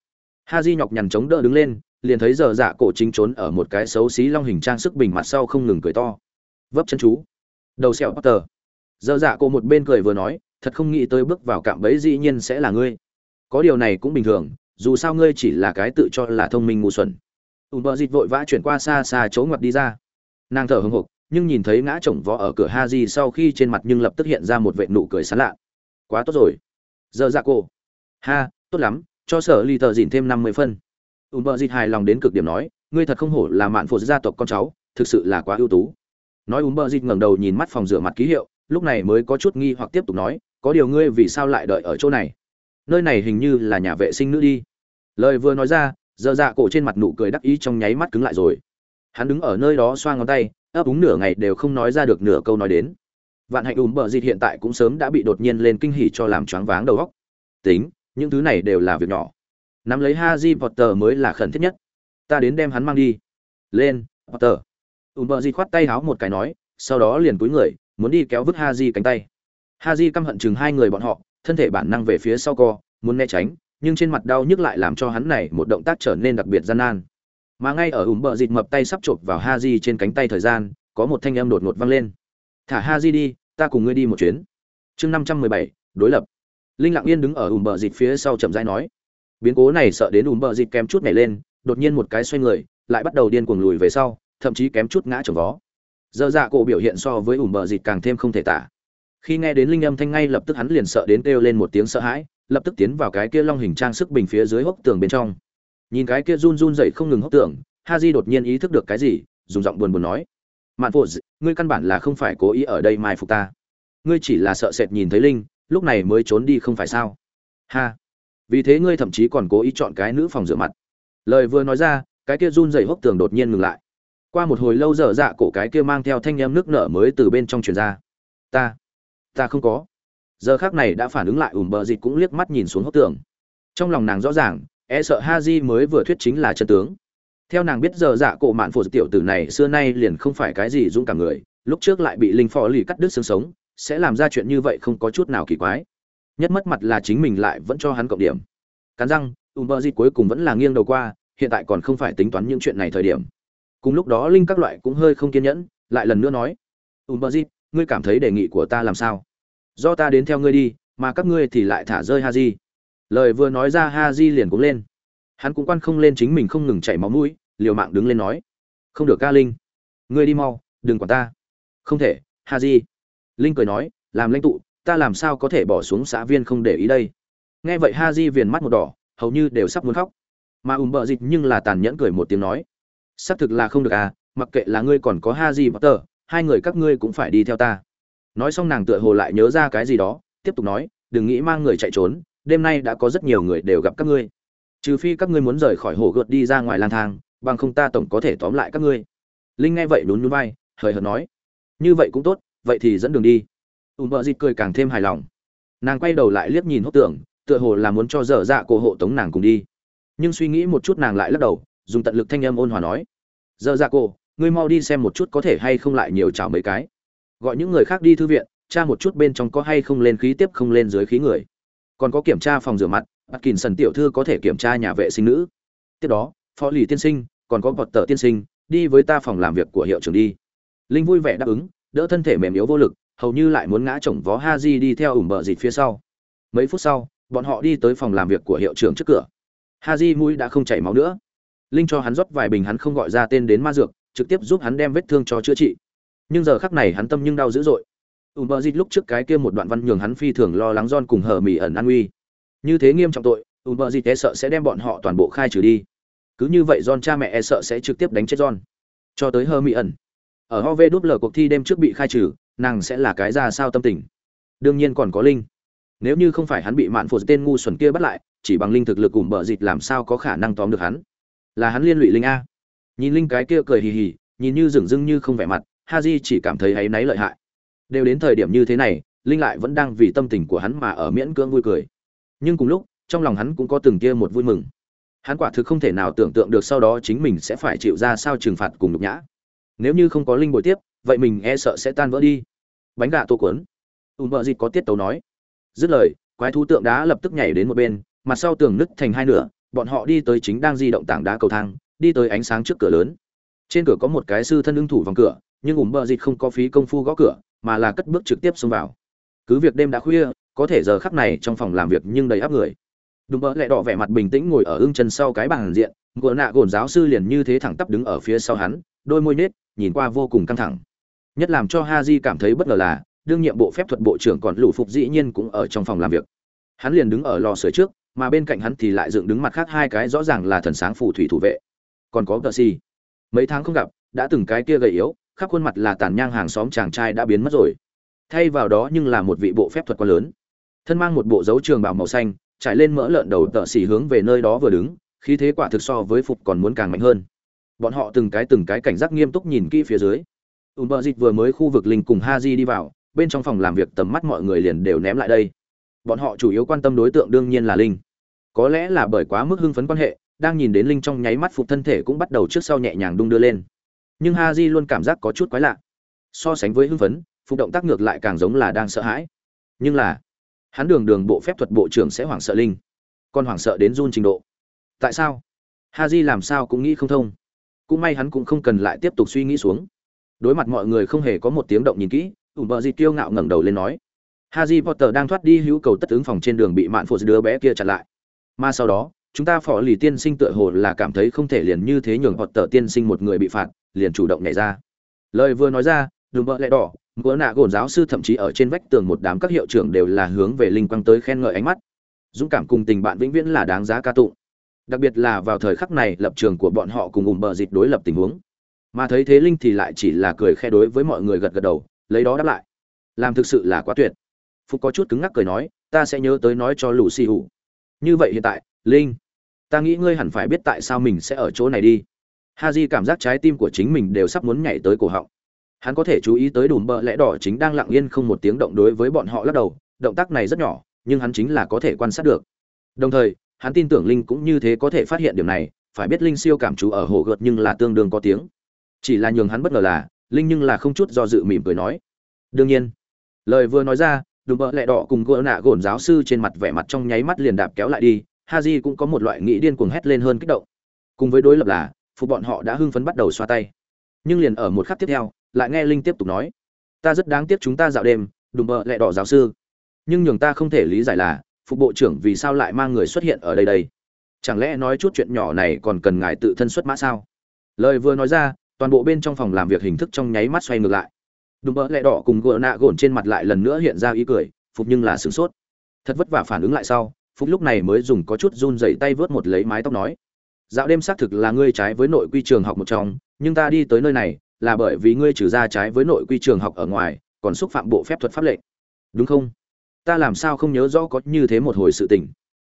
Ha di nhọc nhằn chống đỡ đứng lên, liền thấy giờ dạ cổ chính trốn ở một cái xấu xí long hình trang sức bình mặt sau không ngừng cười to. Vấp chân chú. Đầu sẹo potter giờ dạ cổ một bên cười vừa nói, thật không nghĩ tới bước vào cạm bẫy dĩ nhiên sẽ là ngươi. Có điều này cũng bình thường, dù sao ngươi chỉ là cái tự cho là thông minh ngu xuẩn. Ùn bờ dịt vội vã chuyển qua xa xa chỗ ngoặt đi ra. Nàng thở hưng hục nhưng nhìn thấy ngã chồng vó ở cửa ha di sau khi trên mặt nhưng lập tức hiện ra một vệ nụ cười sán lạ. Quá tốt rồi. Giờ ra cô. Ha, tốt lắm, cho sở ly tờ dìn thêm năm mươi phân. Ùm bờ dịt hài lòng đến cực điểm nói, ngươi thật không hổ là mạn phụ gia tộc con cháu, thực sự là quá ưu tú. Nói ùm bờ dịt ngẩng đầu nhìn mắt phòng rửa mặt ký hiệu, lúc này mới có chút nghi hoặc tiếp tục nói, có điều ngươi vì sao lại đợi ở chỗ này? Nơi này hình như là nhà vệ sinh nữ đi. Lời vừa nói ra, giờ dạ cổ trên mặt nụ cười đắc ý trong nháy mắt cứng lại rồi hắn đứng ở nơi đó xoa ngón tay, ấp úng nửa ngày đều không nói ra được nửa câu nói đến. Vạn hạnh ùm bờ dịt hiện tại cũng sớm đã bị đột nhiên lên kinh hỉ cho làm choáng váng đầu óc. Tính, những thứ này đều là việc nhỏ. Nắm lấy Ha Di Potter mới là khẩn thiết nhất. Ta đến đem hắn mang đi. Lên, Potter. Ùm bờ dịt khoát tay háo một cái nói, sau đó liền cúi người, muốn đi kéo vứt Ha Di cánh tay. Ha Di căm hận chừng hai người bọn họ, thân thể bản năng về phía sau co, muốn né tránh, nhưng trên mặt đau nhức lại làm cho hắn này một động tác trở nên đặc biệt gian nan mà ngay ở ủng bờ dịt mập tay sắp chộp vào ha di trên cánh tay thời gian, có một thanh âm đột ngột vang lên. Thả ha di đi, ta cùng ngươi đi một chuyến. Chương năm trăm mười bảy, đối lập. Linh lặng yên đứng ở ủng bờ dịt phía sau chậm rãi nói. Biến cố này sợ đến ủng bờ dịt kém chút nhảy lên, đột nhiên một cái xoay người, lại bắt đầu điên cuồng lùi về sau, thậm chí kém chút ngã trồng vó. Dơ dạ cổ biểu hiện so với ủng bờ dịt càng thêm không thể tả. Khi nghe đến linh âm thanh ngay lập tức hắn liền sợ đến kêu lên một tiếng sợ hãi, lập tức tiến vào cái kia long hình trang sức bình phía dưới hốc tường bên trong nhìn cái kia run run dậy không ngừng hốc tưởng, ha di đột nhiên ý thức được cái gì dùng giọng buồn buồn nói. Mạn phụ ngươi căn bản là không phải cố ý ở đây mai phục ta. Ngươi chỉ là sợ sệt nhìn thấy linh lúc này mới trốn đi không phải sao? Ha. Vì thế ngươi thậm chí còn cố ý chọn cái nữ phòng rửa mặt. Lời vừa nói ra cái kia run dày hốc tường đột nhiên ngừng lại. Qua một hồi lâu dở dạ cổ cái kia mang theo thanh em nước nở mới từ bên trong truyền ra. Ta ta không có. Giờ khác này đã phản ứng lại ủm bờ dịt cũng liếc mắt nhìn xuống hốc tường trong lòng nàng rõ ràng e sợ ha di mới vừa thuyết chính là chân tướng. Theo nàng biết giờ dạ cổ mạn phổ tiểu tử này xưa nay liền không phải cái gì dũng cảm người, lúc trước lại bị linh phò lì cắt đứt xương sống, sẽ làm ra chuyện như vậy không có chút nào kỳ quái. Nhất mất mặt là chính mình lại vẫn cho hắn cộng điểm. Cắn răng, ùm bơ dịt cuối cùng vẫn là nghiêng đầu qua, hiện tại còn không phải tính toán những chuyện này thời điểm. Cùng lúc đó linh các loại cũng hơi không kiên nhẫn, lại lần nữa nói, ùm bơ dịt ngươi cảm thấy đề nghị của ta làm sao? Do ta đến theo ngươi đi, mà các ngươi thì lại thả rơi ha di lời vừa nói ra ha di liền cũng lên. Hắn cũng quan không lên chính mình không ngừng chảy máu mũi, liều mạng đứng lên nói, không được, ca linh. Ngươi đi mau, đừng quản ta. Không thể ha di linh cười nói, làm lãnh tụ, ta làm sao có thể bỏ xuống xã viên không để ý đây? Nghe vậy ha di viền mắt một đỏ, hầu như đều sắp muốn khóc. Mà ùm bợ dịch nhưng là tàn nhẫn cười một tiếng nói, xác thực là không được à mặc kệ là ngươi còn có ha di và tờ, hai người các ngươi cũng phải đi theo ta. Nói xong nàng tựa hồ lại nhớ ra cái gì đó, tiếp tục nói, đừng nghĩ mang người chạy trốn đêm nay đã có rất nhiều người đều gặp các ngươi. Trừ phi các ngươi muốn rời khỏi hồ gợt đi ra ngoài lang thang, bằng không ta tổng có thể tóm lại các ngươi. Linh nghe vậy lún núi vai, hời hợt nói. Như vậy cũng tốt, vậy thì dẫn đường đi. Ùm vợ dịt cười càng thêm hài lòng. Nàng quay đầu lại liếc nhìn hốt tưởng tựa hồ là muốn cho dở dạ cổ hộ tống nàng cùng đi. Nhưng suy nghĩ một chút nàng lại lắc đầu, dùng tận lực thanh âm ôn hòa nói. Dở dạ cổ, ngươi mau đi xem một chút có thể hay không lại nhiều chảo mấy cái. Gọi những người khác đi thư viện, tra một chút bên trong có hay không lên khí tiếp không lên dưới khí người còn có kiểm tra phòng rửa mặt bắt kìn sần tiểu thư có thể kiểm tra nhà vệ sinh nữ. Tiếp đó, phó lì tiên sinh, còn có bọt tờ tiên sinh, đi với ta phòng làm việc của hiệu trưởng đi. Linh vui vẻ đáp ứng, đỡ thân thể mềm yếu vô lực, hầu như lại muốn ngã chồng vó ha di đi theo ủng bờ dịt phía sau. Mấy phút sau, bọn họ đi tới phòng làm việc của hiệu trưởng trước cửa. Ha di mũi đã không chảy máu nữa. Linh cho hắn rót vài bình hắn không gọi ra tên đến ma dược, trực tiếp giúp hắn đem vết thương cho chữa trị. Nhưng giờ khắc này hắn tâm nhưng đau dữ dội ủng bờ dịt lúc trước cái kia một đoạn văn nhường hắn phi thường lo lắng don cùng hờ mỹ ẩn an uy. Như thế nghiêm trọng tội ủng bờ dịt e sợ sẽ đem bọn họ toàn bộ khai trừ đi. Cứ như vậy don cha mẹ e sợ sẽ trực tiếp đánh chết don cho tới hờ mỹ ẩn. Ở hov đúp lờ cuộc thi đêm trước bị khai trừ, nàng sẽ là cái ra sao tâm tình. Đương nhiên còn có linh. Nếu như không phải hắn bị mạn phụ tên ngu xuẩn kia bắt lại, chỉ bằng linh thực lực cùng bờ dịt làm sao có khả năng tóm được hắn? Là hắn liên lụy linh a. Nhìn linh cái kia cười hì hì, nhìn như dửng dưng như không vẻ mặt ha di chỉ cảm thấy áy náy lợi hại đều đến thời điểm như thế này, linh lại vẫn đang vì tâm tình của hắn mà ở miễn cưỡng vui cười. Nhưng cùng lúc, trong lòng hắn cũng có từng kia một vui mừng. Hắn quả thực không thể nào tưởng tượng được sau đó chính mình sẽ phải chịu ra sao trừng phạt cùng nhục nhã. Nếu như không có linh bồi tiếp, vậy mình e sợ sẽ tan vỡ đi. Bánh gà tô cuốn. Ùn vợ dịt có tiết tấu nói. Dứt lời, quái thú tượng đá lập tức nhảy đến một bên, mặt sau tường nứt thành hai nửa, bọn họ đi tới chính đang di động tảng đá cầu thang, đi tới ánh sáng trước cửa lớn. Trên cửa có một cái sư thân ưng thủ vòng cửa, nhưng ùm bờ dịt không có phí công phu gõ cửa mà là cất bước trực tiếp xông vào. Cứ việc đêm đã khuya, có thể giờ khắc này trong phòng làm việc nhưng đầy áp người. Đùm bỡ lẹ đỏ vẻ mặt bình tĩnh ngồi ở ưng chân sau cái bàn diện Gùa nạ gồn giáo sư liền như thế thẳng tắp đứng ở phía sau hắn, đôi môi nết, nhìn qua vô cùng căng thẳng. Nhất làm cho ha di cảm thấy bất ngờ là, đương nhiệm bộ phép thuật bộ trưởng còn lũ phục dĩ nhiên cũng ở trong phòng làm việc. Hắn liền đứng ở lò sưởi trước, mà bên cạnh hắn thì lại dựng đứng mặt khác hai cái rõ ràng là thần sáng phù thủy thủ vệ. Còn có tờ si mấy tháng không gặp, đã từng cái kia gầy yếu khắp khuôn mặt là tàn nhang hàng xóm chàng trai đã biến mất rồi. Thay vào đó nhưng là một vị bộ phép thuật quá lớn. Thân mang một bộ dấu trường bào màu xanh, trải lên mỡ lợn đầu tợ xỉ hướng về nơi đó vừa đứng, khí thế quả thực so với phục còn muốn càng mạnh hơn. Bọn họ từng cái từng cái cảnh giác nghiêm túc nhìn kỹ phía dưới. Ùm bờ dịch vừa mới khu vực linh cùng ha di đi vào, bên trong phòng làm việc tầm mắt mọi người liền đều ném lại đây. Bọn họ chủ yếu quan tâm đối tượng đương nhiên là linh. Có lẽ là bởi quá mức hưng phấn quan hệ, đang nhìn đến linh trong nháy mắt phục thân thể cũng bắt đầu trước sau nhẹ nhàng đung đưa lên nhưng ha di luôn cảm giác có chút quái lạ. So sánh với hưng phấn phục động tác ngược lại càng giống là đang sợ hãi. Nhưng là hắn đường đường bộ phép thuật bộ trưởng sẽ hoảng sợ linh còn hoảng sợ đến run trình độ. Tại sao? Ha di làm sao cũng nghĩ không thông. Cũng may hắn cũng không cần lại tiếp tục suy nghĩ xuống. Đối mặt mọi người không hề có một tiếng động nhìn kỹ ủ bờ dịt kiêu ngạo ngẩng đầu lên nói Harry Potter đang thoát đi hữu cầu tất ứng phòng trên đường bị mạn phụ đứa bé kia chặn lại. Mà sau đó, chúng ta phỏ lì tiên sinh tựa hồ là cảm thấy không thể liền như thế nhường Potter tiên sinh một người bị phạt, liền chủ động nhảy ra. Lời vừa nói ra, đường bờ lẹ đỏ, bữa nạ gồn giáo sư thậm chí ở trên vách tường một đám các hiệu trưởng đều là hướng về linh quang tới khen ngợi ánh mắt. Dũng cảm cùng tình bạn vĩnh viễn là đáng giá ca tụng. Đặc biệt là vào thời khắc này, lập trường của bọn họ cùng ủng bờ dịch đối lập tình huống. Mà thấy thế linh thì lại chỉ là cười khe đối với mọi người gật gật đầu, lấy đó đáp lại. Làm thực sự là quá tuyệt phúc có chút cứng ngắc cười nói ta sẽ nhớ tới nói cho lù xì hủ như vậy hiện tại linh ta nghĩ ngươi hẳn phải biết tại sao mình sẽ ở chỗ này đi ha cảm giác trái tim của chính mình đều sắp muốn nhảy tới cổ họng. Hắn có thể chú ý tới đùm bợ lẽ đỏ chính đang lặng yên không một tiếng động đối với bọn họ lắc đầu, động tác này rất nhỏ, nhưng hắn chính là có thể quan sát được. Đồng thời, hắn tin tưởng linh cũng như thế có thể phát hiện điểm này, phải biết linh siêu cảm chú ở hồ gợt nhưng là tương đương có tiếng. Chỉ là nhường hắn bất ngờ là, linh nhưng là không chút do dự mỉm cười nói. Đương nhiên, lời vừa nói ra, đùm bợ lẹ đỏ cùng gỡ nạ gồn giáo sư trên mặt vẻ mặt trong nháy mắt liền đạp kéo lại đi ha j cũng có một loại nghĩ điên cuồng hét lên hơn kích động. Cùng với đối lập là phụ bọn họ đã hưng phấn bắt đầu xoa tay. Nhưng liền ở một khắc tiếp theo, lại nghe linh tiếp tục nói, ta rất đáng tiếc chúng ta dạo đêm, đùm bợ lẹ đỏ giáo sư. Nhưng nhường ta không thể lý giải là phục bộ trưởng vì sao lại mang người xuất hiện ở đây đây? Chẳng lẽ nói chút chuyện nhỏ này còn cần ngài tự thân xuất mã sao? Lời vừa nói ra, toàn bộ bên trong phòng làm việc hình thức trong nháy mắt xoay ngược lại. Đùm bỡ lẹ đỏ cùng gỡ nạ gồn trên mặt lại lần nữa hiện ra ý cười, phục nhưng là sửng sốt. Thật vất vả phản ứng lại sau, phục lúc này mới dùng có chút run dậy tay vớt một lấy mái tóc nói dạo đêm xác thực là ngươi trái với nội quy trường học một trong, nhưng ta đi tới nơi này là bởi vì ngươi trừ ra trái với nội quy trường học ở ngoài, còn xúc phạm bộ phép thuật pháp lệnh. Đúng không? Ta làm sao không nhớ rõ có như thế một hồi sự tình?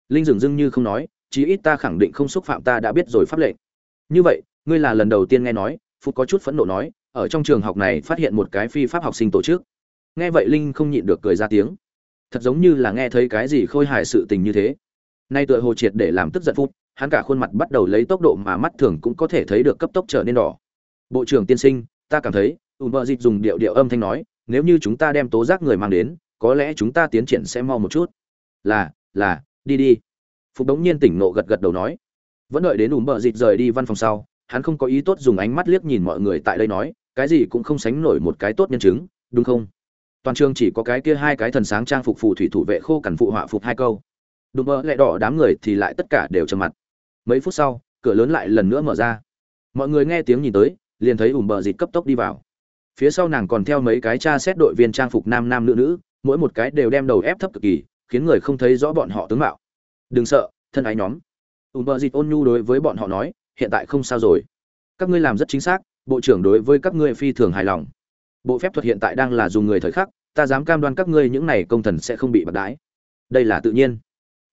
Linh dừng dưng như không nói, chí ít ta khẳng định không xúc phạm ta đã biết rồi pháp lệnh. Như vậy, ngươi là lần đầu tiên nghe nói, phúc có chút phẫn nộ nói, ở trong trường học này phát hiện một cái phi pháp học sinh tổ chức. Nghe vậy linh không nhịn được cười ra tiếng. Thật giống như là nghe thấy cái gì khôi hài sự tình như thế. Nay tựa hồ triệt để làm tức giận phút hắn cả khuôn mặt bắt đầu lấy tốc độ mà mắt thường cũng có thể thấy được cấp tốc trở nên đỏ. Bộ trưởng tiên sinh, ta cảm thấy, ùm bờ dịch dùng điệu điệu âm thanh nói, nếu như chúng ta đem tố giác người mang đến, có lẽ chúng ta tiến triển sẽ mau một chút. Là là, đi đi. Phục đống nhiên tỉnh nộ gật gật đầu nói. Vẫn đợi đến ùm bờ dịch rời đi văn phòng sau, hắn không có ý tốt dùng ánh mắt liếc nhìn mọi người tại đây nói, cái gì cũng không sánh nổi một cái tốt nhân chứng, đúng không? Toàn trường chỉ có cái kia hai cái thần sáng trang phục phù thủy thủ vệ khô cằn phụ họa phục hai câu. Đùm mơ lại đỏ đám người thì lại tất cả đều trầm mặt mấy phút sau, cửa lớn lại lần nữa mở ra. Mọi người nghe tiếng nhìn tới, liền thấy ủm bờ dịt cấp tốc đi vào. Phía sau nàng còn theo mấy cái cha xét đội viên trang phục nam nam nữ nữ, mỗi một cái đều đem đầu ép thấp cực kỳ, khiến người không thấy rõ bọn họ tướng mạo. Đừng sợ, thân ái nhóm. Ủm bờ dịt ôn nhu đối với bọn họ nói, hiện tại không sao rồi. Các ngươi làm rất chính xác, bộ trưởng đối với các ngươi phi thường hài lòng. Bộ phép thuật hiện tại đang là dùng người thời khắc, ta dám cam đoan các ngươi những này công thần sẽ không bị bạc đái. Đây là tự nhiên.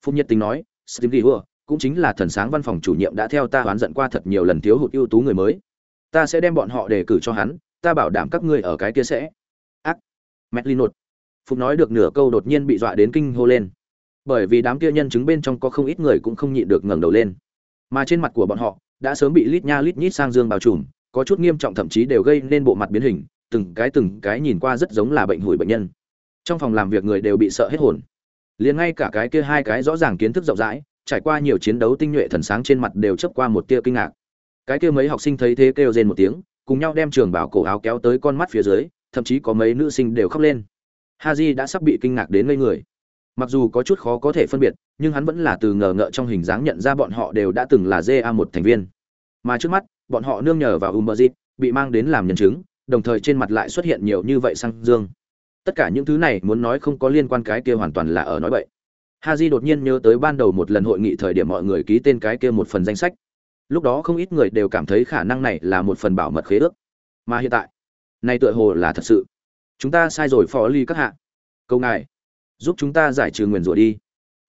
Phúc nhiệt tính nói steve Lee cũng chính là thần sáng văn phòng chủ nhiệm đã theo ta oán giận qua thật nhiều lần thiếu hụt ưu tú người mới. Ta sẽ đem bọn họ đề cử cho hắn, ta bảo đảm các ngươi ở cái kia sẽ. Ác. Mẹt li nột. Phục nói được nửa câu đột nhiên bị dọa đến kinh hô lên. Bởi vì đám kia nhân chứng bên trong có không ít người cũng không nhịn được ngẩng đầu lên. Mà trên mặt của bọn họ, đã sớm bị lít nha lít nhít sang dương bao trùm, có chút nghiêm trọng thậm chí đều gây nên bộ mặt biến hình, từng cái từng cái nhìn qua rất giống là bệnh hủi bệnh nhân. Trong phòng làm việc người đều bị sợ hết hồn. Liền ngay cả cái kia hai cái rõ ràng kiến thức rộng rãi trải qua nhiều chiến đấu tinh nhuệ thần sáng trên mặt đều chớp qua một tia kinh ngạc cái kia mấy học sinh thấy thế kêu rên một tiếng cùng nhau đem trường bảo cổ áo kéo tới con mắt phía dưới thậm chí có mấy nữ sinh đều khóc lên haji đã sắp bị kinh ngạc đến ngây người mặc dù có chút khó có thể phân biệt nhưng hắn vẫn là từ ngờ ngợ trong hình dáng nhận ra bọn họ đều đã từng là ja một thành viên mà trước mắt bọn họ nương nhờ vào Umberzit, bị mang đến làm nhân chứng, đồng thời trên mặt lại xuất hiện nhiều như vậy sang dương. Tất cả những thứ này muốn nói không có liên quan cái kia hoàn toàn là ở nói bậy. Haji đột nhiên nhớ tới ban đầu một lần hội nghị thời điểm mọi người ký tên cái kia một phần danh sách. Lúc đó không ít người đều cảm thấy khả năng này là một phần bảo mật khế ước. Mà hiện tại, này tựa hồ là thật sự. Chúng ta sai rồi phó ly các hạ. Câu ngài, giúp chúng ta giải trừ nguyền rủa đi.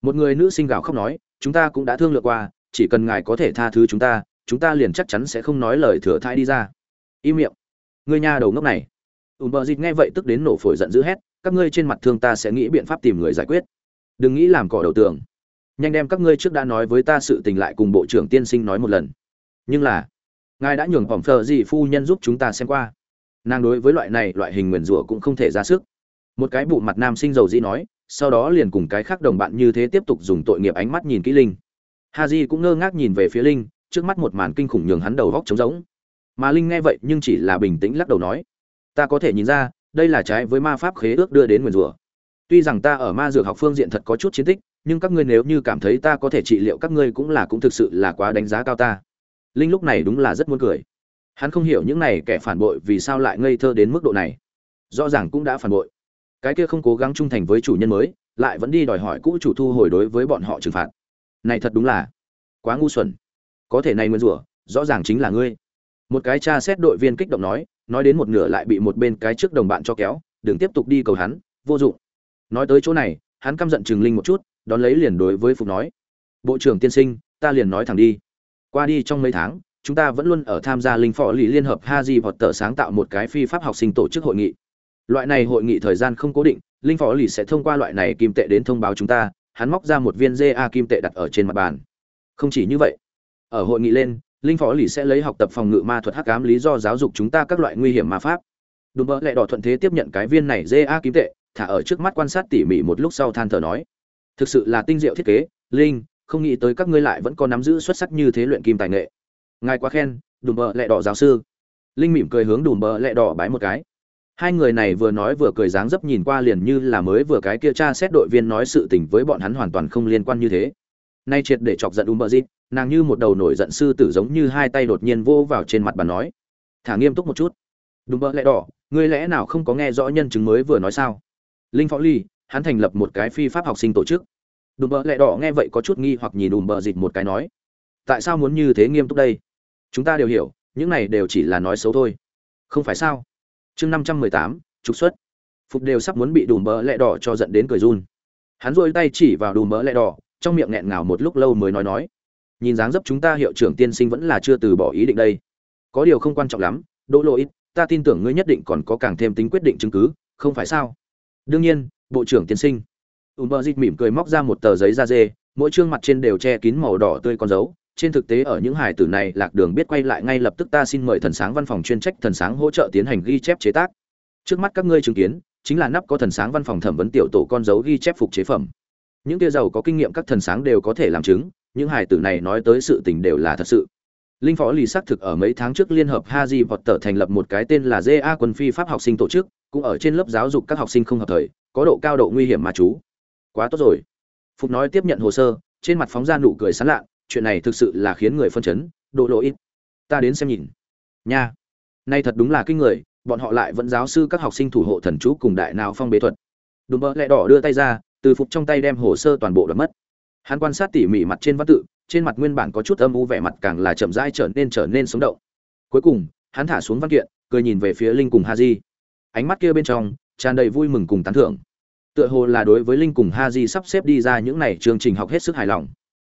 Một người nữ sinh gào khóc nói, chúng ta cũng đã thương lượng qua, chỉ cần ngài có thể tha thứ chúng ta, chúng ta liền chắc chắn sẽ không nói lời thừa thãi đi ra im miệng ngươi nha đầu ngốc này ùn bờ dịt nghe vậy tức đến nổ phổi giận dữ hét các ngươi trên mặt thương ta sẽ nghĩ biện pháp tìm người giải quyết đừng nghĩ làm cỏ đầu tường. Nhanh đem các ngươi trước đã nói với ta sự tình lại cùng bộ trưởng tiên sinh nói một lần. Nhưng là, ngài đã nhường phỏng phờ gì phu nhân giúp chúng ta xem qua. Nàng đối với loại này loại hình nguyền rủa cũng không thể ra sức. Một cái bụ mặt nam sinh dầu dĩ nói, sau đó liền cùng cái khác đồng bạn như thế tiếp tục dùng tội nghiệp ánh mắt nhìn kỹ linh. Haji cũng ngơ ngác nhìn về phía linh, trước mắt một màn kinh khủng nhường hắn đầu góc trống rỗng. Mà linh nghe vậy nhưng chỉ là bình tĩnh lắc đầu nói, ta có thể nhìn ra, đây là trái với ma pháp khế ước đưa đến nguyền rủa tuy rằng ta ở ma dược học phương diện thật có chút chiến tích, nhưng các ngươi nếu như cảm thấy ta có thể trị liệu các ngươi cũng là cũng thực sự là quá đánh giá cao ta. Linh lúc này đúng là rất muốn cười. Hắn không hiểu những này kẻ phản bội vì sao lại ngây thơ đến mức độ này. Rõ ràng cũng đã phản bội. Cái kia không cố gắng trung thành với chủ nhân mới, lại vẫn đi đòi hỏi cũ chủ thu hồi đối với bọn họ trừng phạt. Này thật đúng là quá ngu xuẩn. Có thể này nguyên rủa, rõ ràng chính là ngươi. Một cái cha xét đội viên kích động nói nói đến một nửa lại bị một bên cái trước đồng bạn cho kéo, đừng tiếp tục đi cầu hắn, vô dụng nói tới chỗ này, hắn căm giận trừng linh một chút, đón lấy liền đối với phục nói. Bộ trưởng tiên sinh, ta liền nói thẳng đi. Qua đi trong mấy tháng, chúng ta vẫn luôn ở tham gia linh phò lì liên hợp Ha Di hoặc tờ sáng tạo một cái phi pháp học sinh tổ chức hội nghị. Loại này hội nghị thời gian không cố định, linh phò lì sẽ thông qua loại này kim tệ đến thông báo chúng ta. Hắn móc ra một viên ja kim tệ đặt ở trên mặt bàn. Không chỉ như vậy, ở hội nghị lên, linh phó lì sẽ lấy học tập phòng ngự ma thuật hắc ám lý do giáo dục chúng ta các loại nguy hiểm ma pháp. Đùm bỡ lẹ đỏ thuận thế tiếp nhận cái viên này ja kim tệ thả ở trước mắt quan sát tỉ mỉ một lúc sau than thở nói, thực sự là tinh diệu thiết kế, linh, không nghĩ tới các ngươi lại vẫn có nắm giữ xuất sắc như thế luyện kim tài nghệ. Ngài quá khen, đùm bợ lẹ đỏ giáo sư. Linh mỉm cười hướng đùm bợ lẹ đỏ bái một cái. Hai người này vừa nói vừa cười dáng dấp nhìn qua liền như là mới vừa cái kia cha xét đội viên nói sự tình với bọn hắn hoàn toàn không liên quan như thế. Nay triệt để chọc giận đùm bợ dịp, nàng như một đầu nổi giận sư tử giống như hai tay đột nhiên vô vào trên mặt bàn nói, thả nghiêm túc một chút. Đùm bợ lẹ đỏ, ngươi lẽ nào không có nghe rõ nhân chứng mới vừa nói sao? Linh phó ly, hắn thành lập một cái phi pháp học sinh tổ chức. Đùm bợ lẹ đỏ nghe vậy có chút nghi hoặc nhìn đùm bợ dịch một cái nói, tại sao muốn như thế nghiêm túc đây? Chúng ta đều hiểu, những này đều chỉ là nói xấu thôi. Không phải sao? Chương năm trăm mười tám, trục xuất. Phục đều sắp muốn bị đùm bợ lẹ đỏ cho dẫn đến cười run. Hắn rôi tay chỉ vào đùm bợ lẹ đỏ, trong miệng nghẹn ngào một lúc lâu mới nói nói, nhìn dáng dấp chúng ta hiệu trưởng tiên sinh vẫn là chưa từ bỏ ý định đây. Có điều không quan trọng lắm, đỗ lỗi ta tin tưởng ngươi nhất định còn có càng thêm tính quyết định chứng cứ, không phải sao? Đương nhiên, bộ trưởng tiên sinh. Ùm bờ dịt mỉm cười móc ra một tờ giấy da dê, mỗi chương mặt trên đều che kín màu đỏ tươi con dấu. Trên thực tế ở những hải tử này, lạc đường biết quay lại ngay lập tức ta xin mời thần sáng văn phòng chuyên trách thần sáng hỗ trợ tiến hành ghi chép chế tác. Trước mắt các ngươi chứng kiến, chính là nắp có thần sáng văn phòng thẩm vấn tiểu tổ con dấu ghi chép phục chế phẩm. Những kia giàu có kinh nghiệm các thần sáng đều có thể làm chứng, những hải tử này nói tới sự tình đều là thật sự. Linh phó lì xác thực ở mấy tháng trước liên hợp haji tờ thành lập một cái tên là ja quân phi pháp học sinh tổ chức cũng ở trên lớp giáo dục các học sinh không hợp thời, có độ cao độ nguy hiểm mà chú. Quá tốt rồi. Phục nói tiếp nhận hồ sơ, trên mặt phóng ra nụ cười sán lạ, chuyện này thực sự là khiến người phân chấn, độ lộ ít. Ta đến xem nhìn. Nha. Nay thật đúng là kinh người, bọn họ lại vẫn giáo sư các học sinh thủ hộ thần chú cùng đại nào phong bế thuật. Đùm bơ lẹ đỏ đưa tay ra, từ phục trong tay đem hồ sơ toàn bộ đ mất. Hắn quan sát tỉ mỉ mặt trên văn tự, trên mặt nguyên bản có chút âm u vẻ mặt càng là chậm rãi trở nên trở nên sống động. Cuối cùng, hắn thả xuống văn kiện, cười nhìn về phía linh cùng ha di ánh mắt kia bên trong, tràn đầy vui mừng cùng tán thưởng. Tựa hồ là đối với linh cùng ha di sắp xếp đi ra những này chương trình học hết sức hài lòng.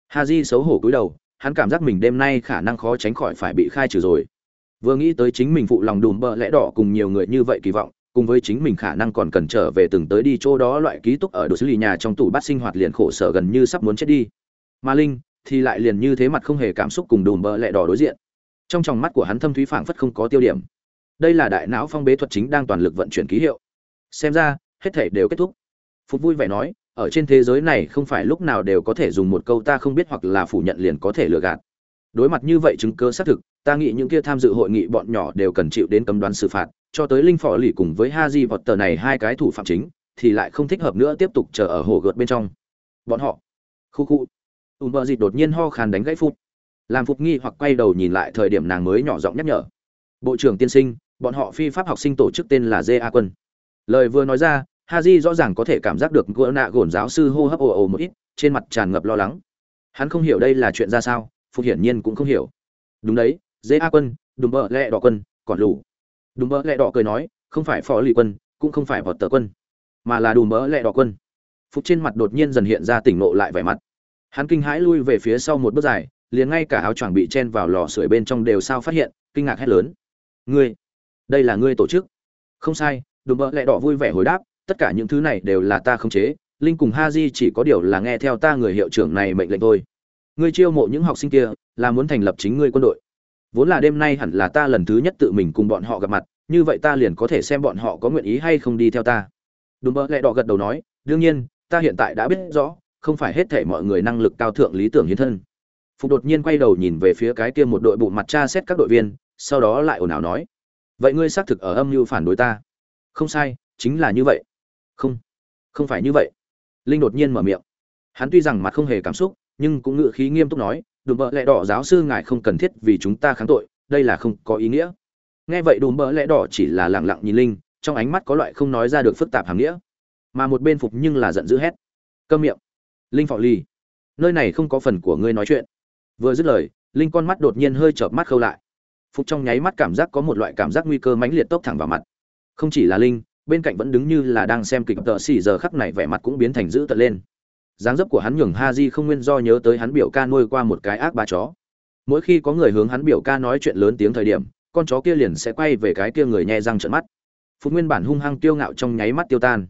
Ha di xấu hổ cúi đầu, hắn cảm giác mình đêm nay khả năng khó tránh khỏi phải bị khai trừ rồi. Vừa nghĩ tới chính mình phụ lòng đùm bợ lẽ đỏ cùng nhiều người như vậy kỳ vọng, cùng với chính mình khả năng còn cần trở về từng tới đi chỗ đó loại ký túc ở đồ xử lý nhà trong tủ bát sinh hoạt liền khổ sở gần như sắp muốn chết đi. Mà linh thì lại liền như thế mặt không hề cảm xúc cùng đùm bợ lẽ đỏ đối diện. Trong tròng mắt của hắn thâm thúy phảng phất không có tiêu điểm đây là đại não phong bế thuật chính đang toàn lực vận chuyển ký hiệu. Xem ra, hết thể đều kết thúc. Phục vui vẻ nói, ở trên thế giới này không phải lúc nào đều có thể dùng một câu ta không biết hoặc là phủ nhận liền có thể lừa gạt. Đối mặt như vậy chứng cơ xác thực, ta nghĩ những kia tham dự hội nghị bọn nhỏ đều cần chịu đến cấm đoán xử phạt, cho tới linh phò lì cùng với ha di vọt tờ này hai cái thủ phạm chính, thì lại không thích hợp nữa tiếp tục chờ ở hồ gợt bên trong. Bọn họ. Khu khu. Ùm bờ dịt đột nhiên ho khàn đánh gãy phút. Làm phục nghi hoặc quay đầu nhìn lại thời điểm nàng mới nhỏ giọng nhắc nhở. Bộ trưởng tiên sinh bọn họ phi pháp học sinh tổ chức tên là ja quân lời vừa nói ra Haji rõ ràng có thể cảm giác được gỡ nạ gồn giáo sư hô hấp ồ ồ một ít, trên mặt tràn ngập lo lắng. Hắn không hiểu đây là chuyện ra sao, Phục hiển nhiên cũng không hiểu. Đúng đấy, Dễ quân, Đùm bờ lẹ đỏ quân, còn lù. Đùm bờ lẹ đỏ cười nói, không phải phó lì quân, cũng không phải vọt tờ quân, mà là Đùm bờ lẹ đỏ quân. Phục trên mặt đột nhiên dần hiện ra tỉnh nộ lại vẻ mặt. Hắn kinh hãi lui về phía sau một bước dài, liền ngay cả áo choàng bị chen vào lò sưởi bên trong đều sao phát hiện, kinh ngạc hét lớn. "Ngươi, đây là ngươi tổ chức?" "Không sai." Đùm bợ lẹ đỏ vui vẻ hồi đáp, tất cả những thứ này đều là ta không chế linh cùng ha di chỉ có điều là nghe theo ta người hiệu trưởng này mệnh lệnh thôi ngươi chiêu mộ những học sinh kia là muốn thành lập chính ngươi quân đội vốn là đêm nay hẳn là ta lần thứ nhất tự mình cùng bọn họ gặp mặt như vậy ta liền có thể xem bọn họ có nguyện ý hay không đi theo ta đùm bợ lẹ đỏ gật đầu nói đương nhiên ta hiện tại đã biết rõ không phải hết thể mọi người năng lực cao thượng lý tưởng hiến thân phục đột nhiên quay đầu nhìn về phía cái kia một đội bộ mặt tra xét các đội viên sau đó lại ồn ào nói vậy ngươi xác thực ở âm mưu phản đối ta. Không sai, chính là như vậy. Không không phải như vậy. Linh đột nhiên mở miệng. Hắn tuy rằng mặt không hề cảm xúc, nhưng cũng ngự khí nghiêm túc nói, đùm bợ lẽ đỏ giáo sư ngài không cần thiết vì chúng ta kháng tội, đây là không có ý nghĩa. Nghe vậy đùm bợ lẽ đỏ chỉ là lẳng lặng nhìn linh, trong ánh mắt có loại không nói ra được phức tạp hàm nghĩa. Mà một bên phục nhưng là giận dữ hét. Câm miệng. Linh phò ly nơi này không có phần của ngươi nói chuyện. Vừa dứt lời, linh con mắt đột nhiên hơi chợp mắt khâu lại phục trong nháy mắt cảm giác có một loại cảm giác nguy cơ mãnh liệt tốc thẳng vào mặt. Không chỉ là linh, bên cạnh vẫn đứng như là đang xem kịch tợ xỉ giờ khắc này vẻ mặt cũng biến thành dữ tợn lên. Dáng dấp của hắn nhường ha di không nguyên do nhớ tới hắn biểu ca nuôi qua một cái ác ba chó. Mỗi khi có người hướng hắn biểu ca nói chuyện lớn tiếng thời điểm, con chó kia liền sẽ quay về cái kia người nhẹ răng trợn mắt. Phục nguyên bản hung hăng tiêu ngạo trong nháy mắt tiêu tan.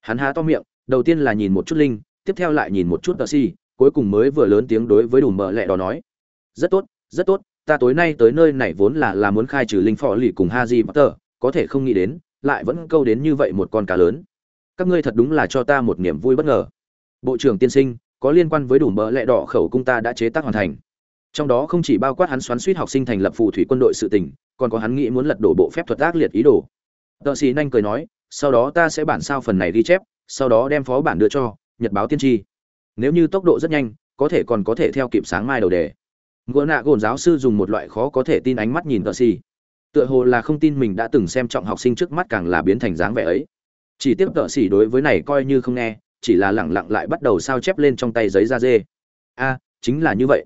Hắn há to miệng, đầu tiên là nhìn một chút linh, tiếp theo lại nhìn một chút tờ si cuối cùng mới vừa lớn tiếng đối với đủ mờ lẹ đó nói. Rất tốt rất tốt ta tối nay tới nơi này vốn là là muốn khai trừ linh phò lì cùng ha di potter, có thể không nghĩ đến, lại vẫn câu đến như vậy một con cá lớn. Các ngươi thật đúng là cho ta một niềm vui bất ngờ. Bộ trưởng tiên sinh, có liên quan với đủ mỡ lẹ đỏ khẩu cung ta đã chế tác hoàn thành. Trong đó không chỉ bao quát hắn xoắn suýt học sinh thành lập phù thủy quân đội sự tình, còn có hắn nghĩ muốn lật đổ bộ phép thuật ác liệt ý đồ. Tợ sĩ nhanh cười nói, sau đó ta sẽ bản sao phần này ghi chép, sau đó đem phó bản đưa cho nhật báo tiên tri. Nếu như tốc độ rất nhanh, có thể còn có thể theo kịp sáng mai đầu đề ngựa nạ gồn giáo sư dùng một loại khó có thể tin ánh mắt nhìn tờ xì. Tựa hồ là không tin mình đã từng xem trọng học sinh trước mắt càng là biến thành dáng vẻ ấy. Chỉ tiếp tợ xỉ đối với này coi như không nghe, chỉ là lẳng lặng lại bắt đầu sao chép lên trong tay giấy da dê. A, chính là như vậy.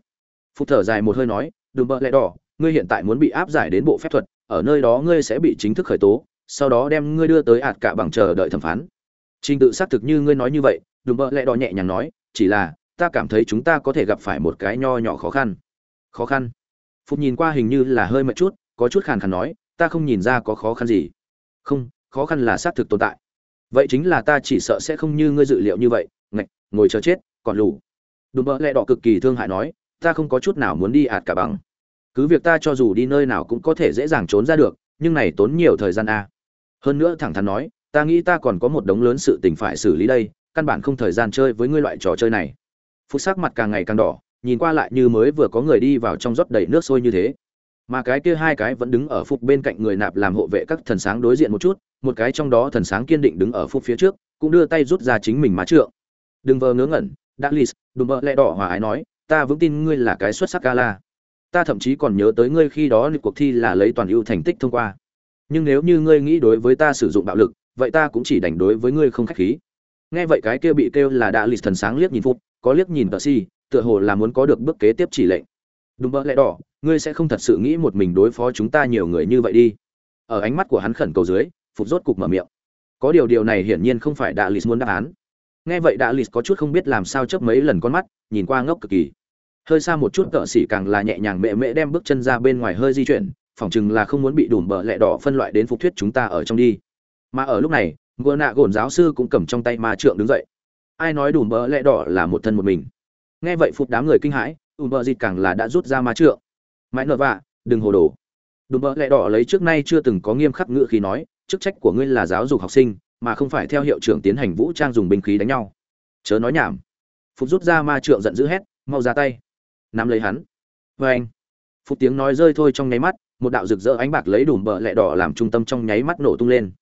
Phúc thở dài một hơi nói đùm bợ lẹ đỏ, ngươi hiện tại muốn bị áp giải đến bộ phép thuật, ở nơi đó ngươi sẽ bị chính thức khởi tố, sau đó đem ngươi đưa tới ạt cả bằng chờ đợi thẩm phán. Trình tự xác thực như ngươi nói như vậy đùm bợ lẹ đỏ nhẹ nhàng nói, chỉ là, ta cảm thấy chúng ta có thể gặp phải một cái nho nhỏ khó khăn khó khăn. Phục nhìn qua hình như là hơi mệt chút, có chút khàn khàn nói, ta không nhìn ra có khó khăn gì. Không, khó khăn là xác thực tồn tại. Vậy chính là ta chỉ sợ sẽ không như ngươi dự liệu như vậy, ngạch, ngồi chờ chết, còn lù. Đùm bỡ lẹ đỏ cực kỳ thương hại nói, ta không có chút nào muốn đi ạt cả bằng. Cứ việc ta cho dù đi nơi nào cũng có thể dễ dàng trốn ra được, nhưng này tốn nhiều thời gian a. Hơn nữa thẳng thắn nói, ta nghĩ ta còn có một đống lớn sự tình phải xử lý đây, căn bản không thời gian chơi với ngươi loại trò chơi này. Phút sắc mặt càng ngày càng đỏ nhìn qua lại như mới vừa có người đi vào trong rót đầy nước sôi như thế. Mà cái kia hai cái vẫn đứng ở phục bên cạnh người nạp làm hộ vệ các thần sáng đối diện một chút, một cái trong đó thần sáng kiên định đứng ở phục phía trước, cũng đưa tay rút ra chính mình má trượng. Đừng vờ ngớ ngẩn đã lì đùm bợ lẹ đỏ hòa ái nói, ta vững tin ngươi là cái xuất sắc ca la ta thậm chí còn nhớ tới ngươi khi đó cuộc thi là lấy toàn ưu thành tích thông qua. Nhưng nếu như ngươi nghĩ đối với ta sử dụng bạo lực, vậy ta cũng chỉ đành đối với ngươi không khách khí. Nghe vậy cái kia bị kêu là đã lì thần sáng liếc nhìn phục có liếc nhìn tờ si tựa hồ là muốn có được bước kế tiếp chỉ lệnh. Đúng bỡ lẹ đỏ, ngươi sẽ không thật sự nghĩ một mình đối phó chúng ta nhiều người như vậy đi. Ở ánh mắt của hắn khẩn cầu dưới, phục rốt cục mở miệng. Có điều điều này hiển nhiên không phải đạ lì muốn đáp án. Nghe vậy đạ lì có chút không biết làm sao chớp mấy lần con mắt, nhìn qua ngốc cực kỳ. Hơi xa một chút cỡ xỉ càng là nhẹ nhàng mẹ mẹ đem bước chân ra bên ngoài hơi di chuyển, phỏng chừng là không muốn bị đùm bờ lẹ đỏ phân loại đến phục thuyết chúng ta ở trong đi. Mà ở lúc này ngựa nạ gồn giáo sư cũng cầm trong tay ma trượng đứng dậy. Ai nói đùm bờ lẹ đỏ là một thân một mình? Nghe vậy phục đám người kinh hãi đùm bờ dịt càng là đã rút ra ma trượng. Mãi nợ vạ, đừng hồ đồ. Đùm bờ lẹ đỏ lấy trước nay chưa từng có nghiêm khắc ngựa khí nói, chức trách của ngươi là giáo dục học sinh, mà không phải theo hiệu trưởng tiến hành vũ trang dùng binh khí đánh nhau. Chớ nói nhảm. Phục rút ra ma trượng giận dữ hét, mau ra tay. Nắm lấy hắn. Vê anh. Phục tiếng nói rơi thôi trong nháy mắt, một đạo rực rỡ ánh bạc lấy đùm bờ lẹ đỏ làm trung tâm trong nháy mắt nổ tung lên.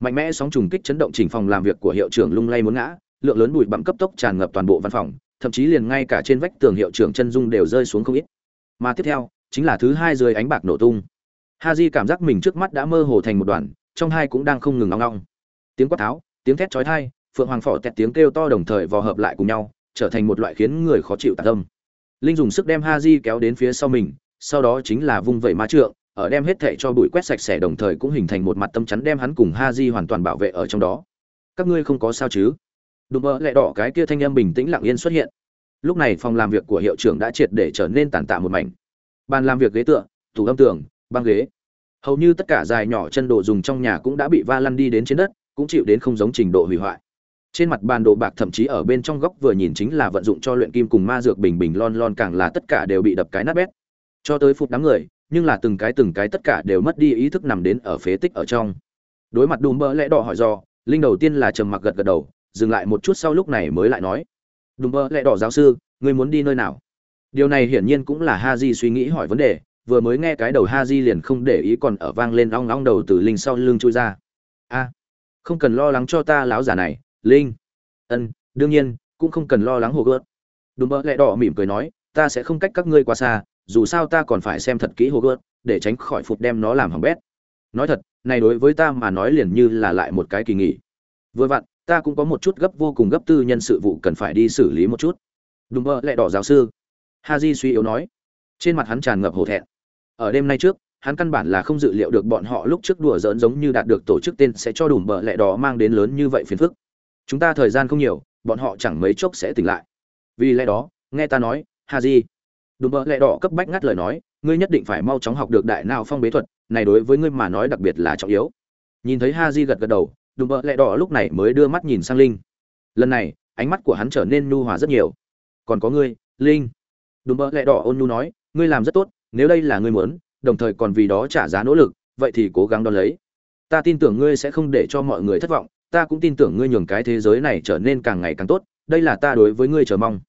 Mạnh mẽ sóng trùng kích chấn động chỉnh phòng làm việc của hiệu trưởng lung lay muốn ngã, lượng lớn bụi bặm cấp tốc tràn ngập toàn bộ văn phòng thậm chí liền ngay cả trên vách tường hiệu trưởng chân dung đều rơi xuống không ít. Mà tiếp theo, chính là thứ hai dưới ánh bạc nổ tung. Ha di cảm giác mình trước mắt đã mơ hồ thành một đoàn, trong hai cũng đang không ngừng nóng nóng tiếng quát tháo, tiếng thét chói tai, phượng hoàng phỏ tẹt tiếng kêu to đồng thời vò hợp lại cùng nhau, trở thành một loại khiến người khó chịu tạc tâm linh dùng sức đem ha di kéo đến phía sau mình, sau đó chính là vung vẩy ma trượng, ở đem hết thệ cho bụi quét sạch sẽ đồng thời cũng hình thành một mặt tâm chắn đem hắn cùng ha di hoàn toàn bảo vệ ở trong đó. Các ngươi không có sao chứ? Đùm bỡ lẹ đỏ cái kia thanh âm bình tĩnh lặng yên xuất hiện. Lúc này phòng làm việc của hiệu trưởng đã triệt để trở nên tàn tạ một mảnh. Bàn làm việc ghế tựa, tủ âm tường, băng ghế. Hầu như tất cả dài nhỏ chân đồ dùng trong nhà cũng đã bị va lăn đi đến trên đất, cũng chịu đến không giống trình độ hủy hoại. Trên mặt bàn đồ bạc thậm chí ở bên trong góc vừa nhìn chính là vận dụng cho luyện kim cùng ma dược bình bình lon lon càng là tất cả đều bị đập cái nát bét. Cho tới phục đám người, nhưng là từng cái từng cái tất cả đều mất đi ý thức nằm đến ở phế tích ở trong. Đối mặt đùm bỡ lẽ đỏ hỏi do linh đầu tiên là trầm mặc gật gật đầu dừng lại một chút sau lúc này mới lại nói. Đùm bơ lẹ đỏ giáo sư, ngươi muốn đi nơi nào? Điều này hiển nhiên cũng là ha di suy nghĩ hỏi vấn đề, vừa mới nghe cái đầu ha di liền không để ý còn ở vang lên long long đầu từ linh sau lưng chui ra. A, không cần lo lắng cho ta láo giả này, linh. Ân, đương nhiên, cũng không cần lo lắng hồ gớt đùm bơ lẹ đỏ mỉm cười nói, ta sẽ không cách các ngươi quá xa, dù sao ta còn phải xem thật kỹ hồ gớt để tránh khỏi phục đem nó làm hỏng bét. Nói thật, này đối với ta mà nói liền như là lại một cái kỳ nghỉ. Vừa vặn ta cũng có một chút gấp vô cùng gấp tư nhân sự vụ cần phải đi xử lý một chút. Đúng mơ lại đỏ giáo sư. Ha di suy yếu nói. Trên mặt hắn tràn ngập hổ thẹn. Ở đêm nay trước, hắn căn bản là không dự liệu được bọn họ lúc trước đùa giỡn giống như đạt được tổ chức tên sẽ cho đủ bợ lẹ đỏ mang đến lớn như vậy phiền phức. Chúng ta thời gian không nhiều, bọn họ chẳng mấy chốc sẽ tỉnh lại. Vì lẽ đó, nghe ta nói, ha di đùm bợ lẹ đỏ cấp bách ngắt lời nói, ngươi nhất định phải mau chóng học được đại nào phong bế thuật, này đối với ngươi mà nói đặc biệt là trọng yếu. Nhìn thấy ha di gật gật đầu đùm bợ lẹ đỏ lúc này mới đưa mắt nhìn sang linh. Lần này, ánh mắt của hắn trở nên nhu hòa rất nhiều. Còn có ngươi, linh. Đùm bợ lẹ đỏ ôn nhu nói, ngươi làm rất tốt, nếu đây là ngươi muốn, đồng thời còn vì đó trả giá nỗ lực, vậy thì cố gắng đón lấy. Ta tin tưởng ngươi sẽ không để cho mọi người thất vọng, ta cũng tin tưởng ngươi nhường cái thế giới này trở nên càng ngày càng tốt, đây là ta đối với ngươi chờ mong.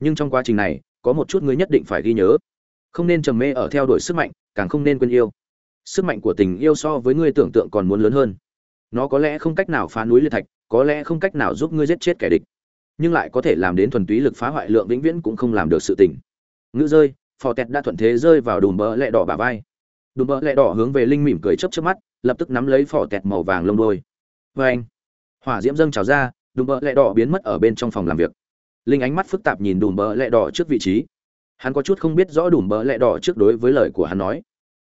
Nhưng trong quá trình này, có một chút ngươi nhất định phải ghi nhớ. Không nên trầm mê ở theo đuổi sức mạnh, càng không nên quên yêu. Sức mạnh của tình yêu so với ngươi tưởng tượng còn muốn lớn hơn nó có lẽ không cách nào phá núi liệt thạch, có lẽ không cách nào giúp ngươi giết chết kẻ địch, nhưng lại có thể làm đến thuần túy lực phá hoại lượng vĩnh viễn cũng không làm được sự tình. Ngữ rơi, phò tẹt đã thuận thế rơi vào đùm bỡ lẹ đỏ bả vai. Đùm bỡ lẹ đỏ hướng về linh mỉm cười chấp trước mắt, lập tức nắm lấy phò tẹt màu vàng lông đôi. Vê anh, hỏa diễm dâng trào ra, đùm bỡ lẹ đỏ biến mất ở bên trong phòng làm việc. Linh ánh mắt phức tạp nhìn đùm bỡ lẹ đỏ trước vị trí. Hắn có chút không biết rõ đùm bỡ lẹ đỏ trước đối với lời của hắn nói.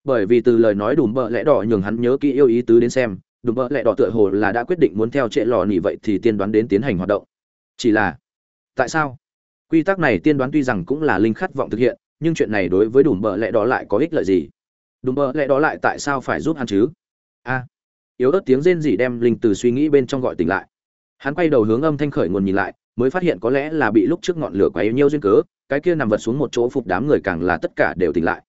Bởi vì từ lời nói đùm bỡ lẹ đỏ nhường hắn nhớ kỹ yêu ý tứ đến xem đùm bờ lẹ đỏ tựa hồ là đã quyết định muốn theo trệ lò nỉ vậy thì tiên đoán đến tiến hành hoạt động. Chỉ là, tại sao? Quy tắc này tiên đoán tuy rằng cũng là linh khát vọng thực hiện, nhưng chuyện này đối với đùm bợ lẹ đó lại có ích lợi gì? Đùm bợ lẹ đó lại tại sao phải giúp hắn chứ? A, yếu ớt tiếng rên rỉ đem linh từ suy nghĩ bên trong gọi tỉnh lại. Hắn quay đầu hướng âm thanh khởi nguồn nhìn lại, mới phát hiện có lẽ là bị lúc trước ngọn lửa quá yếu nhiêu duyên cớ, cái kia nằm vật xuống một chỗ phục đám người càng là tất cả đều tỉnh lại.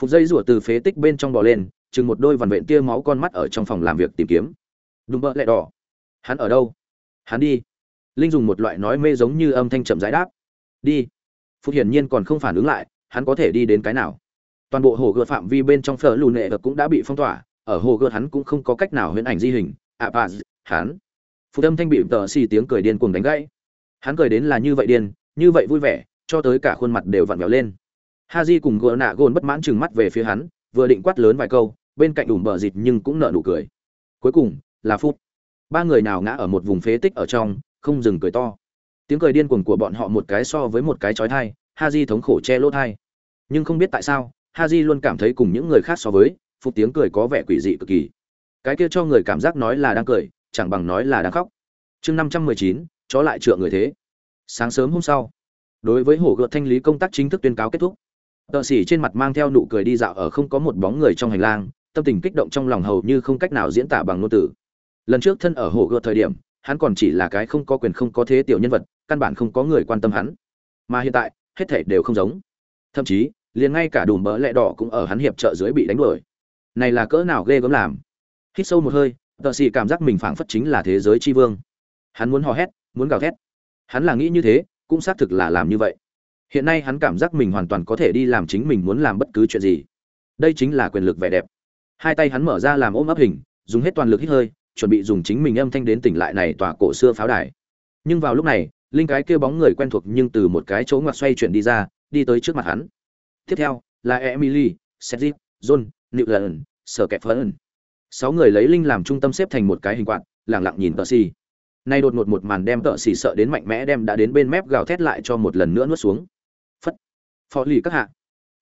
Phục dây rủa từ phế tích bên trong bò lên chừng một đôi vằn vện tia máu con mắt ở trong phòng làm việc tìm kiếm. Đùm bợ lẹ đỏ. Hắn ở đâu? Hắn đi. Linh dùng một loại nói mê giống như âm thanh chậm rãi đáp. Đi. Phúc hiển nhiên còn không phản ứng lại, hắn có thể đi đến cái nào? Toàn bộ hồ gợt phạm vi bên trong phở lù nệ cũng đã bị phong tỏa, ở hồ gợt hắn cũng không có cách nào huyễn ảnh di hình. Ạ bà, hắn. Phụ tâm thanh bị tờ xì tiếng cười điên cuồng đánh gãy. Hắn cười đến là như vậy điên, như vậy vui vẻ, cho tới cả khuôn mặt đều vặn vẹo lên. Ha di cùng gỡ nạ gồn bất mãn chừng mắt về phía hắn vừa định quát lớn vài câu, bên cạnh đùm bờ dịt nhưng cũng nở nụ cười. Cuối cùng, là phút. Ba người nào ngã ở một vùng phế tích ở trong, không dừng cười to. Tiếng cười điên cuồng của bọn họ một cái so với một cái chói tai ha di thống khổ che lỗ thai nhưng không biết tại sao ha di luôn cảm thấy cùng những người khác so với phục tiếng cười có vẻ quỷ dị cực kỳ. Cái kia cho người cảm giác nói là đang cười, chẳng bằng nói là đang khóc. Chương năm trăm mười chín, chó lại trượng người thế. Sáng sớm hôm sau, đối với hổ gợt thanh lý công tác chính thức tuyên cáo kết thúc tợ xỉ trên mặt mang theo nụ cười đi dạo ở không có một bóng người trong hành lang, tâm tình kích động trong lòng hầu như không cách nào diễn tả bằng ngôn từ. Lần trước thân ở hồ gợt thời điểm, hắn còn chỉ là cái không có quyền không có thế tiểu nhân vật, căn bản không có người quan tâm hắn. Mà hiện tại, hết thảy đều không giống. Thậm chí, liền ngay cả đùm bỡ lẹ đỏ cũng ở hắn hiệp trợ dưới bị đánh đuổi. Này là cỡ nào ghê gớm làm. Hít sâu một hơi tợ xì cảm giác mình phảng phất chính là thế giới tri vương. Hắn muốn hò hét, muốn gào thét. Hắn là nghĩ như thế, cũng xác thực là làm như vậy hiện nay hắn cảm giác mình hoàn toàn có thể đi làm chính mình muốn làm bất cứ chuyện gì. Đây chính là quyền lực vẻ đẹp. Hai tay hắn mở ra làm ôm ấp hình, dùng hết toàn lực hít hơi, chuẩn bị dùng chính mình âm thanh đến tỉnh lại này tòa cổ xưa pháo đài. Nhưng vào lúc này, linh cái kia bóng người quen thuộc nhưng từ một cái chỗ ngoặt xoay chuyển đi ra, đi tới trước mặt hắn. Tiếp theo, là emily sedgip john newland sở kẹp phân sáu người lấy linh làm trung tâm xếp thành một cái hình quạt lẳng lặng nhìn tợ xì. Nay đột ngột một màn đem tợ xì sợ đến mạnh mẽ đem đã đến bên mép gào thét lại cho một lần nữa nuốt xuống phó lì các hạ.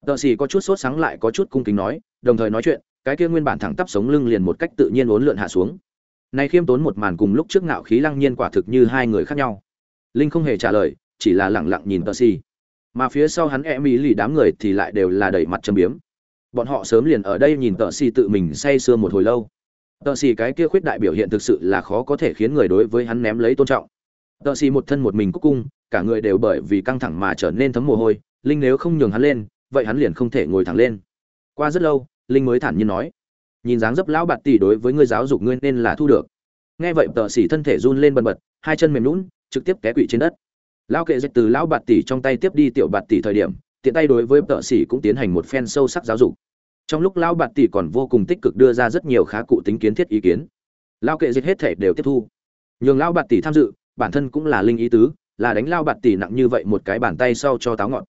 Tợ xì có chút sốt sáng lại có chút cung kính nói, đồng thời nói chuyện, cái kia nguyên bản thẳng tắp sống lưng liền một cách tự nhiên uốn lượn hạ xuống. Nay khiêm tốn một màn cùng lúc trước ngạo khí lăng nhiên quả thực như hai người khác nhau. Linh không hề trả lời, chỉ là lẳng lặng nhìn tợ xì mà phía sau hắn e ý lì đám người thì lại đều là đẩy mặt châm biếm. Bọn họ sớm liền ở đây nhìn tợ xì tự mình say sưa một hồi lâu. Tợ xì cái kia khuyết đại biểu hiện thực sự là khó có thể khiến người đối với hắn ném lấy tôn trọng tợ xì một thân một mình cúc cung cả người đều bởi vì căng thẳng mà trở nên thấm mồ hôi linh nếu không nhường hắn lên vậy hắn liền không thể ngồi thẳng lên. Qua rất lâu linh mới thản nhiên nói nhìn dáng dấp lão bạt tỷ đối với ngươi giáo dục ngươi nên là thu được. Nghe vậy tợ sĩ thân thể run lên bần bật hai chân mềm nhũn, trực tiếp té quỵ trên đất. Lão kệ dịch từ lão bạt tỷ trong tay tiếp đi tiểu bạt tỷ thời điểm tiện tay đối với tợ sĩ cũng tiến hành một phen sâu sắc giáo dục. Trong lúc lão bạt tỷ còn vô cùng tích cực đưa ra rất nhiều khá cụ tính kiến thiết ý kiến lão kệ dịch hết thể đều tiếp thu. Nhường lão bạt tỷ tham dự bản thân cũng là linh ý tứ, là đánh lao bạt tỷ nặng như vậy một cái bàn tay sau cho táo ngọn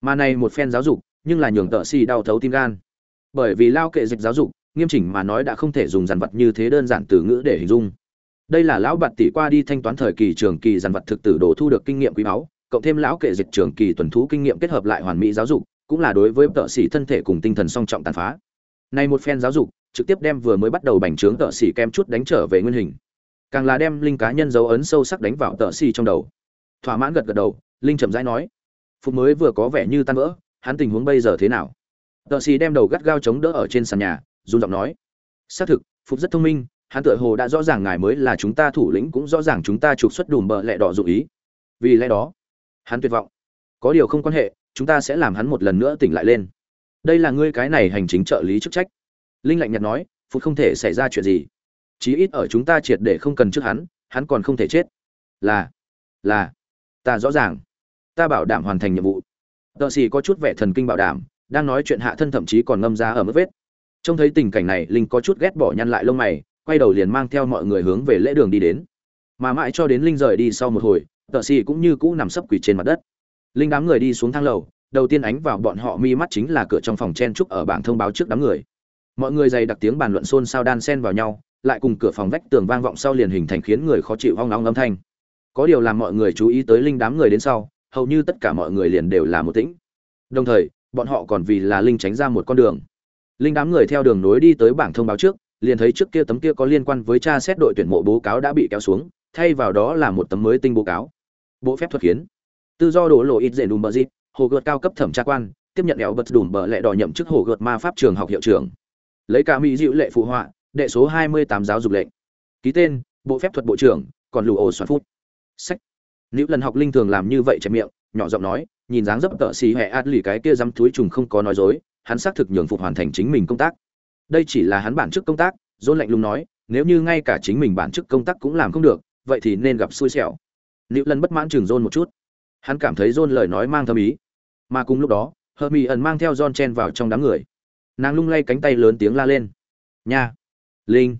mà này một phen giáo dục, nhưng là nhường tợ xì đau thấu tim gan. Bởi vì lao kệ dịch giáo dục, nghiêm chỉnh mà nói đã không thể dùng dàn vật như thế đơn giản từ ngữ để hình dung. Đây là lão bạt tỷ qua đi thanh toán thời kỳ trường kỳ dàn vật thực tử đồ thu được kinh nghiệm quý báu, cộng thêm lão kệ dịch trường kỳ tuần thú kinh nghiệm kết hợp lại hoàn mỹ giáo dục, cũng là đối với tợ sĩ thân thể cùng tinh thần song trọng tàn phá. Này một phen giáo dục, trực tiếp đem vừa mới bắt đầu bành trướng tợ sĩ kem chút đánh trở về nguyên hình càng là đem linh cá nhân dấu ấn sâu sắc đánh vào tợ xì trong đầu. Thỏa mãn gật gật đầu, linh chậm rãi nói, phục mới vừa có vẻ như tan vỡ, hắn tình huống bây giờ thế nào? Tợ xì đem đầu gắt gao chống đỡ ở trên sàn nhà, run giọng nói, xác thực, phục rất thông minh, hắn tựa hồ đã rõ ràng ngài mới là chúng ta thủ lĩnh cũng rõ ràng chúng ta trục xuất đùm bợ lẹ đỏ dụ ý. Vì lẽ đó, hắn tuyệt vọng. Có điều không quan hệ, chúng ta sẽ làm hắn một lần nữa tỉnh lại lên. Đây là ngươi cái này hành chính trợ lý chức trách. Linh lạnh nhạt nói, phục không thể xảy ra chuyện gì chí ít ở chúng ta triệt để không cần trước hắn hắn còn không thể chết. Là là, ta rõ ràng. Ta bảo đảm hoàn thành nhiệm vụ. Tợ xì có chút vẻ thần kinh bảo đảm, đang nói chuyện hạ thân thậm chí còn ngâm ra ở mức vết. Trông thấy tình cảnh này, linh có chút ghét bỏ nhăn lại lông mày, quay đầu liền mang theo mọi người hướng về lễ đường đi đến. Mà mãi cho đến linh rời đi sau một hồi, tợ xì cũng như cũ nằm sấp quỳ trên mặt đất. Linh đám người đi xuống thang lầu, đầu tiên ánh vào bọn họ mi mắt chính là cửa trong phòng chen trúc ở bảng thông báo trước đám người. Mọi người dày đặc tiếng bàn luận xôn xao đan xen vào nhau lại cùng cửa phòng vách tường vang vọng sau liền hình thành khiến người khó chịu hoang long âm thanh. Có điều làm mọi người chú ý tới linh đám người đến sau, hầu như tất cả mọi người liền đều là một tĩnh. Đồng thời, bọn họ còn vì là linh tránh ra một con đường. Linh đám người theo đường nối đi tới bảng thông báo trước, liền thấy trước kia tấm kia có liên quan với tra xét đội tuyển mộ bố cáo đã bị kéo xuống, thay vào đó là một tấm mới tinh bố cáo. Bộ phép thuật khiến tự do đổ lộ ít dễ đùm bờ dịp, hồ gợt cao cấp thẩm tra quan, tiếp nhận éo bật đùm bờ lệ đòi nhậm chức hồ gợt ma pháp trường học hiệu trưởng. Lấy cả mỹ dịu lệ phụ họa đệ số hai mươi tám giáo dục lệnh. Ký tên, bộ phép thuật bộ trưởng, còn lù ổ soạn phút. Sách. Nếu lần học linh thường làm như vậy chẹp miệng, nhỏ giọng nói, nhìn dáng dấp tợ xì hẹ át lì cái kia dám túi trùng không có nói dối, hắn xác thực nhường phục hoàn thành chính mình công tác. Đây chỉ là hắn bản chức công tác, dôn lạnh lùng nói, nếu như ngay cả chính mình bản chức công tác cũng làm không được, vậy thì nên gặp xui xẻo. Liệu lần bất mãn chừng dôn một chút. Hắn cảm thấy dôn lời nói mang thâm ý. Mà cùng lúc đó hờ mỹ ẩn mang theo john chen vào trong đám người. Nàng lung lay cánh tay lớn tiếng la lên. Nha! Linh,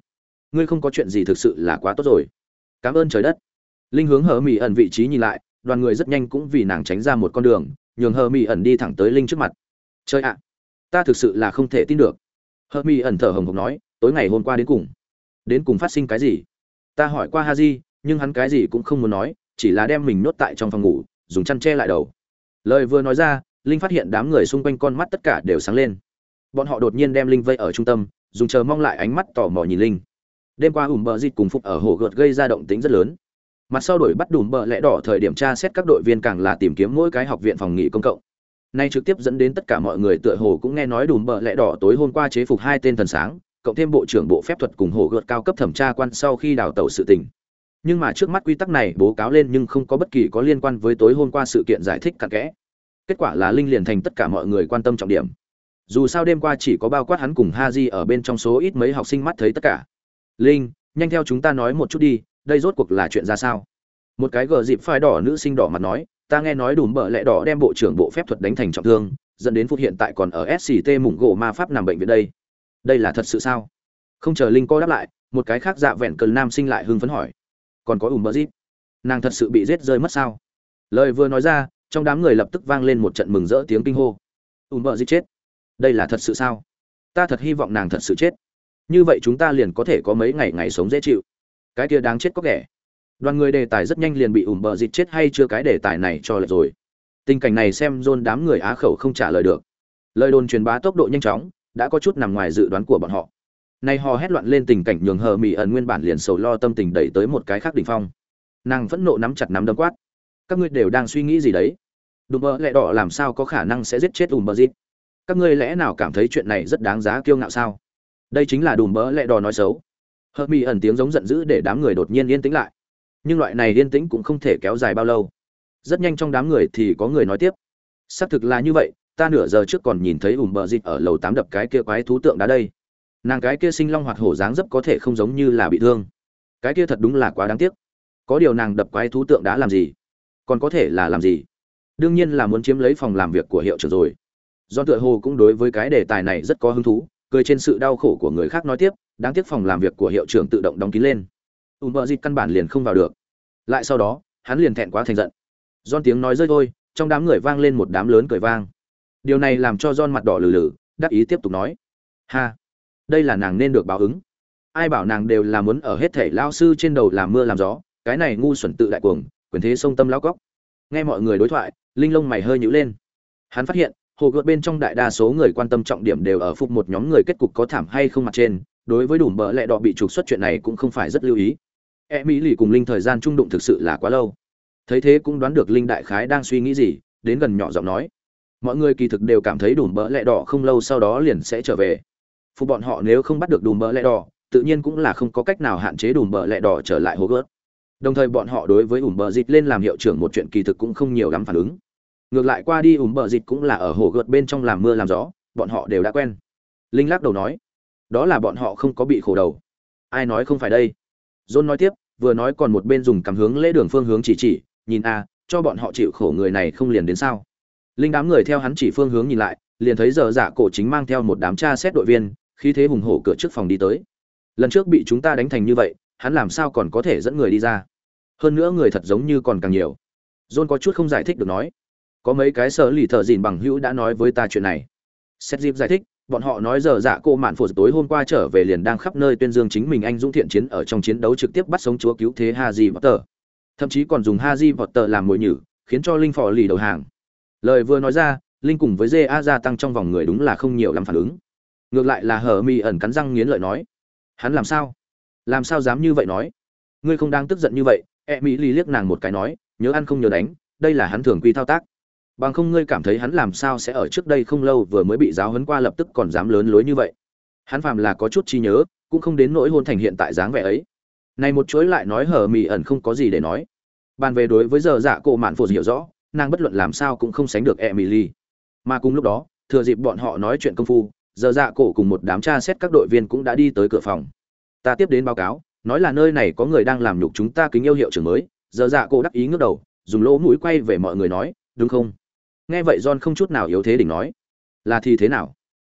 ngươi không có chuyện gì thực sự là quá tốt rồi. Cảm ơn trời đất. Linh hướng hờ mỹ ẩn vị trí nhìn lại, đoàn người rất nhanh cũng vì nàng tránh ra một con đường, nhường hờ mỹ ẩn đi thẳng tới linh trước mặt. Chơi ạ, ta thực sự là không thể tin được. Hờ mỹ ẩn thở hồng hộc nói, tối ngày hôm qua đến cùng. Đến cùng phát sinh cái gì? Ta hỏi qua ha di nhưng hắn cái gì cũng không muốn nói, chỉ là đem mình nhốt tại trong phòng ngủ, dùng chăn che lại đầu. Lời vừa nói ra, linh phát hiện đám người xung quanh con mắt tất cả đều sáng lên. Bọn họ đột nhiên đem linh vây ở trung tâm dùng chờ mong lại ánh mắt tò mò nhìn linh. Đêm qua ủm bờ dịch cùng phục ở hồ gợt gây ra động tính rất lớn. Mặt sau đổi bắt đùm bờ lẽ đỏ thời điểm tra xét các đội viên càng là tìm kiếm mỗi cái học viện phòng nghỉ công cộng. Nay trực tiếp dẫn đến tất cả mọi người tựa hồ cũng nghe nói đùm bờ lẽ đỏ tối hôm qua chế phục hai tên thần sáng, cộng thêm bộ trưởng bộ phép thuật cùng hồ gợt cao cấp thẩm tra quan sau khi đào tẩu sự tình. Nhưng mà trước mắt quy tắc này bố cáo lên nhưng không có bất kỳ có liên quan với tối hôm qua sự kiện giải thích cặn kẽ. Kết quả là linh liền thành tất cả mọi người quan tâm trọng điểm dù sao đêm qua chỉ có bao quát hắn cùng ha di ở bên trong số ít mấy học sinh mắt thấy tất cả. Linh, nhanh theo chúng ta nói một chút đi, đây rốt cuộc là chuyện ra sao? Một cái gờ dịp phai đỏ nữ sinh đỏ mặt nói, ta nghe nói đùm bợ lẹ đỏ đem bộ trưởng bộ phép thuật đánh thành trọng thương, dẫn đến phút hiện tại còn ở sct mủng gỗ ma pháp nằm bệnh viện đây. Đây là thật sự sao? Không chờ linh co đáp lại, một cái khác dạ vẹn cần nam sinh lại hưng phấn hỏi. Còn có ủng bợ dịp? Nàng thật sự bị giết rơi mất sao? Lời vừa nói ra, trong đám người lập tức vang lên một trận mừng rỡ tiếng kinh hô. Ùm bợ dịp chết đây là thật sự sao? Ta thật hy vọng nàng thật sự chết. Như vậy chúng ta liền có thể có mấy ngày ngày sống dễ chịu. Cái kia đáng chết có kẻ đoàn người đề tài rất nhanh liền bị ủm bờ dịt chết hay chưa cái đề tài này cho lệch rồi. Tình cảnh này xem dôn đám người á khẩu không trả lời được. Lời đồn truyền bá tốc độ nhanh chóng, đã có chút nằm ngoài dự đoán của bọn họ. Nay họ hét loạn lên tình cảnh nhường hờ mỹ ẩn nguyên bản liền sầu lo tâm tình đẩy tới một cái khác đỉnh phong. Nàng phẫn nộ nắm chặt nắm đấm quát. Các ngươi đều đang suy nghĩ gì đấy? Đùm bơ lẹ đỏ làm sao có khả năng sẽ giết chết ùm bơ dịt? Các ngươi lẽ nào cảm thấy chuyện này rất đáng giá kiêu ngạo sao? Đây chính là đùm bỡ lẹ đò nói xấu. Hờ mỹ ẩn tiếng giống giận dữ để đám người đột nhiên yên tĩnh lại. Nhưng loại này yên tĩnh cũng không thể kéo dài bao lâu. Rất nhanh trong đám người thì có người nói tiếp. Xác thực là như vậy, ta nửa giờ trước còn nhìn thấy ùm bờ dịt ở lầu tám đập cái kia quái thú tượng đá đây. Nàng cái kia sinh long hoạt hổ dáng dấp có thể không giống như là bị thương. Cái kia thật đúng là quá đáng tiếc. Có điều nàng đập quái thú tượng đá làm gì? Còn có thể là làm gì? Đương nhiên là muốn chiếm lấy phòng làm việc của hiệu trưởng rồi do tựa hồ cũng đối với cái đề tài này rất có hứng thú, cười trên sự đau khổ của người khác nói tiếp, đáng tiếc phòng làm việc của hiệu trưởng tự động đóng kín lên. Ùm vợ dịp căn bản liền không vào được. Lại sau đó, hắn liền thẹn quá thành giận. Don tiếng nói rơi thôi, trong đám người vang lên một đám lớn cười vang. Điều này làm cho don mặt đỏ lử lử đắc ý tiếp tục nói, ha, đây là nàng nên được báo ứng. Ai bảo nàng đều là muốn ở hết thể lao sư trên đầu làm mưa làm gió, cái này ngu xuẩn tự đại cuồng, quyền thế sông tâm lao cóc. Nghe mọi người đối thoại, linh lông mày hơi nhữ lên. Hắn phát hiện hồ gợt bên trong đại đa số người quan tâm trọng điểm đều ở phục một nhóm người kết cục có thảm hay không mặt trên, đối với đủ bợ lẹ đỏ bị trục xuất chuyện này cũng không phải rất lưu ý. E mỹ lì cùng linh thời gian trung đụng thực sự là quá lâu. Thấy thế cũng đoán được linh đại khái đang suy nghĩ gì, đến gần nhỏ giọng nói. Mọi người kỳ thực đều cảm thấy đủ bợ lẹ đỏ không lâu sau đó liền sẽ trở về. Phục bọn họ nếu không bắt được đủ bợ lẹ đỏ, tự nhiên cũng là không có cách nào hạn chế đủ bợ lẹ đỏ trở lại hồ gợt. Đồng thời bọn họ đối với ủ bờ dịch lên làm hiệu trưởng một chuyện kỳ thực cũng không nhiều lắm phản ứng ngược lại qua đi ủ bờ dịch cũng là ở hồ gợt bên trong làm mưa làm gió, bọn họ đều đã quen. Linh lắc đầu nói, đó là bọn họ không có bị khổ đầu. Ai nói không phải đây? John nói tiếp, vừa nói còn một bên dùng cảm hướng lễ đường phương hướng chỉ chỉ, nhìn a cho bọn họ chịu khổ người này không liền đến sao? Linh đám người theo hắn chỉ phương hướng nhìn lại, liền thấy giờ giả cổ chính mang theo một đám cha xét đội viên khi thế hùng hổ cửa trước phòng đi tới. Lần trước bị chúng ta đánh thành như vậy, hắn làm sao còn có thể dẫn người đi ra? Hơn nữa người thật giống như còn càng nhiều. John có chút không giải thích được nói có mấy cái sở lì thợ dìn bằng hữu đã nói với ta chuyện này. Xét dịp giải thích, bọn họ nói giờ dạ cô mạn phụ tối hôm qua trở về liền đang khắp nơi tuyên dương chính mình anh dũng thiện chiến ở trong chiến đấu trực tiếp bắt sống chúa cứu thế haji potter. Thậm chí còn dùng haji potter làm mồi nhử, khiến cho linh phò lì đầu hàng. Lời vừa nói ra, linh cùng với ja gia tăng trong vòng người đúng là không nhiều lắm phản ứng. Ngược lại là Hở mi ẩn cắn răng nghiến lợi nói, hắn làm sao? Làm sao dám như vậy nói? Ngươi không đang tức giận như vậy. E mỹ li liếc nàng một cái nói, nhớ ăn không nhớ đánh, đây là hắn thường quy thao tác bằng không ngươi cảm thấy hắn làm sao sẽ ở trước đây không lâu vừa mới bị giáo huấn qua lập tức còn dám lớn lối như vậy. Hắn phàm là có chút chi nhớ, cũng không đến nỗi hôn thành hiện tại dáng vẻ ấy. Này một chuỗi lại nói hở mì ẩn không có gì để nói. Bàn về đối với giờ dạ cổ mạn phụt hiểu rõ, nàng bất luận làm sao cũng không sánh được emily. Mà cùng lúc đó, thừa dịp bọn họ nói chuyện công phu, giờ dạ cổ cùng một đám tra xét các đội viên cũng đã đi tới cửa phòng. Ta tiếp đến báo cáo, nói là nơi này có người đang làm nhục chúng ta kính yêu hiệu trưởng mới. Giờ dạ cổ đắc ý ngước đầu, dùng lỗ mũi quay về mọi người nói, đúng không? Nghe vậy john không chút nào yếu thế đỉnh nói, là thì thế nào?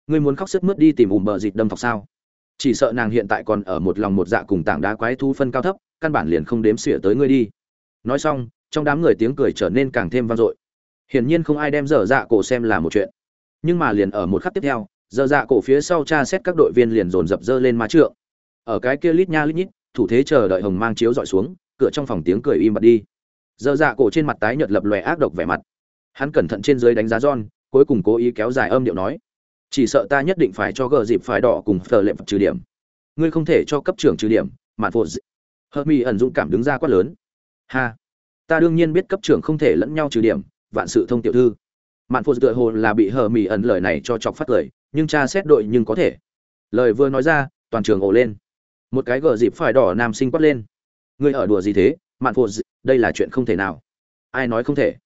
Ngươi muốn khóc sức mướt đi tìm ùm bờ dịt đâm thọc sao? Chỉ sợ nàng hiện tại còn ở một lòng một dạ cùng tảng đá quái thu phân cao thấp, căn bản liền không đếm xỉa tới ngươi đi. Nói xong, trong đám người tiếng cười trở nên càng thêm vang dội. Hiển nhiên không ai đem dở dạ cổ xem là một chuyện. Nhưng mà liền ở một khắc tiếp theo, dở dạ cổ phía sau tra xét các đội viên liền dồn dập dơ lên má trượng. Ở cái kia lít nha lít nhít, thủ thế chờ đợi hồng mang chiếu dọi xuống, cửa trong phòng tiếng cười im bặt đi. Dở dạ cổ trên mặt tái nhợt lập lòe ác độc vẻ mặt hắn cẩn thận trên dưới đánh giá john cuối cùng cố ý kéo dài âm điệu nói chỉ sợ ta nhất định phải cho gờ dịp phải đỏ cùng phờ lệm trừ điểm. Ngươi không thể cho cấp trưởng trừ điểm mạn phụ hợp mi ẩn dũng cảm đứng ra quát lớn ha! Ta đương nhiên biết cấp trưởng không thể lẫn nhau trừ điểm vạn sự thông tiểu thư. Mạn phụ tựa hồ là bị hờ mi ẩn lời này cho chọc phát lời, nhưng cha xét đội nhưng có thể. Lời vừa nói ra toàn trường ồ lên. Một cái gờ dịp phải đỏ nam sinh quát lên ngươi ở đùa gì thế mạn phụ đây là chuyện không thể nào. Ai nói không thể?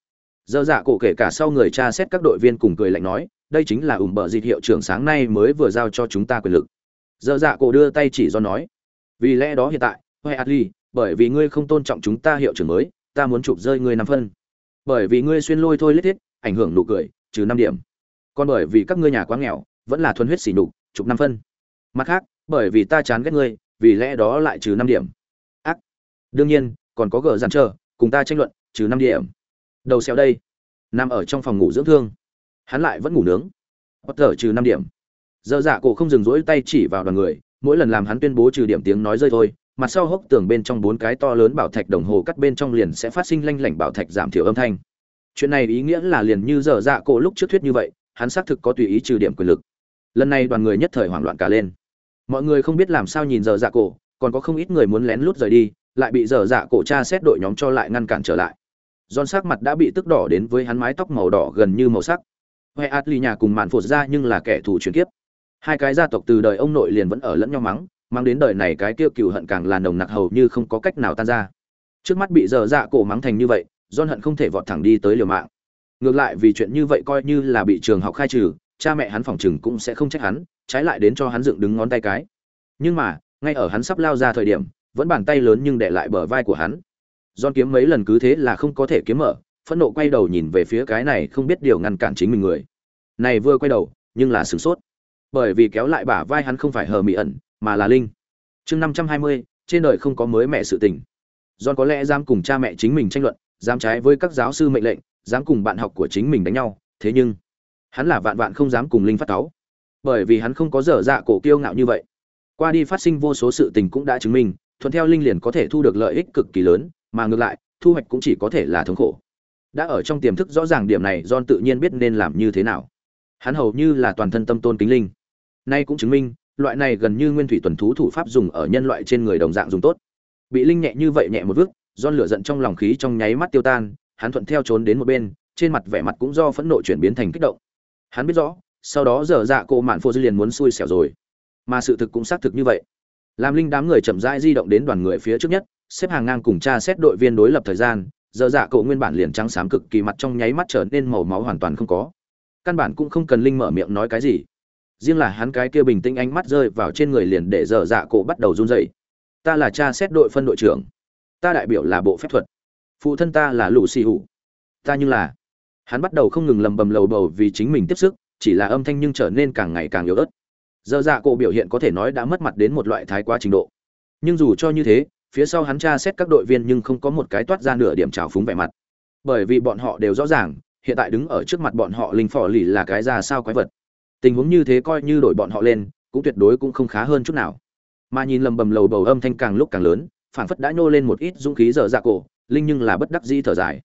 Giờ dạ cổ kể cả sau người tra xét các đội viên cùng cười lạnh nói, đây chính là ủng bờ dịch hiệu trưởng sáng nay mới vừa giao cho chúng ta quyền lực. Giờ dạ cổ đưa tay chỉ do nói, vì lẽ đó hiện tại, Hoè Atli, bởi vì ngươi không tôn trọng chúng ta hiệu trưởng mới, ta muốn chụp rơi ngươi năm phân. Bởi vì ngươi xuyên lôi thôi lết thiết, ảnh hưởng nụ cười, trừ năm điểm. Còn bởi vì các ngươi nhà quá nghèo, vẫn là thuần huyết xỉ nhục, chụp năm phân. Mặt khác, bởi vì ta chán ghét ngươi, vì lẽ đó lại trừ năm điểm. Ác. Đương nhiên, còn có gở giàn chờ, cùng ta tranh luận, trừ năm điểm đầu xéo đây. Nằm ở trong phòng ngủ dưỡng thương. Hắn lại vẫn ngủ nướng. Bất thở trừ năm điểm. Dơ dạ cổ không dừng rỗi tay chỉ vào đoàn người, mỗi lần làm hắn tuyên bố trừ điểm tiếng nói rơi thôi, mặt sau hốc tường bên trong bốn cái to lớn bảo thạch đồng hồ cắt bên trong liền sẽ phát sinh lanh lảnh bảo thạch giảm thiểu âm thanh. Chuyện này ý nghĩa là liền như dở dạ cổ lúc trước thuyết như vậy, hắn xác thực có tùy ý trừ điểm quyền lực. Lần này đoàn người nhất thời hoảng loạn cả lên. Mọi người không biết làm sao nhìn dở dạ cổ, còn có không ít người muốn lén lút rời đi, lại bị dở dạ cổ tra xét đội nhóm cho lại ngăn cản trở lại. Giòn sắc mặt đã bị tức đỏ đến với hắn mái tóc màu đỏ gần như màu sắc. Hoè Atli nhà cùng mạn phụt ra nhưng là kẻ thù chuyển kiếp. Hai cái gia tộc từ đời ông nội liền vẫn ở lẫn nhau mắng, mang đến đời này cái tiêu cựu hận càng là nồng nặc hầu như không có cách nào tan ra. Trước mắt bị dở dạ cổ mắng thành như vậy, Giòn hận không thể vọt thẳng đi tới liều mạng. Ngược lại vì chuyện như vậy coi như là bị trường học khai trừ, cha mẹ hắn phòng chừng cũng sẽ không trách hắn, trái lại đến cho hắn dựng đứng ngón tay cái. Nhưng mà, ngay ở hắn sắp lao ra thời điểm, vẫn bàn tay lớn nhưng để lại bờ vai của hắn Giòn kiếm mấy lần cứ thế là không có thể kiếm mở, phẫn nộ quay đầu nhìn về phía cái này không biết điều ngăn cản chính mình người. Này vừa quay đầu, nhưng là sửng sốt. Bởi vì kéo lại bả vai hắn không phải hờ mị ẩn, mà là linh. Chương năm trăm hai mươi, trên đời không có mới mẹ sự tình. Giòn có lẽ dám cùng cha mẹ chính mình tranh luận, dám trái với các giáo sư mệnh lệnh, dám cùng bạn học của chính mình đánh nhau, thế nhưng, hắn là vạn vạn không dám cùng linh phát cáu. Bởi vì hắn không có dở dạ cổ kiêu ngạo như vậy. Qua đi phát sinh vô số sự tình cũng đã chứng minh, thuận theo linh liền có thể thu được lợi ích cực kỳ lớn mà ngược lại, thu hoạch cũng chỉ có thể là thống khổ. Đã ở trong tiềm thức rõ ràng điểm này Don tự nhiên biết nên làm như thế nào. Hắn hầu như là toàn thân tâm tôn kính linh. Nay cũng chứng minh, loại này gần như nguyên thủy tuần thú thủ pháp dùng ở nhân loại trên người đồng dạng dùng tốt. Bị linh nhẹ như vậy nhẹ một vước Don lửa giận trong lòng khí trong nháy mắt tiêu tan, hắn thuận theo trốn đến một bên, trên mặt vẻ mặt cũng do phẫn nộ chuyển biến thành kích động. Hắn biết rõ, sau đó giờ dạ cô mạn phô dư liền muốn xui xẻo rồi. Mà sự thực cũng xác thực như vậy. Làm linh đám người chậm rãi di động đến đoàn người phía trước nhất xếp hàng ngang cùng cha xét đội viên đối lập thời gian, giờ dạ cậu nguyên bản liền trắng xám cực kỳ mặt trong nháy mắt trở nên màu máu hoàn toàn không có. Căn bản cũng không cần linh mở miệng nói cái gì. Riêng là hắn cái kia bình tĩnh ánh mắt rơi vào trên người liền để giờ dạ cậu bắt đầu run rẩy. Ta là cha xét đội phân đội trưởng. Ta đại biểu là bộ phép thuật. Phụ thân ta là lũ xì hủ ta như là. Hắn bắt đầu không ngừng lầm bầm lầu bầu vì chính mình tiếp sức, chỉ là âm thanh nhưng trở nên càng ngày càng yếu ớt. Giờ dạ cổ biểu hiện có thể nói đã mất mặt đến một loại thái quá trình độ. Nhưng dù cho như thế phía sau hắn tra xét các đội viên nhưng không có một cái toát ra nửa điểm trào phúng vẻ mặt. Bởi vì bọn họ đều rõ ràng, hiện tại đứng ở trước mặt bọn họ linh phò lì là cái ra sao quái vật. Tình huống như thế coi như đổi bọn họ lên, cũng tuyệt đối cũng không khá hơn chút nào. Mà nhìn lầm bầm lầu bầu âm thanh càng lúc càng lớn, phảng phất đã nhô lên một ít dũng khí dở dạ cổ, linh nhưng là bất đắc dĩ thở dài.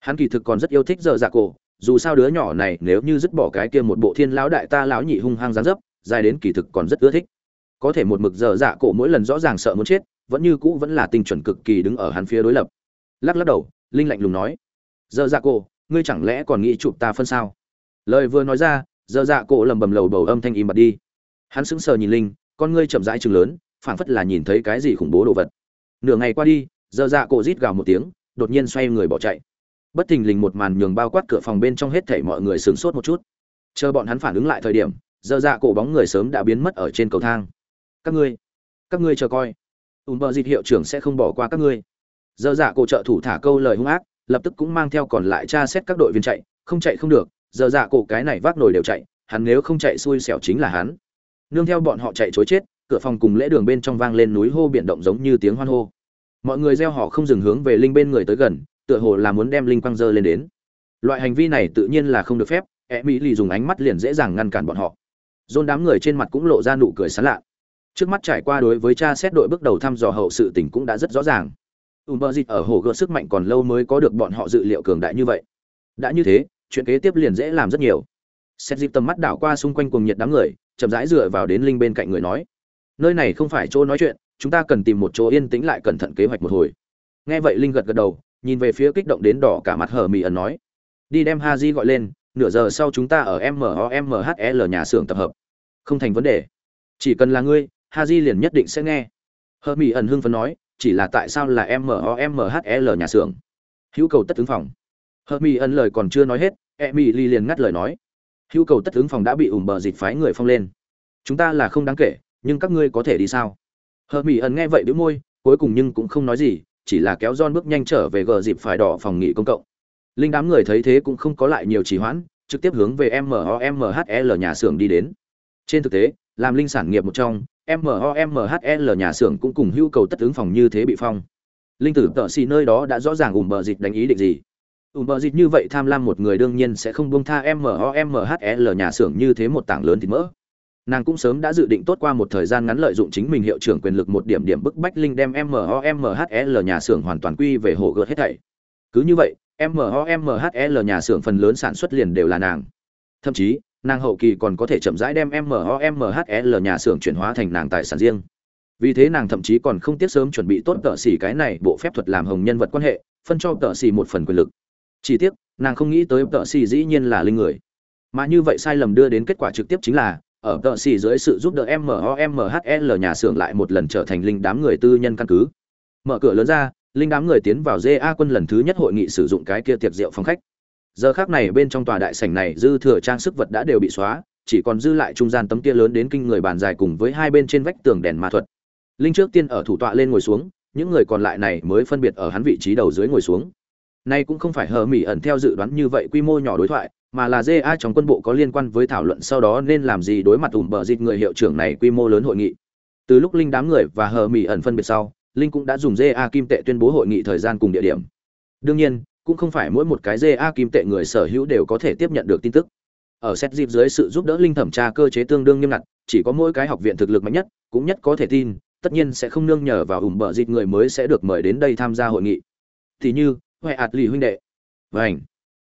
Hắn kỳ thực còn rất yêu thích dở dạ cổ, dù sao đứa nhỏ này nếu như dứt bỏ cái kia một bộ thiên lão đại ta lão nhị hung hăng gián dấp, dài đến kỳ thực còn rất ưa thích. Có thể một mực dở dạ cổ mỗi lần rõ ràng sợ muốn chết vẫn như cũ vẫn là tinh chuẩn cực kỳ đứng ở hắn phía đối lập. Lắc lắc đầu, linh lạnh lùng nói dơ dạ cổ, ngươi chẳng lẽ còn nghĩ chụp ta phân sao? Lời vừa nói ra dơ dạ cổ lầm bầm lầu bầu âm thanh im bặt đi. Hắn sững sờ nhìn linh, con ngươi chậm rãi chừng lớn, phảng phất là nhìn thấy cái gì khủng bố đồ vật. Nửa ngày qua đi dơ dạ cổ rít gào một tiếng, đột nhiên xoay người bỏ chạy. Bất thình lình một màn nhường bao quát cửa phòng bên trong hết thảy mọi người sửng sốt một chút. Chờ bọn hắn phản ứng lại thời điểm dơ dạ cổ bóng người sớm đã biến mất ở trên cầu thang. Các ngươi các ngươi chờ coi ùm bờ dịt hiệu trưởng sẽ không bỏ qua các ngươi. Dơ dạ cổ trợ thủ thả câu lời hung ác, lập tức cũng mang theo còn lại tra xét các đội viên chạy. Không chạy không được dơ dạ cổ cái này vác nổi đều chạy, hắn nếu không chạy xui xẻo chính là hắn. Nương theo bọn họ chạy chối chết, cửa phòng cùng lễ đường bên trong vang lên núi hô biển động giống như tiếng hoan hô. Mọi người gieo họ không dừng hướng về linh bên người tới gần, tựa hồ là muốn đem linh quang dơ lên đến. Loại hành vi này tự nhiên là không được phép e mỹ lì dùng ánh mắt liền dễ dàng ngăn cản bọn họ. Dôn đám người trên mặt cũng lộ ra nụ cười sán lạ trước mắt trải qua đối với cha xét đội bước đầu thăm dò hậu sự tình cũng đã rất rõ ràng. U mơ dịt ở hồ gợt sức mạnh còn lâu mới có được bọn họ dự liệu cường đại như vậy. Đã như thế, chuyện kế tiếp liền dễ làm rất nhiều. Xét dịp tầm mắt đảo qua xung quanh cùng nhiệt đám người, chậm rãi dựa vào đến linh bên cạnh người nói, nơi này không phải chỗ nói chuyện, chúng ta cần tìm một chỗ yên tĩnh lại cẩn thận kế hoạch một hồi. Nghe vậy linh gật gật đầu, nhìn về phía kích động đến đỏ cả mặt hở mỹ ẩn nói, đi đem ha di gọi lên, nửa giờ sau chúng ta ở mohmhl nhà xưởng tập hợp. Không thành vấn đề. Chỉ cần là ngươi ha di liền nhất định sẽ nghe. Hở Mỹ ẩn hưng phấn nói chỉ là tại sao là M M H E L nhà xưởng? Hữu cầu tất ứng phòng. Hở Mỹ ẩn lời còn chưa nói hết e mỹ ly liền ngắt lời nói. Hữu cầu tất ứng phòng đã bị ủm bờ dịch phái người phong lên. Chúng ta là không đáng kể nhưng các ngươi có thể đi sao? Hờ mỹ ẩn nghe vậy đĩu môi cuối cùng nhưng cũng không nói gì chỉ là kéo don bước nhanh trở về gờ dịp phải đỏ phòng nghỉ công cộng. Linh đám người thấy thế cũng không có lại nhiều trì hoãn, trực tiếp hướng về MOMHL nhà xưởng đi đến. Trên thực tế, làm linh sản nghiệp một trong, MOMHL nhà xưởng cũng cùng hưu cầu tất ứng phòng như thế bị phong. Linh tử tợ xì nơi đó đã rõ ràng ủng bờ dịch đánh ý định gì. Ủng bờ dịch như vậy tham lam một người đương nhiên sẽ không buông tha MOMHL nhà xưởng như thế một tảng lớn thịt mỡ nàng cũng sớm đã dự định tốt qua một thời gian ngắn lợi dụng chính mình hiệu trưởng quyền lực một điểm điểm bức bách linh đem MOMHL nhà xưởng hoàn toàn quy về hộ gợt hết thảy. Cứ như vậy, MOMHL nhà xưởng phần lớn sản xuất liền đều là nàng. Thậm chí, nàng hậu kỳ còn có thể chậm rãi đem MOMHL nhà xưởng chuyển hóa thành nàng tài sản riêng. Vì thế nàng thậm chí còn không tiếc sớm chuẩn bị tốt tợ xỉ cái này bộ phép thuật làm hồng nhân vật quan hệ, phân cho tợ xỉ một phần quyền lực. Chỉ tiếc, nàng không nghĩ tới tợ xỉ dĩ nhiên là linh người. Mà như vậy sai lầm đưa đến kết quả trực tiếp chính là ở tợ xì dưới sự giúp đỡ MOMHL nhà xưởng lại một lần trở thành linh đám người tư nhân căn cứ. Mở cửa lớn ra, linh đám người tiến vào GA quân lần thứ nhất hội nghị sử dụng cái kia tiệc rượu phòng khách. Giờ khác này bên trong tòa đại sảnh này dư thừa trang sức vật đã đều bị xóa, chỉ còn dư lại trung gian tấm kia lớn đến kinh người bàn dài cùng với hai bên trên vách tường đèn ma thuật. linh trước tiên ở thủ tọa lên ngồi xuống những người còn lại này mới phân biệt ở hắn vị trí đầu dưới ngồi xuống. Nay cũng không phải hờ mỹ ẩn theo dự đoán như vậy quy mô nhỏ đối thoại mà là ja trong quân bộ có liên quan với thảo luận sau đó nên làm gì đối mặt ủn bờ dịt người hiệu trưởng này quy mô lớn hội nghị. Từ lúc linh đám người và hờ mỹ ẩn phân biệt sau linh cũng đã dùng ja kim tệ tuyên bố hội nghị thời gian cùng địa điểm. Đương nhiên cũng không phải mỗi một cái GA kim tệ người sở hữu đều có thể tiếp nhận được tin tức. Ở xét dịp dưới sự giúp đỡ linh thẩm tra cơ chế tương đương nghiêm ngặt, chỉ có mỗi cái học viện thực lực mạnh nhất, cũng nhất có thể tin, tất nhiên sẽ không nương nhờ vào ủng bợ dịp người mới sẽ được mời đến đây tham gia hội nghị. Thì như, huệ ạt lì huynh đệ. Vảnh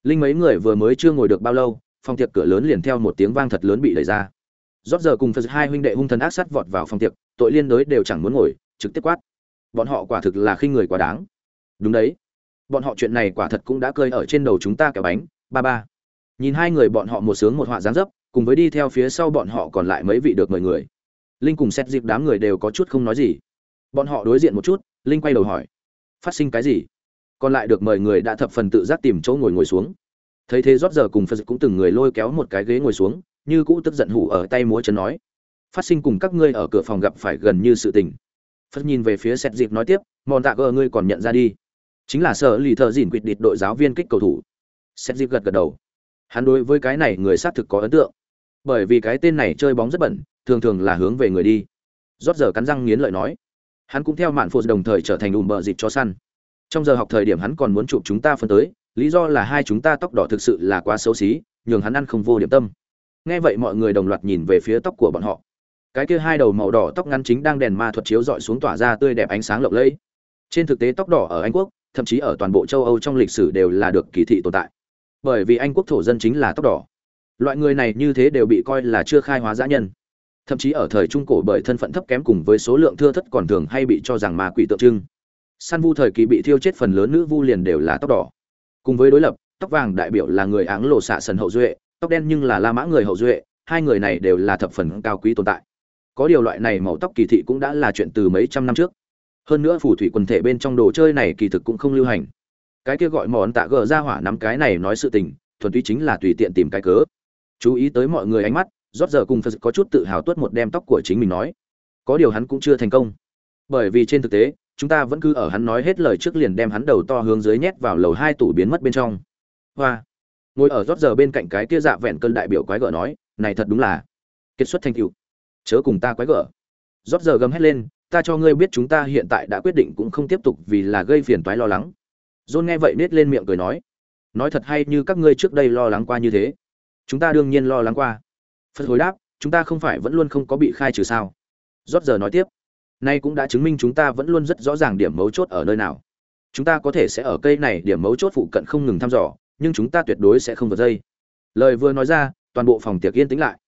linh mấy người vừa mới chưa ngồi được bao lâu, phòng tiệc cửa lớn liền theo một tiếng vang thật lớn bị đẩy ra. Rốt giờ cùng phật hai huynh đệ hung thần ác sát vọt vào phòng tiệc, tội liên đối đều chẳng muốn ngồi, trực tiếp quát. Bọn họ quả thực là khi người quá đáng. Đúng đấy bọn họ chuyện này quả thật cũng đã cơi ở trên đầu chúng ta kéo bánh, ba ba. Nhìn hai người bọn họ một sướng một họa dáng dấp, cùng với đi theo phía sau bọn họ còn lại mấy vị được mời người. Linh cùng xét dịp đám người đều có chút không nói gì. Bọn họ đối diện một chút, linh quay đầu hỏi, phát sinh cái gì? Còn lại được mời người đã thập phần tự giác tìm chỗ ngồi ngồi xuống. Thấy thế rót giờ cùng phật cũng từng người lôi kéo một cái ghế ngồi xuống, như cũ tức giận hủ ở tay múa chân nói, phát sinh cùng các ngươi ở cửa phòng gặp phải gần như sự tình. Phật nhìn về phía xét dịp nói tiếp mòn tạ gờ ngươi còn nhận ra đi chính là sợ lì thợ dỉn quỵt địt đội giáo viên kích cầu thủ. Xét dịp gật gật đầu. Hắn đối với cái này người xác thực có ấn tượng. Bởi vì cái tên này chơi bóng rất bẩn, thường thường là hướng về người đi. Rót giờ cắn răng nghiến lợi nói. Hắn cũng theo mạn phụ đồng thời trở thành ùm bợ dịp cho săn. Trong giờ học thời điểm hắn còn muốn chụp chúng ta phân tới, lý do là hai chúng ta tóc đỏ thực sự là quá xấu xí, nhường hắn ăn không vô điểm tâm. Nghe vậy mọi người đồng loạt nhìn về phía tóc của bọn họ. Cái kia hai đầu màu đỏ tóc ngắn chính đang đèn ma thuật chiếu dọi xuống tỏa ra tươi đẹp ánh sáng lộng lẫy. Trên thực tế tóc đỏ ở anh quốc thậm chí ở toàn bộ châu âu trong lịch sử đều là được kỳ thị tồn tại. Bởi vì anh quốc thổ dân chính là tóc đỏ. Loại người này như thế đều bị coi là chưa khai hóa dã nhân. Thậm chí ở thời trung cổ bởi thân phận thấp kém cùng với số lượng thưa thất còn thường hay bị cho rằng ma quỷ tượng trưng. Săn vu thời kỳ bị thiêu chết phần lớn nữ vu liền đều là tóc đỏ. Cùng với đối lập, tóc vàng đại biểu là người áng lộ xạ sần hậu duệ, tóc đen nhưng là la mã người hậu duệ, hai người này đều là thập phần cao quý tồn tại. Có điều loại này màu tóc kỳ thị cũng đã là chuyện từ mấy trăm năm trước hơn nữa phù thủy quần thể bên trong đồ chơi này kỳ thực cũng không lưu hành. Cái kia gọi món tạ gờ ra hỏa nắm cái này nói sự tình, thuần túy chính là tùy tiện tìm cái cớ. Chú ý tới mọi người ánh mắt, rót giờ cùng phật có chút tự hào tuốt một đem tóc của chính mình nói. Có điều hắn cũng chưa thành công. Bởi vì trên thực tế, chúng ta vẫn cứ ở hắn nói hết lời trước liền đem hắn đầu to hướng dưới nhét vào lầu hai tủ biến mất bên trong. Hoa. Ngồi ở rót giờ bên cạnh cái kia dạ vẹn cơn đại biểu quái gở nói, này thật đúng là kết xuất thành tựu. Chớ cùng ta quái gở. Rót giờ gầm hét lên ta cho ngươi biết chúng ta hiện tại đã quyết định cũng không tiếp tục vì là gây phiền toái lo lắng. John nghe vậy nết lên miệng cười nói nói thật hay như các ngươi trước đây lo lắng qua như thế? Chúng ta đương nhiên lo lắng qua. Phật hồi đáp, chúng ta không phải vẫn luôn không có bị khai trừ sao? Rót giờ nói tiếp, nay cũng đã chứng minh chúng ta vẫn luôn rất rõ ràng điểm mấu chốt ở nơi nào. Chúng ta có thể sẽ ở cây này điểm mấu chốt phụ cận không ngừng thăm dò, nhưng chúng ta tuyệt đối sẽ không vượt dây. Lời vừa nói ra, toàn bộ phòng tiệc yên tĩnh lại.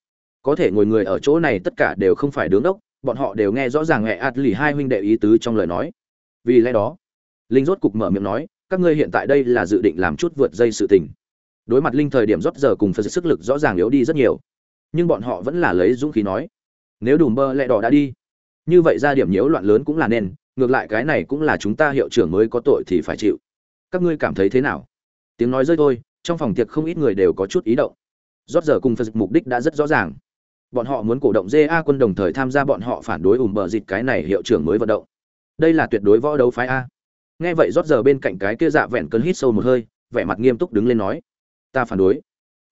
Có thể ngồi người ở chỗ này tất cả đều không phải đứng đốc bọn họ đều nghe rõ ràng hệ ạt lì hai huynh đệ ý tứ trong lời nói. Vì lẽ đó, linh rốt cục mở miệng nói, các ngươi hiện tại đây là dự định làm chút vượt dây sự tình. Đối mặt linh thời điểm rót giờ cùng phật sức lực rõ ràng yếu đi rất nhiều. Nhưng bọn họ vẫn là lấy dũng khí nói, nếu đùm bơ lẹ đỏ đã đi, như vậy ra điểm nhiễu loạn lớn cũng là nên, ngược lại cái này cũng là chúng ta hiệu trưởng mới có tội thì phải chịu. Các ngươi cảm thấy thế nào? Tiếng nói rơi thôi, trong phòng tiệc không ít người đều có chút ý động. Rót giờ cùng phật mục đích đã rất rõ ràng bọn họ muốn cổ động ja quân đồng thời tham gia bọn họ phản đối ủng bờ dịt cái này hiệu trưởng mới vận động. Đây là tuyệt đối võ đấu phái a. Nghe vậy rót giờ bên cạnh cái kia dạ vẹn cơn hít sâu một hơi, vẻ mặt nghiêm túc đứng lên nói, ta phản đối.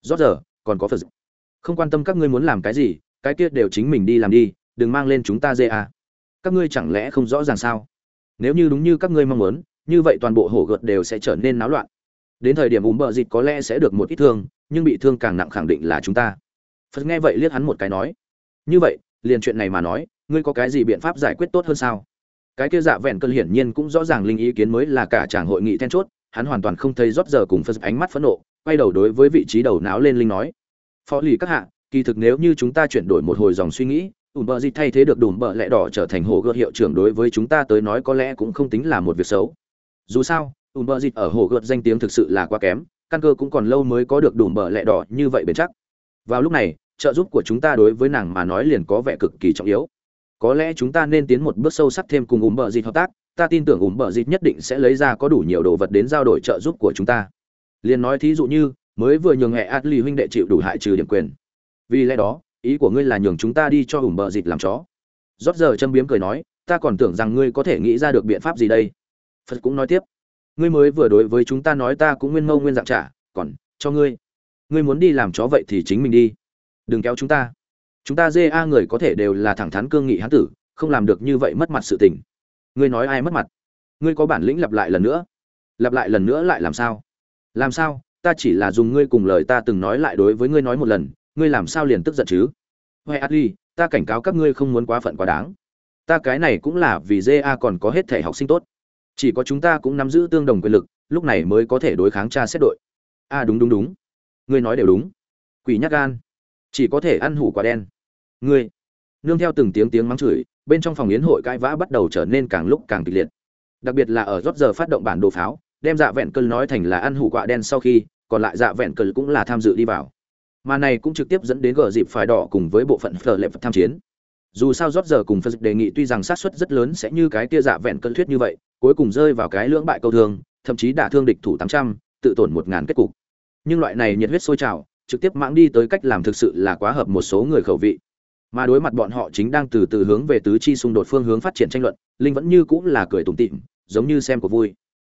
Rót giờ, còn có phật không quan tâm các ngươi muốn làm cái gì, cái kia đều chính mình đi làm đi, đừng mang lên chúng ta ja các ngươi chẳng lẽ không rõ ràng sao? Nếu như đúng như các ngươi mong muốn, như vậy toàn bộ hổ gợt đều sẽ trở nên náo loạn. Đến thời điểm ùm bờ dịt có lẽ sẽ được một ít thương, nhưng bị thương càng nặng khẳng định là chúng ta phật nghe vậy liếc hắn một cái nói, như vậy, liền chuyện này mà nói, ngươi có cái gì biện pháp giải quyết tốt hơn sao? Cái kia dạ vẹn cơn hiển nhiên cũng rõ ràng linh ý kiến mới là cả chàng hội nghị then chốt, hắn hoàn toàn không thấy rót giờ cùng phật ánh mắt phẫn nộ, quay đầu đối với vị trí đầu não lên linh nói, phó lì các hạ, kỳ thực nếu như chúng ta chuyển đổi một hồi dòng suy nghĩ ủn bờ gì thay thế được đùm bờ Lệ đỏ trở thành hồ gợt hiệu trưởng đối với chúng ta tới nói có lẽ cũng không tính là một việc xấu. Dù sao ủn bờ gì ở hồ gợt danh tiếng thực sự là quá kém, căn cơ cũng còn lâu mới có được đùm bờ Lệ đỏ như vậy bền chắc vào lúc này trợ giúp của chúng ta đối với nàng mà nói liền có vẻ cực kỳ trọng yếu. Có lẽ chúng ta nên tiến một bước sâu sắc thêm cùng ủn bờ dịt hợp tác. Ta tin tưởng ủn bờ dịt nhất định sẽ lấy ra có đủ nhiều đồ vật đến giao đổi trợ giúp của chúng ta. Liền nói thí dụ như mới vừa nhường hệ Atli huynh đệ chịu đủ hại trừ điểm quyền. Vì lẽ đó, ý của ngươi là nhường chúng ta đi cho ủng bờ dịt làm chó. rót giờ châm biếm cười nói, ta còn tưởng rằng ngươi có thể nghĩ ra được biện pháp gì đây. Phật cũng nói tiếp ngươi mới vừa đối với chúng ta nói ta cũng nguyên mâu nguyên dạng trả còn cho ngươi ngươi muốn đi làm chó vậy thì chính mình đi. Đừng kéo chúng ta. Chúng ta dê a người có thể đều là thẳng thắn cương nghị hán tử không làm được như vậy mất mặt sự tình. Ngươi nói ai mất mặt? Ngươi có bản lĩnh lặp lại lần nữa? Lặp lại lần nữa lại làm sao? Làm sao? Ta chỉ là dùng ngươi cùng lời ta từng nói lại đối với ngươi nói một lần ngươi làm sao liền tức giận chứ? Huệ adli ta cảnh cáo các ngươi không muốn quá phận quá đáng. Ta cái này cũng là vì ja còn có hết thể học sinh tốt. Chỉ có chúng ta cũng nắm giữ tương đồng quyền lực lúc này mới có thể đối kháng tra xét đội. A à, đúng đúng đúng ngươi nói đều đúng. Quỷ nhắc gan. Chỉ có thể ăn hủ quả đen. Ngươi. Nương theo từng tiếng tiếng mắng chửi, bên trong phòng yến hội cãi vã bắt đầu trở nên càng lúc càng kịch liệt. Đặc biệt là ở rót giờ phát động bản đồ pháo, đem dạ vẹn cơn nói thành là ăn hủ quả đen sau khi, còn lại dạ vẹn cơn cũng là tham dự đi vào. Mà này cũng trực tiếp dẫn đến gờ dịp phải đỏ cùng với bộ phận phở lệ tham chiến. Dù sao rót giờ cùng phật đề nghị tuy rằng sát suất rất lớn sẽ như cái tia dạ vẹn cơn thuyết như vậy, cuối cùng rơi vào cái lưỡng bại câu thương, thậm chí đả thương địch thủ tám trăm, tự tổn một ngàn kết cục nhưng loại này nhiệt huyết sôi trào, trực tiếp mãng đi tới cách làm thực sự là quá hợp một số người khẩu vị. Mà đối mặt bọn họ chính đang từ từ hướng về tứ chi xung đột phương hướng phát triển tranh luận, linh vẫn như cũng là cười tủm tỉm, giống như xem của vui.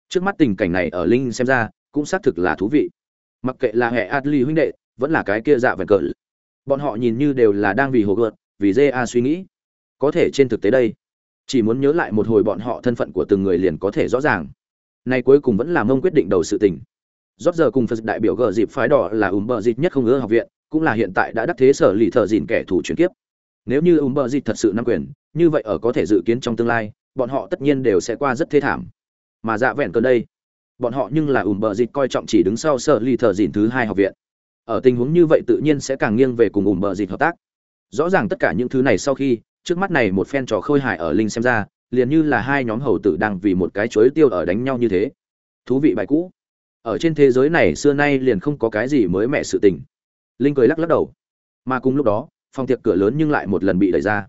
Trước mắt tình cảnh này ở linh xem ra, cũng xác thực là thú vị. Mặc kệ là hệ adli huynh đệ, vẫn là cái kia dạ vẹn cỡ. Bọn họ nhìn như đều là đang vì hồ gợt, vì ja suy nghĩ. Có thể trên thực tế đây, chỉ muốn nhớ lại một hồi bọn họ thân phận của từng người liền có thể rõ ràng. Nay cuối cùng vẫn là mông quyết định đầu sự tình rót giờ cùng phật đại biểu gờ dịp phái đỏ là ùm bờ dịp nhất không ưa học viện, cũng là hiện tại đã đắc thế sở lì thợ dìn kẻ thù chuyển kiếp. Nếu như ùm bờ dịp thật sự nắm quyền, như vậy ở có thể dự kiến trong tương lai, bọn họ tất nhiên đều sẽ qua rất thê thảm. Mà dạ vẹn cơn đây, bọn họ nhưng là ùm bờ dịp coi trọng chỉ đứng sau sở lì thợ dìn thứ hai học viện. Ở tình huống như vậy tự nhiên sẽ càng nghiêng về cùng ùm bờ dịp hợp tác. Rõ ràng tất cả những thứ này sau khi, trước mắt này một phen trò khôi hài ở linh xem ra, liền như là hai nhóm hầu tử đang vì một cái chuối tiêu ở đánh nhau như thế. Thú vị bài cũ ở trên thế giới này xưa nay liền không có cái gì mới mẻ sự tình. Linh cười lắc lắc đầu. Mà cùng lúc đó, phòng tiệc cửa lớn nhưng lại một lần bị đẩy ra.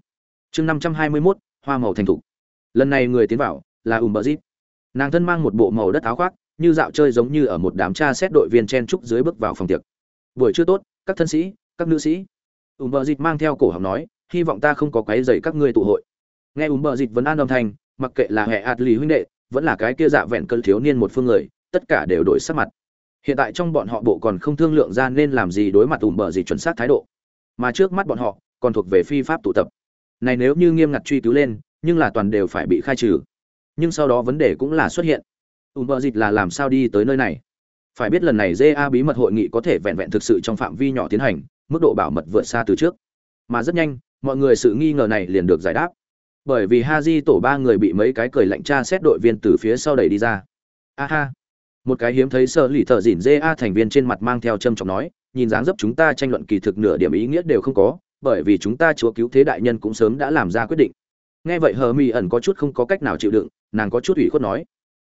Chương năm trăm hai mươi mốt, hoa màu thành thục. Lần này người tiến vào là ùm bờ zip nàng thân mang một bộ màu đất áo khoác, như dạo chơi giống như ở một đám cha xét đội viên chen trúc dưới bước vào phòng tiệc. Buổi trưa tốt, các thân sĩ, các nữ sĩ. Ùm bờ dịt mang theo cổ học nói, hy vọng ta không có quấy dày các ngươi tụ hội. Nghe ùm bờ dịt vẫn an âm thanh, mặc kệ là hệ ạt lì huynh đệ, vẫn là cái kia dạ vẹn cơn thiếu niên một phương người tất cả đều đổi sắc mặt. Hiện tại trong bọn họ bộ còn không thương lượng ra nên làm gì đối mặt ùm bờ gì chuẩn xác thái độ. Mà trước mắt bọn họ còn thuộc về phi pháp tụ tập. Này nếu như nghiêm ngặt truy cứu lên, nhưng là toàn đều phải bị khai trừ. Nhưng sau đó vấn đề cũng là xuất hiện. Ùm bờ dịch là làm sao đi tới nơi này? Phải biết lần này ja bí mật hội nghị có thể vẹn vẹn thực sự trong phạm vi nhỏ tiến hành, mức độ bảo mật vượt xa từ trước. Mà rất nhanh, mọi người sự nghi ngờ này liền được giải đáp. Bởi vì haji tổ ba người bị mấy cái cười lạnh tra xét đội viên từ phía sau đẩy đi ra. Aha một cái hiếm thấy sơ lì thợ dỉn ja thành viên trên mặt mang theo châm trọng nói, nhìn dáng dấp chúng ta tranh luận kỳ thực nửa điểm ý nghĩa đều không có, bởi vì chúng ta chúa cứu thế đại nhân cũng sớm đã làm ra quyết định. Nghe vậy hờ mi ẩn có chút không có cách nào chịu đựng, nàng có chút ủy khuất nói,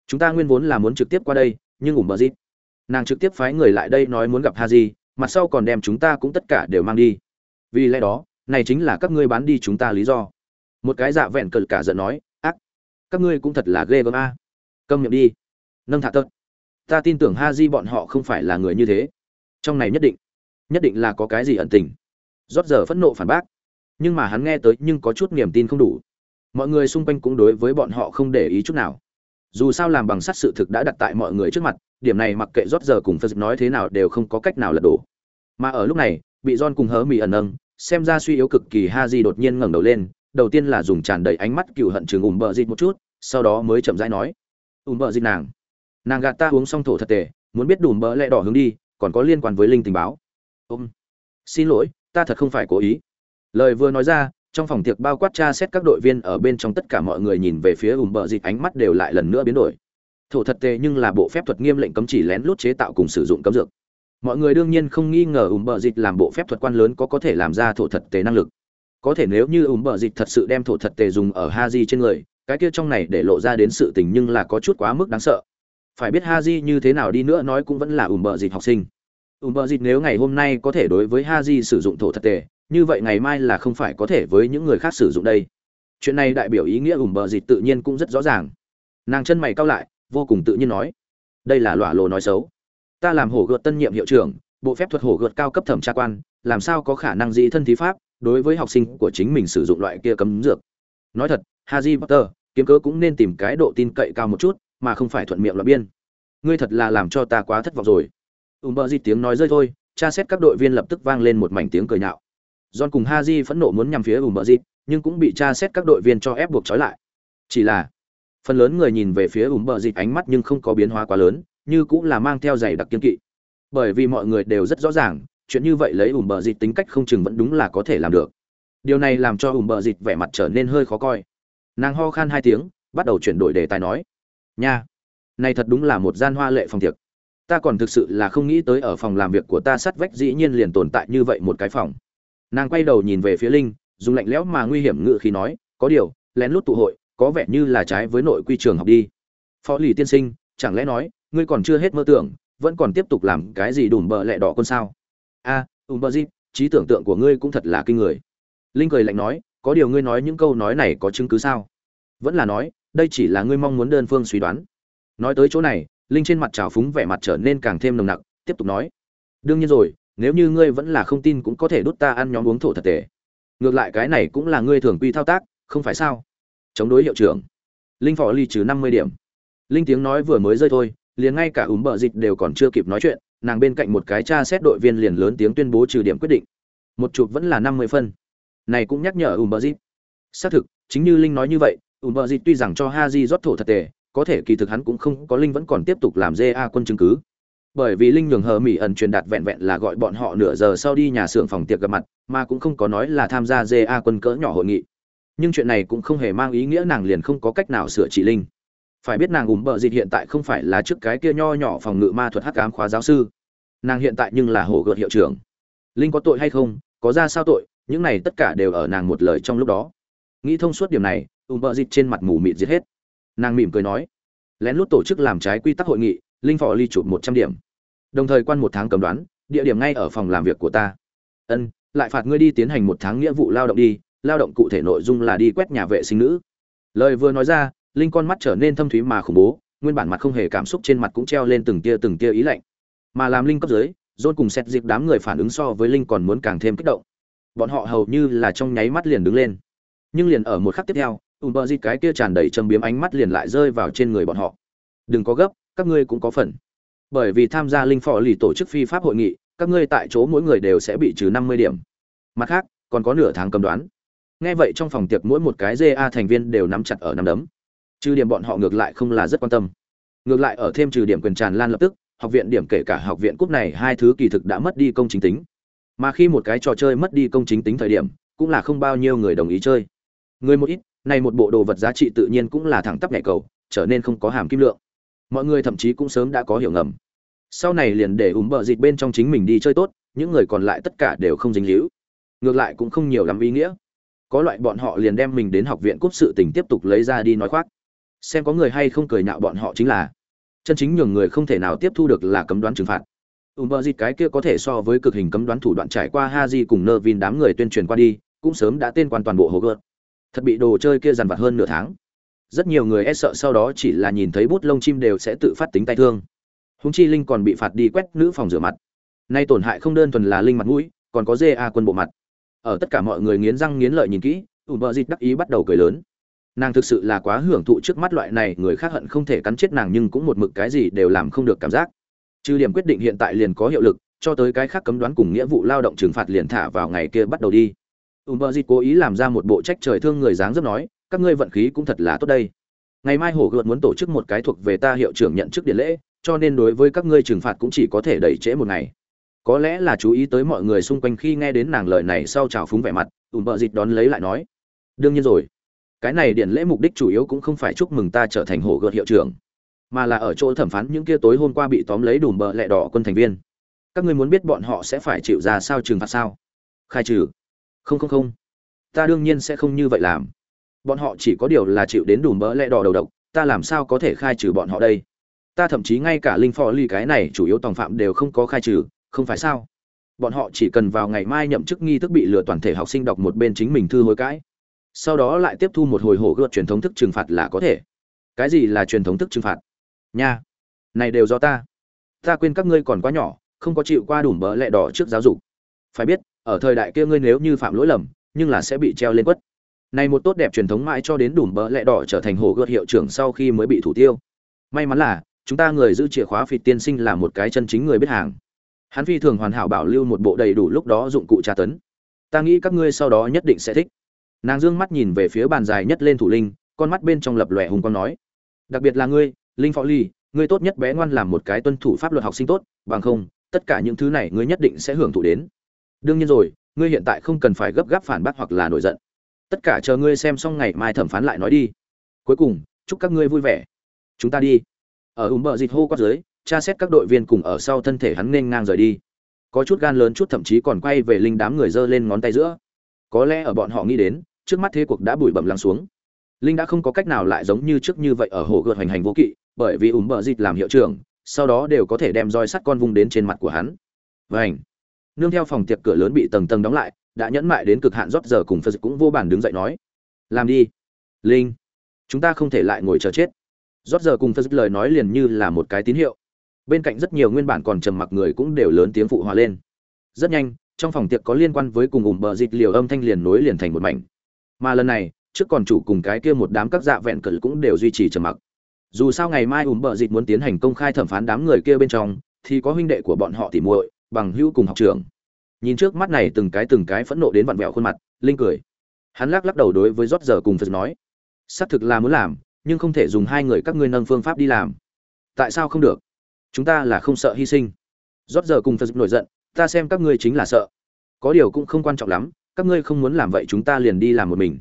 chúng ta nguyên vốn là muốn trực tiếp qua đây, nhưng ủng bờ dít nàng trực tiếp phái người lại đây nói muốn gặp haji mặt sau còn đem chúng ta cũng tất cả đều mang đi. Vì lẽ đó, này chính là các ngươi bán đi chúng ta lý do. Một cái dạ vẹn cờ cả giận nói, ác, các ngươi cũng thật là ghê gớm a. Câm miệng đi. Nâng thả tật ta tin tưởng ha di bọn họ không phải là người như thế. Trong này nhất định nhất định là có cái gì ẩn tình. Rót giờ phẫn nộ phản bác. Nhưng mà hắn nghe tới nhưng có chút niềm tin không đủ. Mọi người xung quanh cũng đối với bọn họ không để ý chút nào. Dù sao làm bằng sắt sự thực đã đặt tại mọi người trước mặt, điểm này mặc kệ rót giờ cùng phật nói thế nào đều không có cách nào lật đổ. Mà ở lúc này, bị John cùng hớ mì ẩn nâng, xem ra suy yếu cực kỳ ha di đột nhiên ngẩng đầu lên, đầu tiên là dùng tràn đầy ánh mắt cựu hận chừng ủng bờ dịt một chút, sau đó mới chậm rãi nói ủng bờ dịt nàng nàng gạt ta uống xong thổ thật tệ muốn biết đùm bỡ lẽ đỏ hướng đi, còn có liên quan với linh tình báo. Ôm. Xin lỗi, ta thật không phải cố ý. Lời vừa nói ra, trong phòng tiệc bao quát tra xét các đội viên ở bên trong tất cả mọi người nhìn về phía ùm bờ dịt, ánh mắt đều lại lần nữa biến đổi. Thổ thật tệ nhưng là bộ phép thuật nghiêm lệnh cấm chỉ lén lút chế tạo cùng sử dụng cấm dược. Mọi người đương nhiên không nghi ngờ ùm bờ dịch làm bộ phép thuật quan lớn có có thể làm ra thổ thật tề năng lực. Có thể nếu như ùm bờ dịch thật sự đem thổ thật tề dùng ở ha di trên người, cái kia trong này để lộ ra đến sự tình nhưng là có chút quá mức đáng sợ phải biết ha như thế nào đi nữa nói cũng vẫn là ủm bợ dịch học sinh. Ủm bợ dịch nếu ngày hôm nay có thể đối với ha sử dụng thổ thật tệ như vậy ngày mai là không phải có thể với những người khác sử dụng đây. Chuyện này đại biểu ý nghĩa ủm bợ dịch tự nhiên cũng rất rõ ràng. Nàng chân mày cao lại vô cùng tự nhiên nói đây là lỏa lồ nói xấu. Ta làm hổ gợt tân nhiệm hiệu trưởng bộ phép thuật hổ gợt cao cấp thẩm tra quan làm sao có khả năng dị thân thí pháp đối với học sinh của chính mình sử dụng loại kia cấm dược? Nói thật Haji Potter, kiếm cớ cũng nên tìm cái độ tin cậy cao một chút, mà không phải thuận miệng loạn biên. Ngươi thật là làm cho ta quá thất vọng rồi. Umberji tiếng nói rơi thôi, tra xét các đội viên lập tức vang lên một mảnh tiếng cười nhạo. John cùng Haji phẫn nộ muốn nhằm phía Umberji, nhưng cũng bị tra xét các đội viên cho ép buộc trói lại. Chỉ là, phần lớn người nhìn về phía Umberji ánh mắt nhưng không có biến hóa quá lớn, như cũng là mang theo dày đặc kiên kỵ. Bởi vì mọi người đều rất rõ ràng, chuyện như vậy lấy Umberji tính cách không chừng vẫn đúng là có thể làm được. Điều này làm cho Umberji vẻ mặt trở nên hơi khó coi. Nàng ho khan hai tiếng, bắt đầu chuyển đổi đề tài nói: "Nha, này thật đúng là một gian hoa lệ phòng tiệc. Ta còn thực sự là không nghĩ tới ở phòng làm việc của ta sát vách dĩ nhiên liền tồn tại như vậy một cái phòng. Nàng quay đầu nhìn về phía linh dùng lạnh lẽo mà nguy hiểm ngự khi nói có điều lén lút tụ hội có vẻ như là trái với nội quy trường học đi. Phó lì tiên sinh chẳng lẽ nói ngươi còn chưa hết mơ tưởng vẫn còn tiếp tục làm cái gì đùm bợ lẹ đỏ con sao? A à, ùm bợ gì trí tưởng tượng của ngươi cũng thật là kinh người. Linh cười lạnh nói có điều ngươi nói những câu nói này có chứng cứ sao? Vẫn là nói đây chỉ là ngươi mong muốn đơn phương suy đoán. Nói tới chỗ này, linh trên mặt trào phúng vẻ mặt trở nên càng thêm nồng nặc, tiếp tục nói. Đương nhiên rồi, nếu như ngươi vẫn là không tin cũng có thể đút ta ăn nhóm uống thổ thật tệ. Ngược lại cái này cũng là ngươi thường quy thao tác, không phải sao? Chống đối hiệu trưởng. Linh phò ly trừ năm mươi điểm. Linh tiếng nói vừa mới rơi thôi, liền ngay cả úm bờ dịch đều còn chưa kịp nói chuyện, nàng bên cạnh một cái cha xét đội viên liền lớn tiếng tuyên bố trừ điểm quyết định. Một chụp vẫn là năm mươi phân. Này cũng nhắc nhở úm bờ dịch. Xác thực, chính như linh nói như vậy úm bờ dịt tuy rằng cho ha di rót thổ thật tệ có thể kỳ thực hắn cũng không có linh vẫn còn tiếp tục làm GA quân chứng cứ. Bởi vì linh nhường hờ mỹ ẩn truyền đạt vẹn vẹn là gọi bọn họ nửa giờ sau đi nhà xưởng phòng tiệc gặp mặt, mà cũng không có nói là tham gia GA quân cỡ nhỏ hội nghị. Nhưng chuyện này cũng không hề mang ý nghĩa nàng liền không có cách nào sửa trị linh. Phải biết nàng ùm bợ dịt hiện tại không phải là trước cái kia nho nhỏ phòng ngự ma thuật hắc ám khóa giáo sư. Nàng hiện tại nhưng là hổ gợt hiệu trưởng. Linh có tội hay không, có ra sao tội, những này tất cả đều ở nàng một lời trong lúc đó. Nghĩ thông suốt điểm này, ủm bợ dịch trên mặt mù mịt giết hết. Nàng mỉm cười nói, lén lút tổ chức làm trái quy tắc hội nghị, linh phò ly chụp một trăm điểm. Đồng thời quan một tháng cầm đoán, địa điểm ngay ở phòng làm việc của ta. Ân, lại phạt ngươi đi tiến hành một tháng nghĩa vụ lao động đi, lao động cụ thể nội dung là đi quét nhà vệ sinh nữ. Lời vừa nói ra, linh con mắt trở nên thâm thúy mà khủng bố, nguyên bản mặt không hề cảm xúc trên mặt cũng treo lên từng tia từng tia ý lạnh. Mà làm linh cấp dưới dôn cùng xét dịp đám người phản ứng so với linh còn muốn càng thêm kích động. Bọn họ hầu như là trong nháy mắt liền đứng lên. Nhưng liền ở một khắc tiếp theo ùm bờ dịt cái kia tràn đầy châm biếm ánh mắt liền lại rơi vào trên người bọn họ. Đừng có gấp, các ngươi cũng có phần. Bởi vì tham gia linh phò lì tổ chức phi pháp hội nghị, các ngươi tại chỗ mỗi người đều sẽ bị trừ năm mươi điểm. Mặt khác, còn có nửa tháng cầm đoán. Nghe vậy trong phòng tiệc mỗi một cái ga thành viên đều nắm chặt ở nắm đấm. Trừ điểm bọn họ ngược lại không là rất quan tâm. Ngược lại ở thêm trừ điểm quyền tràn lan lập tức, học viện điểm kể cả học viện cúp này hai thứ kỳ thực đã mất đi công chính tính. Mà khi một cái trò chơi mất đi công chính tính thời điểm, cũng là không bao nhiêu người đồng ý chơi. Người một ít này một bộ đồ vật giá trị tự nhiên cũng là thẳng tắp nhảy cầu, trở nên không có hàm kim lượng. Mọi người thậm chí cũng sớm đã có hiểu ngầm. Sau này liền để ủng bợ dịt bên trong chính mình đi chơi tốt, những người còn lại tất cả đều không dính líu. Ngược lại cũng không nhiều lắm ý nghĩa. Có loại bọn họ liền đem mình đến học viện cúp sự tình tiếp tục lấy ra đi nói khoác. Xem có người hay không cười nhạo bọn họ chính là, chân chính nhường người không thể nào tiếp thu được là cấm đoán trừng phạt. Ủng bợ dịt cái kia có thể so với cực hình cấm đoán thủ đoạn trải qua ha di cùng nơ vin đám người tuyên truyền qua đi, cũng sớm đã tên quan toàn bộ hồ gợt thật bị đồ chơi kia dằn vặt hơn nửa tháng. Rất nhiều người e sợ sau đó chỉ là nhìn thấy bút lông chim đều sẽ tự phát tính tay thương. Húng chi linh còn bị phạt đi quét nữ phòng rửa mặt. Nay tổn hại không đơn thuần là linh mặt mũi, còn có dê a quân bộ mặt. Ở tất cả mọi người nghiến răng nghiến lợi nhìn kỹ, ủ bờ dịt đắc ý bắt đầu cười lớn. Nàng thực sự là quá hưởng thụ trước mắt loại này, người khác hận không thể cắn chết nàng nhưng cũng một mực cái gì đều làm không được cảm giác. Trừ điểm quyết định hiện tại liền có hiệu lực, cho tới cái khác cấm đoán cùng nghĩa vụ lao động trừng phạt liền thả vào ngày kia bắt đầu đi ùm bờ dịt cố ý làm ra một bộ trách trời thương người dáng dấp nói, các ngươi vận khí cũng thật là tốt đây. Ngày mai hổ gợt muốn tổ chức một cái thuộc về ta hiệu trưởng nhận chức điện lễ, cho nên đối với các ngươi trừng phạt cũng chỉ có thể đẩy trễ một ngày. Có lẽ là chú ý tới mọi người xung quanh khi nghe đến nàng lời này sau trào phúng vẻ mặt ùm bờ dịt đón lấy lại nói, đương nhiên rồi. Cái này điện lễ mục đích chủ yếu cũng không phải chúc mừng ta trở thành hổ gợt hiệu trưởng, mà là ở chỗ thẩm phán những kia tối hôm qua bị tóm lấy đùm bờ lẹ đỏ quân thành viên. Các ngươi muốn biết bọn họ sẽ phải chịu ra sao trừng phạt sao? Khai trừ không không không. Ta đương nhiên sẽ không như vậy làm. Bọn họ chỉ có điều là chịu đến đùm bỡ lẽ đỏ đầu độc, ta làm sao có thể khai trừ bọn họ đây? Ta thậm chí ngay cả linh phò ly cái này chủ yếu tòng phạm đều không có khai trừ, không phải sao? Bọn họ chỉ cần vào ngày mai nhậm chức nghi thức bị lừa toàn thể học sinh đọc một bên chính mình thư hối cãi. Sau đó lại tiếp thu một hồi hổ gợt truyền thống thức trừng phạt là có thể. Cái gì là truyền thống thức trừng phạt? Nha, này đều do ta. Ta quên các ngươi còn quá nhỏ, không có chịu qua đủ mỡ lẹ đỏ trước giáo dục. Phải biết ở thời đại kia ngươi nếu như phạm lỗi lầm, nhưng là sẽ bị treo lên quất. Này một tốt đẹp truyền thống mãi cho đến đủ bỡ lẹ đỏ trở thành hồ gợt hiệu trưởng sau khi mới bị thủ tiêu. May mắn là, chúng ta người giữ chìa khóa phịt tiên sinh là một cái chân chính người biết hàng. Hắn phi thường hoàn hảo bảo lưu một bộ đầy đủ lúc đó dụng cụ tra tấn. Ta nghĩ các ngươi sau đó nhất định sẽ thích. Nàng dương mắt nhìn về phía bàn dài nhất lên thủ linh, con mắt bên trong lập lòe hùng con nói. Đặc biệt là ngươi, linh phó ly, ngươi tốt nhất bé ngoan làm một cái tuân thủ pháp luật học sinh tốt, bằng không, tất cả những thứ này ngươi nhất định sẽ hưởng thụ đến đương nhiên rồi, ngươi hiện tại không cần phải gấp gáp phản bác hoặc là nổi giận. Tất cả chờ ngươi xem xong ngày mai thẩm phán lại nói đi. Cuối cùng, chúc các ngươi vui vẻ. Chúng ta đi. Ở ùm bờ dịt hô quát dưới, tra xét các đội viên cùng ở sau thân thể hắn nên ngang rời đi. Có chút gan lớn chút thậm chí còn quay về linh đám người giơ lên ngón tay giữa. Có lẽ ở bọn họ nghĩ đến, trước mắt thế cuộc đã bụi bẩm lắng xuống. Linh đã không có cách nào lại giống như trước như vậy ở hồ gợt hoành hành vô kỵ, bởi vì ùm bờ dịt làm hiệu trưởng, sau đó đều có thể đem roi sắt con vung đến trên mặt của hắn. Vảnh nương theo phòng tiệc cửa lớn bị tầng tầng đóng lại, đã nhẫn mại đến cực hạn rót giờ cùng phật cũng vô bàn đứng dậy nói, làm đi, linh, chúng ta không thể lại ngồi chờ chết. Rót giờ cùng phật lời nói liền như là một cái tín hiệu. Bên cạnh rất nhiều nguyên bản còn trầm mặc người cũng đều lớn tiếng phụ hòa lên. Rất nhanh, trong phòng tiệc có liên quan với cùng ủng bờ dịch liều âm thanh liền nối liền thành một mảnh. Mà lần này, trước còn chủ cùng cái kia một đám các dạ vẹn cỡ cũng đều duy trì trầm mặc. Dù sao ngày mai ủng bờ dịch muốn tiến hành công khai thẩm phán đám người kia bên trong, thì có huynh đệ của bọn họ thì muội bằng hữu cùng học trưởng. Nhìn trước mắt này từng cái từng cái phẫn nộ đến vặn vẹo khuôn mặt, linh cười. Hắn lắc lắc đầu đối với rót giờ cùng phật nói, xác thực là muốn làm, nhưng không thể dùng hai người các ngươi nâng phương pháp đi làm. Tại sao không được? Chúng ta là không sợ hy sinh. Rót giờ cùng phật nổi giận, ta xem các ngươi chính là sợ. Có điều cũng không quan trọng lắm, các ngươi không muốn làm vậy chúng ta liền đi làm một mình.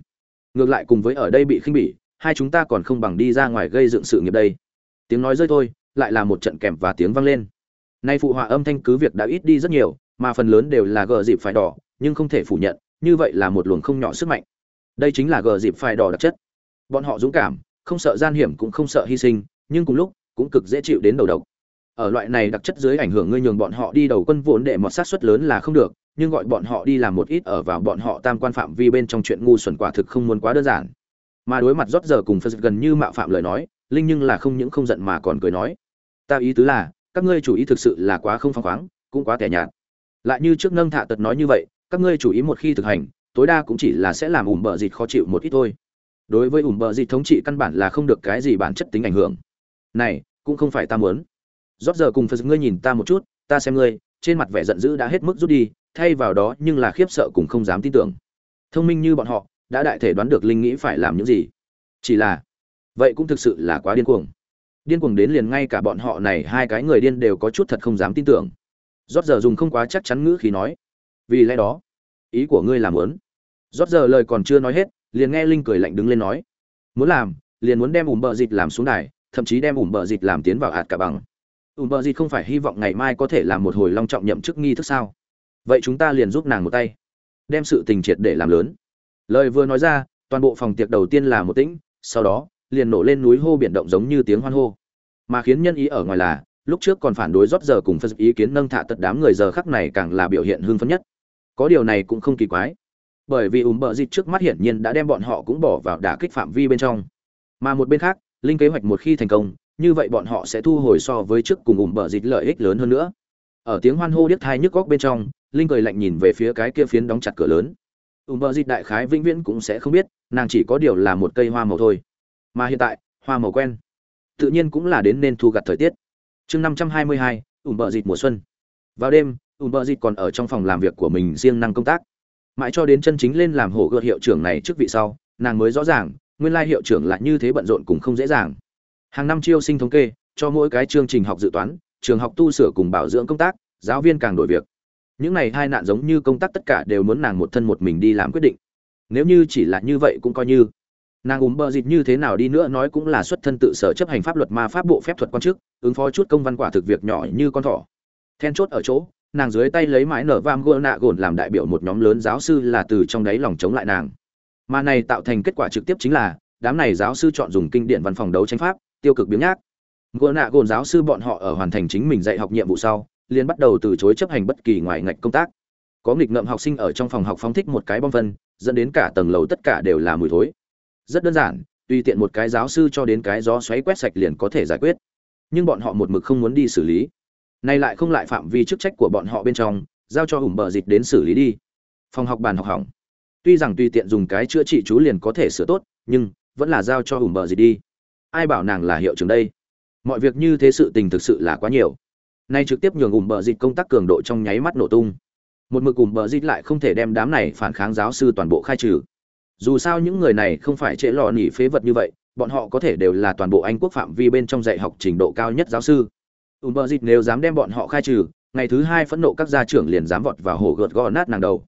Ngược lại cùng với ở đây bị khinh bỉ, hai chúng ta còn không bằng đi ra ngoài gây dựng sự nghiệp đây. Tiếng nói rơi thôi, lại là một trận kèm và tiếng vang lên nay phụ họa âm thanh cứ việc đã ít đi rất nhiều, mà phần lớn đều là gờ dịp phải đỏ, nhưng không thể phủ nhận, như vậy là một luồng không nhỏ sức mạnh. Đây chính là gờ dịp phải đỏ đặc chất. Bọn họ dũng cảm, không sợ gian hiểm cũng không sợ hy sinh, nhưng cùng lúc, cũng cực dễ chịu đến đầu độc. Ở loại này đặc chất dưới ảnh hưởng ngươi nhường bọn họ đi đầu quân vốn để một sát suất lớn là không được, nhưng gọi bọn họ đi làm một ít ở vào bọn họ tam quan phạm vi bên trong chuyện ngu xuẩn quả thực không muốn quá đơn giản. Mà đối mặt rót giờ cùng phật gần như mạo phạm lời nói, linh nhưng là không những không giận mà còn cười nói, ta ý tứ là các ngươi chủ ý thực sự là quá không phăng khoáng, cũng quá tẻ nhạt. Lại như trước nâng thạ tật nói như vậy, các ngươi chủ ý một khi thực hành, tối đa cũng chỉ là sẽ làm ủm bờ dịt khó chịu một ít thôi. Đối với ủm bờ dịt thống trị căn bản là không được cái gì bản chất tính ảnh hưởng. Này, cũng không phải ta muốn. Rót giờ cùng phật, ngươi nhìn ta một chút, ta xem ngươi, trên mặt vẻ giận dữ đã hết mức rút đi, thay vào đó nhưng là khiếp sợ cùng không dám tin tưởng. Thông minh như bọn họ, đã đại thể đoán được linh nghĩ phải làm những gì. Chỉ là, vậy cũng thực sự là quá điên cuồng điên cuồng đến liền ngay cả bọn họ này hai cái người điên đều có chút thật không dám tin tưởng. Rót giờ dùng không quá chắc chắn ngữ khí nói, vì lẽ đó, ý của ngươi làm muốn. Rót giờ lời còn chưa nói hết, liền nghe linh cười lạnh đứng lên nói, muốn làm, liền muốn đem ủm bờ dịch làm xuống đài, thậm chí đem ủm bờ dịch làm tiến vào hạt cả bằng. Ủm bờ dịch không phải hy vọng ngày mai có thể làm một hồi long trọng nhậm chức nghi thức sao? Vậy chúng ta liền giúp nàng một tay, đem sự tình triệt để làm lớn. Lời vừa nói ra, toàn bộ phòng tiệc đầu tiên là một tĩnh, sau đó, liền nổ lên núi hô biển động giống như tiếng hoan hô mà khiến nhân ý ở ngoài là, lúc trước còn phản đối rót giờ cùng phân ý kiến nâng thả tật đám người giờ khắc này càng là biểu hiện hưng phấn nhất. Có điều này cũng không kỳ quái, bởi vì ùm bợ dịt trước mắt hiển nhiên đã đem bọn họ cũng bỏ vào đả kích phạm vi bên trong. Mà một bên khác, linh kế hoạch một khi thành công, như vậy bọn họ sẽ thu hồi so với trước cùng ùm bợ dịt lợi ích lớn hơn nữa. Ở tiếng hoan hô điếc thai nhức góc bên trong, linh cười lạnh nhìn về phía cái kia phiến đóng chặt cửa lớn. Ùm bợ dịt đại khái vĩnh viễn cũng sẽ không biết, nàng chỉ có điều là một cây hoa màu thôi. Mà hiện tại, hoa màu quen tự nhiên cũng là đến nên thu gặt thời tiết. Chương năm trăm hai mươi hai bợ dịt mùa xuân. Vào đêm ùm bợ dịt còn ở trong phòng làm việc của mình riêng năng công tác. Mãi cho đến chân chính lên làm hổ gợt hiệu trưởng này trước vị sau, nàng mới rõ ràng, nguyên lai hiệu trưởng lại như thế bận rộn cũng không dễ dàng. Hàng năm chiêu sinh thống kê, cho mỗi cái chương trình học dự toán, trường học tu sửa cùng bảo dưỡng công tác, giáo viên càng đổi việc. Những này hai nạn giống như công tác tất cả đều muốn nàng một thân một mình đi làm quyết định. Nếu như chỉ là như vậy cũng coi như nàng ùm bờ dịt như thế nào đi nữa nói cũng là xuất thân tự sở chấp hành pháp luật ma pháp bộ phép thuật quan chức, ứng phó chút công văn quả thực việc nhỏ như con thỏ. Then chốt ở chỗ, nàng dưới tay lấy mái nở vam gô nạ gồn làm đại biểu một nhóm lớn giáo sư là từ trong đáy lòng chống lại nàng. Mà này tạo thành kết quả trực tiếp chính là, đám này giáo sư chọn dùng kinh điển văn phòng đấu tranh pháp, tiêu cực biếng nhác. Gô nạ gồn giáo sư bọn họ ở hoàn thành chính mình dạy học nhiệm vụ sau, liền bắt đầu từ chối chấp hành bất kỳ ngoài ngạch công tác. Có nghịch ngợm học sinh ở trong phòng học phóng thích một cái bom phân, dẫn đến cả tầng lầu tất cả đều là mùi thối rất đơn giản, tùy tiện một cái giáo sư cho đến cái gió xoáy quét sạch liền có thể giải quyết. Nhưng bọn họ một mực không muốn đi xử lý. Nay lại không lại phạm vi chức trách của bọn họ bên trong, giao cho hùng bờ dịch đến xử lý đi. Phòng học bàn học hỏng. Tuy rằng tùy tiện dùng cái chữa trị chú liền có thể sửa tốt, nhưng vẫn là giao cho hùng bờ dịch đi. Ai bảo nàng là hiệu trưởng đây? Mọi việc như thế sự tình thực sự là quá nhiều. Nay trực tiếp nhường ủng bờ dịch công tác cường độ trong nháy mắt nổ tung. Một mực ủng bờ dịch lại không thể đem đám này phản kháng giáo sư toàn bộ khai trừ dù sao những người này không phải trễ lò nỉ phế vật như vậy, bọn họ có thể đều là toàn bộ anh quốc phạm vi bên trong dạy học trình độ cao nhất giáo sư. Ùn bờ dịt nếu dám đem bọn họ khai trừ, ngày thứ hai phẫn nộ các gia trưởng liền dám vọt vào hổ gợt gõ nát nàng đầu.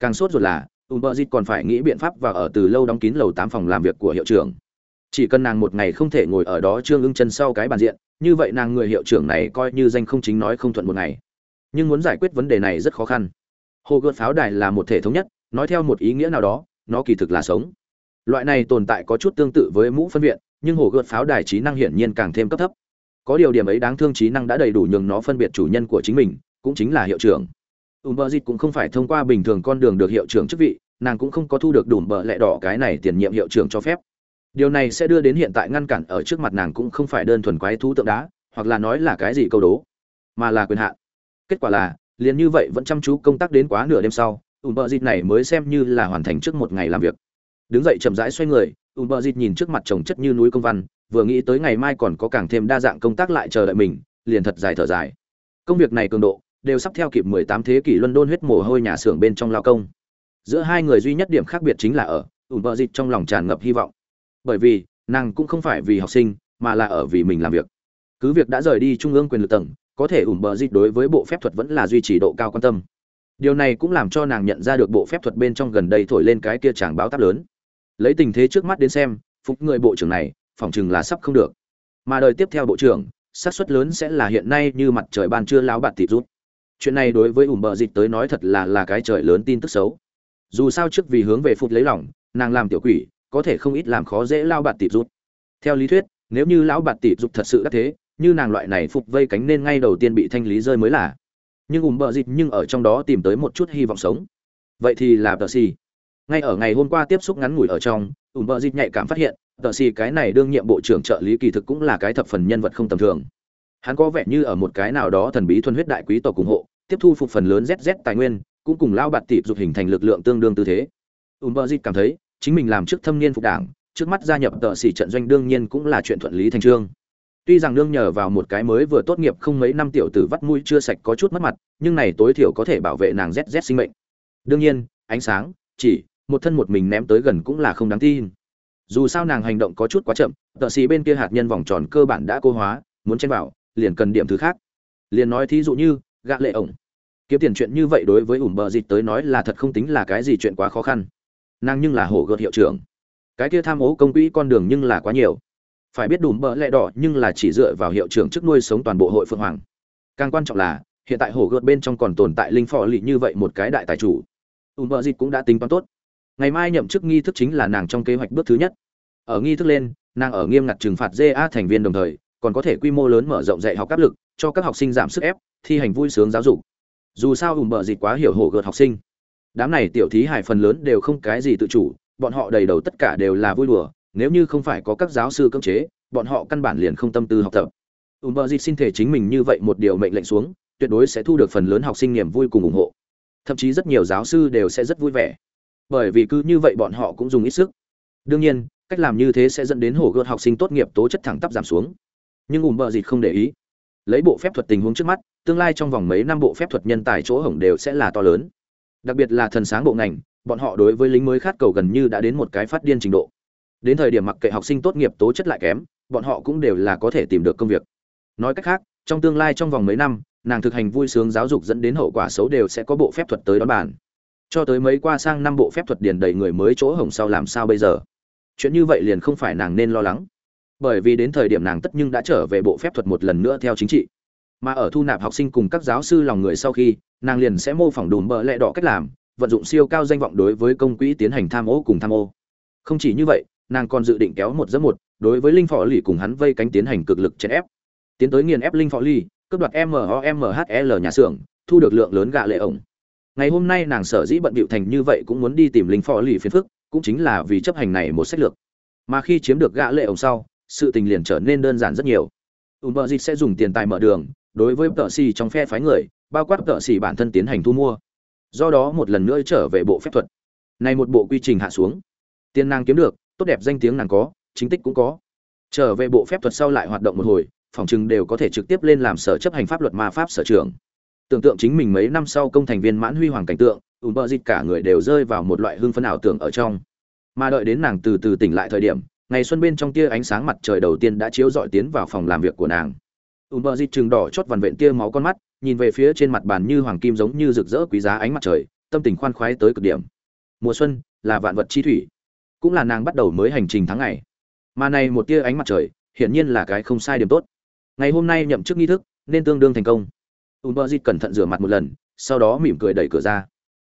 Càng sốt ruột là ùn bờ dịt còn phải nghĩ biện pháp và ở từ lâu đóng kín lầu tám phòng làm việc của hiệu trưởng. Chỉ cần nàng một ngày không thể ngồi ở đó trương ưng chân sau cái bàn diện, như vậy nàng người hiệu trưởng này coi như danh không chính nói không thuận một ngày. Nhưng muốn giải quyết vấn đề này rất khó khăn. Hồ gợt pháo đài là một thể thống nhất, nói theo một ý nghĩa nào đó nó kỳ thực là sống. Loại này tồn tại có chút tương tự với mũ phân viện, nhưng hồ gợt pháo đài trí năng hiển nhiên càng thêm cấp thấp. Có điều điểm ấy đáng thương trí năng đã đầy đủ nhường nó phân biệt chủ nhân của chính mình, cũng chính là hiệu trưởng. Ùm bờ dịt cũng không phải thông qua bình thường con đường được hiệu trưởng chức vị, nàng cũng không có thu được đủ bờ lẹ đỏ cái này tiền nhiệm hiệu trưởng cho phép. Điều này sẽ đưa đến hiện tại ngăn cản ở trước mặt nàng cũng không phải đơn thuần quái thú tượng đá, hoặc là nói là cái gì câu đố, mà là quyền hạn. Kết quả là, liền như vậy vẫn chăm chú công tác đến quá nửa đêm sau ùm bờ dịt này mới xem như là hoàn thành trước một ngày làm việc đứng dậy chậm rãi xoay người ùm bờ dịt nhìn trước mặt chồng chất như núi công văn vừa nghĩ tới ngày mai còn có càng thêm đa dạng công tác lại chờ đợi mình liền thật dài thở dài công việc này cường độ đều sắp theo kịp 18 thế kỷ London huyết mồ hôi nhà xưởng bên trong lao công. Giữa hai người duy nhất điểm khác biệt chính là ở, ủn bờ dịch trong lòng tràn ngập hy vọng. Bởi vì, nàng cũng không phải vì học sinh, mà là ở vì mình làm việc. Cứ việc đã rời đi trung ương quyền lực tầng, có thể ủn bờ dịch đối với bộ phép thuật vẫn là duy trì độ cao quan tâm. Điều này cũng làm cho nàng nhận ra được bộ phép thuật bên trong gần đây thổi lên cái kia chàng báo táp lớn. Lấy tình thế trước mắt đến xem, phục người bộ trưởng này, phỏng chừng là sắp không được. Mà đời tiếp theo bộ trưởng, xác suất lớn sẽ là hiện nay như mặt trời ban trưa lão bạt thịt rút chuyện này đối với ủ bờ dịch tới nói thật là là cái trời lớn tin tức xấu dù sao trước vì hướng về phục lấy lòng nàng làm tiểu quỷ có thể không ít làm khó dễ lao bạt tịt rút theo lý thuyết nếu như lão bạt tịt rút thật sự đắc thế như nàng loại này phục vây cánh nên ngay đầu tiên bị thanh lý rơi mới là nhưng ùm bờ dịt nhưng ở trong đó tìm tới một chút hy vọng sống vậy thì là tờ xì ngay ở ngày hôm qua tiếp xúc ngắn ngủi ở trong ùm bờ dịt nhạy cảm phát hiện tờ xì cái này đương nhiệm bộ trưởng trợ lý kỳ thực cũng là cái thập phần nhân vật không tầm thường hắn có vẻ như ở một cái nào đó thần bí thuần huyết đại quý tộc ủng hộ tiếp thu phục phần lớn ZZ tài nguyên, cũng cùng lao bạt tịp dục hình thành lực lượng tương đương tư thế. Umberzit cảm thấy, chính mình làm trước thâm niên phục đảng, trước mắt gia nhập tờ xì trận doanh đương nhiên cũng là chuyện thuận lý thành trương. Tuy rằng nương nhờ vào một cái mới vừa tốt nghiệp không mấy năm tiểu tử vắt mũi chưa sạch có chút mất mặt, nhưng này tối thiểu có thể bảo vệ nàng ZZ sinh mệnh. Đương nhiên, ánh sáng, chỉ một thân một mình ném tới gần cũng là không đáng tin. Dù sao nàng hành động có chút quá chậm, tợ sĩ bên kia hạt nhân vòng tròn cơ bản đã cô hóa, muốn chen vào, liền cần điểm thứ khác. Liền nói thí dụ như, gạ lệ ổng kiếm tiền chuyện như vậy đối với ủm bờ dịch tới nói là thật không tính là cái gì chuyện quá khó khăn nàng nhưng là hổ gợt hiệu trưởng cái kia tham ố công quỹ con đường nhưng là quá nhiều phải biết đùm bờ lẹ đỏ nhưng là chỉ dựa vào hiệu trưởng chức nuôi sống toàn bộ hội phượng hoàng. Càng quan trọng là, hiện tại hồ gợt bên trong còn tồn tại linh phò lì như vậy một cái đại tài chủ. Ùm bờ dịch cũng đã tính toán tốt. Ngày mai nhậm chức nghi thức chính là nàng trong kế hoạch bước thứ nhất. Ở nghi thức lên, nàng ở nghiêm ngặt trừng phạt ja thành viên đồng thời, còn có thể quy mô lớn mở rộng dạy học áp lực, cho các học sinh giảm sức ép, thi hành vui sướng giáo dục. Dù sao ùm bờ dịch quá hiểu hồ gợt học sinh. Đám này tiểu thí hải phần lớn đều không cái gì tự chủ, bọn họ đầy đầu tất cả đều là vui đùa nếu như không phải có các giáo sư cưỡng chế, bọn họ căn bản liền không tâm tư học tập. Ủng xin thể chính mình như vậy một điều mệnh lệnh xuống, tuyệt đối sẽ thu được phần lớn học sinh niềm vui cùng ủng hộ. Thậm chí rất nhiều giáo sư đều sẽ rất vui vẻ. Bởi vì cứ như vậy bọn họ cũng dùng ít sức. Đương nhiên, cách làm như thế sẽ dẫn đến hổ gợt học sinh tốt nghiệp tố chất thẳng tắp giảm xuống. Nhưng ủng không để ý. Lấy bộ phép thuật tình huống trước mắt, tương lai trong vòng mấy năm bộ phép thuật nhân tài chỗ hổng đều sẽ là to lớn. Đặc biệt là thần sáng bộ ngành, bọn họ đối với lính mới khát cầu gần như đã đến một cái phát điên trình độ đến thời điểm mặc kệ học sinh tốt nghiệp tố chất lại kém, bọn họ cũng đều là có thể tìm được công việc. Nói cách khác, trong tương lai trong vòng mấy năm, nàng thực hành vui sướng giáo dục dẫn đến hậu quả xấu đều sẽ có bộ phép thuật tới đón bàn. Cho tới mấy qua sang năm bộ phép thuật điền đầy người mới chỗ hồng sau làm sao bây giờ? Chuyện như vậy liền không phải nàng nên lo lắng. Bởi vì đến thời điểm nàng tất nhưng đã trở về bộ phép thuật một lần nữa theo chính trị. Mà ở thu nạp học sinh cùng các giáo sư lòng người sau khi, nàng liền sẽ mô phỏng đùm bợ lẹ đỏ cách làm, vận dụng siêu cao danh vọng đối với công quỹ tiến hành tham ô cùng tham ô. Không chỉ như vậy nàng còn dự định kéo một dẫn một, đối với linh phò lì cùng hắn vây cánh tiến hành cực lực chèn ép. Tiến tới nghiền ép linh phò lì, cướp đoạt mohmhl nhà xưởng, thu được lượng lớn gạ lệ ổng. Ngày hôm nay nàng sở dĩ bận bịu thành như vậy cũng muốn đi tìm linh phò lì phiền phức, cũng chính là vì chấp hành này một sách lược. Mà khi chiếm được gạ lệ ổng sau, sự tình liền trở nên đơn giản rất nhiều. Ùn bờ dịch sẽ dùng tiền tài mở đường, đối với tợ xì trong phe phái người, bao quát tợ xì bản thân tiến hành thu mua. Do đó một lần nữa trở về bộ phép thuật. Này một bộ quy trình hạ xuống, tiền nàng kiếm được tốt đẹp danh tiếng nàng có, chính tích cũng có. Trở về bộ phép thuật sau lại hoạt động một hồi, phòng chừng đều có thể trực tiếp lên làm sở chấp hành pháp luật ma pháp sở trường. Tưởng tượng chính mình mấy năm sau công thành viên mãn huy hoàng cảnh tượng ùm bơ dịch cả người đều rơi vào một loại hương phấn ảo tưởng ở trong. Mà đợi đến nàng từ từ tỉnh lại thời điểm, ngày xuân bên trong tia ánh sáng mặt trời đầu tiên đã chiếu dọi tiến vào phòng làm việc của nàng. Ùm bơ dịch chừng đỏ chót vằn vện tia máu con mắt, nhìn về phía trên mặt bàn như hoàng kim giống như rực rỡ quý giá ánh mặt trời, tâm tình khoan khoái tới cực điểm. Mùa xuân là vạn vật chi thủy cũng là nàng bắt đầu mới hành trình tháng ngày. Mà này một tia ánh mặt trời, hiển nhiên là cái không sai điểm tốt. Ngày hôm nay nhậm chức nghi thức, nên tương đương thành công. Ùm bơ cẩn thận rửa mặt một lần, sau đó mỉm cười đẩy cửa ra.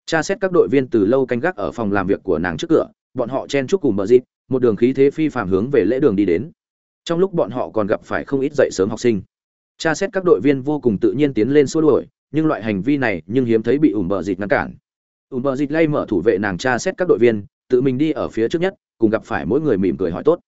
Tra xét các đội viên từ lâu canh gác ở phòng làm việc của nàng trước cửa, bọn họ chen chúc cùng bờ một đường khí thế phi phạm hướng về lễ đường đi đến. Trong lúc bọn họ còn gặp phải không ít dậy sớm học sinh. Tra xét các đội viên vô cùng tự nhiên tiến lên xua đuổi, nhưng loại hành vi này nhưng hiếm thấy bị ủm bờ dịt ngăn cản. Ủm bờ dịt lay mở thủ vệ nàng tra xét các đội viên tự mình đi ở phía trước nhất, cùng gặp phải mỗi người mỉm cười hỏi tốt.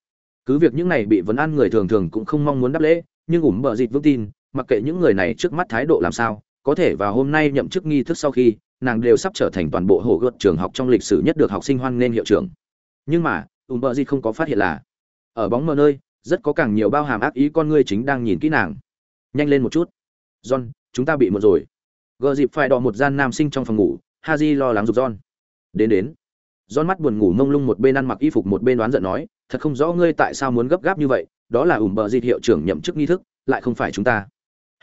Cứ việc những này bị vấn ăn người thường thường cũng không mong muốn đáp lễ, nhưng ủm bờ dịt vững tin, mặc kệ những người này trước mắt thái độ làm sao, có thể vào hôm nay nhậm chức nghi thức sau khi, nàng đều sắp trở thành toàn bộ hồ gợt trường học trong lịch sử nhất được học sinh hoan nghênh hiệu trưởng. Nhưng mà, ủm bờ dịt không có phát hiện là, ở bóng mờ nơi, rất có càng nhiều bao hàm ác ý con ngươi chính đang nhìn kỹ nàng. Nhanh lên một chút. John, chúng ta bị một rồi. Gờ dịp phải đọ một gian nam sinh trong phòng ngủ, haji lo lắng giục john. Đến đến. Giòn mắt buồn ngủ mông lung một bên ăn mặc y phục một bên đoán giận nói thật không rõ ngươi tại sao muốn gấp gáp như vậy đó là ủm bờ dịt hiệu trưởng nhậm chức nghi thức lại không phải chúng ta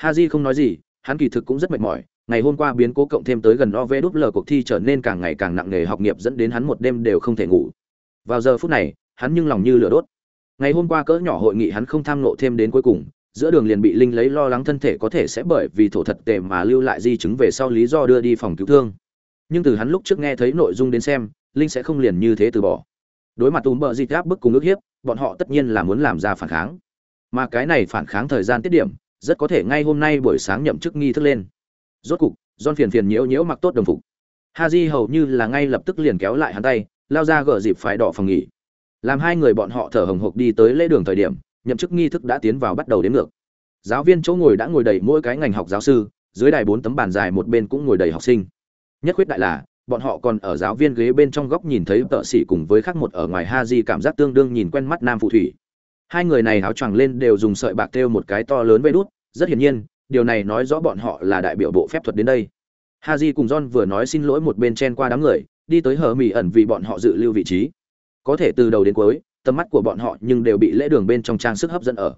haji không nói gì hắn kỳ thực cũng rất mệt mỏi ngày hôm qua biến cố cộng thêm tới gần OVL cuộc thi trở nên càng ngày càng nặng nề học nghiệp dẫn đến hắn một đêm đều không thể ngủ. Vào giờ phút này, hắn nhưng lòng như lửa đốt. Ngày hôm qua cỡ nhỏ hội nghị hắn không tham nộ thêm đến cuối cùng, giữa đường liền bị Linh lấy lo lắng thân thể có thể sẽ bởi vì thổ thật tệ mà lưu lại di chứng về sau lý do đưa đi phòng cứu thương. Nhưng từ hắn lúc trước nghe thấy nội dung đến xem, Linh sẽ không liền như thế từ bỏ. Đối mặt tùm bợ di áp bức cùng ước hiếp, bọn họ tất nhiên là muốn làm ra phản kháng. Mà cái này phản kháng thời gian tiết điểm, rất có thể ngay hôm nay buổi sáng nhậm chức nghi thức lên. Rốt cục don phiền phiền nhiễu nhiễu mặc tốt đồng phục. Ha di hầu như là ngay lập tức liền kéo lại hắn tay lao ra gỡ dịp phải đỏ phòng nghỉ. Làm hai người bọn họ thở hồng hộc đi tới lễ đường thời điểm nhậm chức nghi thức đã tiến vào bắt đầu đến ngược. Giáo viên chỗ ngồi đã ngồi đầy mỗi cái ngành học giáo sư dưới đài bốn tấm bàn dài một bên cũng ngồi đầy học sinh. Nhất quyết đại là bọn họ còn ở giáo viên ghế bên trong góc nhìn thấy tợ sĩ cùng với khác một ở ngoài ha di cảm giác tương đương nhìn quen mắt nam phụ thủy. Hai người này áo choàng lên đều dùng sợi bạc thêu một cái to lớn vây đút, rất hiển nhiên, điều này nói rõ bọn họ là đại biểu bộ phép thuật đến đây. Haji cùng john vừa nói xin lỗi một bên chen qua đám người, đi tới hờ mỹ ẩn vì bọn họ dự lưu vị trí. Có thể từ đầu đến cuối, tầm mắt của bọn họ nhưng đều bị lễ đường bên trong trang sức hấp dẫn ở.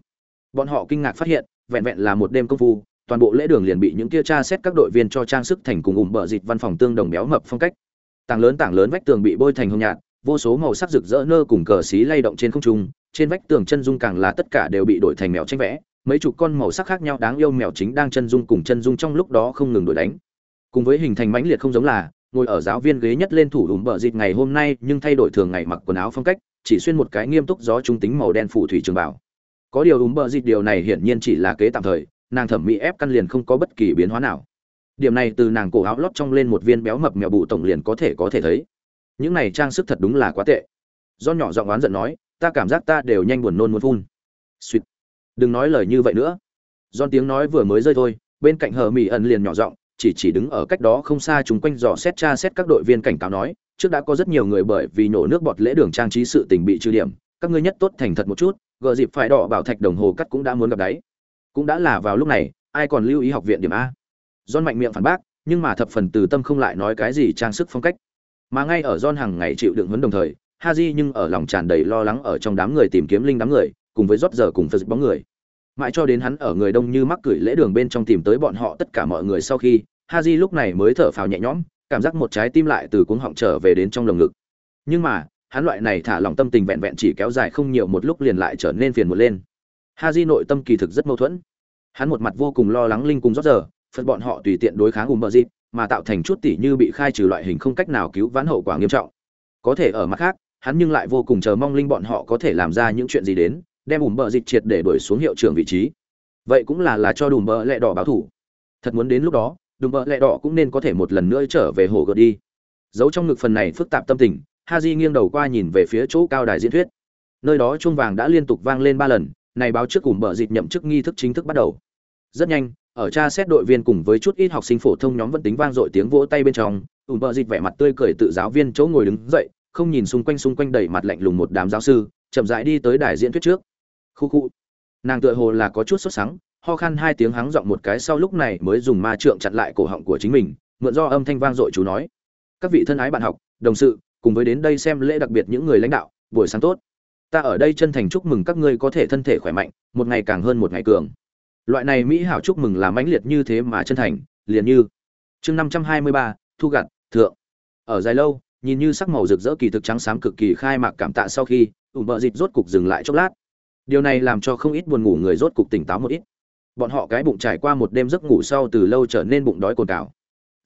Bọn họ kinh ngạc phát hiện, vẹn vẹn là một đêm công phu toàn bộ lễ đường liền bị những kia tra xét các đội viên cho trang sức thành cùng ủng bờ dịt văn phòng tương đồng béo mập phong cách. Tảng lớn tảng lớn vách tường bị bôi thành hồng nhạt, vô số màu sắc rực rỡ nơ cùng cờ xí lay động trên không trung, trên vách tường chân dung càng là tất cả đều bị đổi thành mèo tranh vẽ, mấy chục con màu sắc khác nhau đáng yêu mèo chính đang chân dung cùng chân dung trong lúc đó không ngừng đổi đánh. Cùng với hình thành mãnh liệt không giống là, ngồi ở giáo viên ghế nhất lên thủ đùm bờ dịt ngày hôm nay nhưng thay đổi thường ngày mặc quần áo phong cách, chỉ xuyên một cái nghiêm túc gió trung tính màu đen phủ thủy trường bảo. Có điều đùm bờ dịt điều này hiển nhiên chỉ là kế tạm thời nàng thẩm mỹ ép căn liền không có bất kỳ biến hóa nào. Điểm này từ nàng cổ áo lót trong lên một viên béo mập mèo bụ tổng liền có thể có thể thấy. Những này trang sức thật đúng là quá tệ. Do nhỏ giọng oán giận nói, ta cảm giác ta đều nhanh buồn nôn muốn phun. Suýt đừng nói lời như vậy nữa. Don tiếng nói vừa mới rơi thôi, bên cạnh hờ mỹ ẩn liền nhỏ giọng, chỉ chỉ đứng ở cách đó không xa chúng quanh dò xét tra xét các đội viên cảnh cáo nói, trước đã có rất nhiều người bởi vì nổ nước bọt lễ đường trang trí sự tình bị trừ điểm, các ngươi nhất tốt thành thật một chút, gờ dịp phải đỏ bảo thạch đồng hồ cắt cũng đã muốn gặp đáy cũng đã là vào lúc này, ai còn lưu ý học viện điểm a? Don mạnh miệng phản bác, nhưng mà thập phần từ tâm không lại nói cái gì trang sức phong cách. Mà ngay ở don hàng ngày chịu đựng huấn đồng thời ha di nhưng ở lòng tràn đầy lo lắng ở trong đám người tìm kiếm linh đám người, cùng với rót giờ cùng phật bóng người. Mãi cho đến hắn ở người đông như mắc cửi lễ đường bên trong tìm tới bọn họ tất cả mọi người sau khi ha di lúc này mới thở phào nhẹ nhõm, cảm giác một trái tim lại từ cuống họng trở về đến trong lồng ngực. Nhưng mà, hắn loại này thả lòng tâm tình vẹn vẹn chỉ kéo dài không nhiều một lúc liền lại trở nên phiền một lên ha di nội tâm kỳ thực rất mâu thuẫn. Hắn một mặt vô cùng lo lắng linh cùng rót giờ phật bọn họ tùy tiện đối kháng ùm bờ dịp mà tạo thành chút tỷ như bị khai trừ loại hình không cách nào cứu vãn hậu quả nghiêm trọng. Có thể ở mặt khác, hắn nhưng lại vô cùng chờ mong linh bọn họ có thể làm ra những chuyện gì đến, đem ủm bờ dịch triệt để đuổi xuống hiệu trưởng vị trí. Vậy cũng là là cho đùm bờ lẹ đỏ báo thủ. Thật muốn đến lúc đó, đùm bờ lẹ đỏ cũng nên có thể một lần nữa trở về hồ gợt đi. Giấu trong ngực phần này phức tạp tâm tình ha di nghiêng đầu qua nhìn về phía chỗ cao đài diễn thuyết. Nơi đó chuông vàng đã liên tục vang lên ba lần này báo trước cùng bờ dịch nhậm chức nghi thức chính thức bắt đầu. Rất nhanh, ở cha xét đội viên cùng với chút ít học sinh phổ thông nhóm vẫn tính vang dội tiếng vỗ tay bên trong ùm bờ dịt vẻ mặt tươi cười tự giáo viên chỗ ngồi đứng dậy, không nhìn xung quanh xung quanh đầy mặt lạnh lùng một đám giáo sư, chậm rãi đi tới đài diễn thuyết trước. Khu khu. Nàng tựa hồ là có chút sốt sắng, ho khan hai tiếng hắng giọng một cái sau lúc này mới dùng ma trượng chặn lại cổ họng của chính mình, mượn do âm thanh vang dội chú nói. Các vị thân ái bạn học, đồng sự, cùng với đến đây xem lễ đặc biệt những người lãnh đạo, buổi sáng tốt ta ở đây chân thành chúc mừng các ngươi có thể thân thể khỏe mạnh, một ngày càng hơn một ngày cường. Loại này mỹ hảo chúc mừng là mãnh liệt như thế mà chân thành, liền như chương năm trăm hai mươi ba, thu gặt, thượng. Ở dài lâu, nhìn như sắc màu rực rỡ kỳ thực trắng xám cực kỳ khai mạc cảm tạ sau khi, ủ bợ dịt rốt cục dừng lại chốc lát. Điều này làm cho không ít buồn ngủ người rốt cục tỉnh táo một ít. Bọn họ cái bụng trải qua một đêm giấc ngủ sau từ lâu trở nên bụng đói cồn cào.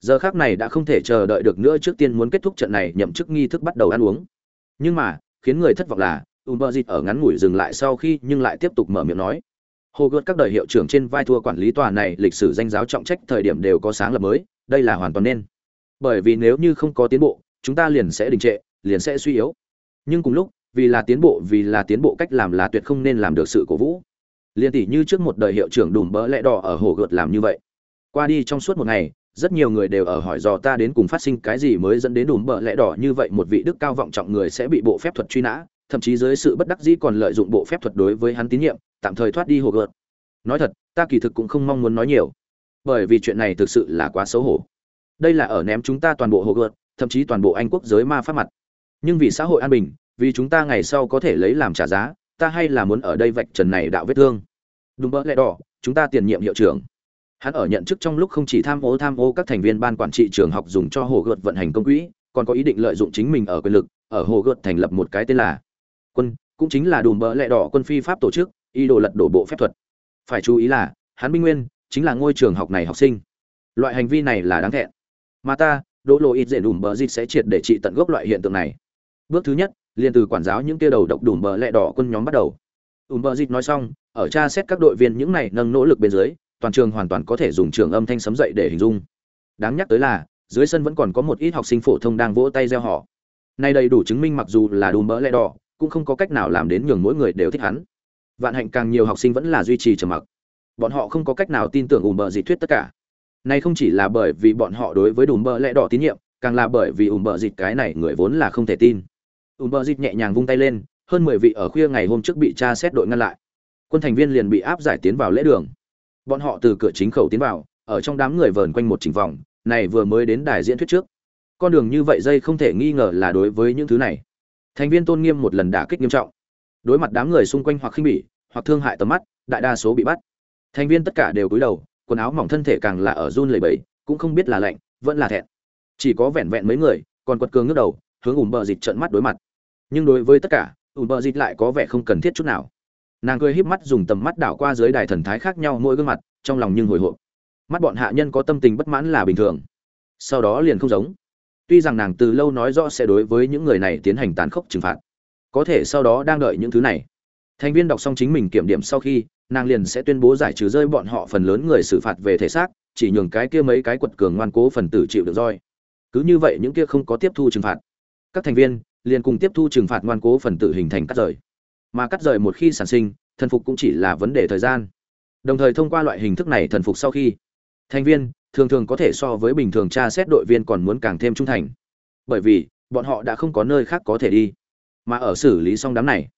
Giờ khác này đã không thể chờ đợi được nữa trước tiên muốn kết thúc trận này nhậm chức nghi thức bắt đầu ăn uống. Nhưng mà, khiến người thất vọng là ủ bợ dịt ở ngắn ngủi dừng lại sau khi nhưng lại tiếp tục mở miệng nói. Hồ gợt các đời hiệu trưởng trên vai thua quản lý tòa này lịch sử danh giáo trọng trách thời điểm đều có sáng lập mới, đây là hoàn toàn nên. Bởi vì nếu như không có tiến bộ, chúng ta liền sẽ đình trệ, liền sẽ suy yếu. Nhưng cùng lúc, vì là tiến bộ, vì là tiến bộ cách làm là tuyệt không nên làm được sự cổ vũ. Liền tỷ như trước một đời hiệu trưởng đùm bỡ lẽ đỏ ở hồ gợt làm như vậy. Qua đi trong suốt một ngày, rất nhiều người đều ở hỏi dò ta đến cùng phát sinh cái gì mới dẫn đến đùm bỡ lẽ đỏ như vậy một vị đức cao vọng trọng người sẽ bị bộ phép thuật truy nã thậm chí dưới sự bất đắc dĩ còn lợi dụng bộ phép thuật đối với hắn tín nhiệm, tạm thời thoát đi hồ gợt. Nói thật, ta kỳ thực cũng không mong muốn nói nhiều, bởi vì chuyện này thực sự là quá xấu hổ. Đây là ở ném chúng ta toàn bộ hồ gợt, thậm chí toàn bộ anh quốc giới ma pháp mặt. Nhưng vì xã hội an bình, vì chúng ta ngày sau có thể lấy làm trả giá, ta hay là muốn ở đây vạch trần này đạo vết thương. Đúng bỡ lẽ đỏ, chúng ta tiền nhiệm hiệu trưởng. Hắn ở nhận chức trong lúc không chỉ tham ô tham ô các thành viên ban quản trị trường học dùng cho hồ gợt vận hành công quỹ, còn có ý định lợi dụng chính mình ở quyền lực, ở hồ gợt thành lập một cái tên là quân, cũng chính là đùm bỡ lẹ đỏ quân phi pháp tổ chức, ý đồ lật đổ bộ phép thuật. Phải chú ý là, hắn minh nguyên, chính là ngôi trường học này học sinh. Loại hành vi này là đáng thẹn. Mà ta, đỗ lộ ít dễ đùm bỡ dịt sẽ triệt để trị tận gốc loại hiện tượng này. Bước thứ nhất, liền từ quản giáo những kia đầu độc đùm bờ lẹ đỏ quân nhóm bắt đầu. Ùm bờ dịt nói xong, ở tra xét các đội viên những này nâng nỗ lực bên dưới, toàn trường hoàn toàn có thể dùng trường âm thanh sấm dậy để hình dung. Đáng nhắc tới là, dưới sân vẫn còn có một ít học sinh phổ thông đang vỗ tay gieo họ nay đầy đủ chứng minh mặc dù là đùm bỡ lẹ đỏ cũng không có cách nào làm đến nhường mỗi người đều thích hắn. Vạn hạnh càng nhiều học sinh vẫn là duy trì trầm mặc. Bọn họ không có cách nào tin tưởng ùm bờ dị thuyết tất cả. Này không chỉ là bởi vì bọn họ đối với đùm bờ lẽ đỏ tín nhiệm, càng là bởi vì ùm bờ dịch cái này người vốn là không thể tin. Ùm bờ dịch nhẹ nhàng vung tay lên, hơn mười vị ở khuya ngày hôm trước bị tra xét đội ngăn lại. Quân thành viên liền bị áp giải tiến vào lễ đường. Bọn họ từ cửa chính khẩu tiến vào, ở trong đám người vờn quanh một trình vòng, này vừa mới đến đài diễn thuyết trước. Con đường như vậy dây không thể nghi ngờ là đối với những thứ này thành viên tôn nghiêm một lần đả kích nghiêm trọng. Đối mặt đám người xung quanh hoặc khinh bỉ, hoặc thương hại tầm mắt, đại đa số bị bắt. Thành viên tất cả đều cúi đầu, quần áo mỏng thân thể càng là ở run lẩy bẩy, cũng không biết là lạnh, vẫn là thẹn. Chỉ có vẹn vẹn mấy người, còn quật cường ngước đầu, hướng ủm bờ dịch trợn mắt đối mặt. Nhưng đối với tất cả ủm bờ dịch lại có vẻ không cần thiết chút nào. Nàng cười híp mắt dùng tầm mắt đảo qua dưới đài thần thái khác nhau mỗi gương mặt, trong lòng nhưng hồi hộp. Mắt bọn hạ nhân có tâm tình bất mãn là bình thường. Sau đó liền không giống tuy rằng nàng từ lâu nói rõ sẽ đối với những người này tiến hành tàn khốc trừng phạt, có thể sau đó đang đợi những thứ này. Thành viên đọc xong chính mình kiểm điểm sau khi, nàng liền sẽ tuyên bố giải trừ rơi bọn họ phần lớn người xử phạt về thể xác, chỉ nhường cái kia mấy cái quật cường ngoan cố phần tử chịu được roi. Cứ như vậy những kia không có tiếp thu trừng phạt. Các thành viên liền cùng tiếp thu trừng phạt ngoan cố phần tử hình thành cắt rời. Mà cắt rời một khi sản sinh, thần phục cũng chỉ là vấn đề thời gian. Đồng thời thông qua loại hình thức này thần phục sau khi thành viên, thường thường có thể so với bình thường tra xét đội viên còn muốn càng thêm trung thành. Bởi vì, bọn họ đã không có nơi khác có thể đi. Mà ở xử lý xong đám này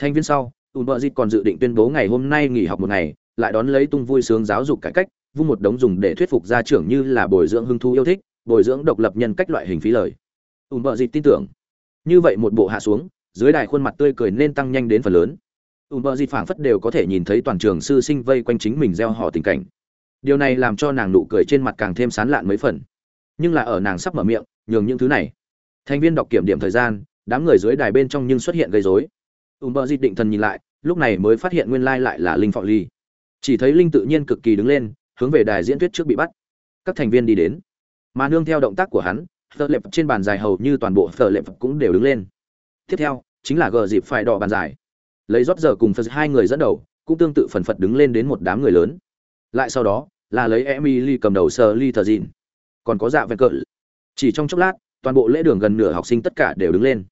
thành viên sau, ùn bợ dịt còn dự định tuyên bố ngày hôm nay nghỉ học một ngày, lại đón lấy tung vui sướng giáo dục cải cách, vung một đống dùng để thuyết phục gia trưởng như là bồi dưỡng hưng thu yêu thích, bồi dưỡng độc lập nhân cách loại hình phí lời. Ùn bợ dịt tin tưởng, như vậy một bộ hạ xuống, dưới đài khuôn mặt tươi cười nên tăng nhanh đến phần lớn. Ùn bợ dịt phảng phất đều có thể nhìn thấy toàn trường sư sinh vây quanh chính mình gieo họ tình cảnh điều này làm cho nàng nụ cười trên mặt càng thêm sán lạn mấy phần. Nhưng là ở nàng sắp mở miệng, nhường những thứ này. Thành viên đọc kiểm điểm thời gian, đám người dưới đài bên trong nhưng xuất hiện gây rối. Ùm Bơ dịt định thần nhìn lại, lúc này mới phát hiện nguyên lai lại là linh phọ ly. Chỉ thấy linh tự nhiên cực kỳ đứng lên, hướng về đài diễn thuyết trước bị bắt. Các thành viên đi đến. Mà nương theo động tác của hắn thợ lệp trên bàn dài hầu như toàn bộ thợ lệp cũng đều đứng lên. Tiếp theo, chính là gờ dịp phải đỏ bàn dài. Lấy rót giờ cùng phật hai người dẫn đầu, cũng tương tự phần phật đứng lên đến một đám người lớn lại sau đó, là lấy emily cầm đầu sờ ly thờ dịn còn có dạ ven cỡ. Chỉ trong chốc lát, toàn bộ lễ đường gần nửa học sinh tất cả đều đứng lên.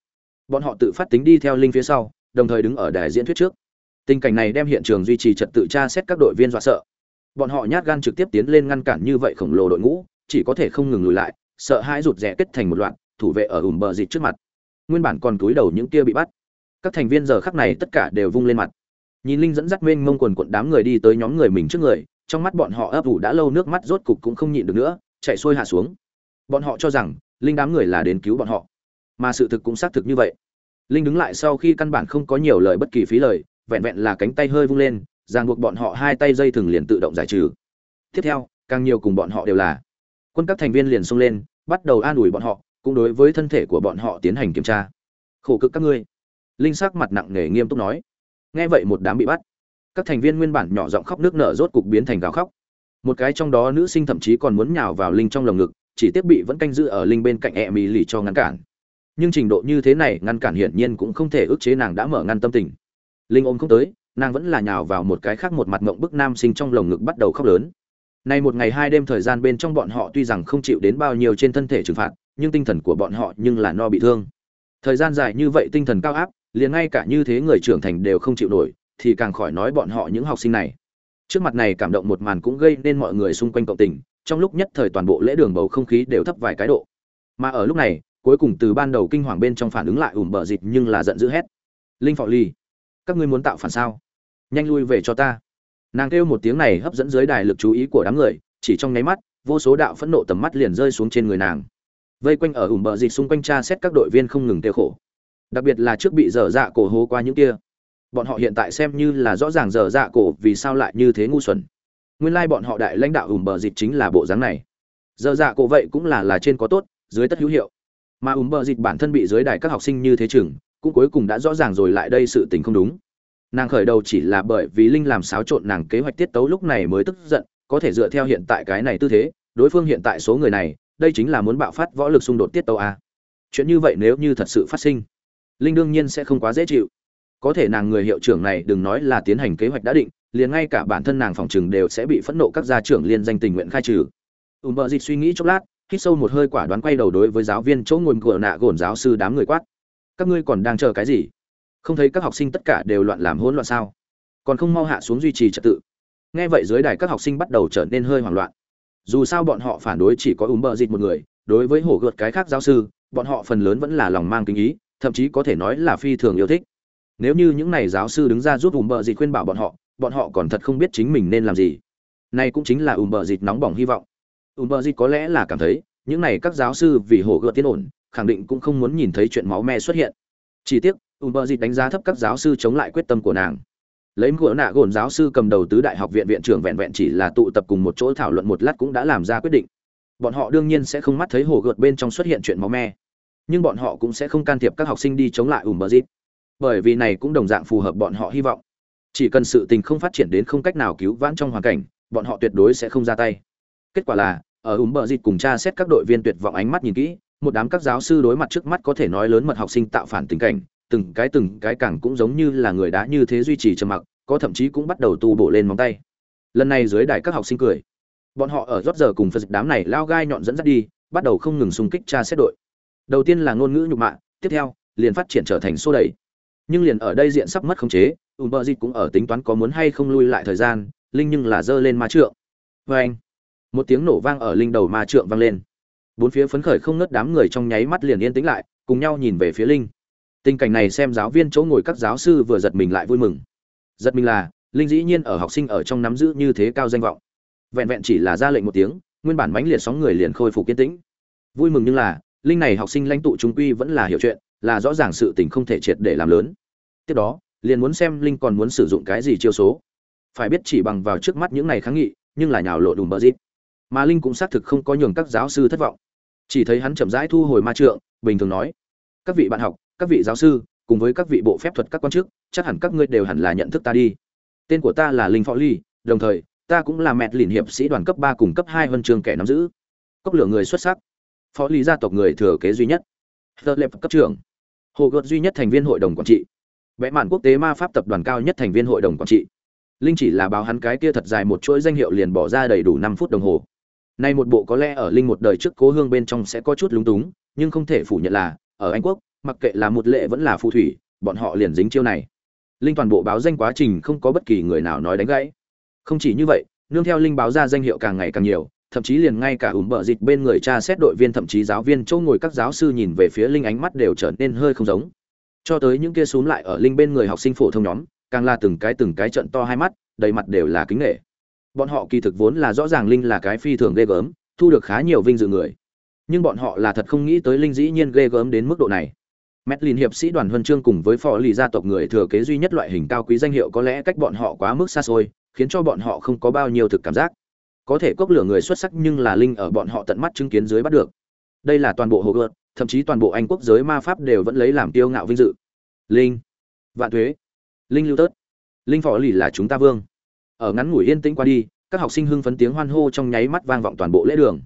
Bọn họ tự phát tính đi theo linh phía sau, đồng thời đứng ở đài diễn thuyết trước. Tình cảnh này đem hiện trường duy trì trật tự tra xét các đội viên dọa sợ. Bọn họ nhát gan trực tiếp tiến lên ngăn cản như vậy khổng lồ đội ngũ, chỉ có thể không ngừng lùi lại, sợ hãi rụt rè kết thành một loạt, thủ vệ ở ủm bờ dịt trước mặt. Nguyên bản còn túi đầu những kia bị bắt. Các thành viên giờ khắc này tất cả đều vung lên mặt. Nhìn linh dẫn dắt mênh mông quần quận đám người đi tới nhóm người mình trước người trong mắt bọn họ ấp ủ đã lâu nước mắt rốt cục cũng không nhịn được nữa, chạy xuôi hạ xuống. Bọn họ cho rằng, linh đám người là đến cứu bọn họ. Mà sự thực cũng xác thực như vậy. Linh đứng lại sau khi căn bản không có nhiều lời bất kỳ phí lời, vẹn vẹn là cánh tay hơi vung lên, ràng buộc bọn họ hai tay dây thừng liền tự động giải trừ. Tiếp theo, càng nhiều cùng bọn họ đều là. Quân các thành viên liền xông lên, bắt đầu an ủi bọn họ, cũng đối với thân thể của bọn họ tiến hành kiểm tra. Khổ cực các ngươi. Linh sắc mặt nặng nề nghiêm túc nói. Nghe vậy một đám bị bắt các thành viên nguyên bản nhỏ giọng khóc nước nở rốt cục biến thành gào khóc. Một cái trong đó nữ sinh thậm chí còn muốn nhào vào linh trong lồng ngực, chỉ tiếp bị vẫn canh giữ ở linh bên cạnh e mỹ lì cho ngăn cản. Nhưng trình độ như thế này, ngăn cản hiển nhiên cũng không thể ức chế nàng đã mở ngăn tâm tình. Linh ôm không tới, nàng vẫn là nhào vào một cái khác một mặt mộng bức nam sinh trong lồng ngực bắt đầu khóc lớn. Nay một ngày hai đêm thời gian bên trong bọn họ tuy rằng không chịu đến bao nhiêu trên thân thể trừng phạt, nhưng tinh thần của bọn họ nhưng là no bị thương. Thời gian dài như vậy tinh thần cao áp, liền ngay cả như thế người trưởng thành đều không chịu nổi thì càng khỏi nói bọn họ những học sinh này. Trước mặt này cảm động một màn cũng gây nên mọi người xung quanh cộng tình, trong lúc nhất thời toàn bộ lễ đường bầu không khí đều thấp vài cái độ. Mà ở lúc này, cuối cùng từ ban đầu kinh hoàng bên trong phản ứng lại ủm bờ dịt nhưng là giận dữ hét. Linh phò ly các ngươi muốn tạo phản sao? Nhanh lui về cho ta. Nàng kêu một tiếng này hấp dẫn dưới đài lực chú ý của đám người, chỉ trong nháy mắt, vô số đạo phẫn nộ tầm mắt liền rơi xuống trên người nàng. Vây quanh ở ủm bờ dịt xung quanh cha xét các đội viên không ngừng tiêu khổ. Đặc biệt là trước bị dở dạ cổ hố qua những kia bọn họ hiện tại xem như là rõ ràng dở dạ cổ vì sao lại như thế ngu xuẩn. Nguyên lai bọn họ đại lãnh đạo ùm bờ dịt chính là bộ dáng này. Dở dạ cổ vậy cũng là là trên có tốt, dưới tất hữu hiệu. Mà ùm bờ dịt bản thân bị dưới đài các học sinh như thế chừng, cũng cuối cùng đã rõ ràng rồi lại đây sự tình không đúng. Nàng khởi đầu chỉ là bởi vì linh làm xáo trộn nàng kế hoạch tiết tấu lúc này mới tức giận, có thể dựa theo hiện tại cái này tư thế, đối phương hiện tại số người này, đây chính là muốn bạo phát võ lực xung đột tiết tấu a. Chuyện như vậy nếu như thật sự phát sinh, linh đương nhiên sẽ không quá dễ chịu có thể nàng người hiệu trưởng này đừng nói là tiến hành kế hoạch đã định, liền ngay cả bản thân nàng phòng trừng đều sẽ bị phẫn nộ các gia trưởng liên danh tình nguyện khai trừ. Ùm bợ dịch suy nghĩ chốc lát, hít sâu một hơi quả đoán quay đầu đối với giáo viên chỗ ngồi cửa nạ gồn giáo sư đám người quát. Các ngươi còn đang chờ cái gì? Không thấy các học sinh tất cả đều loạn làm hỗn loạn sao? Còn không mau hạ xuống duy trì trật tự. Nghe vậy dưới đài các học sinh bắt đầu trở nên hơi hoảng loạn. Dù sao bọn họ phản đối chỉ có ùm bợ dịch một người, đối với hổ gợt cái khác giáo sư, bọn họ phần lớn vẫn là lòng mang kính ý, thậm chí có thể nói là phi thường yêu thích nếu như những này giáo sư đứng ra giúp ùm bờ dịt khuyên bảo bọn họ bọn họ còn thật không biết chính mình nên làm gì. Nay cũng chính là ùm bờ dịt nóng bỏng hy vọng. Ùm bờ dịt có lẽ là cảm thấy, những này các giáo sư vì hổ gợt tiến ổn, khẳng định cũng không muốn nhìn thấy chuyện máu me xuất hiện. Chỉ tiếc, ùm bờ dịt đánh giá thấp các giáo sư chống lại quyết tâm của nàng. Lấy gỡ nạ gồn giáo sư cầm đầu tứ đại học viện viện trưởng vẹn vẹn chỉ là tụ tập cùng một chỗ thảo luận một lát cũng đã làm ra quyết định. Bọn họ đương nhiên sẽ không mắt thấy hồ gợt bên trong xuất hiện chuyện máu me. Nhưng bọn họ cũng sẽ không can thiệp các học sinh đi chống lại ùm bờ dịt bởi vì này cũng đồng dạng phù hợp bọn họ hy vọng. Chỉ cần sự tình không phát triển đến không cách nào cứu vãn trong hoàn cảnh, bọn họ tuyệt đối sẽ không ra tay. Kết quả là, ở ủng bờ dịch cùng tra xét các đội viên tuyệt vọng ánh mắt nhìn kỹ, một đám các giáo sư đối mặt trước mắt có thể nói lớn mật học sinh tạo phản tình cảnh, từng cái từng cái càng cũng giống như là người đã như thế duy trì trầm mặc, có thậm chí cũng bắt đầu tu bổ lên móng tay. Lần này dưới đài các học sinh cười. Bọn họ ở rót giờ cùng phật đám này lao gai nhọn dẫn dắt đi, bắt đầu không ngừng xung kích tra xét đội. Đầu tiên là ngôn ngữ nhục mạ, tiếp theo, liền phát triển trở thành xô đẩy nhưng liền ở đây diện sắp mất khống chế ùm bờ cũng ở tính toán có muốn hay không lui lại thời gian, linh nhưng là giơ lên ma trượng. Vê anh một tiếng nổ vang ở linh đầu ma trượng vang lên. Bốn phía phấn khởi không ngớt đám người trong nháy mắt liền yên tĩnh lại, cùng nhau nhìn về phía linh. Tình cảnh này xem giáo viên chỗ ngồi các giáo sư vừa giật mình lại vui mừng. Giật mình là, linh dĩ nhiên ở học sinh ở trong nắm giữ như thế cao danh vọng. Vẹn vẹn chỉ là ra lệnh một tiếng, nguyên bản mãnh liệt sóng người liền khôi phục kiên tĩnh. Vui mừng nhưng là, linh này học sinh lãnh tụ chúng quy vẫn là hiểu chuyện là rõ ràng sự tình không thể triệt để làm lớn. Tiếp đó, liền muốn xem linh còn muốn sử dụng cái gì chiêu số. Phải biết chỉ bằng vào trước mắt những này kháng nghị, nhưng là nhào lộ đùm bờ dịp. Mà linh cũng xác thực không có nhường các giáo sư thất vọng. Chỉ thấy hắn chậm rãi thu hồi ma trượng, bình thường nói, các vị bạn học, các vị giáo sư, cùng với các vị bộ phép thuật các quan chức, chắc hẳn các ngươi đều hẳn là nhận thức ta đi. Tên của ta là linh phó ly, đồng thời, ta cũng là mẹ lìn hiệp sĩ đoàn cấp ba cùng cấp hai huân chương kẻ nắm giữ. Cốc lửa người xuất sắc. Phó lý gia tộc người thừa kế duy nhất. Thợ lệp cấp trưởng hồ gợt duy nhất thành viên hội đồng quản trị. Vẽ mạn quốc tế ma pháp tập đoàn cao nhất thành viên hội đồng quản trị. Linh chỉ là báo hắn cái kia thật dài một chuỗi danh hiệu liền bỏ ra đầy đủ năm phút đồng hồ. Nay một bộ có lẽ ở linh một đời trước cố hương bên trong sẽ có chút lúng túng, nhưng không thể phủ nhận là, ở anh quốc, mặc kệ là một lệ vẫn là phù thủy, bọn họ liền dính chiêu này. Linh toàn bộ báo danh quá trình không có bất kỳ người nào nói đánh gãy. Không chỉ như vậy, nương theo linh báo ra danh hiệu càng ngày càng nhiều thậm chí liền ngay cả ủm bờ dịch bên người cha xét đội viên thậm chí giáo viên châu ngồi các giáo sư nhìn về phía linh ánh mắt đều trở nên hơi không giống. Cho tới những kia xúm lại ở linh bên người học sinh phổ thông nhóm càng là từng cái từng cái trận to hai mắt đầy mặt đều là kính nghệ bọn họ kỳ thực vốn là rõ ràng linh là cái phi thường ghê gớm thu được khá nhiều vinh dự người. Nhưng bọn họ là thật không nghĩ tới linh dĩ nhiên ghê gớm đến mức độ này. Medlin hiệp sĩ đoàn huân chương cùng với phò lì gia tộc người thừa kế duy nhất loại hình cao quý danh hiệu có lẽ cách bọn họ quá mức xa xôi, khiến cho bọn họ không có bao nhiêu thực cảm giác. Có thể cốc lửa người xuất sắc nhưng là linh ở bọn họ tận mắt chứng kiến dưới bắt được. Đây là toàn bộ hồ gợt, thậm chí toàn bộ Anh quốc giới ma pháp đều vẫn lấy làm tiêu ngạo vinh dự. Linh, vạn thuế, linh lưu tớt, linh phò lì là chúng ta vương. Ở ngắn ngủi yên tĩnh qua đi, các học sinh hưng phấn tiếng hoan hô trong nháy mắt vang vọng toàn bộ lễ đường.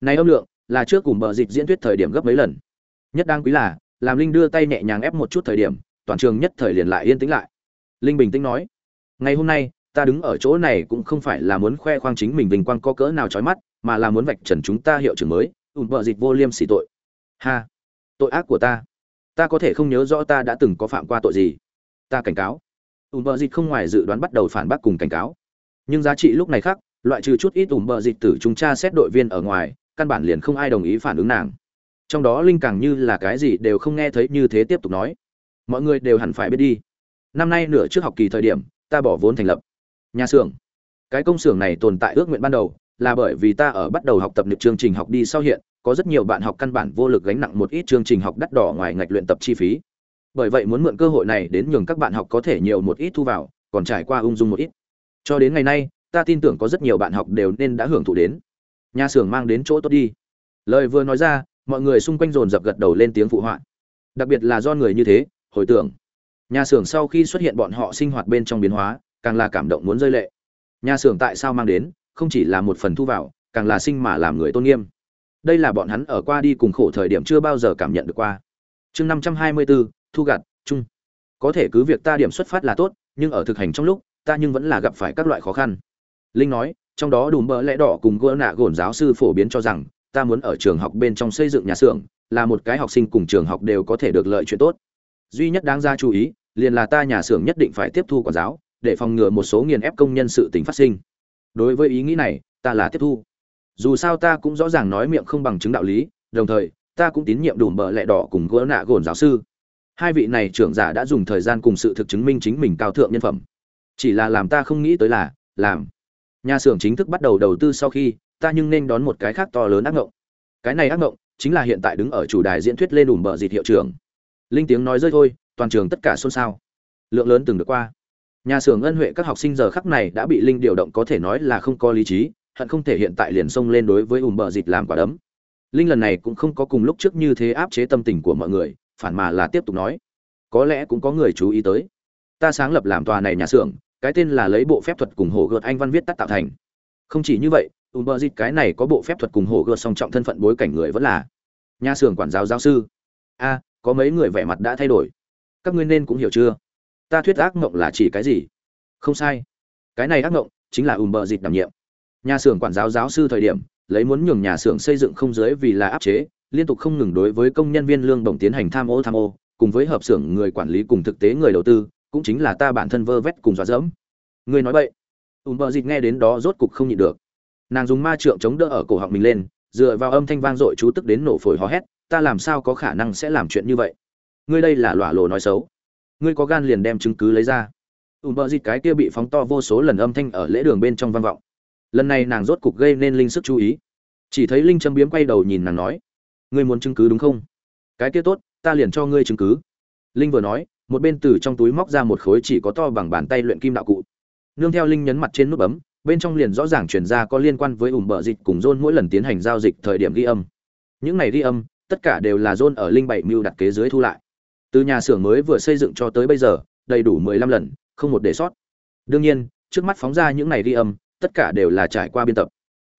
Này âm lượng, là trước cùng bờ dịch diễn thuyết thời điểm gấp mấy lần. Nhất đáng quý là, làm linh đưa tay nhẹ nhàng ép một chút thời điểm toàn trường nhất thời liền lại yên tĩnh lại linh bình tĩnh nói ngày hôm nay ta đứng ở chỗ này cũng không phải là muốn khoe khoang chính mình vinh quang có cỡ nào chói mắt, mà là muốn vạch trần chúng ta hiệu trưởng mới ùn vợ dịch vô liêm sỉ tội. Ha, tội ác của ta. Ta có thể không nhớ rõ ta đã từng có phạm qua tội gì. Ta cảnh cáo. Ùn vợ dịch không ngoài dự đoán bắt đầu phản bác cùng cảnh cáo. Nhưng giá trị lúc này khác, loại trừ chút ít ùn vợ dịch tử chúng tra xét đội viên ở ngoài, căn bản liền không ai đồng ý phản ứng nàng. Trong đó linh càng như là cái gì đều không nghe thấy như thế tiếp tục nói. Mọi người đều hẳn phải biết đi. Năm nay nửa trước học kỳ thời điểm, ta bỏ vốn thành lập nhà xưởng. Cái công xưởng này tồn tại ước nguyện ban đầu, là bởi vì ta ở bắt đầu học tập được chương trình học đi sau hiện, có rất nhiều bạn học căn bản vô lực gánh nặng một ít chương trình học đắt đỏ ngoài ngạch luyện tập chi phí. Bởi vậy muốn mượn cơ hội này đến nhường các bạn học có thể nhiều một ít thu vào, còn trải qua ung dung một ít. Cho đến ngày nay, ta tin tưởng có rất nhiều bạn học đều nên đã hưởng thụ đến. Nhà xưởng mang đến chỗ tốt đi. Lời vừa nói ra, mọi người xung quanh dồn dập gật đầu lên tiếng phụ họa. Đặc biệt là do người như thế, hồi tưởng. Nhà xưởng sau khi xuất hiện bọn họ sinh hoạt bên trong biến hóa càng là cảm động muốn rơi lệ. Nhà xưởng tại sao mang đến không chỉ là một phần thu vào càng là sinh mà làm người tôn nghiêm. Đây là bọn hắn ở qua đi cùng khổ thời điểm chưa bao giờ cảm nhận được qua. Chương năm trăm hai mươi bốn thu gặt chung. Có thể cứ việc ta điểm xuất phát là tốt nhưng ở thực hành trong lúc ta nhưng vẫn là gặp phải các loại khó khăn. Linh nói trong đó đùm bỡ lẽ đỏ cùng gỡ nạ gồn giáo sư phổ biến cho rằng ta muốn ở trường học bên trong xây dựng nhà xưởng, là một cái học sinh cùng trường học đều có thể được lợi chuyện tốt. Duy nhất đáng ra chú ý, liền là ta nhà xưởng nhất định phải tiếp thu quản giáo, để phòng ngừa một số nghiền ép công nhân sự tình phát sinh. Đối với ý nghĩ này, ta là tiếp thu. Dù sao ta cũng rõ ràng nói miệng không bằng chứng đạo lý, đồng thời, ta cũng tín nhiệm đủ bờ lẹ đỏ cùng gỡ nạ gồn giáo sư. Hai vị này trưởng giả đã dùng thời gian cùng sự thực chứng minh chính mình cao thượng nhân phẩm. Chỉ là làm ta không nghĩ tới là, làm. Nhà xưởng chính thức bắt đầu đầu tư sau khi, ta nhưng nên đón một cái khác to lớn ác ngộng cái này ác ngộng chính là hiện tại đứng ở chủ đài diễn thuyết lên đùm bờ dịt hiệu trưởng linh tiếng nói rơi thôi toàn trường tất cả xôn xao lượng lớn từng được qua nhà xưởng ân huệ các học sinh giờ khắc này đã bị linh điều động có thể nói là không có lý trí, hận không thể hiện tại liền xông lên đối với ùm bờ dịt làm quả đấm. Linh lần này cũng không có cùng lúc trước như thế áp chế tâm tình của mọi người, phản mà là tiếp tục nói, có lẽ cũng có người chú ý tới. Ta sáng lập làm tòa này nhà xưởng, cái tên là lấy bộ phép thuật cùng hổ gợt anh văn viết tắt tạo thành. Không chỉ như vậy, ùm bờ dịt cái này có bộ phép thuật cùng hổ gợt song trọng thân phận bối cảnh người vẫn là nhà xưởng quản giáo giáo sư. A, có mấy người vẻ mặt đã thay đổi. Các ngươi nên cũng hiểu chưa? Ta thuyết ác mộng là chỉ cái gì? Không sai. Cái này ác mộng chính là ùm bờ dịt đảm nhiệm. Nhà xưởng quản giáo giáo sư thời điểm, lấy muốn nhường nhà xưởng xây dựng không giới vì là áp chế, liên tục không ngừng đối với công nhân viên lương bổng tiến hành tham ô tham ô, cùng với hợp xưởng người quản lý cùng thực tế người đầu tư, cũng chính là ta bản thân vơ vét cùng dọa dẫm. Ngươi nói vậy ùm bờ dịt nghe đến đó rốt cục không nhịn được. Nàng dùng ma trượng chống đỡ ở cổ họng mình lên, dựa vào âm thanh vang dội chú tức đến nổ phổi hò hét, ta làm sao có khả năng sẽ làm chuyện như vậy? Ngươi đây là lỏa lộ nói xấu ngươi có gan liền đem chứng cứ lấy ra. Ùm bờ dịt cái kia bị phóng to vô số lần âm thanh ở lễ đường bên trong vang vọng. Lần này nàng rốt cục gây nên linh sức chú ý. Chỉ thấy linh châm biếm quay đầu nhìn nàng nói ngươi muốn chứng cứ đúng không? Cái kia tốt ta liền cho ngươi chứng cứ. Linh vừa nói một bên từ trong túi móc ra một khối chỉ có to bằng bàn tay luyện kim đạo cụ. Nương theo linh nhấn mặt trên nút bấm bên trong liền rõ ràng truyền ra có liên quan với ủng bờ dịch cùng John mỗi lần tiến hành giao dịch thời điểm ghi âm. Những này ghi âm, tất cả đều là John ở linh bảy mưu đặt kế dưới thu lại. Từ nhà xưởng mới vừa xây dựng cho tới bây giờ, đầy đủ 15 lần, không một để sót. Đương nhiên, trước mắt phóng ra những này ghi âm, tất cả đều là trải qua biên tập.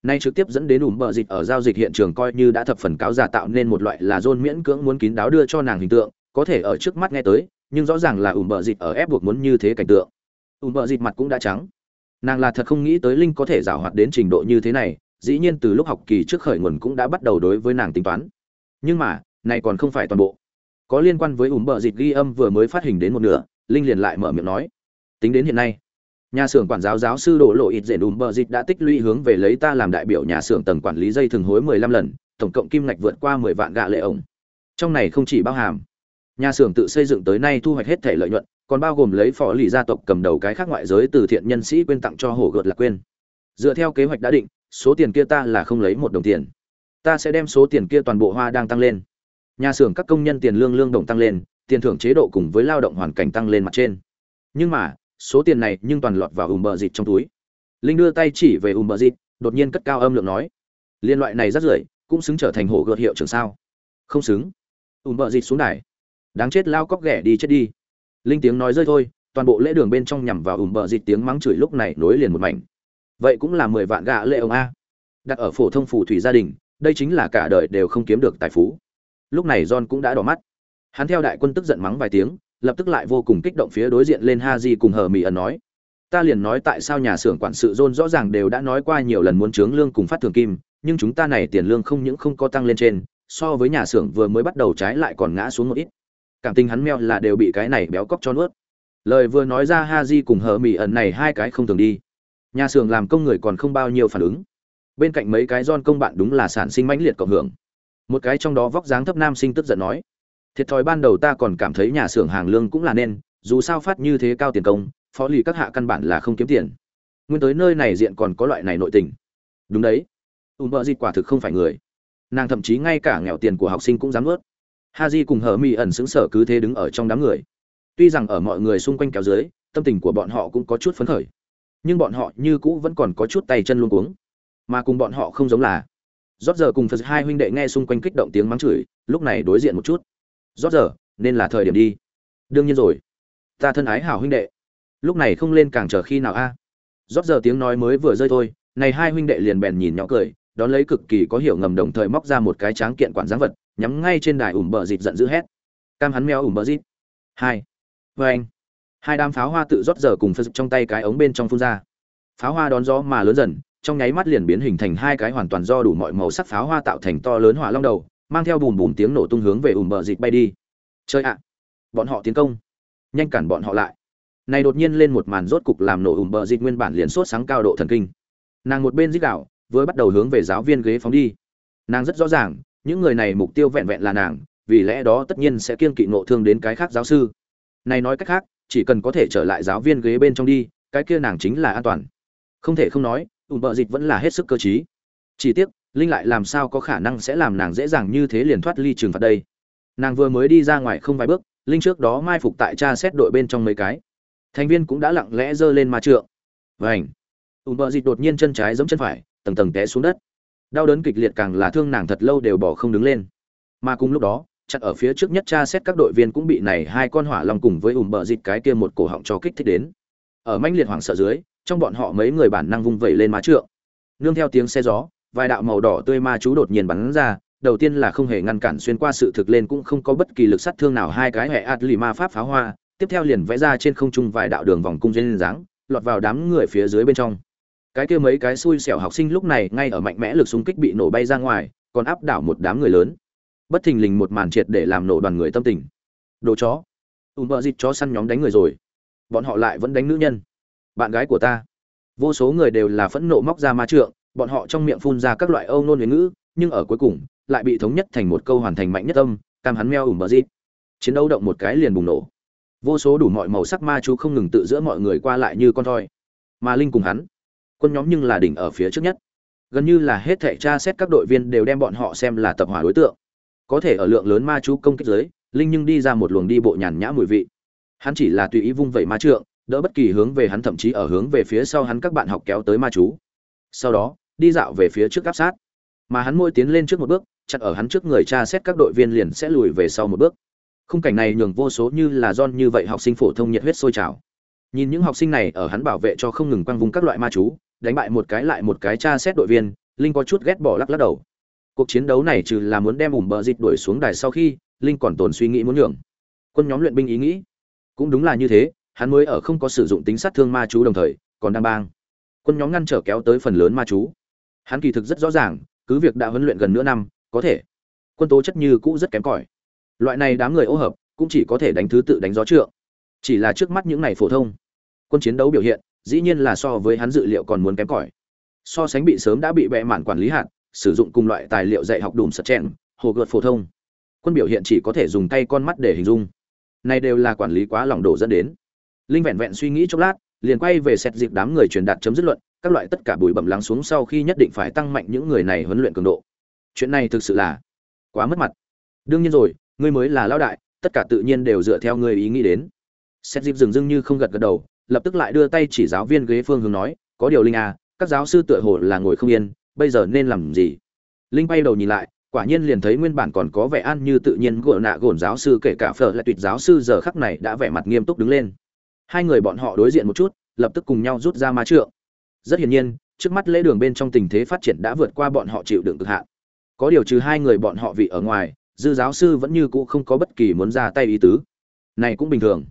Nay trực tiếp dẫn đến ủng bờ dịch ở giao dịch hiện trường coi như đã thập phần cáo giả tạo nên một loại là dôn miễn cưỡng muốn kín đáo đưa cho nàng hình tượng, có thể ở trước mắt nghe tới, nhưng rõ ràng là ủng bờ dịch ở ép buộc muốn như thế cảnh tượng. Ủng bờ dịch mặt cũng đã trắng nàng là thật không nghĩ tới linh có thể giảo hoạt đến trình độ như thế này dĩ nhiên từ lúc học kỳ trước khởi nguồn cũng đã bắt đầu đối với nàng tính toán nhưng mà này còn không phải toàn bộ có liên quan với ủng bờ dịt ghi âm vừa mới phát hình đến một nửa, linh liền lại mở miệng nói. Tính đến hiện nay, nhà xưởng quản giáo giáo sư đổ lộ ít dễ đùm bờ dịch đã tích lũy hướng về lấy ta làm đại biểu nhà xưởng tầng quản lý dây thường hối mười lăm lần, tổng cộng kim ngạch vượt qua mười vạn gạ lệ ổng. Trong này không chỉ bao hàm nhà xưởng tự xây dựng tới nay thu hoạch hết thể lợi nhuận, còn bao gồm lấy phó lì gia tộc cầm đầu cái khác ngoại giới từ thiện nhân sĩ quyên tặng cho hổ gợt là quên dựa theo kế hoạch đã định, số tiền kia ta là không lấy một đồng tiền. Ta sẽ đem số tiền kia toàn bộ hoa đang tăng lên nhà xưởng các công nhân tiền lương lương đồng tăng lên, tiền thưởng chế độ cùng với lao động hoàn cảnh tăng lên mặt trên. Nhưng mà, số tiền này nhưng toàn lọt vào ùm bờ dịt trong túi. Linh đưa tay chỉ về ùm bờ dịt đột nhiên cất cao âm lượng nói, liên loại này rất rưởi, cũng xứng trở thành hổ gợt hiệu trưởng sao? Không xứng. Ùm bờ dịt xuống đài. Đáng chết, lao cóc ghẻ đi chết đi. Linh tiếng nói rơi thôi, toàn bộ lễ đường bên trong nhằm vào ùm bờ dịt tiếng mắng chửi lúc này nối liền một mảnh. Vậy cũng là mười vạn gạ lệ ông a. Đặt ở phổ thông phù thủy gia đình, đây chính là cả đời đều không kiếm được tài phú lúc này john cũng đã đỏ mắt. Hắn theo đại quân tức giận mắng vài tiếng, lập tức lại vô cùng kích động phía đối diện lên ha di cùng hờ mỹ ẩn nói, ta liền nói tại sao nhà xưởng quản sự john rõ ràng đều đã nói qua nhiều lần muốn trướng lương cùng phát thường kim, nhưng chúng ta này tiền lương không những không có tăng lên trên, so với nhà xưởng vừa mới bắt đầu trái lại còn ngã xuống một ít. Cảm tình hắn meo là đều bị cái này béo cóc cho nuốt. Lời vừa nói ra ha di cùng hờ mỹ ẩn này hai cái không thường đi. Nhà xưởng làm công người còn không bao nhiêu phản ứng. Bên cạnh mấy cái don công bạn đúng là sản sinh mãnh liệt cộng hưởng một cái trong đó vóc dáng thấp nam sinh tức giận nói, thiệt thòi ban đầu ta còn cảm thấy nhà xưởng hàng lương cũng là nên, dù sao phát như thế cao tiền công, phó lì các hạ căn bản là không kiếm tiền. Nguyên tới nơi này diện còn có loại này nội tình. Đúng đấy. Ùm bợ dịt quả thực không phải người. Nàng thậm chí ngay cả nghèo tiền của học sinh cũng dám ướt ha di cùng hờ mi ẩn xứng sở cứ thế đứng ở trong đám người. Tuy rằng ở mọi người xung quanh kéo dưới, tâm tình của bọn họ cũng có chút phấn khởi, nhưng bọn họ như cũ vẫn còn có chút tay chân luôn cuống. Mà cùng bọn họ không giống là rót giờ cùng phật hai huynh đệ nghe xung quanh kích động tiếng mắng chửi, lúc này đối diện một chút. Rót giờ, nên là thời điểm đi. Đương nhiên rồi. Ta thân ái hảo huynh đệ. Lúc này không lên càng chờ khi nào a? Rót giờ tiếng nói mới vừa rơi thôi, này hai huynh đệ liền bèn nhìn nhỏ cười, đón lấy cực kỳ có hiểu ngầm đồng thời móc ra một cái tráng kiện quản giáng vật, nhắm ngay trên đài ủm bờ dịt giận dữ hét. Cam hắn meo ủm bờ dịt hai. Vê anh. Hai đám pháo hoa tự rót giờ cùng phật trong tay cái ống bên trong phun ra. Pháo hoa đón gió mà lớn dần trong nháy mắt liền biến hình thành hai cái hoàn toàn do đủ mọi màu sắc pháo hoa tạo thành to lớn hỏa long đầu, mang theo bùm bùm tiếng nổ tung hướng về ùm bờ dịt bay đi. Chơi ạ! Bọn họ tiến công. Nhanh cản bọn họ lại. Này đột nhiên lên một màn rốt cục làm nổ ùm bờ dịt nguyên bản liền sốt sáng cao độ thần kinh. Nàng một bên dích đạo vừa bắt đầu hướng về giáo viên ghế phóng đi. Nàng rất rõ ràng, những người này mục tiêu vẹn vẹn là nàng, vì lẽ đó tất nhiên sẽ kiên kỵ nộ thương đến cái khác giáo sư. Này nói cách khác, chỉ cần có thể trở lại giáo viên ghế bên trong đi, cái kia nàng chính là an toàn. Không thể không nói ủn bợ dịch vẫn là hết sức cơ t chỉ tiếc, linh lại làm sao có khả năng sẽ làm nàng dễ dàng như thế liền thoát ly trường phạt đây? Nàng vừa mới đi ra ngoài không vài bước, linh trước đó mai phục tại cha xét đội bên trong mấy cái. Thành viên cũng đã lặng lẽ giơ lên ma trượng. Vảnh ùm bợ dịch đột nhiên chân trái giống chân phải, tầng tầng té xuống đất. Đau đớn kịch liệt càng là thương nàng thật lâu đều bỏ không đứng lên. Mà cùng lúc đó chặt ở phía trước nhất cha xét các đội viên cũng bị này hai con hỏa long cùng với ùm bợ dịch cái kia một cổ họng cho kích thích đến. Ở manh liệt hoảng sợ dưới trong bọn họ mấy người bản năng vung vẩy lên má trượng. Nương theo tiếng xe gió, vài đạo màu đỏ tươi ma chú đột nhiên bắn ra, đầu tiên là không hề ngăn cản xuyên qua sự thực lên cũng không có bất kỳ lực sát thương nào, hai cái hệ ạt lì ma pháp pháo hoa, tiếp theo liền vẽ ra trên không trung vài đạo đường vòng cung duyên dáng, lọt vào đám người phía dưới bên trong. Cái kia mấy cái xui xẻo học sinh lúc này ngay ở mạnh mẽ lực xung kích bị nổ bay ra ngoài, còn áp đảo một đám người lớn. Bất thình lình một màn triệt để làm nổ đoàn người tâm tình. Đồ chó. Ùm bợ dịt chó săn nhóm đánh người rồi. Bọn họ lại vẫn đánh nữ nhân bạn gái của ta. Vô số người đều là phẫn nộ móc ra ma trượng, bọn họ trong miệng phun ra các loại âu nôn huế ngữ, nhưng ở cuối cùng, lại bị thống nhất thành một câu hoàn thành mạnh nhất âm, cam hắn meo ủm bờ dít. Chiến đấu động một cái liền bùng nổ. Vô số đủ mọi màu sắc ma chú không ngừng tự giữa mọi người qua lại như con thoi. Mà linh cùng hắn. Quân nhóm nhưng là đỉnh ở phía trước nhất. Gần như là hết thảy tra xét các đội viên đều đem bọn họ xem là tập hỏa đối tượng. Có thể ở lượng lớn ma chú công kích giới linh nhưng đi ra một luồng đi bộ nhàn nhã mùi vị. Hắn chỉ là tùy ý vung vẩy ma trượng đỡ bất kỳ hướng về hắn, thậm chí ở hướng về phía sau hắn các bạn học kéo tới ma chú. Sau đó, đi dạo về phía trước áp sát. Mà hắn môi tiến lên trước một bước chặt ở hắn trước người cha xét các đội viên liền sẽ lùi về sau một bước. Khung cảnh này nhường vô số như là don như vậy học sinh phổ thông nhiệt huyết sôi trào. Nhìn những học sinh này ở hắn bảo vệ cho không ngừng quăng vùng các loại ma chú, đánh bại một cái lại một cái cha xét đội viên, linh có chút ghét bỏ lắc lắc đầu. Cuộc chiến đấu này trừ là muốn đem ủng bờ dịch đuổi xuống đài sau khi, linh còn tồn suy nghĩ muốn nhường. Quân nhóm luyện binh ý nghĩ. Cũng đúng là như thế hắn mới ở không có sử dụng tính sát thương ma chú đồng thời còn đang bang. Quân nhóm ngăn trở kéo tới phần lớn ma chú. Hắn kỳ thực rất rõ ràng cứ việc đã huấn luyện gần nửa năm có thể. Quân tố chất như cũ rất kém cỏi. Loại này đám người ô hợp cũng chỉ có thể đánh thứ tự đánh gió trượng. Chỉ là trước mắt những này phổ thông. Quân chiến đấu biểu hiện dĩ nhiên là so với hắn dự liệu còn muốn kém cỏi. So sánh bị sớm đã bị bệ mạn quản lý hạn, sử dụng cùng loại tài liệu dạy học đùm sật chèn hồ gợt phổ thông. Quân biểu hiện chỉ có thể dùng tay con mắt để hình dung. Này đều là quản lý quá lỏng đổ dẫn đến linh vẹn vẹn suy nghĩ chốc lát, liền quay về xét dịp đám người truyền đạt chấm dứt luận, các loại tất cả bụi bẩm lắng xuống sau khi nhất định phải tăng mạnh những người này huấn luyện cường độ. Chuyện này thực sự là quá mất mặt. Đương nhiên rồi, ngươi mới là lão đại, tất cả tự nhiên đều dựa theo ngươi ý nghĩ đến. Xét dịp dừng dưng như không gật gật đầu, lập tức lại đưa tay chỉ giáo viên ghế phương hướng nói, có điều linh à các giáo sư tựa hồ là ngồi không yên, bây giờ nên làm gì? Linh bay đầu nhìn lại, quả nhiên liền thấy nguyên bản còn có vẻ an như tự nhiên gội nạ gồn giáo sư kể cả phở lại tuyệt giáo sư giờ khắc này đã vẻ mặt nghiêm túc đứng lên hai người bọn họ đối diện một chút, lập tức cùng nhau rút ra ma trượng. Rất hiển nhiên, trước mắt lễ đường bên trong tình thế phát triển đã vượt qua bọn họ chịu đựng cực hạn. Có điều trừ hai người bọn họ vị ở ngoài, dư giáo sư vẫn như cũ không có bất kỳ muốn ra tay ý tứ. Này cũng bình thường.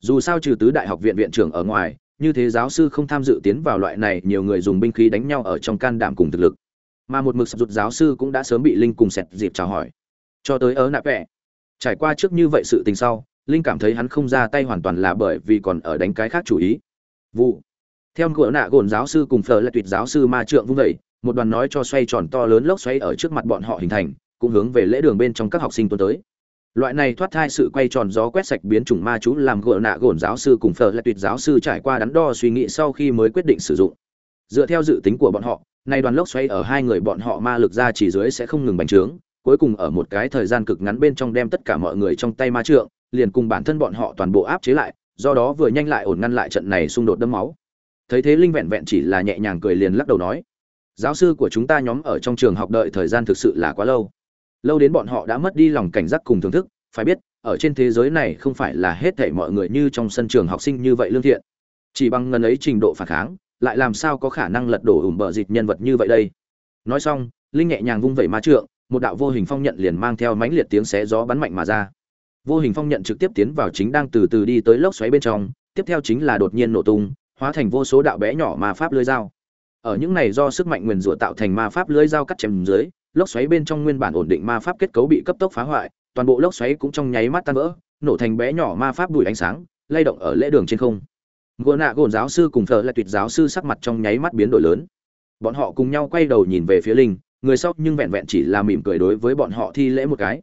Dù sao trừ tứ đại học viện viện trưởng ở ngoài, như thế giáo sư không tham dự tiến vào loại này, nhiều người dùng binh khí đánh nhau ở trong can đảm cùng thực lực. Mà một mực sập rụt giáo sư cũng đã sớm bị linh cùng sẹt dịp chào hỏi. Cho tới ớ nạp vẽ trải qua trước như vậy sự tình sau linh cảm thấy hắn không ra tay hoàn toàn là bởi vì còn ở đánh cái khác chủ ý. Vụ. Theo ngựa nạ gồn giáo sư cùng phở là tuyệt giáo sư ma trượng vung vẩy một đoàn nói cho xoay tròn to lớn lốc xoáy ở trước mặt bọn họ hình thành, cũng hướng về lễ đường bên trong các học sinh tuần tới. Loại này thoát thai sự quay tròn gió quét sạch biến chủng ma chú làm gỡ nạ gồn giáo sư cùng phở là tuyệt giáo sư trải qua đắn đo suy nghĩ sau khi mới quyết định sử dụng. Dựa theo dự tính của bọn họ, nay đoàn lốc xoáy ở hai người bọn họ ma lực ra chỉ dưới sẽ không ngừng bành trướng, cuối cùng ở một cái thời gian cực ngắn bên trong đem tất cả mọi người trong tay ma trượng liền cùng bản thân bọn họ toàn bộ áp chế lại, do đó vừa nhanh lại ổn ngăn lại trận này xung đột đẫm máu. Thấy thế linh vẹn vẹn chỉ là nhẹ nhàng cười liền lắc đầu nói, giáo sư của chúng ta nhóm ở trong trường học đợi thời gian thực sự là quá lâu. Lâu đến bọn họ đã mất đi lòng cảnh giác cùng thưởng thức, phải biết, ở trên thế giới này không phải là hết thảy mọi người như trong sân trường học sinh như vậy lương thiện. Chỉ bằng ngần ấy trình độ phản kháng, lại làm sao có khả năng lật đổ ủm bờ dịch nhân vật như vậy đây? Nói xong, linh nhẹ nhàng vung vẩy ma trượng, một đạo vô hình phong nhận liền mang theo mãnh liệt tiếng xé gió bắn mạnh mà ra vô hình phong nhận trực tiếp tiến vào chính đang từ từ đi tới lốc xoáy bên trong, tiếp theo chính là đột nhiên nổ tung, hóa thành vô số đạo bé nhỏ ma pháp lưới dao. Ở những này do sức mạnh nguyền rủa tạo thành ma pháp lưới dao cắt chém dưới, lốc xoáy bên trong nguyên bản ổn định ma pháp kết cấu bị cấp tốc phá hoại, toàn bộ lốc xoáy cũng trong nháy mắt tan vỡ, nổ thành bé nhỏ ma pháp đuổi ánh sáng, lay động ở lễ đường trên không. Gỗ nạ gồn giáo sư cùng thờ là tuyệt giáo sư sắc mặt trong nháy mắt biến đổi lớn. Bọn họ cùng nhau quay đầu nhìn về phía linh, người sau nhưng vẹn vẹn chỉ là mỉm cười đối với bọn họ thi lễ một cái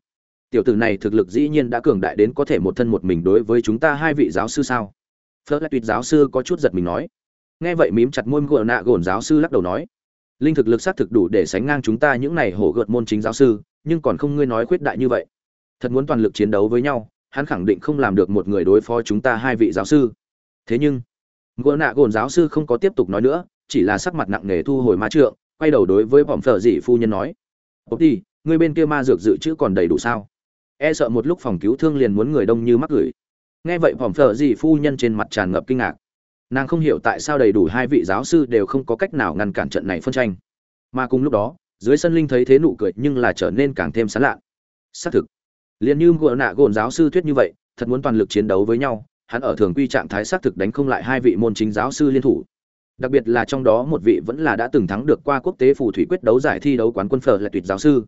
tiểu tử này thực lực dĩ nhiên đã cường đại đến có thể một thân một mình đối với chúng ta hai vị giáo sư sao? Phớt lại tuyệt giáo sư có chút giật mình nói. Nghe vậy mím chặt môi gỗ nạ gồn giáo sư lắc đầu nói. Linh thực lực xác thực đủ để sánh ngang chúng ta những này hổ gợt môn chính giáo sư, nhưng còn không ngươi nói khuyết đại như vậy. Thật muốn toàn lực chiến đấu với nhau, hắn khẳng định không làm được một người đối phó chúng ta hai vị giáo sư. Thế nhưng gỗ nạ gồn giáo sư không có tiếp tục nói nữa, chỉ là sắc mặt nặng nề thu hồi ma trượng, quay đầu đối với vòng phở dị phu nhân nói. Bốc đi ngươi bên kia ma dược dự trữ còn đầy đủ sao? E sợ một lúc phòng cứu thương liền muốn người đông như mắc gửi. Nghe vậy phỏng phở dị phu nhân trên mặt tràn ngập kinh ngạc. Nàng không hiểu tại sao đầy đủ hai vị giáo sư đều không có cách nào ngăn cản trận này phân tranh. Mà cùng lúc đó, dưới sân linh thấy thế nụ cười nhưng là trở nên càng thêm sán lạ. Xác thực, liền như gỗ nạ gồn giáo sư thuyết như vậy, thật muốn toàn lực chiến đấu với nhau, hắn ở thường quy trạng thái xác thực đánh không lại hai vị môn chính giáo sư liên thủ. Đặc biệt là trong đó một vị vẫn là đã từng thắng được qua quốc tế phù thủy quyết đấu giải thi đấu quán quân phở là tuyệt giáo sư.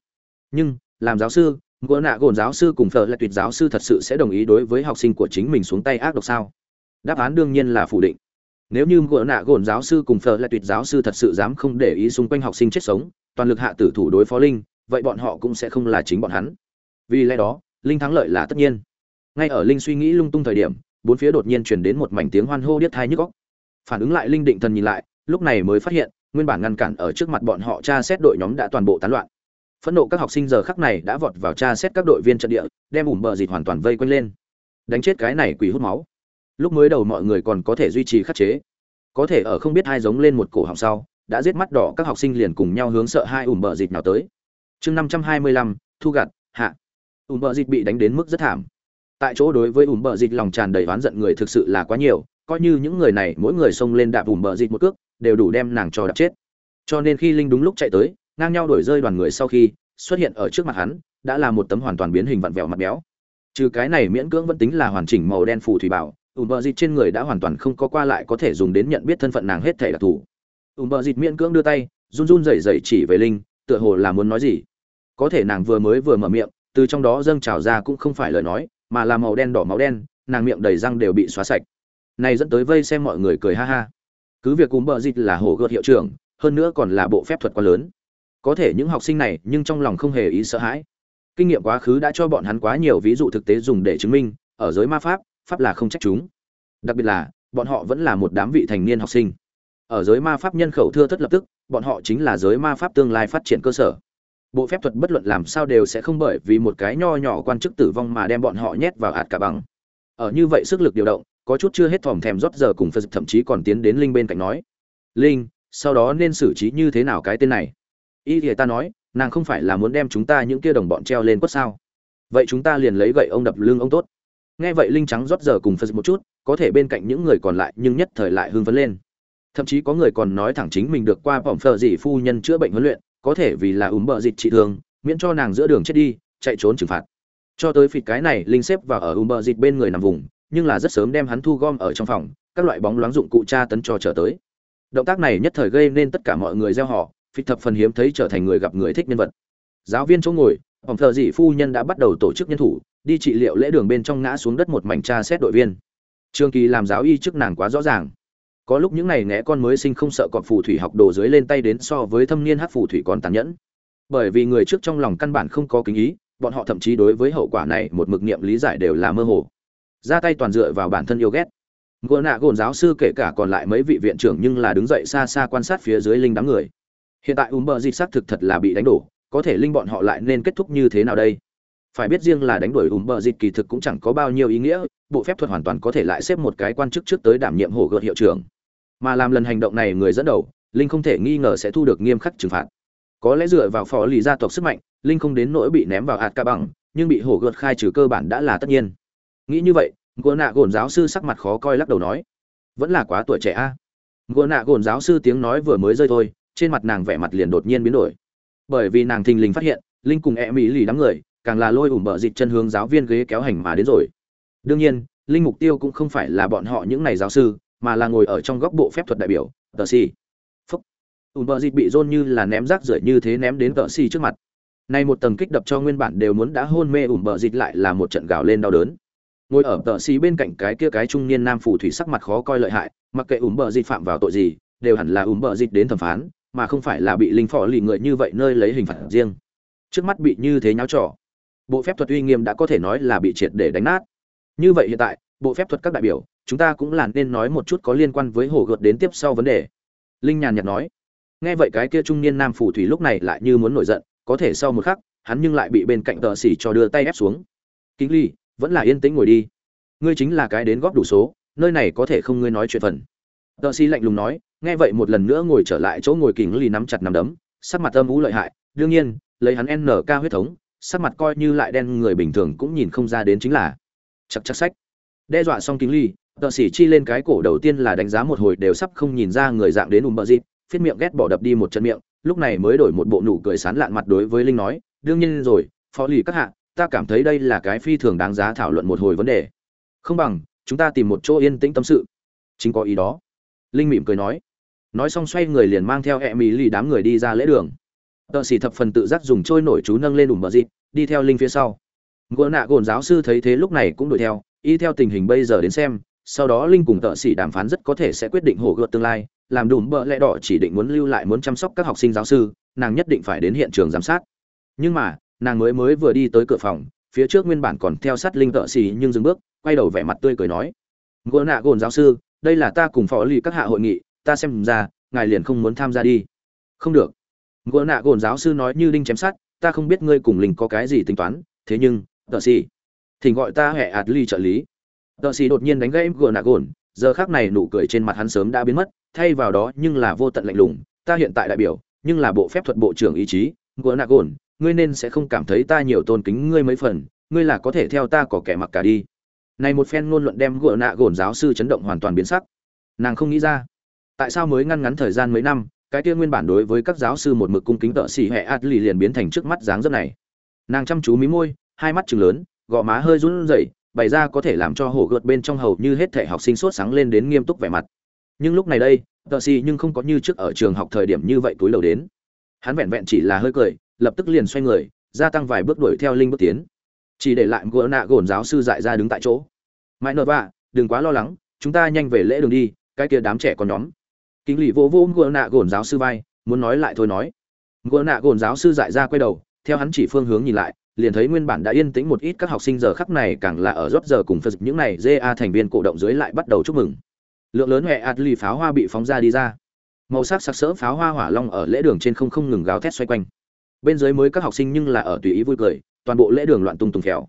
Nhưng, làm giáo sư gỗ nạ gồn giáo sư cùng phở là tuyệt giáo sư thật sự sẽ đồng ý đối với học sinh của chính mình xuống tay ác độc sao? Đáp án đương nhiên là phủ định. Nếu như gỗ nạ gồn giáo sư cùng phở là tuyệt giáo sư thật sự dám không để ý xung quanh học sinh chết sống, toàn lực hạ tử thủ đối phó linh, vậy bọn họ cũng sẽ không là chính bọn hắn. Vì lẽ đó, linh thắng lợi là tất nhiên. Ngay ở linh suy nghĩ lung tung thời điểm, bốn phía đột nhiên truyền đến một mảnh tiếng hoan hô điếc thai nhức góc phản ứng lại linh định thần nhìn lại, lúc này mới phát hiện, nguyên bản ngăn cản ở trước mặt bọn họ tra xét đội nhóm đã toàn bộ tán loạn phẫn nộ các học sinh giờ khắc này đã vọt vào tra xét các đội viên trận địa, đem ủm bờ dịt hoàn toàn vây quanh lên. Đánh chết cái này quỷ hút máu. Lúc mới đầu mọi người còn có thể duy trì khắc chế. Có thể ở không biết hai giống lên một cổ họng sau, đã giết mắt đỏ các học sinh liền cùng nhau hướng sợ hai ủm bờ dịt nào tới. Chương năm trăm hai mươi lăm, thu gặt, hạ. Ủm bờ dịt bị đánh đến mức rất thảm. Tại chỗ đối với ủm bờ dịt lòng tràn đầy oán giận người thực sự là quá nhiều, coi như những người này mỗi người xông lên đạp ủm bờ dịt một cước, đều đủ đem nàng cho đạp chết. Cho nên khi linh đúng lúc chạy tới ngang nhau đổi rơi đoàn người sau khi xuất hiện ở trước mặt hắn, đã là một tấm hoàn toàn biến hình vặn vẹo mặt béo. Trừ cái này miễn cưỡng vẫn tính là hoàn chỉnh màu đen phù thủy bảo ùm bờ dịt trên người đã hoàn toàn không có qua lại có thể dùng đến nhận biết thân phận nàng hết thể đặc thù. Ùm bờ dịt miễn cưỡng đưa tay, run run rẩy rẩy chỉ về linh, tựa hồ là muốn nói gì. Có thể nàng vừa mới vừa mở miệng, từ trong đó dâng trào ra cũng không phải lời nói, mà là màu đen đỏ máu đen, nàng miệng đầy răng đều bị xóa sạch. Này dẫn tới vây xem mọi người cười ha ha. Cứ việc ùm bờ dịt là hổ gợt hiệu trưởng, hơn nữa còn là bộ phép thuật quá lớn có thể những học sinh này nhưng trong lòng không hề ý sợ hãi. Kinh nghiệm quá khứ đã cho bọn hắn quá nhiều ví dụ thực tế dùng để chứng minh, ở giới ma pháp pháp là không trách chúng. Đặc biệt là, bọn họ vẫn là một đám vị thành niên học sinh. Ở giới ma pháp nhân khẩu thưa thất lập tức, bọn họ chính là giới ma pháp tương lai phát triển cơ sở. Bộ phép thuật bất luận làm sao đều sẽ không bởi vì một cái nho nhỏ quan chức tử vong mà đem bọn họ nhét vào ạt cả bằng. Ở như vậy sức lực điều động, có chút chưa hết thòm thèm rót giờ cùng phật thậm chí còn tiến đến linh bên cạnh nói, linh, sau đó nên xử trí như thế nào cái tên này? Y thì ta nói, nàng không phải là muốn đem chúng ta những kia đồng bọn treo lên quất sao. Vậy chúng ta liền lấy gậy ông đập lưng ông tốt. Nghe vậy linh trắng rót giờ cùng phật một chút, có thể bên cạnh những người còn lại nhưng nhất thời lại hưng phấn lên. Thậm chí có người còn nói thẳng chính mình được qua bỏng phờ dị phu nhân chữa bệnh huấn luyện, có thể vì là ủm bợ dịch trị thương, miễn cho nàng giữa đường chết đi, chạy trốn trừng phạt. Cho tới phịt cái này, linh xếp vào ở ủm bợ dịch bên người nằm vùng, nhưng là rất sớm đem hắn thu gom ở trong phòng, các loại bóng loáng dụng cụ tra tấn cho trở tới. Động tác này nhất thời gây nên tất cả mọi người gieo họ phịch thập phần hiếm thấy trở thành người gặp người thích nhân vật. Giáo viên chỗ ngồi, phòng thờ dị phu nhân đã bắt đầu tổ chức nhân thủ, đi trị liệu lễ đường bên trong ngã xuống đất một mảnh tra xét đội viên. Trường kỳ làm giáo y chức nàng quá rõ ràng. Có lúc những ngày ngẽ con mới sinh không sợ còn phù thủy học đồ dưới lên tay đến so với thâm niên hát phù thủy còn tàn nhẫn. Bởi vì người trước trong lòng căn bản không có kính ý, bọn họ thậm chí đối với hậu quả này một mực niệm lý giải đều là mơ hồ. Ra tay toàn dựa vào bản thân yêu ghét. Gồn nạ gồn giáo sư kể cả còn lại mấy vị viện trưởng nhưng là đứng dậy xa xa quan sát phía dưới linh đám người hiện tại ùm bờ dịt xác thực thật là bị đánh đổ, có thể linh bọn họ lại nên kết thúc như thế nào đây? Phải biết riêng là đánh đuổi ùm bờ kỳ thực cũng chẳng có bao nhiêu ý nghĩa, bộ phép thuật hoàn toàn có thể lại xếp một cái quan chức trước tới đảm nhiệm hổ gợt hiệu trưởng. Mà làm lần hành động này người dẫn đầu, linh không thể nghi ngờ sẽ thu được nghiêm khắc trừng phạt. Có lẽ dựa vào phò lì gia tộc sức mạnh, linh không đến nỗi bị ném vào hạt ca bằng, nhưng bị hổ gợt khai trừ cơ bản đã là tất nhiên. Nghĩ như vậy, Ngô nạ gồn giáo sư sắc mặt khó coi lắc đầu nói, vẫn là quá tuổi trẻ a. À? gỗ nạ gồn giáo sư tiếng nói vừa mới rơi thôi trên mặt nàng vẻ mặt liền đột nhiên biến đổi. Bởi vì nàng thình lình phát hiện, linh cùng e mỹ lì đám người, càng là lôi ủng bờ dịch chân hướng giáo viên ghế kéo hành mà đến rồi. Đương nhiên, linh mục tiêu cũng không phải là bọn họ những này giáo sư, mà là ngồi ở trong góc bộ phép thuật đại biểu, tờ xì. Phúc. Ủng bờ dịch bị dôn như là ném rác rưởi như thế ném đến tờ xì trước mặt. Nay một tầng kích đập cho nguyên bản đều muốn đã hôn mê ủn bờ dịch lại là một trận gào lên đau đớn. Ngồi ở tờ xì bên cạnh cái kia cái trung niên nam phù thủy sắc mặt khó coi lợi hại, mặc kệ ủn bờ dịch phạm vào tội gì, đều hẳn là ủn bờ dịch đến thẩm phán mà không phải là bị linh phò lì người như vậy nơi lấy hình phạt riêng. Trước mắt bị như thế nháo trò, bộ phép thuật uy nghiêm đã có thể nói là bị triệt để đánh nát. Như vậy hiện tại, bộ phép thuật các đại biểu, chúng ta cũng là nên nói một chút có liên quan với hồ gợt đến tiếp sau vấn đề. Linh nhàn nhạt nói, nghe vậy cái kia trung niên nam phù thủy lúc này lại như muốn nổi giận, có thể sau một khắc, hắn nhưng lại bị bên cạnh tờ xỉ cho đưa tay ép xuống. Kính ly, vẫn là yên tĩnh ngồi đi. Ngươi chính là cái đến góp đủ số, nơi này có thể không ngươi nói chuyện phần tờ xỉ lạnh lùng nói, nghe vậy một lần nữa ngồi trở lại chỗ ngồi kính lì nắm chặt nắm đấm, sắc mặt âm ú lợi hại, đương nhiên, lấy hắn nk huyết thống, sắc mặt coi như lại đen người bình thường cũng nhìn không ra đến chính là chặt chặt sách. Đe dọa xong kính ly tợ sĩ chi lên cái cổ đầu tiên là đánh giá một hồi đều sắp không nhìn ra người dạng đến ùm bợ dịp, phiết miệng ghét bỏ đập đi một chân miệng, lúc này mới đổi một bộ nụ cười sán lạn mặt đối với linh nói, đương nhiên rồi, phó lì các hạ, ta cảm thấy đây là cái phi thường đáng giá thảo luận một hồi vấn đề. Không bằng, chúng ta tìm một chỗ yên tĩnh tâm sự. Chính có ý đó linh mỉm cười nói. Nói xong xoay người liền mang theo e mỹ lì đám người đi ra lễ đường. Tợ xỉ thập phần tự giác dùng trôi nổi chú nâng lên đùm bờ dịp, đi theo linh phía sau. Gỗ nạ gồn giáo sư thấy thế lúc này cũng đuổi theo, y theo tình hình bây giờ đến xem, sau đó linh cùng tợ xỉ đàm phán rất có thể sẽ quyết định hổ gợt tương lai, làm đùm bợ lẽ đỏ chỉ định muốn lưu lại muốn chăm sóc các học sinh giáo sư, nàng nhất định phải đến hiện trường giám sát. Nhưng mà, nàng mới mới vừa đi tới cửa phòng, phía trước nguyên bản còn theo sát linh tợ xỉ nhưng dừng bước, quay đầu vẻ mặt tươi cười nói. Gỗ nạ gồn giáo sư đây là ta cùng phó lì các hạ hội nghị, ta xem ra, ngài liền không muốn tham gia đi. Không được. Gỗ nạ gồn giáo sư nói như đinh chém sát ta không biết ngươi cùng linh có cái gì tính toán, thế nhưng tờ xì, thỉnh gọi ta hẹ ạt ly trợ lý. Tờ xì đột nhiên đánh gãy gồn nạ gồn, giờ khác này nụ cười trên mặt hắn sớm đã biến mất, thay vào đó nhưng là vô tận lạnh lùng, ta hiện tại đại biểu, nhưng là bộ phép thuật bộ trưởng ý chí gồn nạ gồn, ngươi nên sẽ không cảm thấy ta nhiều tôn kính ngươi mấy phần, ngươi là có thể theo ta có kẻ mặc cả đi này một phen ngôn luận đem gỡ nạ gồn giáo sư chấn động hoàn toàn biến sắc. Nàng không nghĩ ra, tại sao mới ngăn ngắn thời gian mấy năm, cái kia nguyên bản đối với các giáo sư một mực cung kính tợ xỉ hệ ạt lì liền biến thành trước mắt dáng dấp này. Nàng chăm chú mí môi, hai mắt chừng lớn, gò má hơi run rẩy, bày ra có thể làm cho hổ gợt bên trong hầu như hết thể học sinh sốt sáng lên đến nghiêm túc vẻ mặt. Nhưng lúc này đây, tợ xỉ nhưng không có như trước ở trường học thời điểm như vậy túi lầu đến. Hắn vẹn vẹn chỉ là hơi cười, lập tức liền xoay người, gia tăng vài bước đuổi theo linh bước tiến chỉ để lại gỡ nạ gồn giáo sư dại ra đứng tại chỗ. Mãi nợ vạ, đừng quá lo lắng, chúng ta nhanh về lễ đường đi, cái kia đám trẻ con nhóm. Kính lì vô vô gỡ nạ gồn giáo sư vai, muốn nói lại thôi nói. Gỡ nạ gồn giáo sư dại ra quay đầu, theo hắn chỉ phương hướng nhìn lại, liền thấy nguyên bản đã yên tĩnh một ít các học sinh giờ khắc này càng là ở rót giờ cùng phật những này ja thành viên cổ động dưới lại bắt đầu chúc mừng. Lượng lớn hệ ạt lì pháo hoa bị phóng ra đi ra. Màu sắc sặc sỡ pháo hoa hỏa long ở lễ đường trên không không ngừng gáo thét xoay quanh. Bên dưới mới các học sinh nhưng là ở tùy ý vui cười toàn bộ lễ đường loạn tung tùng khéo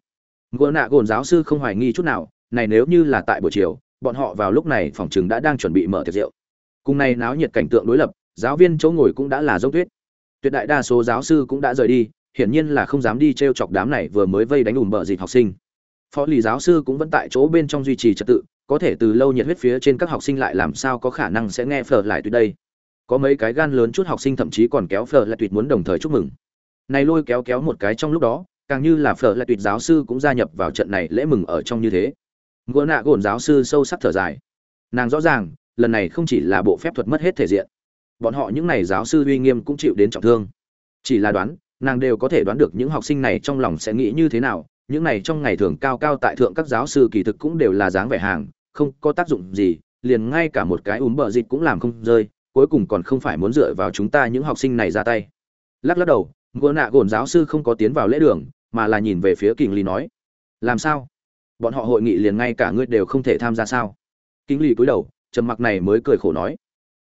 ngựa nạ gồn giáo sư không hoài nghi chút nào, này nếu như là tại buổi chiều, bọn họ vào lúc này phòng trường đã đang chuẩn bị mở tiệc rượu. Cùng này náo nhiệt cảnh tượng đối lập, giáo viên chỗ ngồi cũng đã là dốc tuyết. Tuyệt đại đa số giáo sư cũng đã rời đi, hiển nhiên là không dám đi t r e o chọc đám này vừa mới vây đánh ùm bờ dịp học sinh. Phó lì giáo sư cũng vẫn tại chỗ bên trong duy trì trật tự, có thể từ lâu nhiệt huyết phía trên các học sinh lại làm sao có khả năng sẽ nghe phở lại tuyệt đây. Có mấy cái gan lớn chút học sinh thậm chí còn kéo phở lại tuyệt muốn đồng thời chúc mừng. Này lôi kéo kéo một cái trong lúc đó càng như là phở lại tuyệt giáo sư cũng gia nhập vào trận này lễ mừng ở trong như thế. Ngựa nạ gồn giáo sư sâu sắc thở dài. Nàng rõ ràng, lần này không chỉ là bộ phép thuật mất hết thể diện, bọn họ những này giáo sư uy nghiêm cũng chịu đến trọng thương. Chỉ là đoán, nàng đều có thể đoán được những học sinh này trong lòng sẽ nghĩ như thế nào, những này trong ngày thường cao cao tại thượng các giáo sư kỳ thực cũng đều là dáng vẻ hàng, không có tác dụng gì, liền ngay cả một cái úm bờ dịch cũng làm không rơi, cuối cùng còn không phải muốn dựa vào chúng ta những học sinh này ra tay. Lắc lắc đầu, ngựa nạ gồn giáo sư không có tiến vào lễ đường mà là nhìn về phía kình lý nói, làm sao? Bọn họ hội nghị liền ngay cả ngươi đều không thể tham gia sao? Kính lì cúi đầu, trầm mặc này mới cười khổ nói,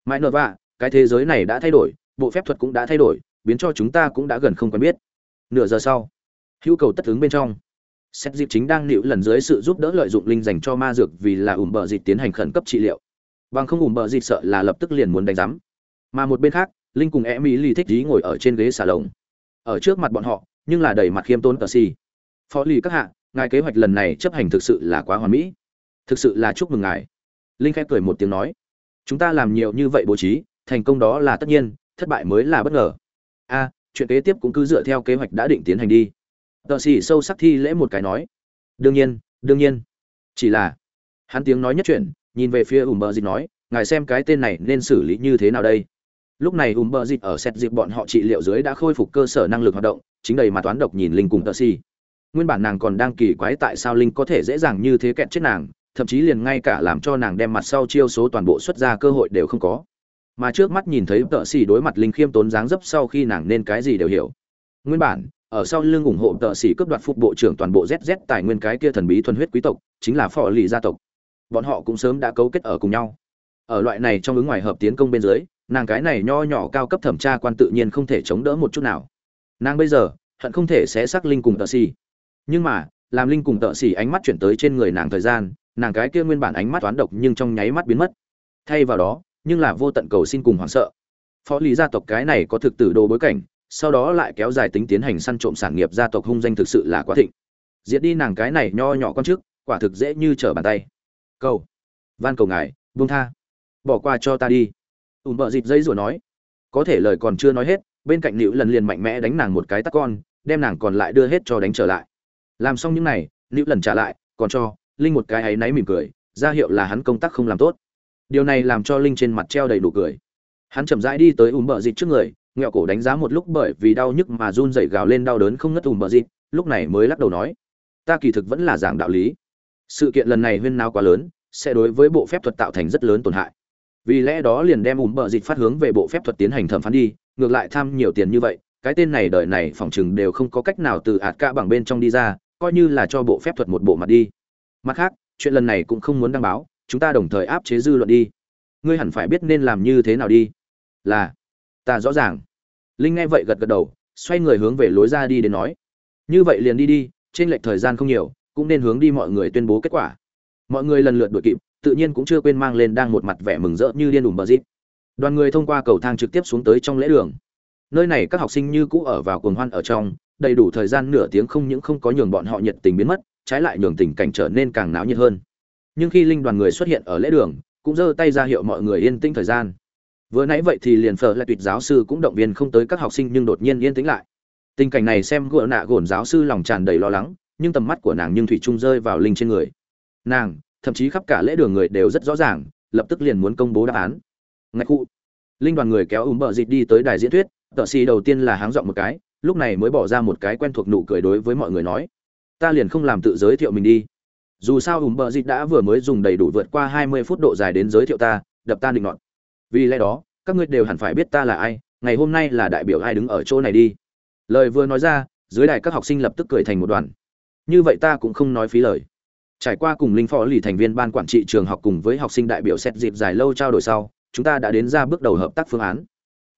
mãi nợ vạ, cái thế giới này đã thay đổi, bộ phép thuật cũng đã thay đổi, biến cho chúng ta cũng đã gần không quen biết. Nửa giờ sau, hữu cầu tất ứng bên trong. Xét dịp chính đang nịu lần dưới sự giúp đỡ lợi dụng linh dành cho ma dược vì là ủng bờ dịt tiến hành khẩn cấp trị liệu. Bằng không ủng bờ dịt sợ là lập tức liền muốn đánh giám. Mà một bên khác, linh cùng e mỹ lì thích dí ngồi ở trên ghế xà lồng ở trước mặt bọn họ nhưng là đầy mặt khiêm tốn tờ xì. Phó lì các hạ, ngài kế hoạch lần này chấp hành thực sự là quá hoàn mỹ. Thực sự là chúc mừng ngài. Linh khẽ cười một tiếng nói, chúng ta làm nhiều như vậy bố trí, thành công đó là tất nhiên, thất bại mới là bất ngờ. A, chuyện kế tiếp cũng cứ dựa theo kế hoạch đã định tiến hành đi. Tờ xỉ sâu sắc thi lễ một cái nói, đương nhiên đương nhiên. Chỉ là, hắn tiếng nói nhất chuyện nhìn về phía ùm bờ dịch nói, ngài xem cái tên này nên xử lý như thế nào đây? Lúc này ùm bờ dịch ở xét dịp bọn họ trị liệu dưới đã khôi phục cơ sở năng lực hoạt động chính đầy mà toán độc nhìn linh cùng tợ xỉ nguyên bản nàng còn đang kỳ quái tại sao linh có thể dễ dàng như thế kẹt chết nàng, thậm chí liền ngay cả làm cho nàng đem mặt sau chiêu số toàn bộ xuất ra cơ hội đều không có. Mà trước mắt nhìn thấy tợ xỉ đối mặt linh khiêm tốn dáng dấp sau khi nàng nên cái gì đều hiểu. Nguyên bản, ở sau lưng ủng hộ tợ xỉ cướp đoạt phục bộ trưởng toàn bộ zz tài nguyên cái kia thần bí thuần huyết quý tộc, chính là phò lì gia tộc. Bọn họ cũng sớm đã cấu kết ở cùng nhau. Ở loại này trong ứng ngoài hợp tiến công bên dưới, nàng cái này nho nhỏ cao cấp thẩm tra quan tự nhiên không thể chống đỡ một chút nào nàng bây giờ, hận không thể sẽ xác linh cùng tợ xì nhưng mà, làm linh cùng tợ xì ánh mắt chuyển tới trên người nàng thời gian, nàng cái kia nguyên bản ánh mắt toán độc nhưng trong nháy mắt biến mất. Thay vào đó, nhưng là vô tận cầu xin cùng hoảng sợ. Phó lý gia tộc cái này có thực tử đồ bối cảnh, sau đó lại kéo dài tính tiến hành săn trộm sản nghiệp gia tộc hung danh thực sự là quá thịnh. Diệt đi nàng cái này nho nhỏ con trước, quả thực dễ như trở bàn tay. Cầu. Van cầu ngài, buông tha. Bỏ qua cho ta đi. Ùn bợ dịp dây rồi nói. Có thể lời còn chưa nói hết bên cạnh nữ lần liền mạnh mẽ đánh nàng một cái tắt con, đem nàng còn lại đưa hết cho đánh trở lại. Làm xong những này nữ lần trả lại, còn cho linh một cái ấy náy mỉm cười, ra hiệu là hắn công tác không làm tốt. Điều này làm cho linh trên mặt treo đầy đủ cười. Hắn chậm rãi đi tới ùm bờ dịt trước người, nghẹo cổ đánh giá một lúc bởi vì đau nhức mà run rẩy gào lên đau đớn không ngất ùm bờ dịt, lúc này mới lắc đầu nói, ta kỳ thực vẫn là giảng đạo lý. Sự kiện lần này huyên nao quá lớn, sẽ đối với bộ phép thuật tạo thành rất lớn tổn hại. Vì lẽ đó liền đem ùm bờ dịt phát hướng về bộ phép thuật tiến hành thẩm phán đi ngược lại tham nhiều tiền như vậy, cái tên này đời này phỏng chừng đều không có cách nào từ ạt cả bằng bên trong đi ra, coi như là cho bộ phép thuật một bộ mặt đi. Mặt khác, chuyện lần này cũng không muốn đăng báo, chúng ta đồng thời áp chế dư luận đi. Ngươi hẳn phải biết nên làm như thế nào đi. Là, ta rõ ràng. Linh nghe vậy gật gật đầu, xoay người hướng về lối ra đi đến nói. Như vậy liền đi đi, trên lệch thời gian không nhiều, cũng nên hướng đi mọi người tuyên bố kết quả. Mọi người lần lượt đuổi kịp, tự nhiên cũng chưa quên mang lên đang một mặt vẻ mừng rỡ như điên đùm bờ dịp đoàn người thông qua cầu thang trực tiếp xuống tới trong lễ đường. Nơi này các học sinh như cũ ở vào cuồng hoan ở trong, đầy đủ thời gian nửa tiếng không những không có nhường bọn họ nhiệt tình biến mất, trái lại nhường tình cảnh trở nên càng náo nhiệt hơn. Nhưng khi linh đoàn người xuất hiện ở lễ đường, cũng giơ tay ra hiệu mọi người yên tĩnh thời gian. Vừa nãy vậy thì liền phở lại tuyệt giáo sư cũng động viên không tới các học sinh nhưng đột nhiên yên tĩnh lại. Tình cảnh này xem gỡ nạ gồn giáo sư lòng tràn đầy lo lắng, nhưng tầm mắt của nàng nhưng thủy trung rơi vào linh trên người. Nàng, thậm chí khắp cả lễ đường người đều rất rõ ràng, lập tức liền muốn công bố đáp án ngạch cụ, linh đoàn người kéo ùm bờ dịt đi tới đài diễn thuyết tợ xì đầu tiên là háng dọn một cái lúc này mới bỏ ra một cái quen thuộc nụ cười đối với mọi người nói ta liền không làm tự giới thiệu mình đi. Dù sao ùm bờ dịt đã vừa mới dùng đầy đủ vượt qua hai mươi phút độ dài đến giới thiệu ta đập ta định nọt. Vì lẽ đó các ngươi đều hẳn phải biết ta là ai ngày hôm nay là đại biểu ai đứng ở chỗ này đi. Lời vừa nói ra dưới đài các học sinh lập tức cười thành một đoàn. Như vậy ta cũng không nói phí lời. Trải qua cùng linh phó lì thành viên ban quản trị trường học cùng với học sinh đại biểu xét dịp dài lâu trao đổi sau chúng ta đã đến ra bước đầu hợp tác phương án.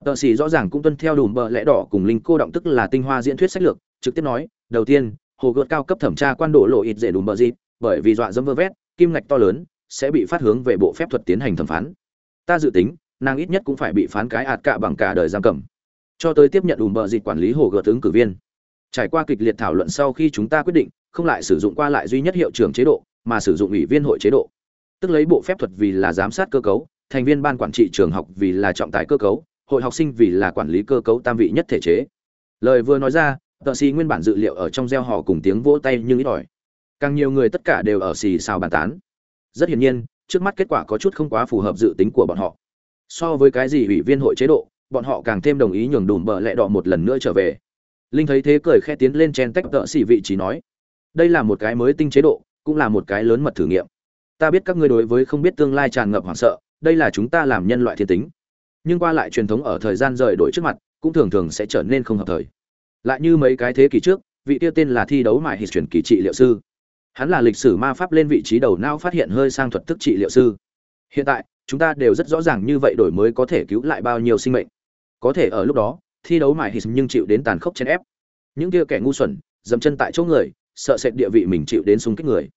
Tợ xì rõ ràng cũng tuân theo đùm bờ lẽ đỏ cùng linh cô động tức là tinh hoa diễn thuyết sách lược, trực tiếp nói, đầu tiên, hồ gợt cao cấp thẩm tra quan độ lộ ít dễ đùm bờ dịp, bởi vì dọa dẫm vơ vét, kim ngạch to lớn, sẽ bị phát hướng về bộ phép thuật tiến hành thẩm phán. Ta dự tính, nàng ít nhất cũng phải bị phán cái ạt cạ bằng cả đời giam cầm. Cho tới tiếp nhận đùm bờ dịp quản lý hồ gợt ứng cử viên. Trải qua kịch liệt thảo luận sau khi chúng ta quyết định, không lại sử dụng qua lại duy nhất hiệu trưởng chế độ, mà sử dụng ủy viên hội chế độ. Tức lấy bộ phép thuật vì là giám sát cơ cấu thành viên ban quản trị trường học vì là trọng tài cơ cấu, hội học sinh vì là quản lý cơ cấu tam vị nhất thể chế. Lời vừa nói ra tờ xì nguyên bản dự liệu ở trong gieo họ cùng tiếng vỗ tay nhưng ít ỏi. Càng nhiều người tất cả đều ở xì xào bàn tán. Rất hiển nhiên, trước mắt kết quả có chút không quá phù hợp dự tính của bọn họ. So với cái gì ủy viên hội chế độ, bọn họ càng thêm đồng ý nhường đùm bờ lẹ đỏ một lần nữa trở về. Linh thấy thế cười khe tiến lên chen tách tợ sĩ vị trí nói, đây là một cái mới tinh chế độ, cũng là một cái lớn mật thử nghiệm. Ta biết các ngươi đối với không biết tương lai tràn ngập hoảng sợ đây là chúng ta làm nhân loại thiên tính. Nhưng qua lại truyền thống ở thời gian rời đổi trước mặt, cũng thường thường sẽ trở nên không hợp thời. Lại như mấy cái thế kỷ trước, vị tiêu tên là thi đấu mại hịch truyền kỳ trị liệu sư. Hắn là lịch sử ma pháp lên vị trí đầu não phát hiện hơi sang thuật thức trị liệu sư. Hiện tại, chúng ta đều rất rõ ràng như vậy đổi mới có thể cứu lại bao nhiêu sinh mệnh. Có thể ở lúc đó, thi đấu mại hịch nhưng chịu đến tàn khốc chen ép. Những kia kẻ ngu xuẩn, dậm chân tại chỗ người, sợ sệt địa vị mình chịu đến xung kích người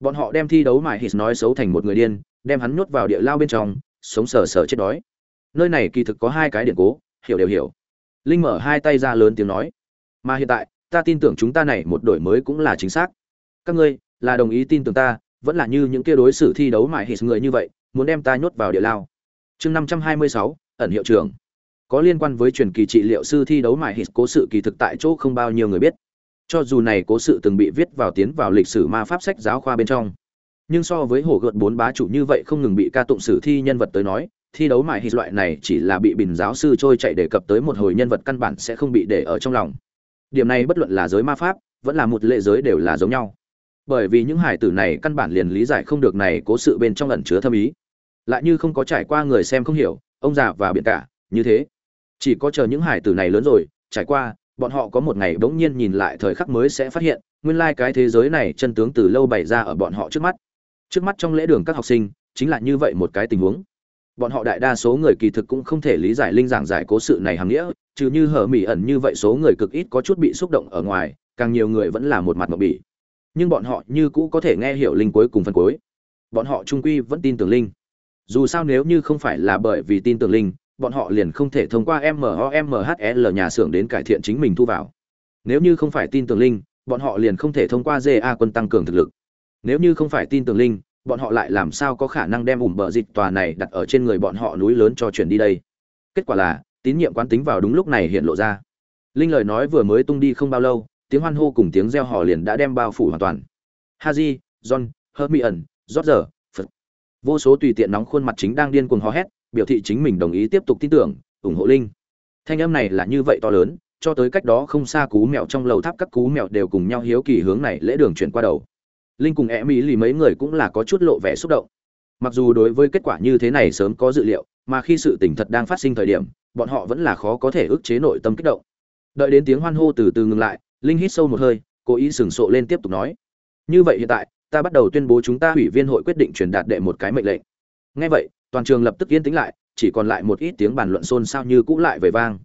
bọn họ đem thi đấu mại hít nói xấu thành một người điên, đem hắn nhốt vào địa lao bên trong, sống sờ sờ chết đói. Nơi này kỳ thực có hai cái điện cố, hiểu đều hiểu. Linh mở hai tay ra lớn tiếng nói. Mà hiện tại, ta tin tưởng chúng ta này một đổi mới cũng là chính xác. Các ngươi, là đồng ý tin tưởng ta, vẫn là như những kia đối xử thi đấu mại hít người như vậy, muốn đem ta nhốt vào địa lao. Chương năm trăm hai mươi sáu, ẩn hiệu trưởng. Có liên quan với truyền kỳ trị liệu sư thi đấu mại hít cố sự kỳ thực tại chỗ không bao nhiêu người biết cho dù này cố sự từng bị viết vào tiến vào lịch sử ma pháp sách giáo khoa bên trong. Nhưng so với hồ gợt bốn bá chủ như vậy không ngừng bị ca tụng sử thi nhân vật tới nói, thi đấu mại hít loại này chỉ là bị bình giáo sư trôi chạy đề cập tới một hồi nhân vật căn bản sẽ không bị để ở trong lòng. Điểm này bất luận là giới ma pháp, vẫn là một lệ giới đều là giống nhau. Bởi vì những hải tử này căn bản liền lý giải không được này cố sự bên trong ẩn chứa thâm ý. Lại như không có trải qua người xem không hiểu, ông già và biện cả, như thế. Chỉ có chờ những hải tử này lớn rồi, trải qua bọn họ có một ngày bỗng nhiên nhìn lại thời khắc mới sẽ phát hiện, nguyên lai cái thế giới này chân tướng từ lâu bày ra ở bọn họ trước mắt. Trước mắt trong lễ đường các học sinh, chính là như vậy một cái tình huống. Bọn họ đại đa số người kỳ thực cũng không thể lý giải linh giảng giải cố sự này hàm nghĩa, trừ như hở mỹ ẩn như vậy số người cực ít có chút bị xúc động ở ngoài, càng nhiều người vẫn là một mặt mộng bỉ. Nhưng bọn họ như cũ có thể nghe hiểu linh cuối cùng phần cuối. Bọn họ trung quy vẫn tin tưởng linh. Dù sao nếu như không phải là bởi vì tin tưởng linh bọn họ liền không thể thông qua MOMHL nhà xưởng đến cải thiện chính mình thu vào. Nếu như không phải tin tưởng linh, bọn họ liền không thể thông qua GA quân tăng cường thực lực. Nếu như không phải tin tưởng linh, bọn họ lại làm sao có khả năng đem ủm bờ dịch tòa này đặt ở trên người bọn họ núi lớn cho chuyển đi đây. Kết quả là, tín nhiệm quán tính vào đúng lúc này hiện lộ ra. Linh lời nói vừa mới tung đi không bao lâu, tiếng hoan hô cùng tiếng reo hò liền đã đem bao phủ hoàn toàn. Haji, John, Hermione, Roger, Phật. Vô số tùy tiện nóng khuôn mặt chính đang điên cuồng hò hét, biểu thị chính mình đồng ý tiếp tục tin tưởng, ủng hộ linh. Thanh âm này là như vậy to lớn, cho tới cách đó không xa cú mèo trong lầu tháp các cú mèo đều cùng nhau hiếu kỳ hướng này lễ đường chuyển qua đầu. Linh cùng e mỹ lì mấy người cũng là có chút lộ vẻ xúc động. Mặc dù đối với kết quả như thế này sớm có dự liệu, mà khi sự tình thật đang phát sinh thời điểm, bọn họ vẫn là khó có thể ức chế nội tâm kích động. Đợi đến tiếng hoan hô từ từ ngừng lại, linh hít sâu một hơi, cố ý sừng sộ lên tiếp tục nói. Như vậy hiện tại, ta bắt đầu tuyên bố chúng ta ủy viên hội quyết định truyền đạt đệ một cái mệnh lệnh. Ngay vậy toàn trường lập tức yên tĩnh lại, chỉ còn lại một ít tiếng bàn luận xôn xao như cũ lại về vang.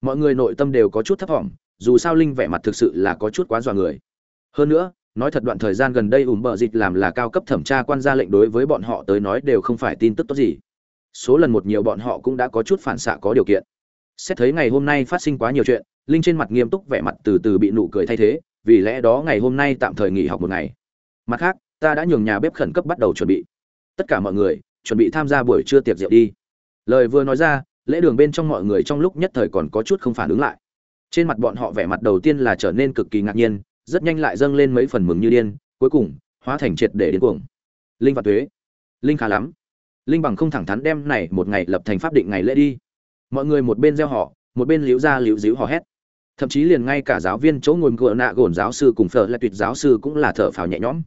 Mọi người nội tâm đều có chút thấp thỏm, dù sao linh vẻ mặt thực sự là có chút quá dọa người. Hơn nữa, nói thật đoạn thời gian gần đây ủm bờ dịch làm là cao cấp thẩm tra quan gia lệnh đối với bọn họ tới nói đều không phải tin tức tốt gì. Số lần một nhiều bọn họ cũng đã có chút phản xạ có điều kiện. Xét thấy ngày hôm nay phát sinh quá nhiều chuyện, linh trên mặt nghiêm túc vẻ mặt từ từ bị nụ cười thay thế, vì lẽ đó ngày hôm nay tạm thời nghỉ học một ngày. Mặt khác, ta đã nhường nhà bếp khẩn cấp bắt đầu chuẩn bị. Tất cả mọi người chuẩn bị tham gia buổi trưa tiệc rượu đi. Lời vừa nói ra, lễ đường bên trong mọi người trong lúc nhất thời còn có chút không phản ứng lại. Trên mặt bọn họ vẻ mặt đầu tiên là trở nên cực kỳ ngạc nhiên, rất nhanh lại dâng lên mấy phần mừng như điên, cuối cùng, hóa thành triệt để điên cuồng. Linh và thuế linh khá lắm. Linh bằng không thẳng thắn đem này một ngày lập thành pháp định ngày lễ đi. Mọi người một bên gieo họ, một bên liễu ra liễu díu hò hét. Thậm chí liền ngay cả giáo viên chỗ ngồi ngựa nạ gồn giáo sư cùng phở là tuyệt giáo sư cũng là thở phào nhẹ nhõm.